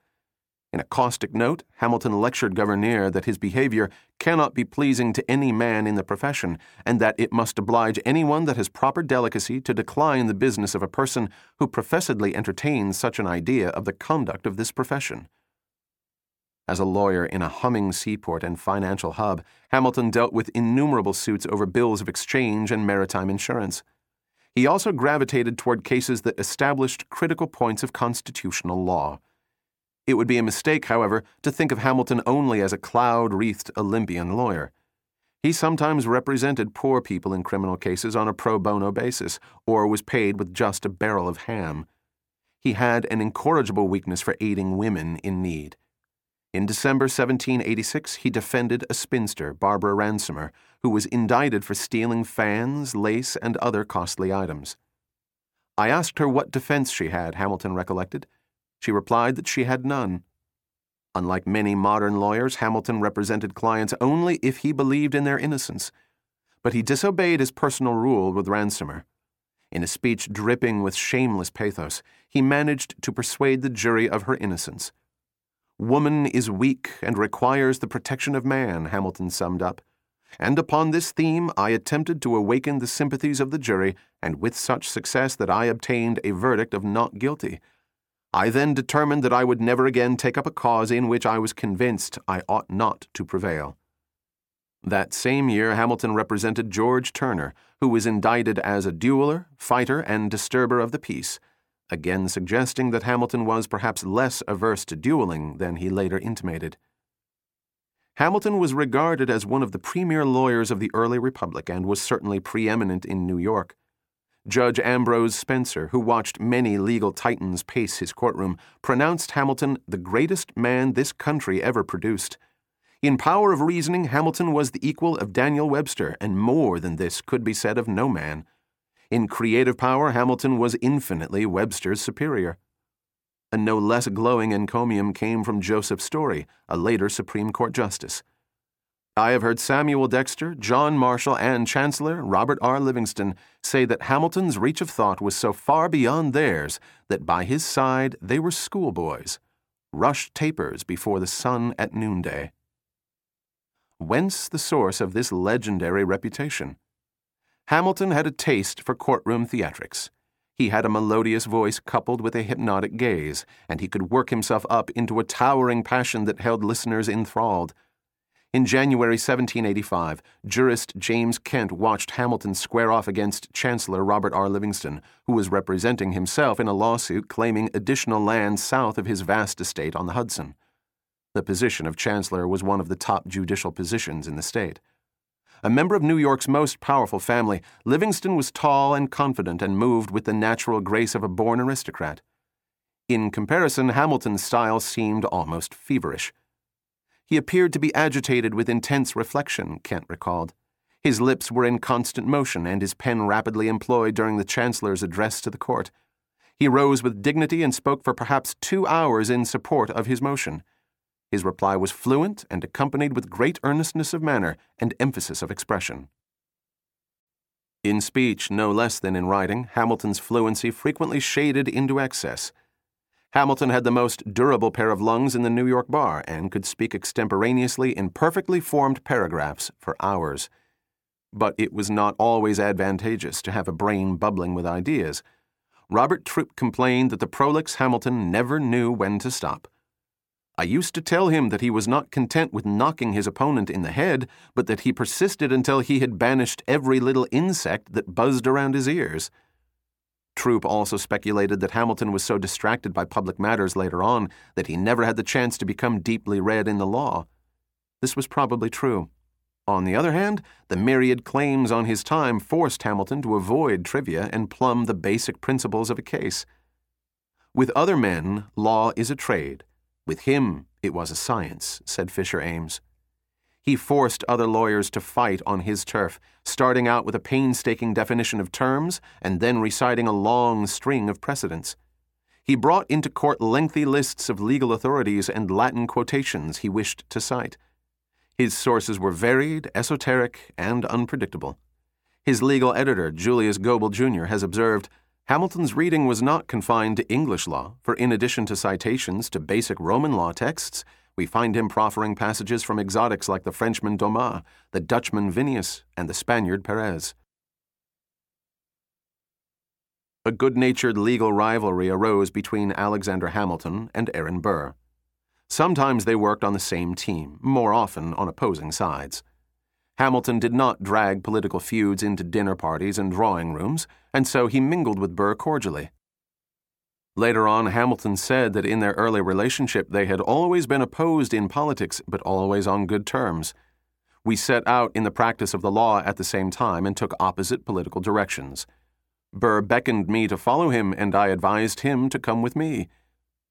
In a caustic note, Hamilton lectured Gouverneur that his behavior cannot be pleasing to any man in the profession, and that it must oblige anyone that has proper delicacy to decline the business of a person who professedly entertains such an idea of the conduct of this profession. As a lawyer in a humming seaport and financial hub, Hamilton dealt with innumerable suits over bills of exchange and maritime insurance. He also gravitated toward cases that established critical points of constitutional law. It would be a mistake, however, to think of Hamilton only as a cloud wreathed Olympian lawyer. He sometimes represented poor people in criminal cases on a pro bono basis, or was paid with just a barrel of ham. He had an incorrigible weakness for aiding women in need. In December 1786, he defended a spinster, Barbara Ransomer, who was indicted for stealing fans, lace, and other costly items. I asked her what defense she had, Hamilton recollected. She replied that she had none. Unlike many modern lawyers, Hamilton represented clients only if he believed in their innocence. But he disobeyed his personal rule with Ransomer. In a speech dripping with shameless pathos, he managed to persuade the jury of her innocence. Woman is weak and requires the protection of man, Hamilton summed up. And upon this theme, I attempted to awaken the sympathies of the jury, and with such success that I obtained a verdict of not guilty. I then determined that I would never again take up a cause in which I was convinced I ought not to prevail. That same year, Hamilton represented George Turner, who was indicted as a dueler, fighter, and disturber of the peace, again suggesting that Hamilton was perhaps less averse to dueling than he later intimated. Hamilton was regarded as one of the premier lawyers of the early Republic and was certainly preeminent in New York. Judge Ambrose Spencer, who watched many legal titans pace his courtroom, pronounced Hamilton the greatest man this country ever produced. In power of reasoning, Hamilton was the equal of Daniel Webster, and more than this could be said of no man. In creative power, Hamilton was infinitely Webster's superior. A no less glowing encomium came from Joseph Story, a later Supreme Court justice. I have heard Samuel Dexter, John Marshall, and Chancellor Robert R. Livingston say that Hamilton's reach of thought was so far beyond theirs that by his side they were schoolboys, rush tapers before the sun at noonday. Whence the source of this legendary reputation? Hamilton had a taste for courtroom theatrics. He had a melodious voice coupled with a hypnotic gaze, and he could work himself up into a towering passion that held listeners enthralled. In January 1785, jurist James Kent watched Hamilton square off against Chancellor Robert R. Livingston, who was representing himself in a lawsuit claiming additional land south of his vast estate on the Hudson. The position of Chancellor was one of the top judicial positions in the state. A member of New York's most powerful family, Livingston was tall and confident and moved with the natural grace of a born aristocrat. In comparison, Hamilton's style seemed almost feverish. He appeared to be agitated with intense reflection, Kent recalled. His lips were in constant motion, and his pen rapidly employed during the Chancellor's address to the court. He rose with dignity and spoke for perhaps two hours in support of his motion. His reply was fluent and accompanied with great earnestness of manner and emphasis of expression. In speech, no less than in writing, Hamilton's fluency frequently shaded into excess. Hamilton had the most durable pair of lungs in the New York bar and could speak extemporaneously in perfectly formed paragraphs for hours. But it was not always advantageous to have a brain bubbling with ideas. Robert Troup complained that the prolix Hamilton never knew when to stop. I used to tell him that he was not content with knocking his opponent in the head, but that he persisted until he had banished every little insect that buzzed around his ears. Troup also speculated that Hamilton was so distracted by public matters later on that he never had the chance to become deeply read in the law. This was probably true. On the other hand, the myriad claims on his time forced Hamilton to avoid trivia and plumb the basic principles of a case. With other men, law is a trade. With him, it was a science, said Fisher Ames. He forced other lawyers to fight on his turf, starting out with a painstaking definition of terms and then reciting a long string of precedents. He brought into court lengthy lists of legal authorities and Latin quotations he wished to cite. His sources were varied, esoteric, and unpredictable. His legal editor, Julius Goebel Jr., has observed Hamilton's reading was not confined to English law, for in addition to citations to basic Roman law texts, we find him proffering passages from exotics like the Frenchman Dumas, the Dutchman Vinnius, and the Spaniard Perez. A good natured legal rivalry arose between Alexander Hamilton and Aaron Burr. Sometimes they worked on the same team, more often on opposing sides. Hamilton did not drag political feuds into dinner parties and drawing rooms, and so he mingled with Burr cordially. Later on, Hamilton said that in their early relationship they had always been opposed in politics, but always on good terms. We set out in the practice of the law at the same time and took opposite political directions. Burr beckoned me to follow him, and I advised him to come with me.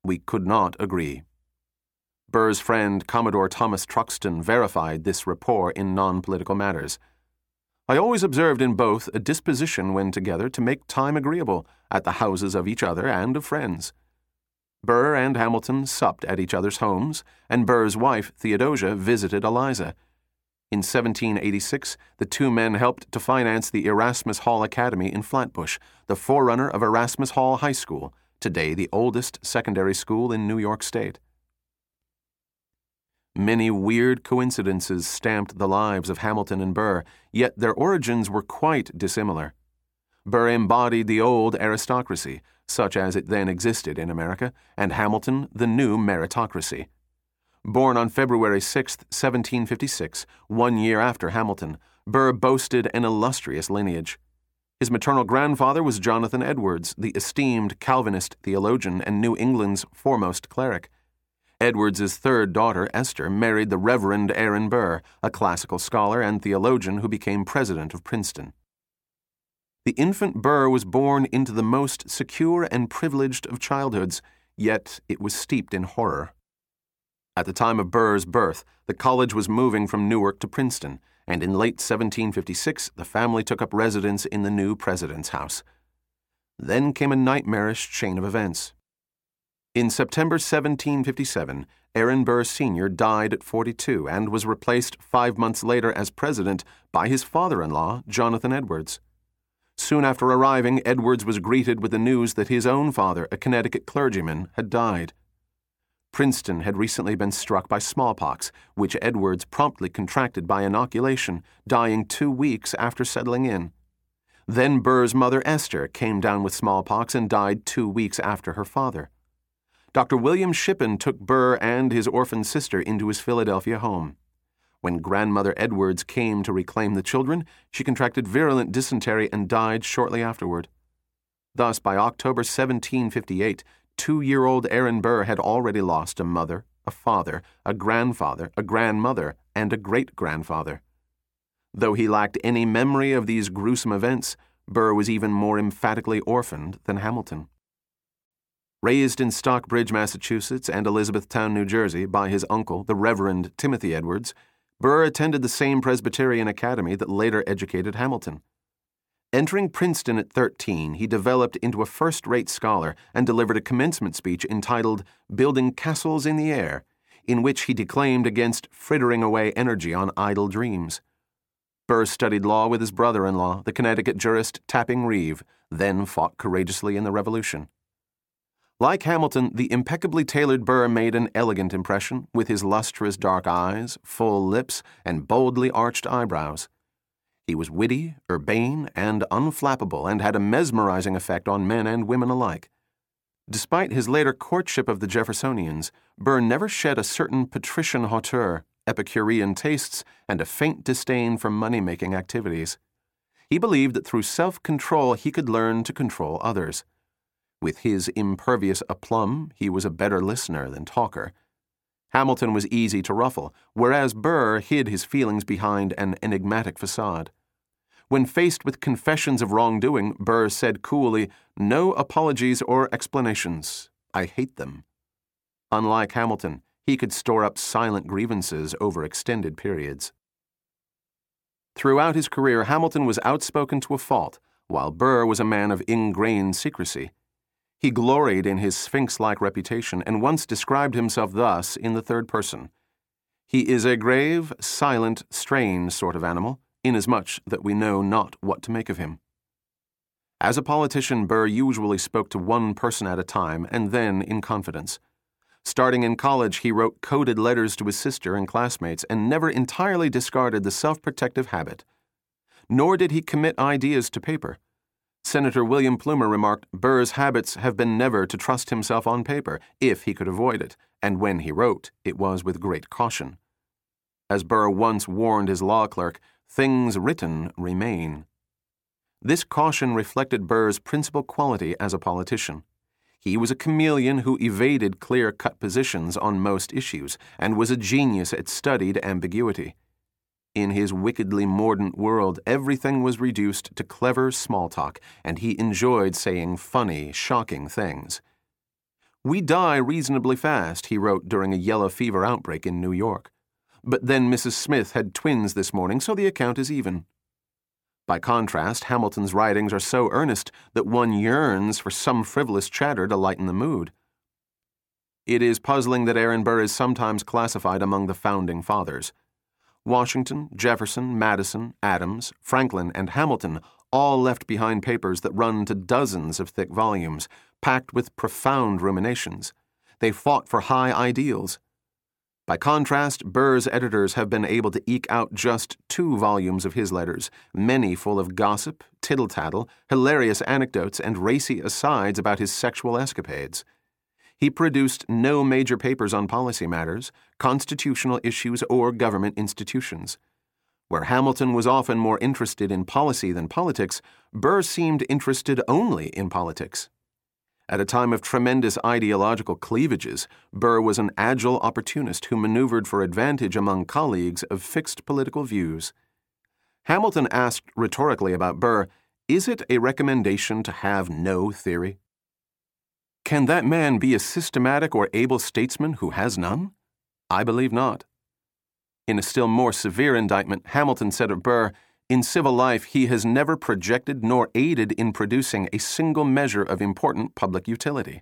We could not agree. Burr's friend, Commodore Thomas Truxtun, verified this rapport in non political matters. I always observed in both a disposition when together to make time agreeable at the houses of each other and of friends. Burr and Hamilton supped at each other's homes, and Burr's wife, Theodosia, visited Eliza. In 1786, the two men helped to finance the Erasmus Hall Academy in Flatbush, the forerunner of Erasmus Hall High School, today the oldest secondary school in New York State. Many weird coincidences stamped the lives of Hamilton and Burr, yet their origins were quite dissimilar. Burr embodied the old aristocracy, such as it then existed in America, and Hamilton the new meritocracy. Born on February 6, 1756, one year after Hamilton, Burr boasted an illustrious lineage. His maternal grandfather was Jonathan Edwards, the esteemed Calvinist theologian and New England's foremost cleric. Edwards's third daughter, Esther, married the Reverend Aaron Burr, a classical scholar and theologian who became president of Princeton. The infant Burr was born into the most secure and privileged of childhoods, yet it was steeped in horror. At the time of Burr's birth, the college was moving from Newark to Princeton, and in late 1756 the family took up residence in the new president's house. Then came a nightmarish chain of events. In September 1757, Aaron Burr Sr. died at 42 and was replaced five months later as president by his father in law, Jonathan Edwards. Soon after arriving, Edwards was greeted with the news that his own father, a Connecticut clergyman, had died. Princeton had recently been struck by smallpox, which Edwards promptly contracted by inoculation, dying two weeks after settling in. Then Burr's mother Esther came down with smallpox and died two weeks after her father. Dr. William Shippen took Burr and his orphan sister into his Philadelphia home. When grandmother Edwards came to reclaim the children, she contracted virulent dysentery and died shortly afterward. Thus, by October 1758, two year old Aaron Burr had already lost a mother, a father, a grandfather, a grandmother, and a great grandfather. Though he lacked any memory of these gruesome events, Burr was even more emphatically orphaned than Hamilton. Raised in Stockbridge, Massachusetts, and Elizabethtown, New Jersey, by his uncle, the Reverend Timothy Edwards, Burr attended the same Presbyterian academy that later educated Hamilton. Entering Princeton at 13, he developed into a first rate scholar and delivered a commencement speech entitled Building Castles in the Air, in which he declaimed against frittering away energy on idle dreams. Burr studied law with his brother in law, the Connecticut jurist Tapping Reeve, then fought courageously in the Revolution. Like Hamilton, the impeccably tailored Burr made an elegant impression with his lustrous dark eyes, full lips, and boldly arched eyebrows. He was witty, urbane, and unflappable, and had a mesmerizing effect on men and women alike. Despite his later courtship of the Jeffersonians, Burr never shed a certain patrician hauteur, Epicurean tastes, and a faint disdain for money making activities. He believed that through self control he could learn to control others. With his impervious aplomb, he was a better listener than talker. Hamilton was easy to ruffle, whereas Burr hid his feelings behind an enigmatic facade. When faced with confessions of wrongdoing, Burr said coolly, No apologies or explanations. I hate them. Unlike Hamilton, he could store up silent grievances over extended periods. Throughout his career, Hamilton was outspoken to a fault, while Burr was a man of ingrained secrecy. He gloried in his sphinx like reputation and once described himself thus in the third person He is a grave, silent, strange sort of animal, inasmuch that we know not what to make of him. As a politician, Burr usually spoke to one person at a time and then in confidence. Starting in college, he wrote coded letters to his sister and classmates and never entirely discarded the self protective habit. Nor did he commit ideas to paper. Senator William Plumer remarked Burr's habits have been never to trust himself on paper, if he could avoid it, and when he wrote, it was with great caution. As Burr once warned his law clerk, things written remain. This caution reflected Burr's principal quality as a politician. He was a chameleon who evaded clear cut positions on most issues and was a genius at studied ambiguity. In his wickedly mordant world, everything was reduced to clever small talk, and he enjoyed saying funny, shocking things. We die reasonably fast, he wrote during a yellow fever outbreak in New York. But then Mrs. Smith had twins this morning, so the account is even. By contrast, Hamilton's writings are so earnest that one yearns for some frivolous chatter to lighten the mood. It is puzzling that Aaron Burr is sometimes classified among the founding fathers. Washington, Jefferson, Madison, Adams, Franklin, and Hamilton all left behind papers that run to dozens of thick volumes, packed with profound ruminations. They fought for high ideals. By contrast, Burr's editors have been able to eke out just two volumes of his letters, many full of gossip, tittle tattle, hilarious anecdotes, and racy asides about his sexual escapades. He produced no major papers on policy matters, constitutional issues, or government institutions. Where Hamilton was often more interested in policy than politics, Burr seemed interested only in politics. At a time of tremendous ideological cleavages, Burr was an agile opportunist who maneuvered for advantage among colleagues of fixed political views. Hamilton asked rhetorically about Burr, Is it a recommendation to have no theory? Can that man be a systematic or able statesman who has none? I believe not. In a still more severe indictment, Hamilton said of Burr, in civil life, he has never projected nor aided in producing a single measure of important public utility.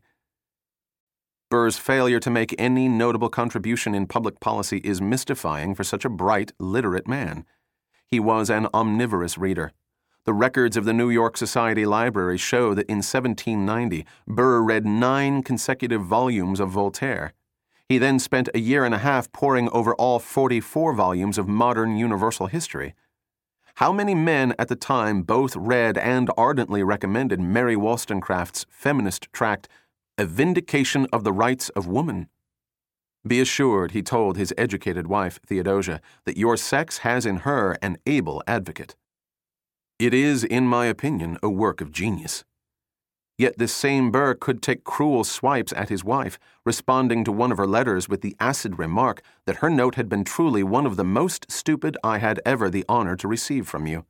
Burr's failure to make any notable contribution in public policy is mystifying for such a bright, literate man. He was an omnivorous reader. The records of the New York Society Library show that in 1790, Burr read nine consecutive volumes of Voltaire. He then spent a year and a half poring over all 44 volumes of modern universal history. How many men at the time both read and ardently recommended Mary Wollstonecraft's feminist tract, A Vindication of the Rights of Woman? Be assured, he told his educated wife, Theodosia, that your sex has in her an able advocate. It is, in my opinion, a work of genius. Yet this same Burr could take cruel swipes at his wife, responding to one of her letters with the acid remark that her note had been truly one of the most stupid I had ever the honor to receive from you.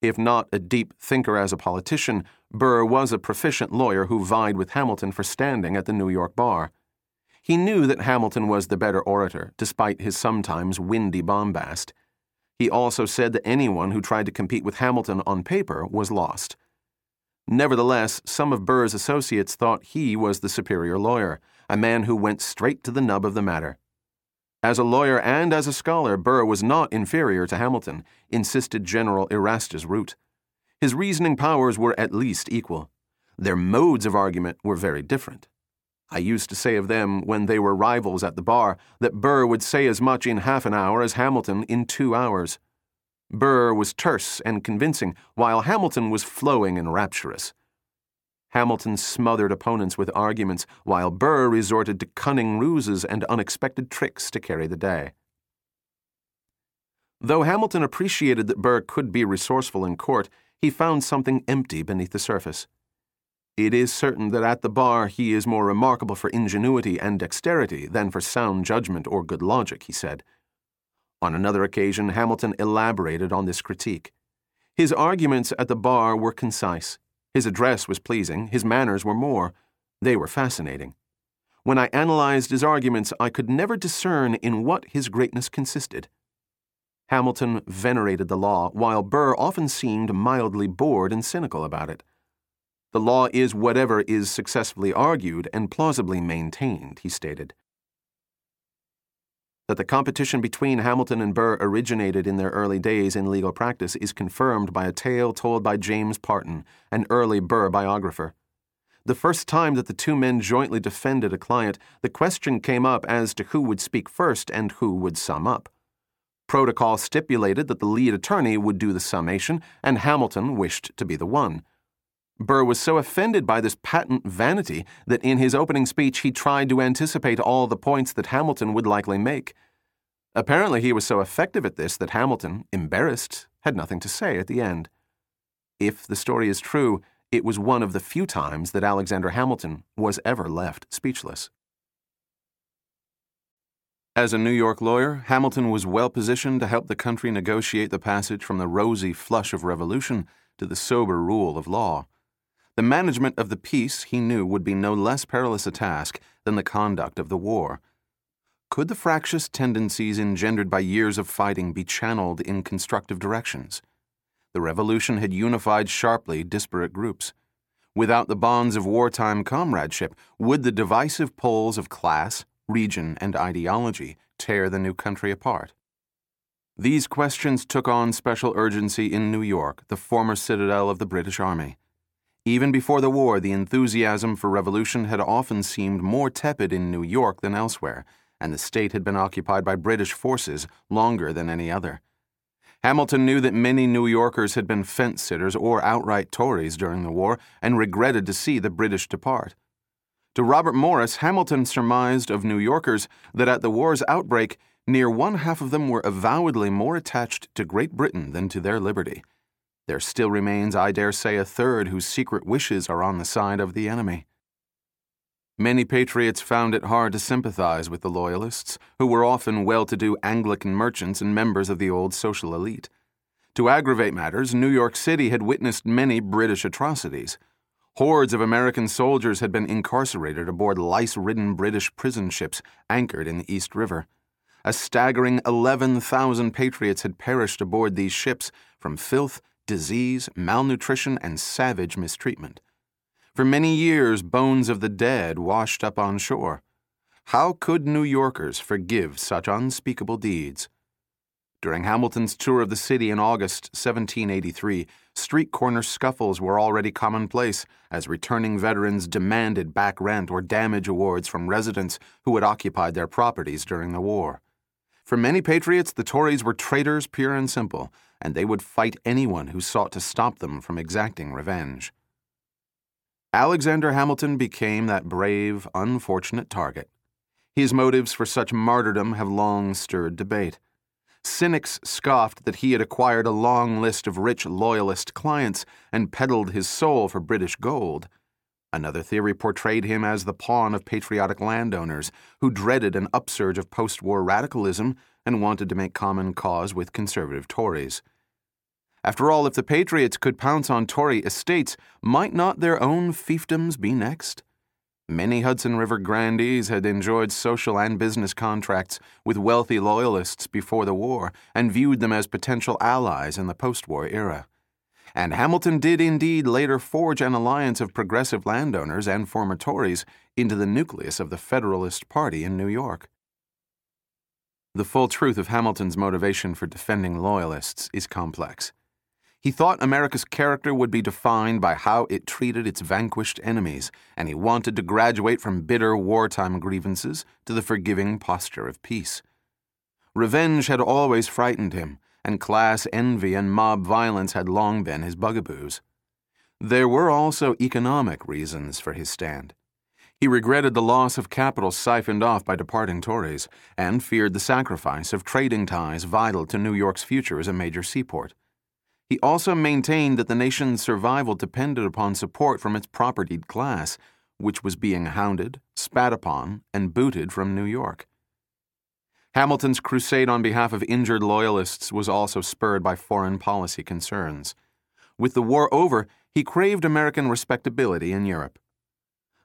If not a deep thinker as a politician, Burr was a proficient lawyer who vied with Hamilton for standing at the New York bar. He knew that Hamilton was the better orator, despite his sometimes windy bombast. He also said that anyone who tried to compete with Hamilton on paper was lost. Nevertheless, some of Burr's associates thought he was the superior lawyer, a man who went straight to the nub of the matter. As a lawyer and as a scholar, Burr was not inferior to Hamilton, insisted General Erastus Root. His reasoning powers were at least equal. Their modes of argument were very different. I used to say of them, when they were rivals at the bar, that Burr would say as much in half an hour as Hamilton in two hours. Burr was terse and convincing, while Hamilton was flowing and rapturous. Hamilton smothered opponents with arguments, while Burr resorted to cunning ruses and unexpected tricks to carry the day. Though Hamilton appreciated that Burr could be resourceful in court, he found something empty beneath the surface. It is certain that at the bar he is more remarkable for ingenuity and dexterity than for sound judgment or good logic, he said. On another occasion, Hamilton elaborated on this critique. His arguments at the bar were concise. His address was pleasing, his manners were more. They were fascinating. When I analyzed his arguments, I could never discern in what his greatness consisted. Hamilton venerated the law, while Burr often seemed mildly bored and cynical about it. The law is whatever is successfully argued and plausibly maintained, he stated. That the competition between Hamilton and Burr originated in their early days in legal practice is confirmed by a tale told by James Parton, an early Burr biographer. The first time that the two men jointly defended a client, the question came up as to who would speak first and who would sum up. Protocol stipulated that the lead attorney would do the summation, and Hamilton wished to be the one. Burr was so offended by this patent vanity that in his opening speech he tried to anticipate all the points that Hamilton would likely make. Apparently, he was so effective at this that Hamilton, embarrassed, had nothing to say at the end. If the story is true, it was one of the few times that Alexander Hamilton was ever left speechless. As a New York lawyer, Hamilton was well positioned to help the country negotiate the passage from the rosy flush of revolution to the sober rule of law. The management of the peace, he knew, would be no less perilous a task than the conduct of the war. Could the fractious tendencies engendered by years of fighting be channeled in constructive directions? The revolution had unified sharply disparate groups. Without the bonds of wartime comradeship, would the divisive poles of class, region, and ideology tear the new country apart? These questions took on special urgency in New York, the former citadel of the British Army. Even before the war, the enthusiasm for revolution had often seemed more tepid in New York than elsewhere, and the state had been occupied by British forces longer than any other. Hamilton knew that many New Yorkers had been fence sitters or outright Tories during the war and regretted to see the British depart. To Robert Morris, Hamilton surmised of New Yorkers that at the war's outbreak, near one half of them were avowedly more attached to Great Britain than to their liberty. There still remains, I dare say, a third whose secret wishes are on the side of the enemy. Many patriots found it hard to sympathize with the Loyalists, who were often well to do Anglican merchants and members of the old social elite. To aggravate matters, New York City had witnessed many British atrocities. Hordes of American soldiers had been incarcerated aboard lice ridden British prison ships anchored in the East River. A staggering 11,000 patriots had perished aboard these ships from filth, disease, malnutrition, and savage mistreatment. For many years, bones of the dead washed up on shore. How could New Yorkers forgive such unspeakable deeds? During Hamilton's tour of the city in August 1783, street corner scuffles were already commonplace as returning veterans demanded back rent or damage awards from residents who had occupied their properties during the war. For many patriots, the Tories were traitors pure and simple, and they would fight anyone who sought to stop them from exacting revenge. Alexander Hamilton became that brave, unfortunate target. His motives for such martyrdom have long stirred debate. Cynics scoffed that he had acquired a long list of rich loyalist clients and peddled his soul for British gold. Another theory portrayed him as the pawn of patriotic landowners who dreaded an upsurge of post war radicalism and wanted to make common cause with conservative Tories. After all, if the Patriots could pounce on Tory estates, might not their own fiefdoms be next? Many Hudson River grandees had enjoyed social and business contracts with wealthy loyalists before the war and viewed them as potential allies in the post war era. And Hamilton did indeed later forge an alliance of progressive landowners and former Tories into the nucleus of the Federalist Party in New York. The full truth of Hamilton's motivation for defending Loyalists is complex. He thought America's character would be defined by how it treated its vanquished enemies, and he wanted to graduate from bitter wartime grievances to the forgiving posture of peace. Revenge had always frightened him, and class envy and mob violence had long been his bugaboos. There were also economic reasons for his stand. He regretted the loss of capital siphoned off by departing Tories, and feared the sacrifice of trading ties vital to New York's future as a major seaport. He also maintained that the nation's survival depended upon support from its propertied class, which was being hounded, spat upon, and booted from New York. Hamilton's crusade on behalf of injured loyalists was also spurred by foreign policy concerns. With the war over, he craved American respectability in Europe.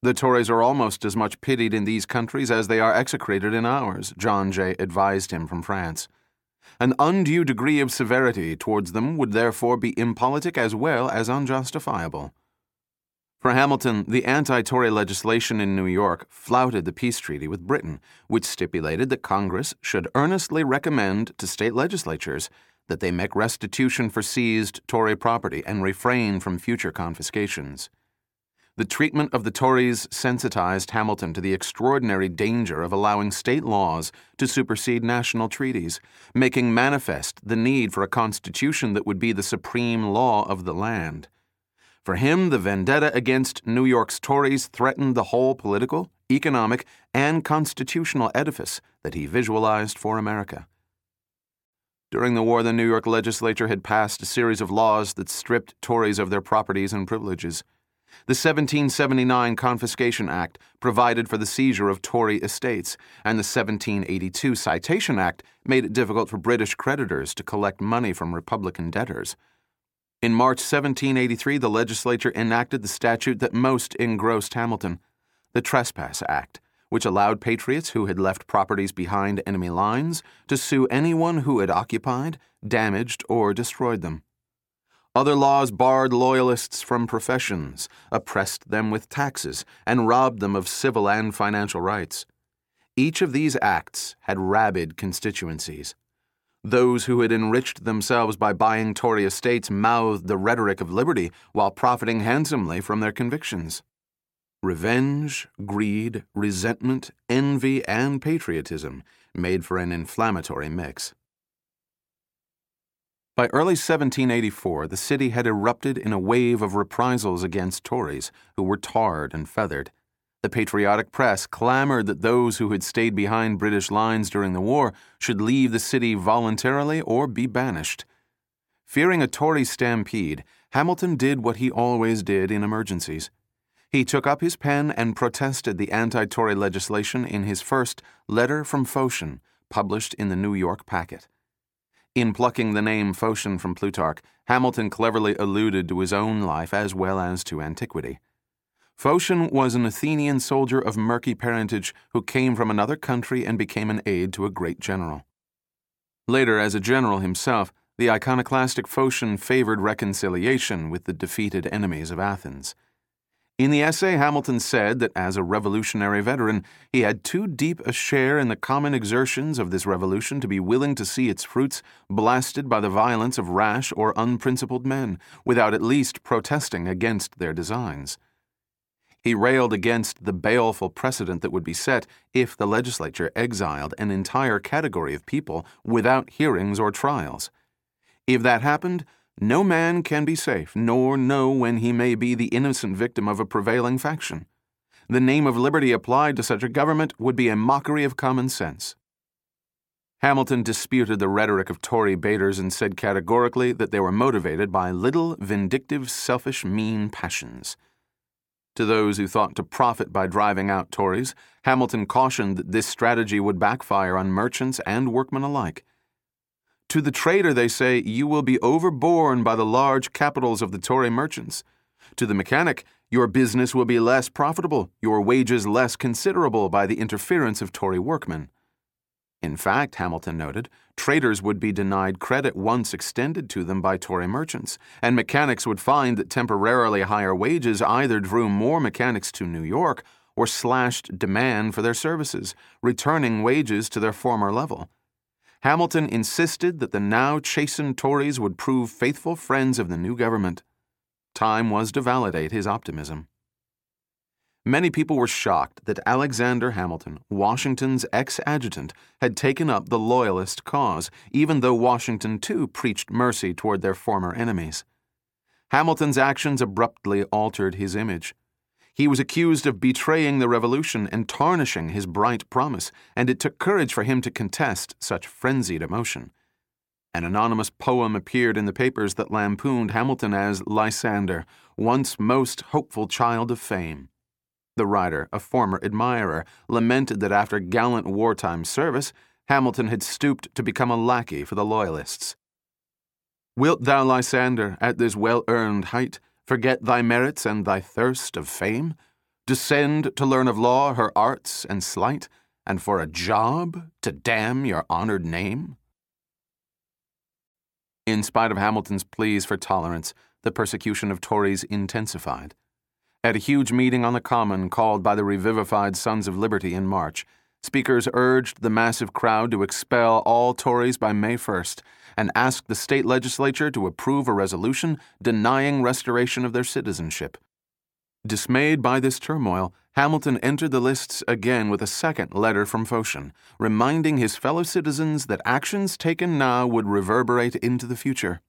The Tories are almost as much pitied in these countries as they are execrated in ours, John Jay advised him from France. An undue degree of severity towards them would therefore be impolitic as well as unjustifiable. For Hamilton, the anti Tory legislation in New York flouted the peace treaty with Britain, which stipulated that Congress should earnestly recommend to state legislatures that they make restitution for seized Tory property and refrain from future confiscations. The treatment of the Tories sensitized Hamilton to the extraordinary danger of allowing state laws to supersede national treaties, making manifest the need for a constitution that would be the supreme law of the land. For him, the vendetta against New York's Tories threatened the whole political, economic, and constitutional edifice that he visualized for America. During the war, the New York legislature had passed a series of laws that stripped Tories of their properties and privileges. The 1779 Confiscation Act provided for the seizure of Tory estates, and the 1782 Citation Act made it difficult for British creditors to collect money from Republican debtors. In March 1783, the legislature enacted the statute that most engrossed Hamilton, the Trespass Act, which allowed patriots who had left properties behind enemy lines to sue anyone who had occupied, damaged, or destroyed them. Other laws barred loyalists from professions, oppressed them with taxes, and robbed them of civil and financial rights. Each of these acts had rabid constituencies. Those who had enriched themselves by buying Tory estates mouthed the rhetoric of liberty while profiting handsomely from their convictions. Revenge, greed, resentment, envy, and patriotism made for an inflammatory mix. By early 1784, the city had erupted in a wave of reprisals against Tories who were tarred and feathered. The patriotic press clamored that those who had stayed behind British lines during the war should leave the city voluntarily or be banished. Fearing a Tory stampede, Hamilton did what he always did in emergencies. He took up his pen and protested the anti Tory legislation in his first Letter from Phocion, published in the New York Packet. In plucking the name Phocion from Plutarch, Hamilton cleverly alluded to his own life as well as to antiquity. Phocion was an Athenian soldier of murky parentage who came from another country and became an aide to a great general. Later, as a general himself, the iconoclastic Phocion favored reconciliation with the defeated enemies of Athens. In the essay, Hamilton said that as a revolutionary veteran, he had too deep a share in the common exertions of this revolution to be willing to see its fruits blasted by the violence of rash or unprincipled men, without at least protesting against their designs. He railed against the baleful precedent that would be set if the legislature exiled an entire category of people without hearings or trials. If that happened, no man can be safe, nor know when he may be the innocent victim of a prevailing faction. The name of liberty applied to such a government would be a mockery of common sense. Hamilton disputed the rhetoric of Tory baiters and said categorically that they were motivated by little, vindictive, selfish, mean passions. To those who thought to profit by driving out Tories, Hamilton cautioned that this strategy would backfire on merchants and workmen alike. To the trader, they say, you will be overborne by the large capitals of the Tory merchants. To the mechanic, your business will be less profitable, your wages less considerable by the interference of Tory workmen. In fact, Hamilton noted, traders would be denied credit once extended to them by Tory merchants, and mechanics would find that temporarily higher wages either drew more mechanics to New York or slashed demand for their services, returning wages to their former level. Hamilton insisted that the now chastened Tories would prove faithful friends of the new government. Time was to validate his optimism. Many people were shocked that Alexander Hamilton, Washington's ex adjutant, had taken up the Loyalist cause, even though Washington too preached mercy toward their former enemies. Hamilton's actions abruptly altered his image. He was accused of betraying the revolution and tarnishing his bright promise, and it took courage for him to contest such frenzied emotion. An anonymous poem appeared in the papers that lampooned Hamilton as Lysander, once most hopeful child of fame. The writer, a former admirer, lamented that after gallant wartime service, Hamilton had stooped to become a lackey for the Loyalists. Wilt thou, Lysander, at this well earned height, Forget thy merits and thy thirst of fame? Descend to learn of law her arts and sleight, and for a job to damn your honored name? In spite of Hamilton's pleas for tolerance, the persecution of Tories intensified. At a huge meeting on the Common called by the revivified Sons of Liberty in March, speakers urged the massive crowd to expel all Tories by May 1st and asked the state legislature to approve a resolution denying restoration of their citizenship. Dismayed by this turmoil, Hamilton entered the lists again with a second letter from Phocion, reminding his fellow citizens that actions taken now would reverberate into the future.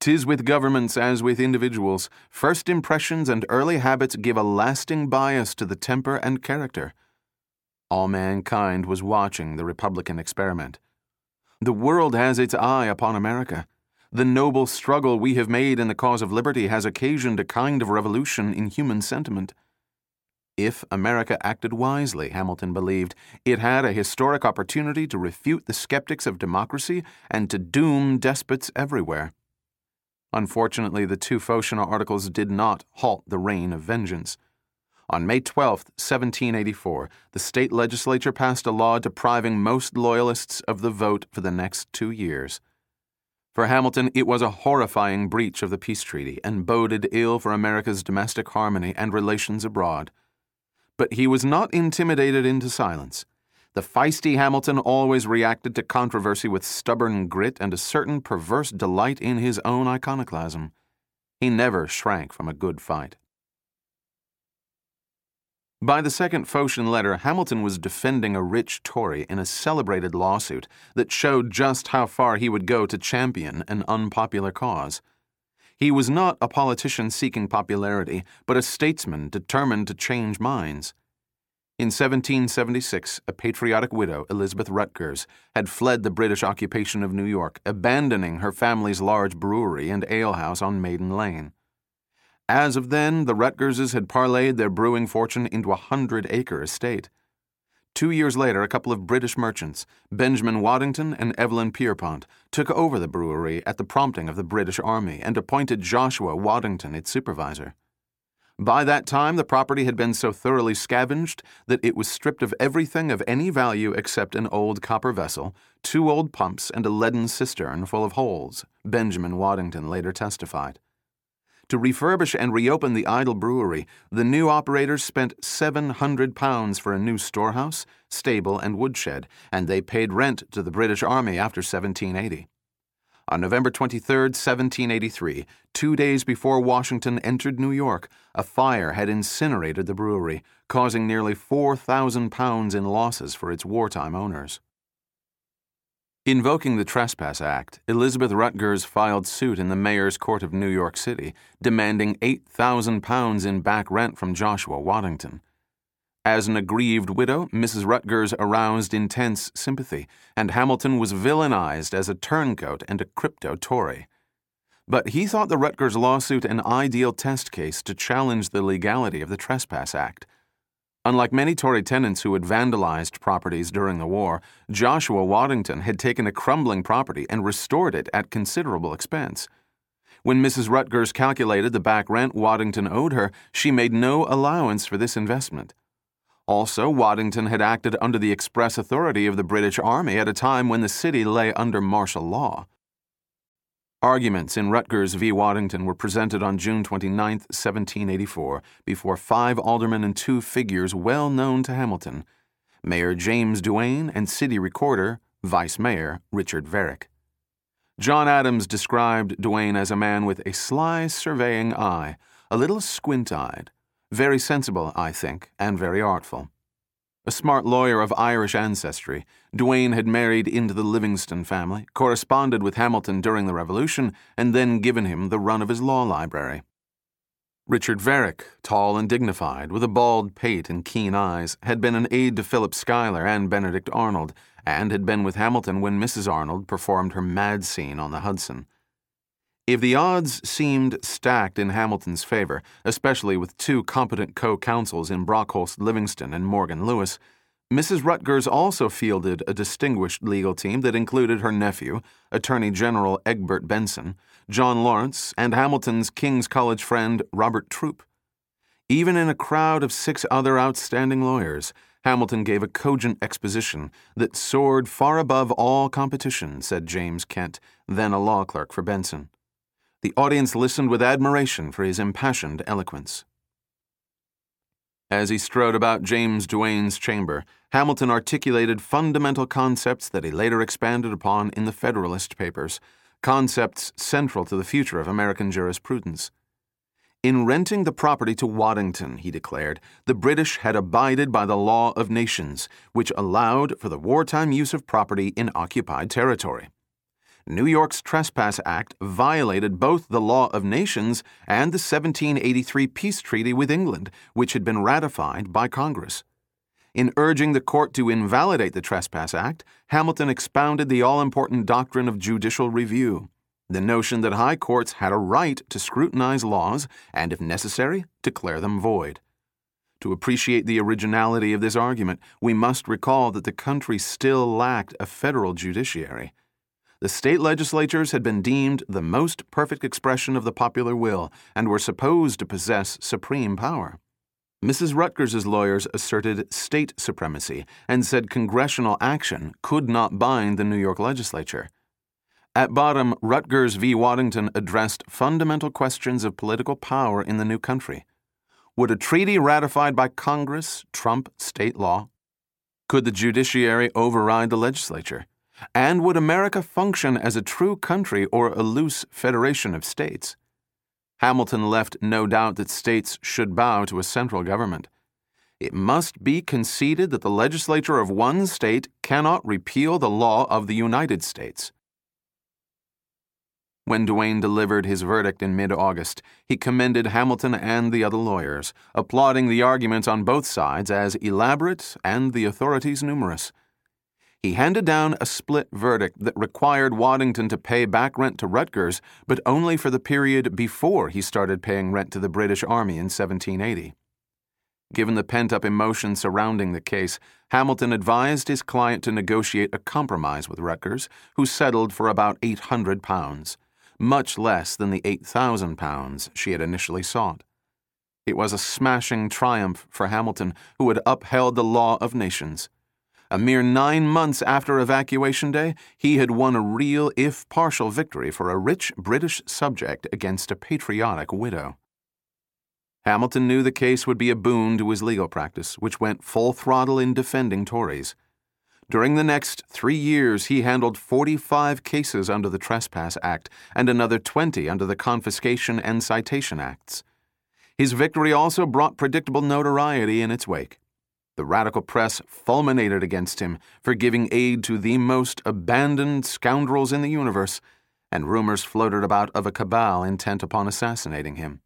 Tis with governments as with individuals, first impressions and early habits give a lasting bias to the temper and character. All mankind was watching the Republican experiment. The world has its eye upon America. The noble struggle we have made in the cause of liberty has occasioned a kind of revolution in human sentiment. If America acted wisely, Hamilton believed, it had a historic opportunity to refute the skeptics of democracy and to doom despots everywhere. Unfortunately, the two Phocion articles did not halt the reign of vengeance. On May 12, 1784, the state legislature passed a law depriving most Loyalists of the vote for the next two years. For Hamilton, it was a horrifying breach of the peace treaty and boded ill for America's domestic harmony and relations abroad. But he was not intimidated into silence. The feisty Hamilton always reacted to controversy with stubborn grit and a certain perverse delight in his own iconoclasm. He never shrank from a good fight. By the second Phocion letter, Hamilton was defending a rich Tory in a celebrated lawsuit that showed just how far he would go to champion an unpopular cause. He was not a politician seeking popularity, but a statesman determined to change minds. In 1776, a patriotic widow, Elizabeth Rutgers, had fled the British occupation of New York, abandoning her family's large brewery and alehouse on Maiden Lane. As of then, the Rutgerses had parlayed their brewing fortune into a hundred acre estate. Two years later, a couple of British merchants, Benjamin Waddington and Evelyn Pierrepont, took over the brewery at the prompting of the British Army and appointed Joshua Waddington its supervisor. By that time, the property had been so thoroughly scavenged that it was stripped of everything of any value except an old copper vessel, two old pumps, and a leaden cistern full of holes, Benjamin Waddington later testified. To refurbish and reopen the idle brewery, the new operators spent £700 for a new storehouse, stable, and woodshed, and they paid rent to the British Army after 1780. On November 23, 1783, two days before Washington entered New York, a fire had incinerated the brewery, causing nearly £4,000 in losses for its wartime owners. Invoking the Trespass Act, Elizabeth Rutgers filed suit in the Mayor's Court of New York City, demanding £8,000 in back rent from Joshua Waddington. As an aggrieved widow, Mrs. Rutgers aroused intense sympathy, and Hamilton was villainized as a turncoat and a crypto Tory. But he thought the Rutgers lawsuit an ideal test case to challenge the legality of the Trespass Act. Unlike many Tory tenants who had vandalized properties during the war, Joshua Waddington had taken a crumbling property and restored it at considerable expense. When Mrs. Rutgers calculated the back rent Waddington owed her, she made no allowance for this investment. Also, Waddington had acted under the express authority of the British Army at a time when the city lay under martial law. Arguments in Rutgers v. Waddington were presented on June 29, 1784, before five aldermen and two figures well known to Hamilton Mayor James Duane and City Recorder, Vice Mayor Richard Varick. John Adams described Duane as a man with a sly surveying eye, a little squint eyed, very sensible, I think, and very artful. A smart lawyer of Irish ancestry, Duane had married into the Livingston family, corresponded with Hamilton during the Revolution, and then given him the run of his law library. Richard Varick, tall and dignified, with a bald pate and keen eyes, had been an aide to Philip Schuyler and Benedict Arnold, and had been with Hamilton when Mrs. Arnold performed her mad scene on the Hudson. If the odds seemed stacked in Hamilton's favor, especially with two competent co counsels in Brockholst Livingston and Morgan Lewis, Mrs. Rutgers also fielded a distinguished legal team that included her nephew, Attorney General Egbert Benson, John Laurance, and Hamilton's King's College friend Robert Troup. Even in a crowd of six other outstanding lawyers, Hamilton gave a cogent exposition that soared far above all competition, said James Kent, then a law clerk for Benson. The audience listened with admiration for his impassioned eloquence. As he strode about James Duane's chamber, Hamilton articulated fundamental concepts that he later expanded upon in the Federalist Papers, concepts central to the future of American jurisprudence. In renting the property to Waddington, he declared, the British had abided by the law of nations, which allowed for the wartime use of property in occupied territory. New York's Trespass Act violated both the law of nations and the 1783 peace treaty with England, which had been ratified by Congress. In urging the court to invalidate the Trespass Act, Hamilton expounded the all important doctrine of judicial review, the notion that high courts had a right to scrutinize laws and, if necessary, declare them void. To appreciate the originality of this argument, we must recall that the country still lacked a federal judiciary the state legislatures had been deemed the most perfect expression of the popular will and were supposed to possess supreme power. Mrs. Rutgers's lawyers asserted state supremacy and said congressional action could not bind the New York legislature. At bottom, Rutgers v. Waddington addressed fundamental questions of political power in the new country. Would a treaty ratified by Congress trump state law? Could the judiciary override the legislature? And would America function as a true country or a loose federation of states? Hamilton left no doubt that states should bow to a central government. It must be conceded that the legislature of one state cannot repeal the law of the United States. When Duane delivered his verdict in mid August, he commended Hamilton and the other lawyers, applauding the arguments on both sides as elaborate and the authorities numerous. He handed down a split verdict that required Waddington to pay back rent to Rutgers, but only for the period before he started paying rent to the British Army in 1780. Given the pent up emotion surrounding the case, Hamilton advised his client to negotiate a compromise with Rutgers, who settled for about £800, much less than the £8,000 she had initially sought. It was a smashing triumph for Hamilton, who had upheld the law of nations. A mere nine months after Evacuation Day, he had won a real, if partial, victory for a rich British subject against a patriotic widow. Hamilton knew the case would be a boon to his legal practice, which went full throttle in defending Tories. During the next three years, he handled 45 cases under the Trespass Act and another 20 under the Confiscation and Citation Acts. His victory also brought predictable notoriety in its wake. The radical press fulminated against him for giving aid to the most abandoned scoundrels in the universe, and rumors floated about of a cabal intent upon assassinating him.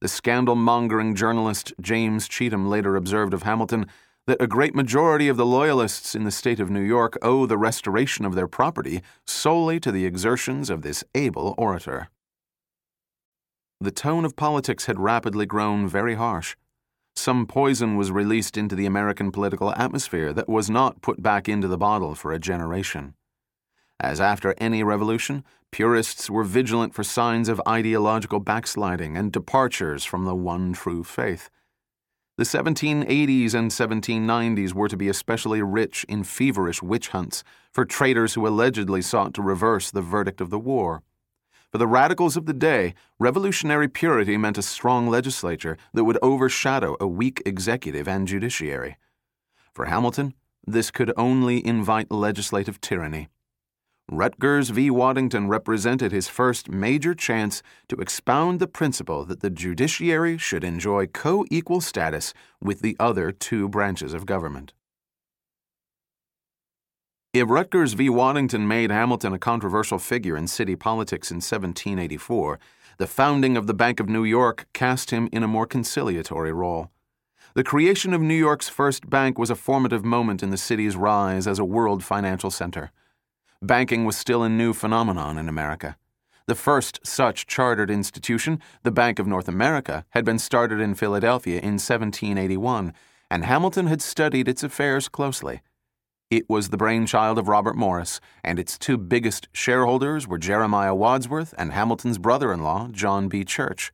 The scandal mongering journalist James Cheetham later observed of Hamilton that a great majority of the Loyalists in the state of New York owe the restoration of their property solely to the exertions of this able orator. The tone of politics had rapidly grown very harsh. Some poison was released into the American political atmosphere that was not put back into the bottle for a generation. As after any revolution, purists were vigilant for signs of ideological backsliding and departures from the one true faith. The 1780s and 1790s were to be especially rich in feverish witch hunts for traitors who allegedly sought to reverse the verdict of the war. For the radicals of the day, revolutionary purity meant a strong legislature that would overshadow a weak executive and judiciary. For Hamilton, this could only invite legislative tyranny. Rutgers v. Waddington represented his first major chance to expound the principle that the judiciary should enjoy co equal status with the other two branches of government. If Rutgers v. Waddington made Hamilton a controversial figure in city politics in 1784, the founding of the Bank of New York cast him in a more conciliatory role. The creation of New York's first bank was a formative moment in the city's rise as a world financial center banking was still a new phenomenon in America. The first such chartered institution, the Bank of North America, had been started in Philadelphia in 1781, and Hamilton had studied its affairs closely. It was the brainchild of Robert Morris, and its two biggest shareholders were Jeremiah Wadsworth and Hamilton's brother in law, John B. Church.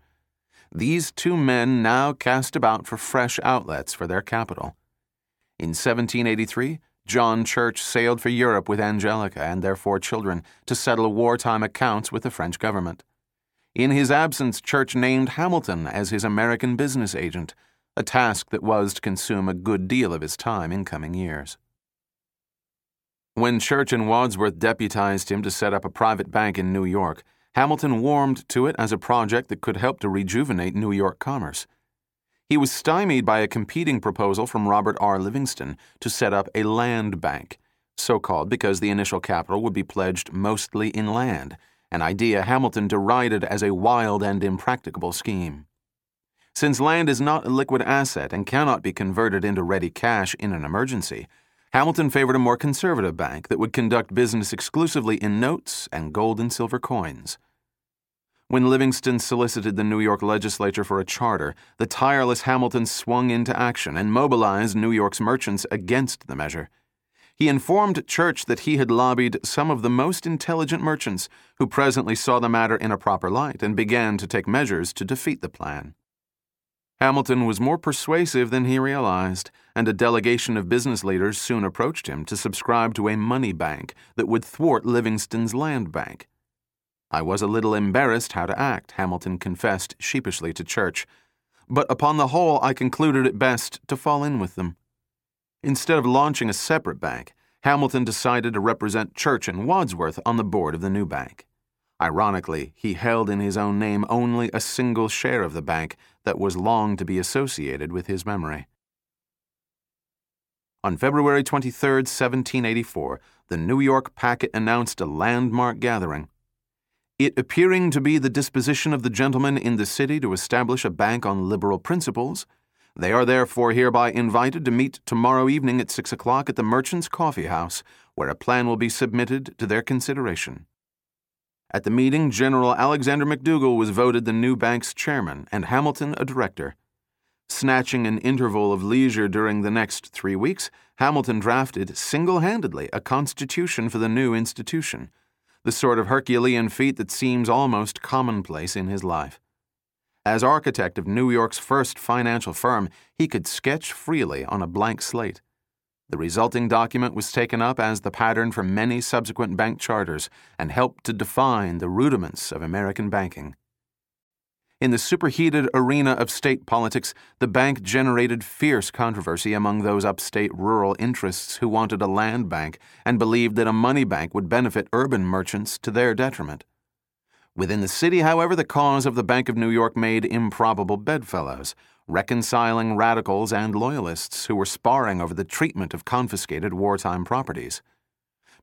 These two men now cast about for fresh outlets for their capital. In 1783, John Church sailed for Europe with Angelica and their four children to settle wartime accounts with the French government. In his absence, Church named Hamilton as his American business agent, a task that was to consume a good deal of his time in coming years. When Church and Wadsworth deputized him to set up a private bank in New York, Hamilton warmed to it as a project that could help to rejuvenate New York commerce. He was stymied by a competing proposal from Robert R. Livingston to set up a land bank, so called because the initial capital would be pledged mostly in land, an idea Hamilton derided as a wild and impracticable scheme. Since land is not a liquid asset and cannot be converted into ready cash in an emergency, Hamilton favored a more conservative bank that would conduct business exclusively in notes and gold and silver coins. When Livingston solicited the New York legislature for a charter, the tireless Hamilton swung into action and mobilized New York's merchants against the measure. He informed Church that he had lobbied some of the most intelligent merchants, who presently saw the matter in a proper light and began to take measures to defeat the plan. Hamilton was more persuasive than he realized, and a delegation of business leaders soon approached him to subscribe to a money bank that would thwart Livingston's land bank. I was a little embarrassed how to act, Hamilton confessed sheepishly to Church, but upon the whole I concluded it best to fall in with them. Instead of launching a separate bank, Hamilton decided to represent Church and Wadsworth on the board of the new bank. Ironically, he held in his own name only a single share of the bank that was long to be associated with his memory. On February 23, 1784, the New York Packet announced a landmark gathering it appearing to be the disposition of the gentlemen in the city to establish a bank on liberal principles, they are therefore hereby invited to meet tomorrow evening at six o'clock at the Merchants' Coffee House, where a plan will be submitted to their consideration. At the meeting, General Alexander McDougall was voted the new bank's chairman and Hamilton a director. Snatching an interval of leisure during the next three weeks, Hamilton drafted single handedly a constitution for the new institution, the sort of Herculean feat that seems almost commonplace in his life. As architect of New York's first financial firm, he could sketch freely on a blank slate. The resulting document was taken up as the pattern for many subsequent bank charters and helped to define the rudiments of American banking. In the superheated arena of state politics, the bank generated fierce controversy among those upstate rural interests who wanted a land bank and believed that a money bank would benefit urban merchants to their detriment. Within the city, however, the cause of the Bank of New York made improbable bedfellows, reconciling radicals and loyalists who were sparring over the treatment of confiscated wartime properties.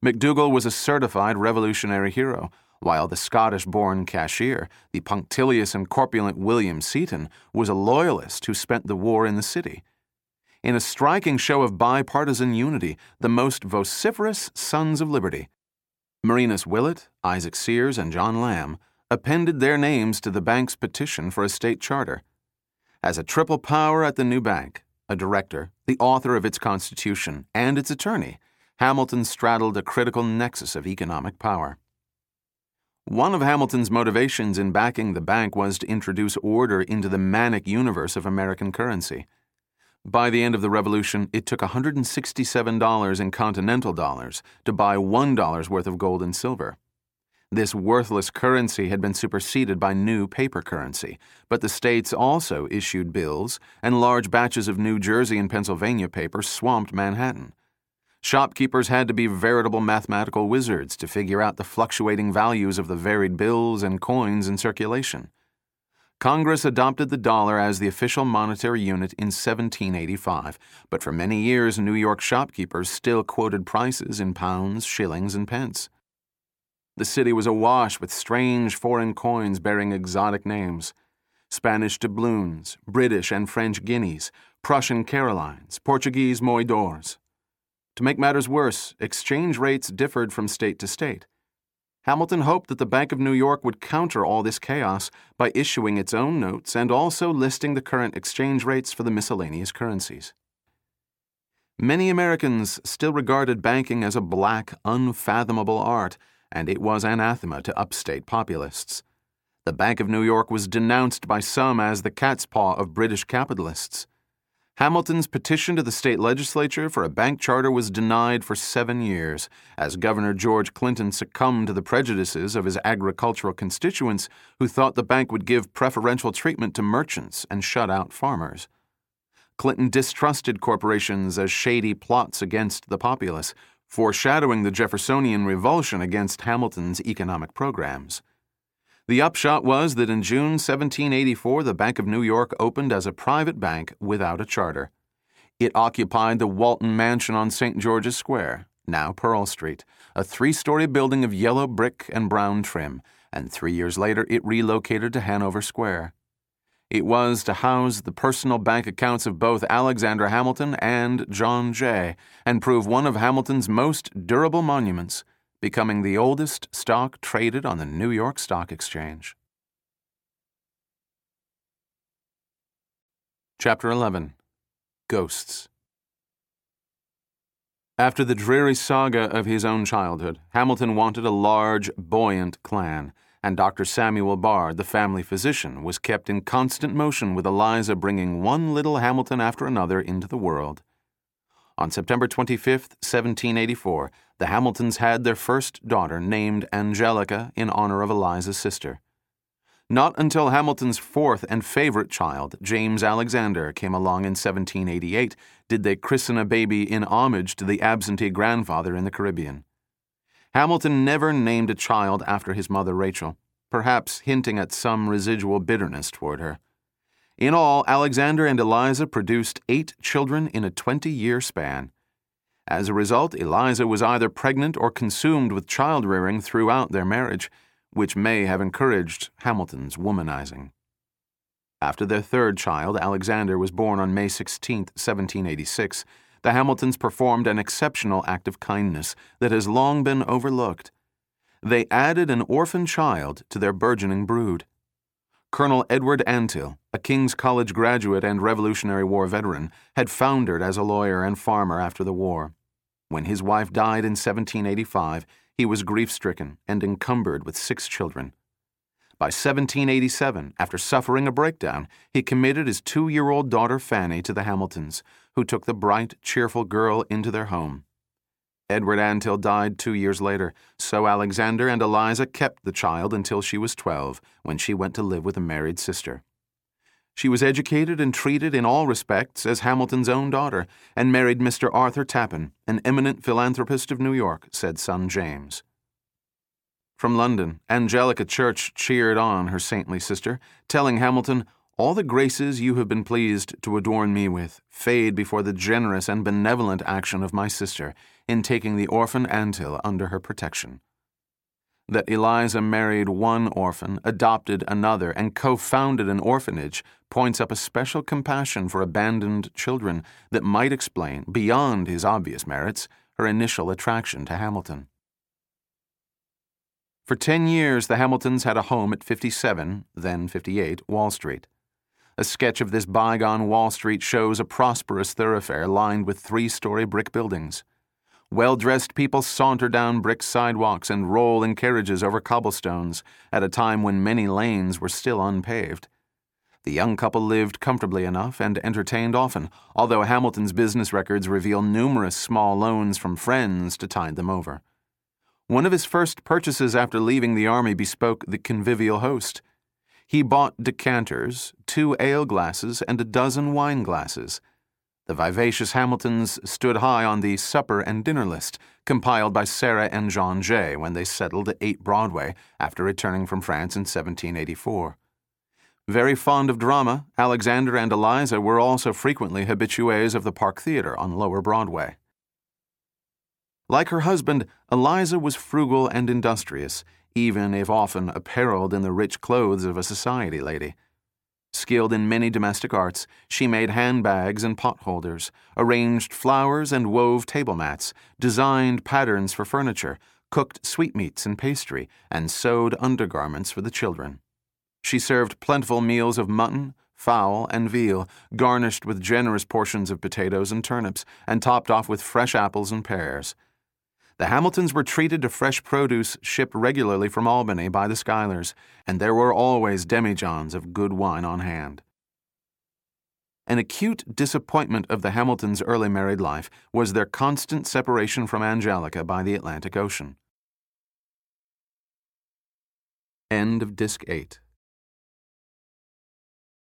McDougall was a certified revolutionary hero while the Scottish born cashier, the punctilious and corpulent William Seton, was a loyalist who spent the war in the city. In a striking show of bipartisan unity, the most vociferous Sons of Liberty, Marinus Willett, Isaac Sears, and John Lamb, appended their names to the bank's petition for a state charter. As a triple power at the new bank, a director, the author of its constitution, and its attorney, Hamilton straddled a critical nexus of economic power. One of Hamilton's motivations in backing the bank was to introduce order into the manic universe of American currency. By the end of the Revolution, it took $167 in continental dollars to buy $1 worth of gold and silver. This worthless currency had been superseded by new paper currency, but the states also issued bills, and large batches of New Jersey and Pennsylvania paper swamped Manhattan. Shopkeepers had to be veritable mathematical wizards to figure out the fluctuating values of the varied bills and coins in circulation. Congress adopted the dollar as the official monetary unit in 1785, but for many years New York shopkeepers still quoted prices in pounds, shillings, and pence. The city was awash with strange foreign coins bearing exotic names Spanish doubloons, British and French guineas, Prussian carolines, Portuguese moidores. To make matters worse, exchange rates differed from state to state. Hamilton hoped that the Bank of New York would counter all this chaos by issuing its own notes and also listing the current exchange rates for the miscellaneous currencies. Many Americans still regarded banking as a black, unfathomable art, and it was anathema to upstate populists. The Bank of New York was denounced by some as the cat's paw of British capitalists. Hamilton's petition to the state legislature for a bank charter was denied for seven years, as Governor George Clinton succumbed to the prejudices of his agricultural constituents who thought the bank would give preferential treatment to merchants and shut out farmers. Clinton distrusted corporations as shady plots against the populace, foreshadowing the Jeffersonian revulsion against Hamilton's economic programs. The upshot was that in June 1784, the Bank of New York opened as a private bank without a charter. It occupied the Walton Mansion on St. George's Square, now Pearl Street, a three story building of yellow brick and brown trim, and three years later it relocated to Hanover Square. It was to house the personal bank accounts of both Alexander Hamilton and John Jay, and prove one of Hamilton's most durable monuments becoming the oldest stock traded on the New York Stock Exchange. Chapter 11 Ghosts. After the dreary saga of his own childhood, Hamilton wanted a large, buoyant clan, and Dr. Samuel Bard, the family physician, was kept in constant motion with Eliza bringing one little Hamilton after another into the world. On September 25, 1784, the Hamiltons had their first daughter named Angelica in honor of Eliza's sister. Not until Hamilton's fourth and favorite child, James Alexander, came along in 1788 did they christen a baby in homage to the absentee grandfather in the Caribbean. Hamilton never named a child after his mother Rachel, perhaps hinting at some residual bitterness toward her. In all, Alexander and Eliza produced eight children in a 20 year span. As a result, Eliza was either pregnant or consumed with child rearing throughout their marriage, which may have encouraged Hamilton's womanizing. After their third child, Alexander, was born on May 16, 1786, the Hamiltons performed an exceptional act of kindness that has long been overlooked. They added an orphan child to their burgeoning brood. Colonel Edward Antill, a King's College graduate and Revolutionary War veteran, had foundered as a lawyer and farmer after the war. When his wife died in 1785, he was grief stricken and encumbered with six children. By 1787, after suffering a breakdown, he committed his two year old daughter Fanny to the Hamiltons, who took the bright, cheerful girl into their home. Edward Antill died two years later, so Alexander and Eliza kept the child until she was 12, when she went to live with a married sister. She was educated and treated in all respects as Hamilton's own daughter, and married Mr. Arthur Tappan, an eminent philanthropist of New York, said son James. From London, Angelica Church cheered on her saintly sister, telling Hamilton, All the graces you have been pleased to adorn me with fade before the generous and benevolent action of my sister in taking the orphan Antill under her protection. That Eliza married one orphan, adopted another, and co founded an orphanage points up a special compassion for abandoned children that might explain, beyond his obvious merits, her initial attraction to Hamilton. For ten years, the Hamiltons had a home at 57, then 58, Wall Street. A sketch of this bygone Wall Street shows a prosperous thoroughfare lined with three story brick buildings. Well dressed people saunter down brick sidewalks and roll in carriages over cobblestones at a time when many lanes were still unpaved. The young couple lived comfortably enough and entertained often, although Hamilton's business records reveal numerous small loans from friends to tide them over. One of his first purchases after leaving the army bespoke the convivial host. He bought decanters, two ale glasses, and a dozen wine glasses. The vivacious Hamiltons stood high on the supper and dinner list, compiled by Sarah and John Jay when they settled at 8 Broadway after returning from France in 1784. Very fond of drama, Alexander and Eliza were also frequently habitués of the Park Theater on Lower Broadway. Like her husband, Eliza was frugal and industrious, even if often apparelled in the rich clothes of a society lady. Skilled in many domestic arts, she made handbags and potholders, arranged flowers and wove table mats, designed patterns for furniture, cooked sweetmeats and pastry, and sewed undergarments for the children. She served plentiful meals of mutton, fowl, and veal, garnished with generous portions of potatoes and turnips, and topped off with fresh apples and pears. The Hamiltons were treated to fresh produce shipped regularly from Albany by the Schuylers, and there were always demijohns of good wine on hand. An acute disappointment of the Hamiltons' early married life was their constant separation from Angelica by the Atlantic Ocean. End of Disc 8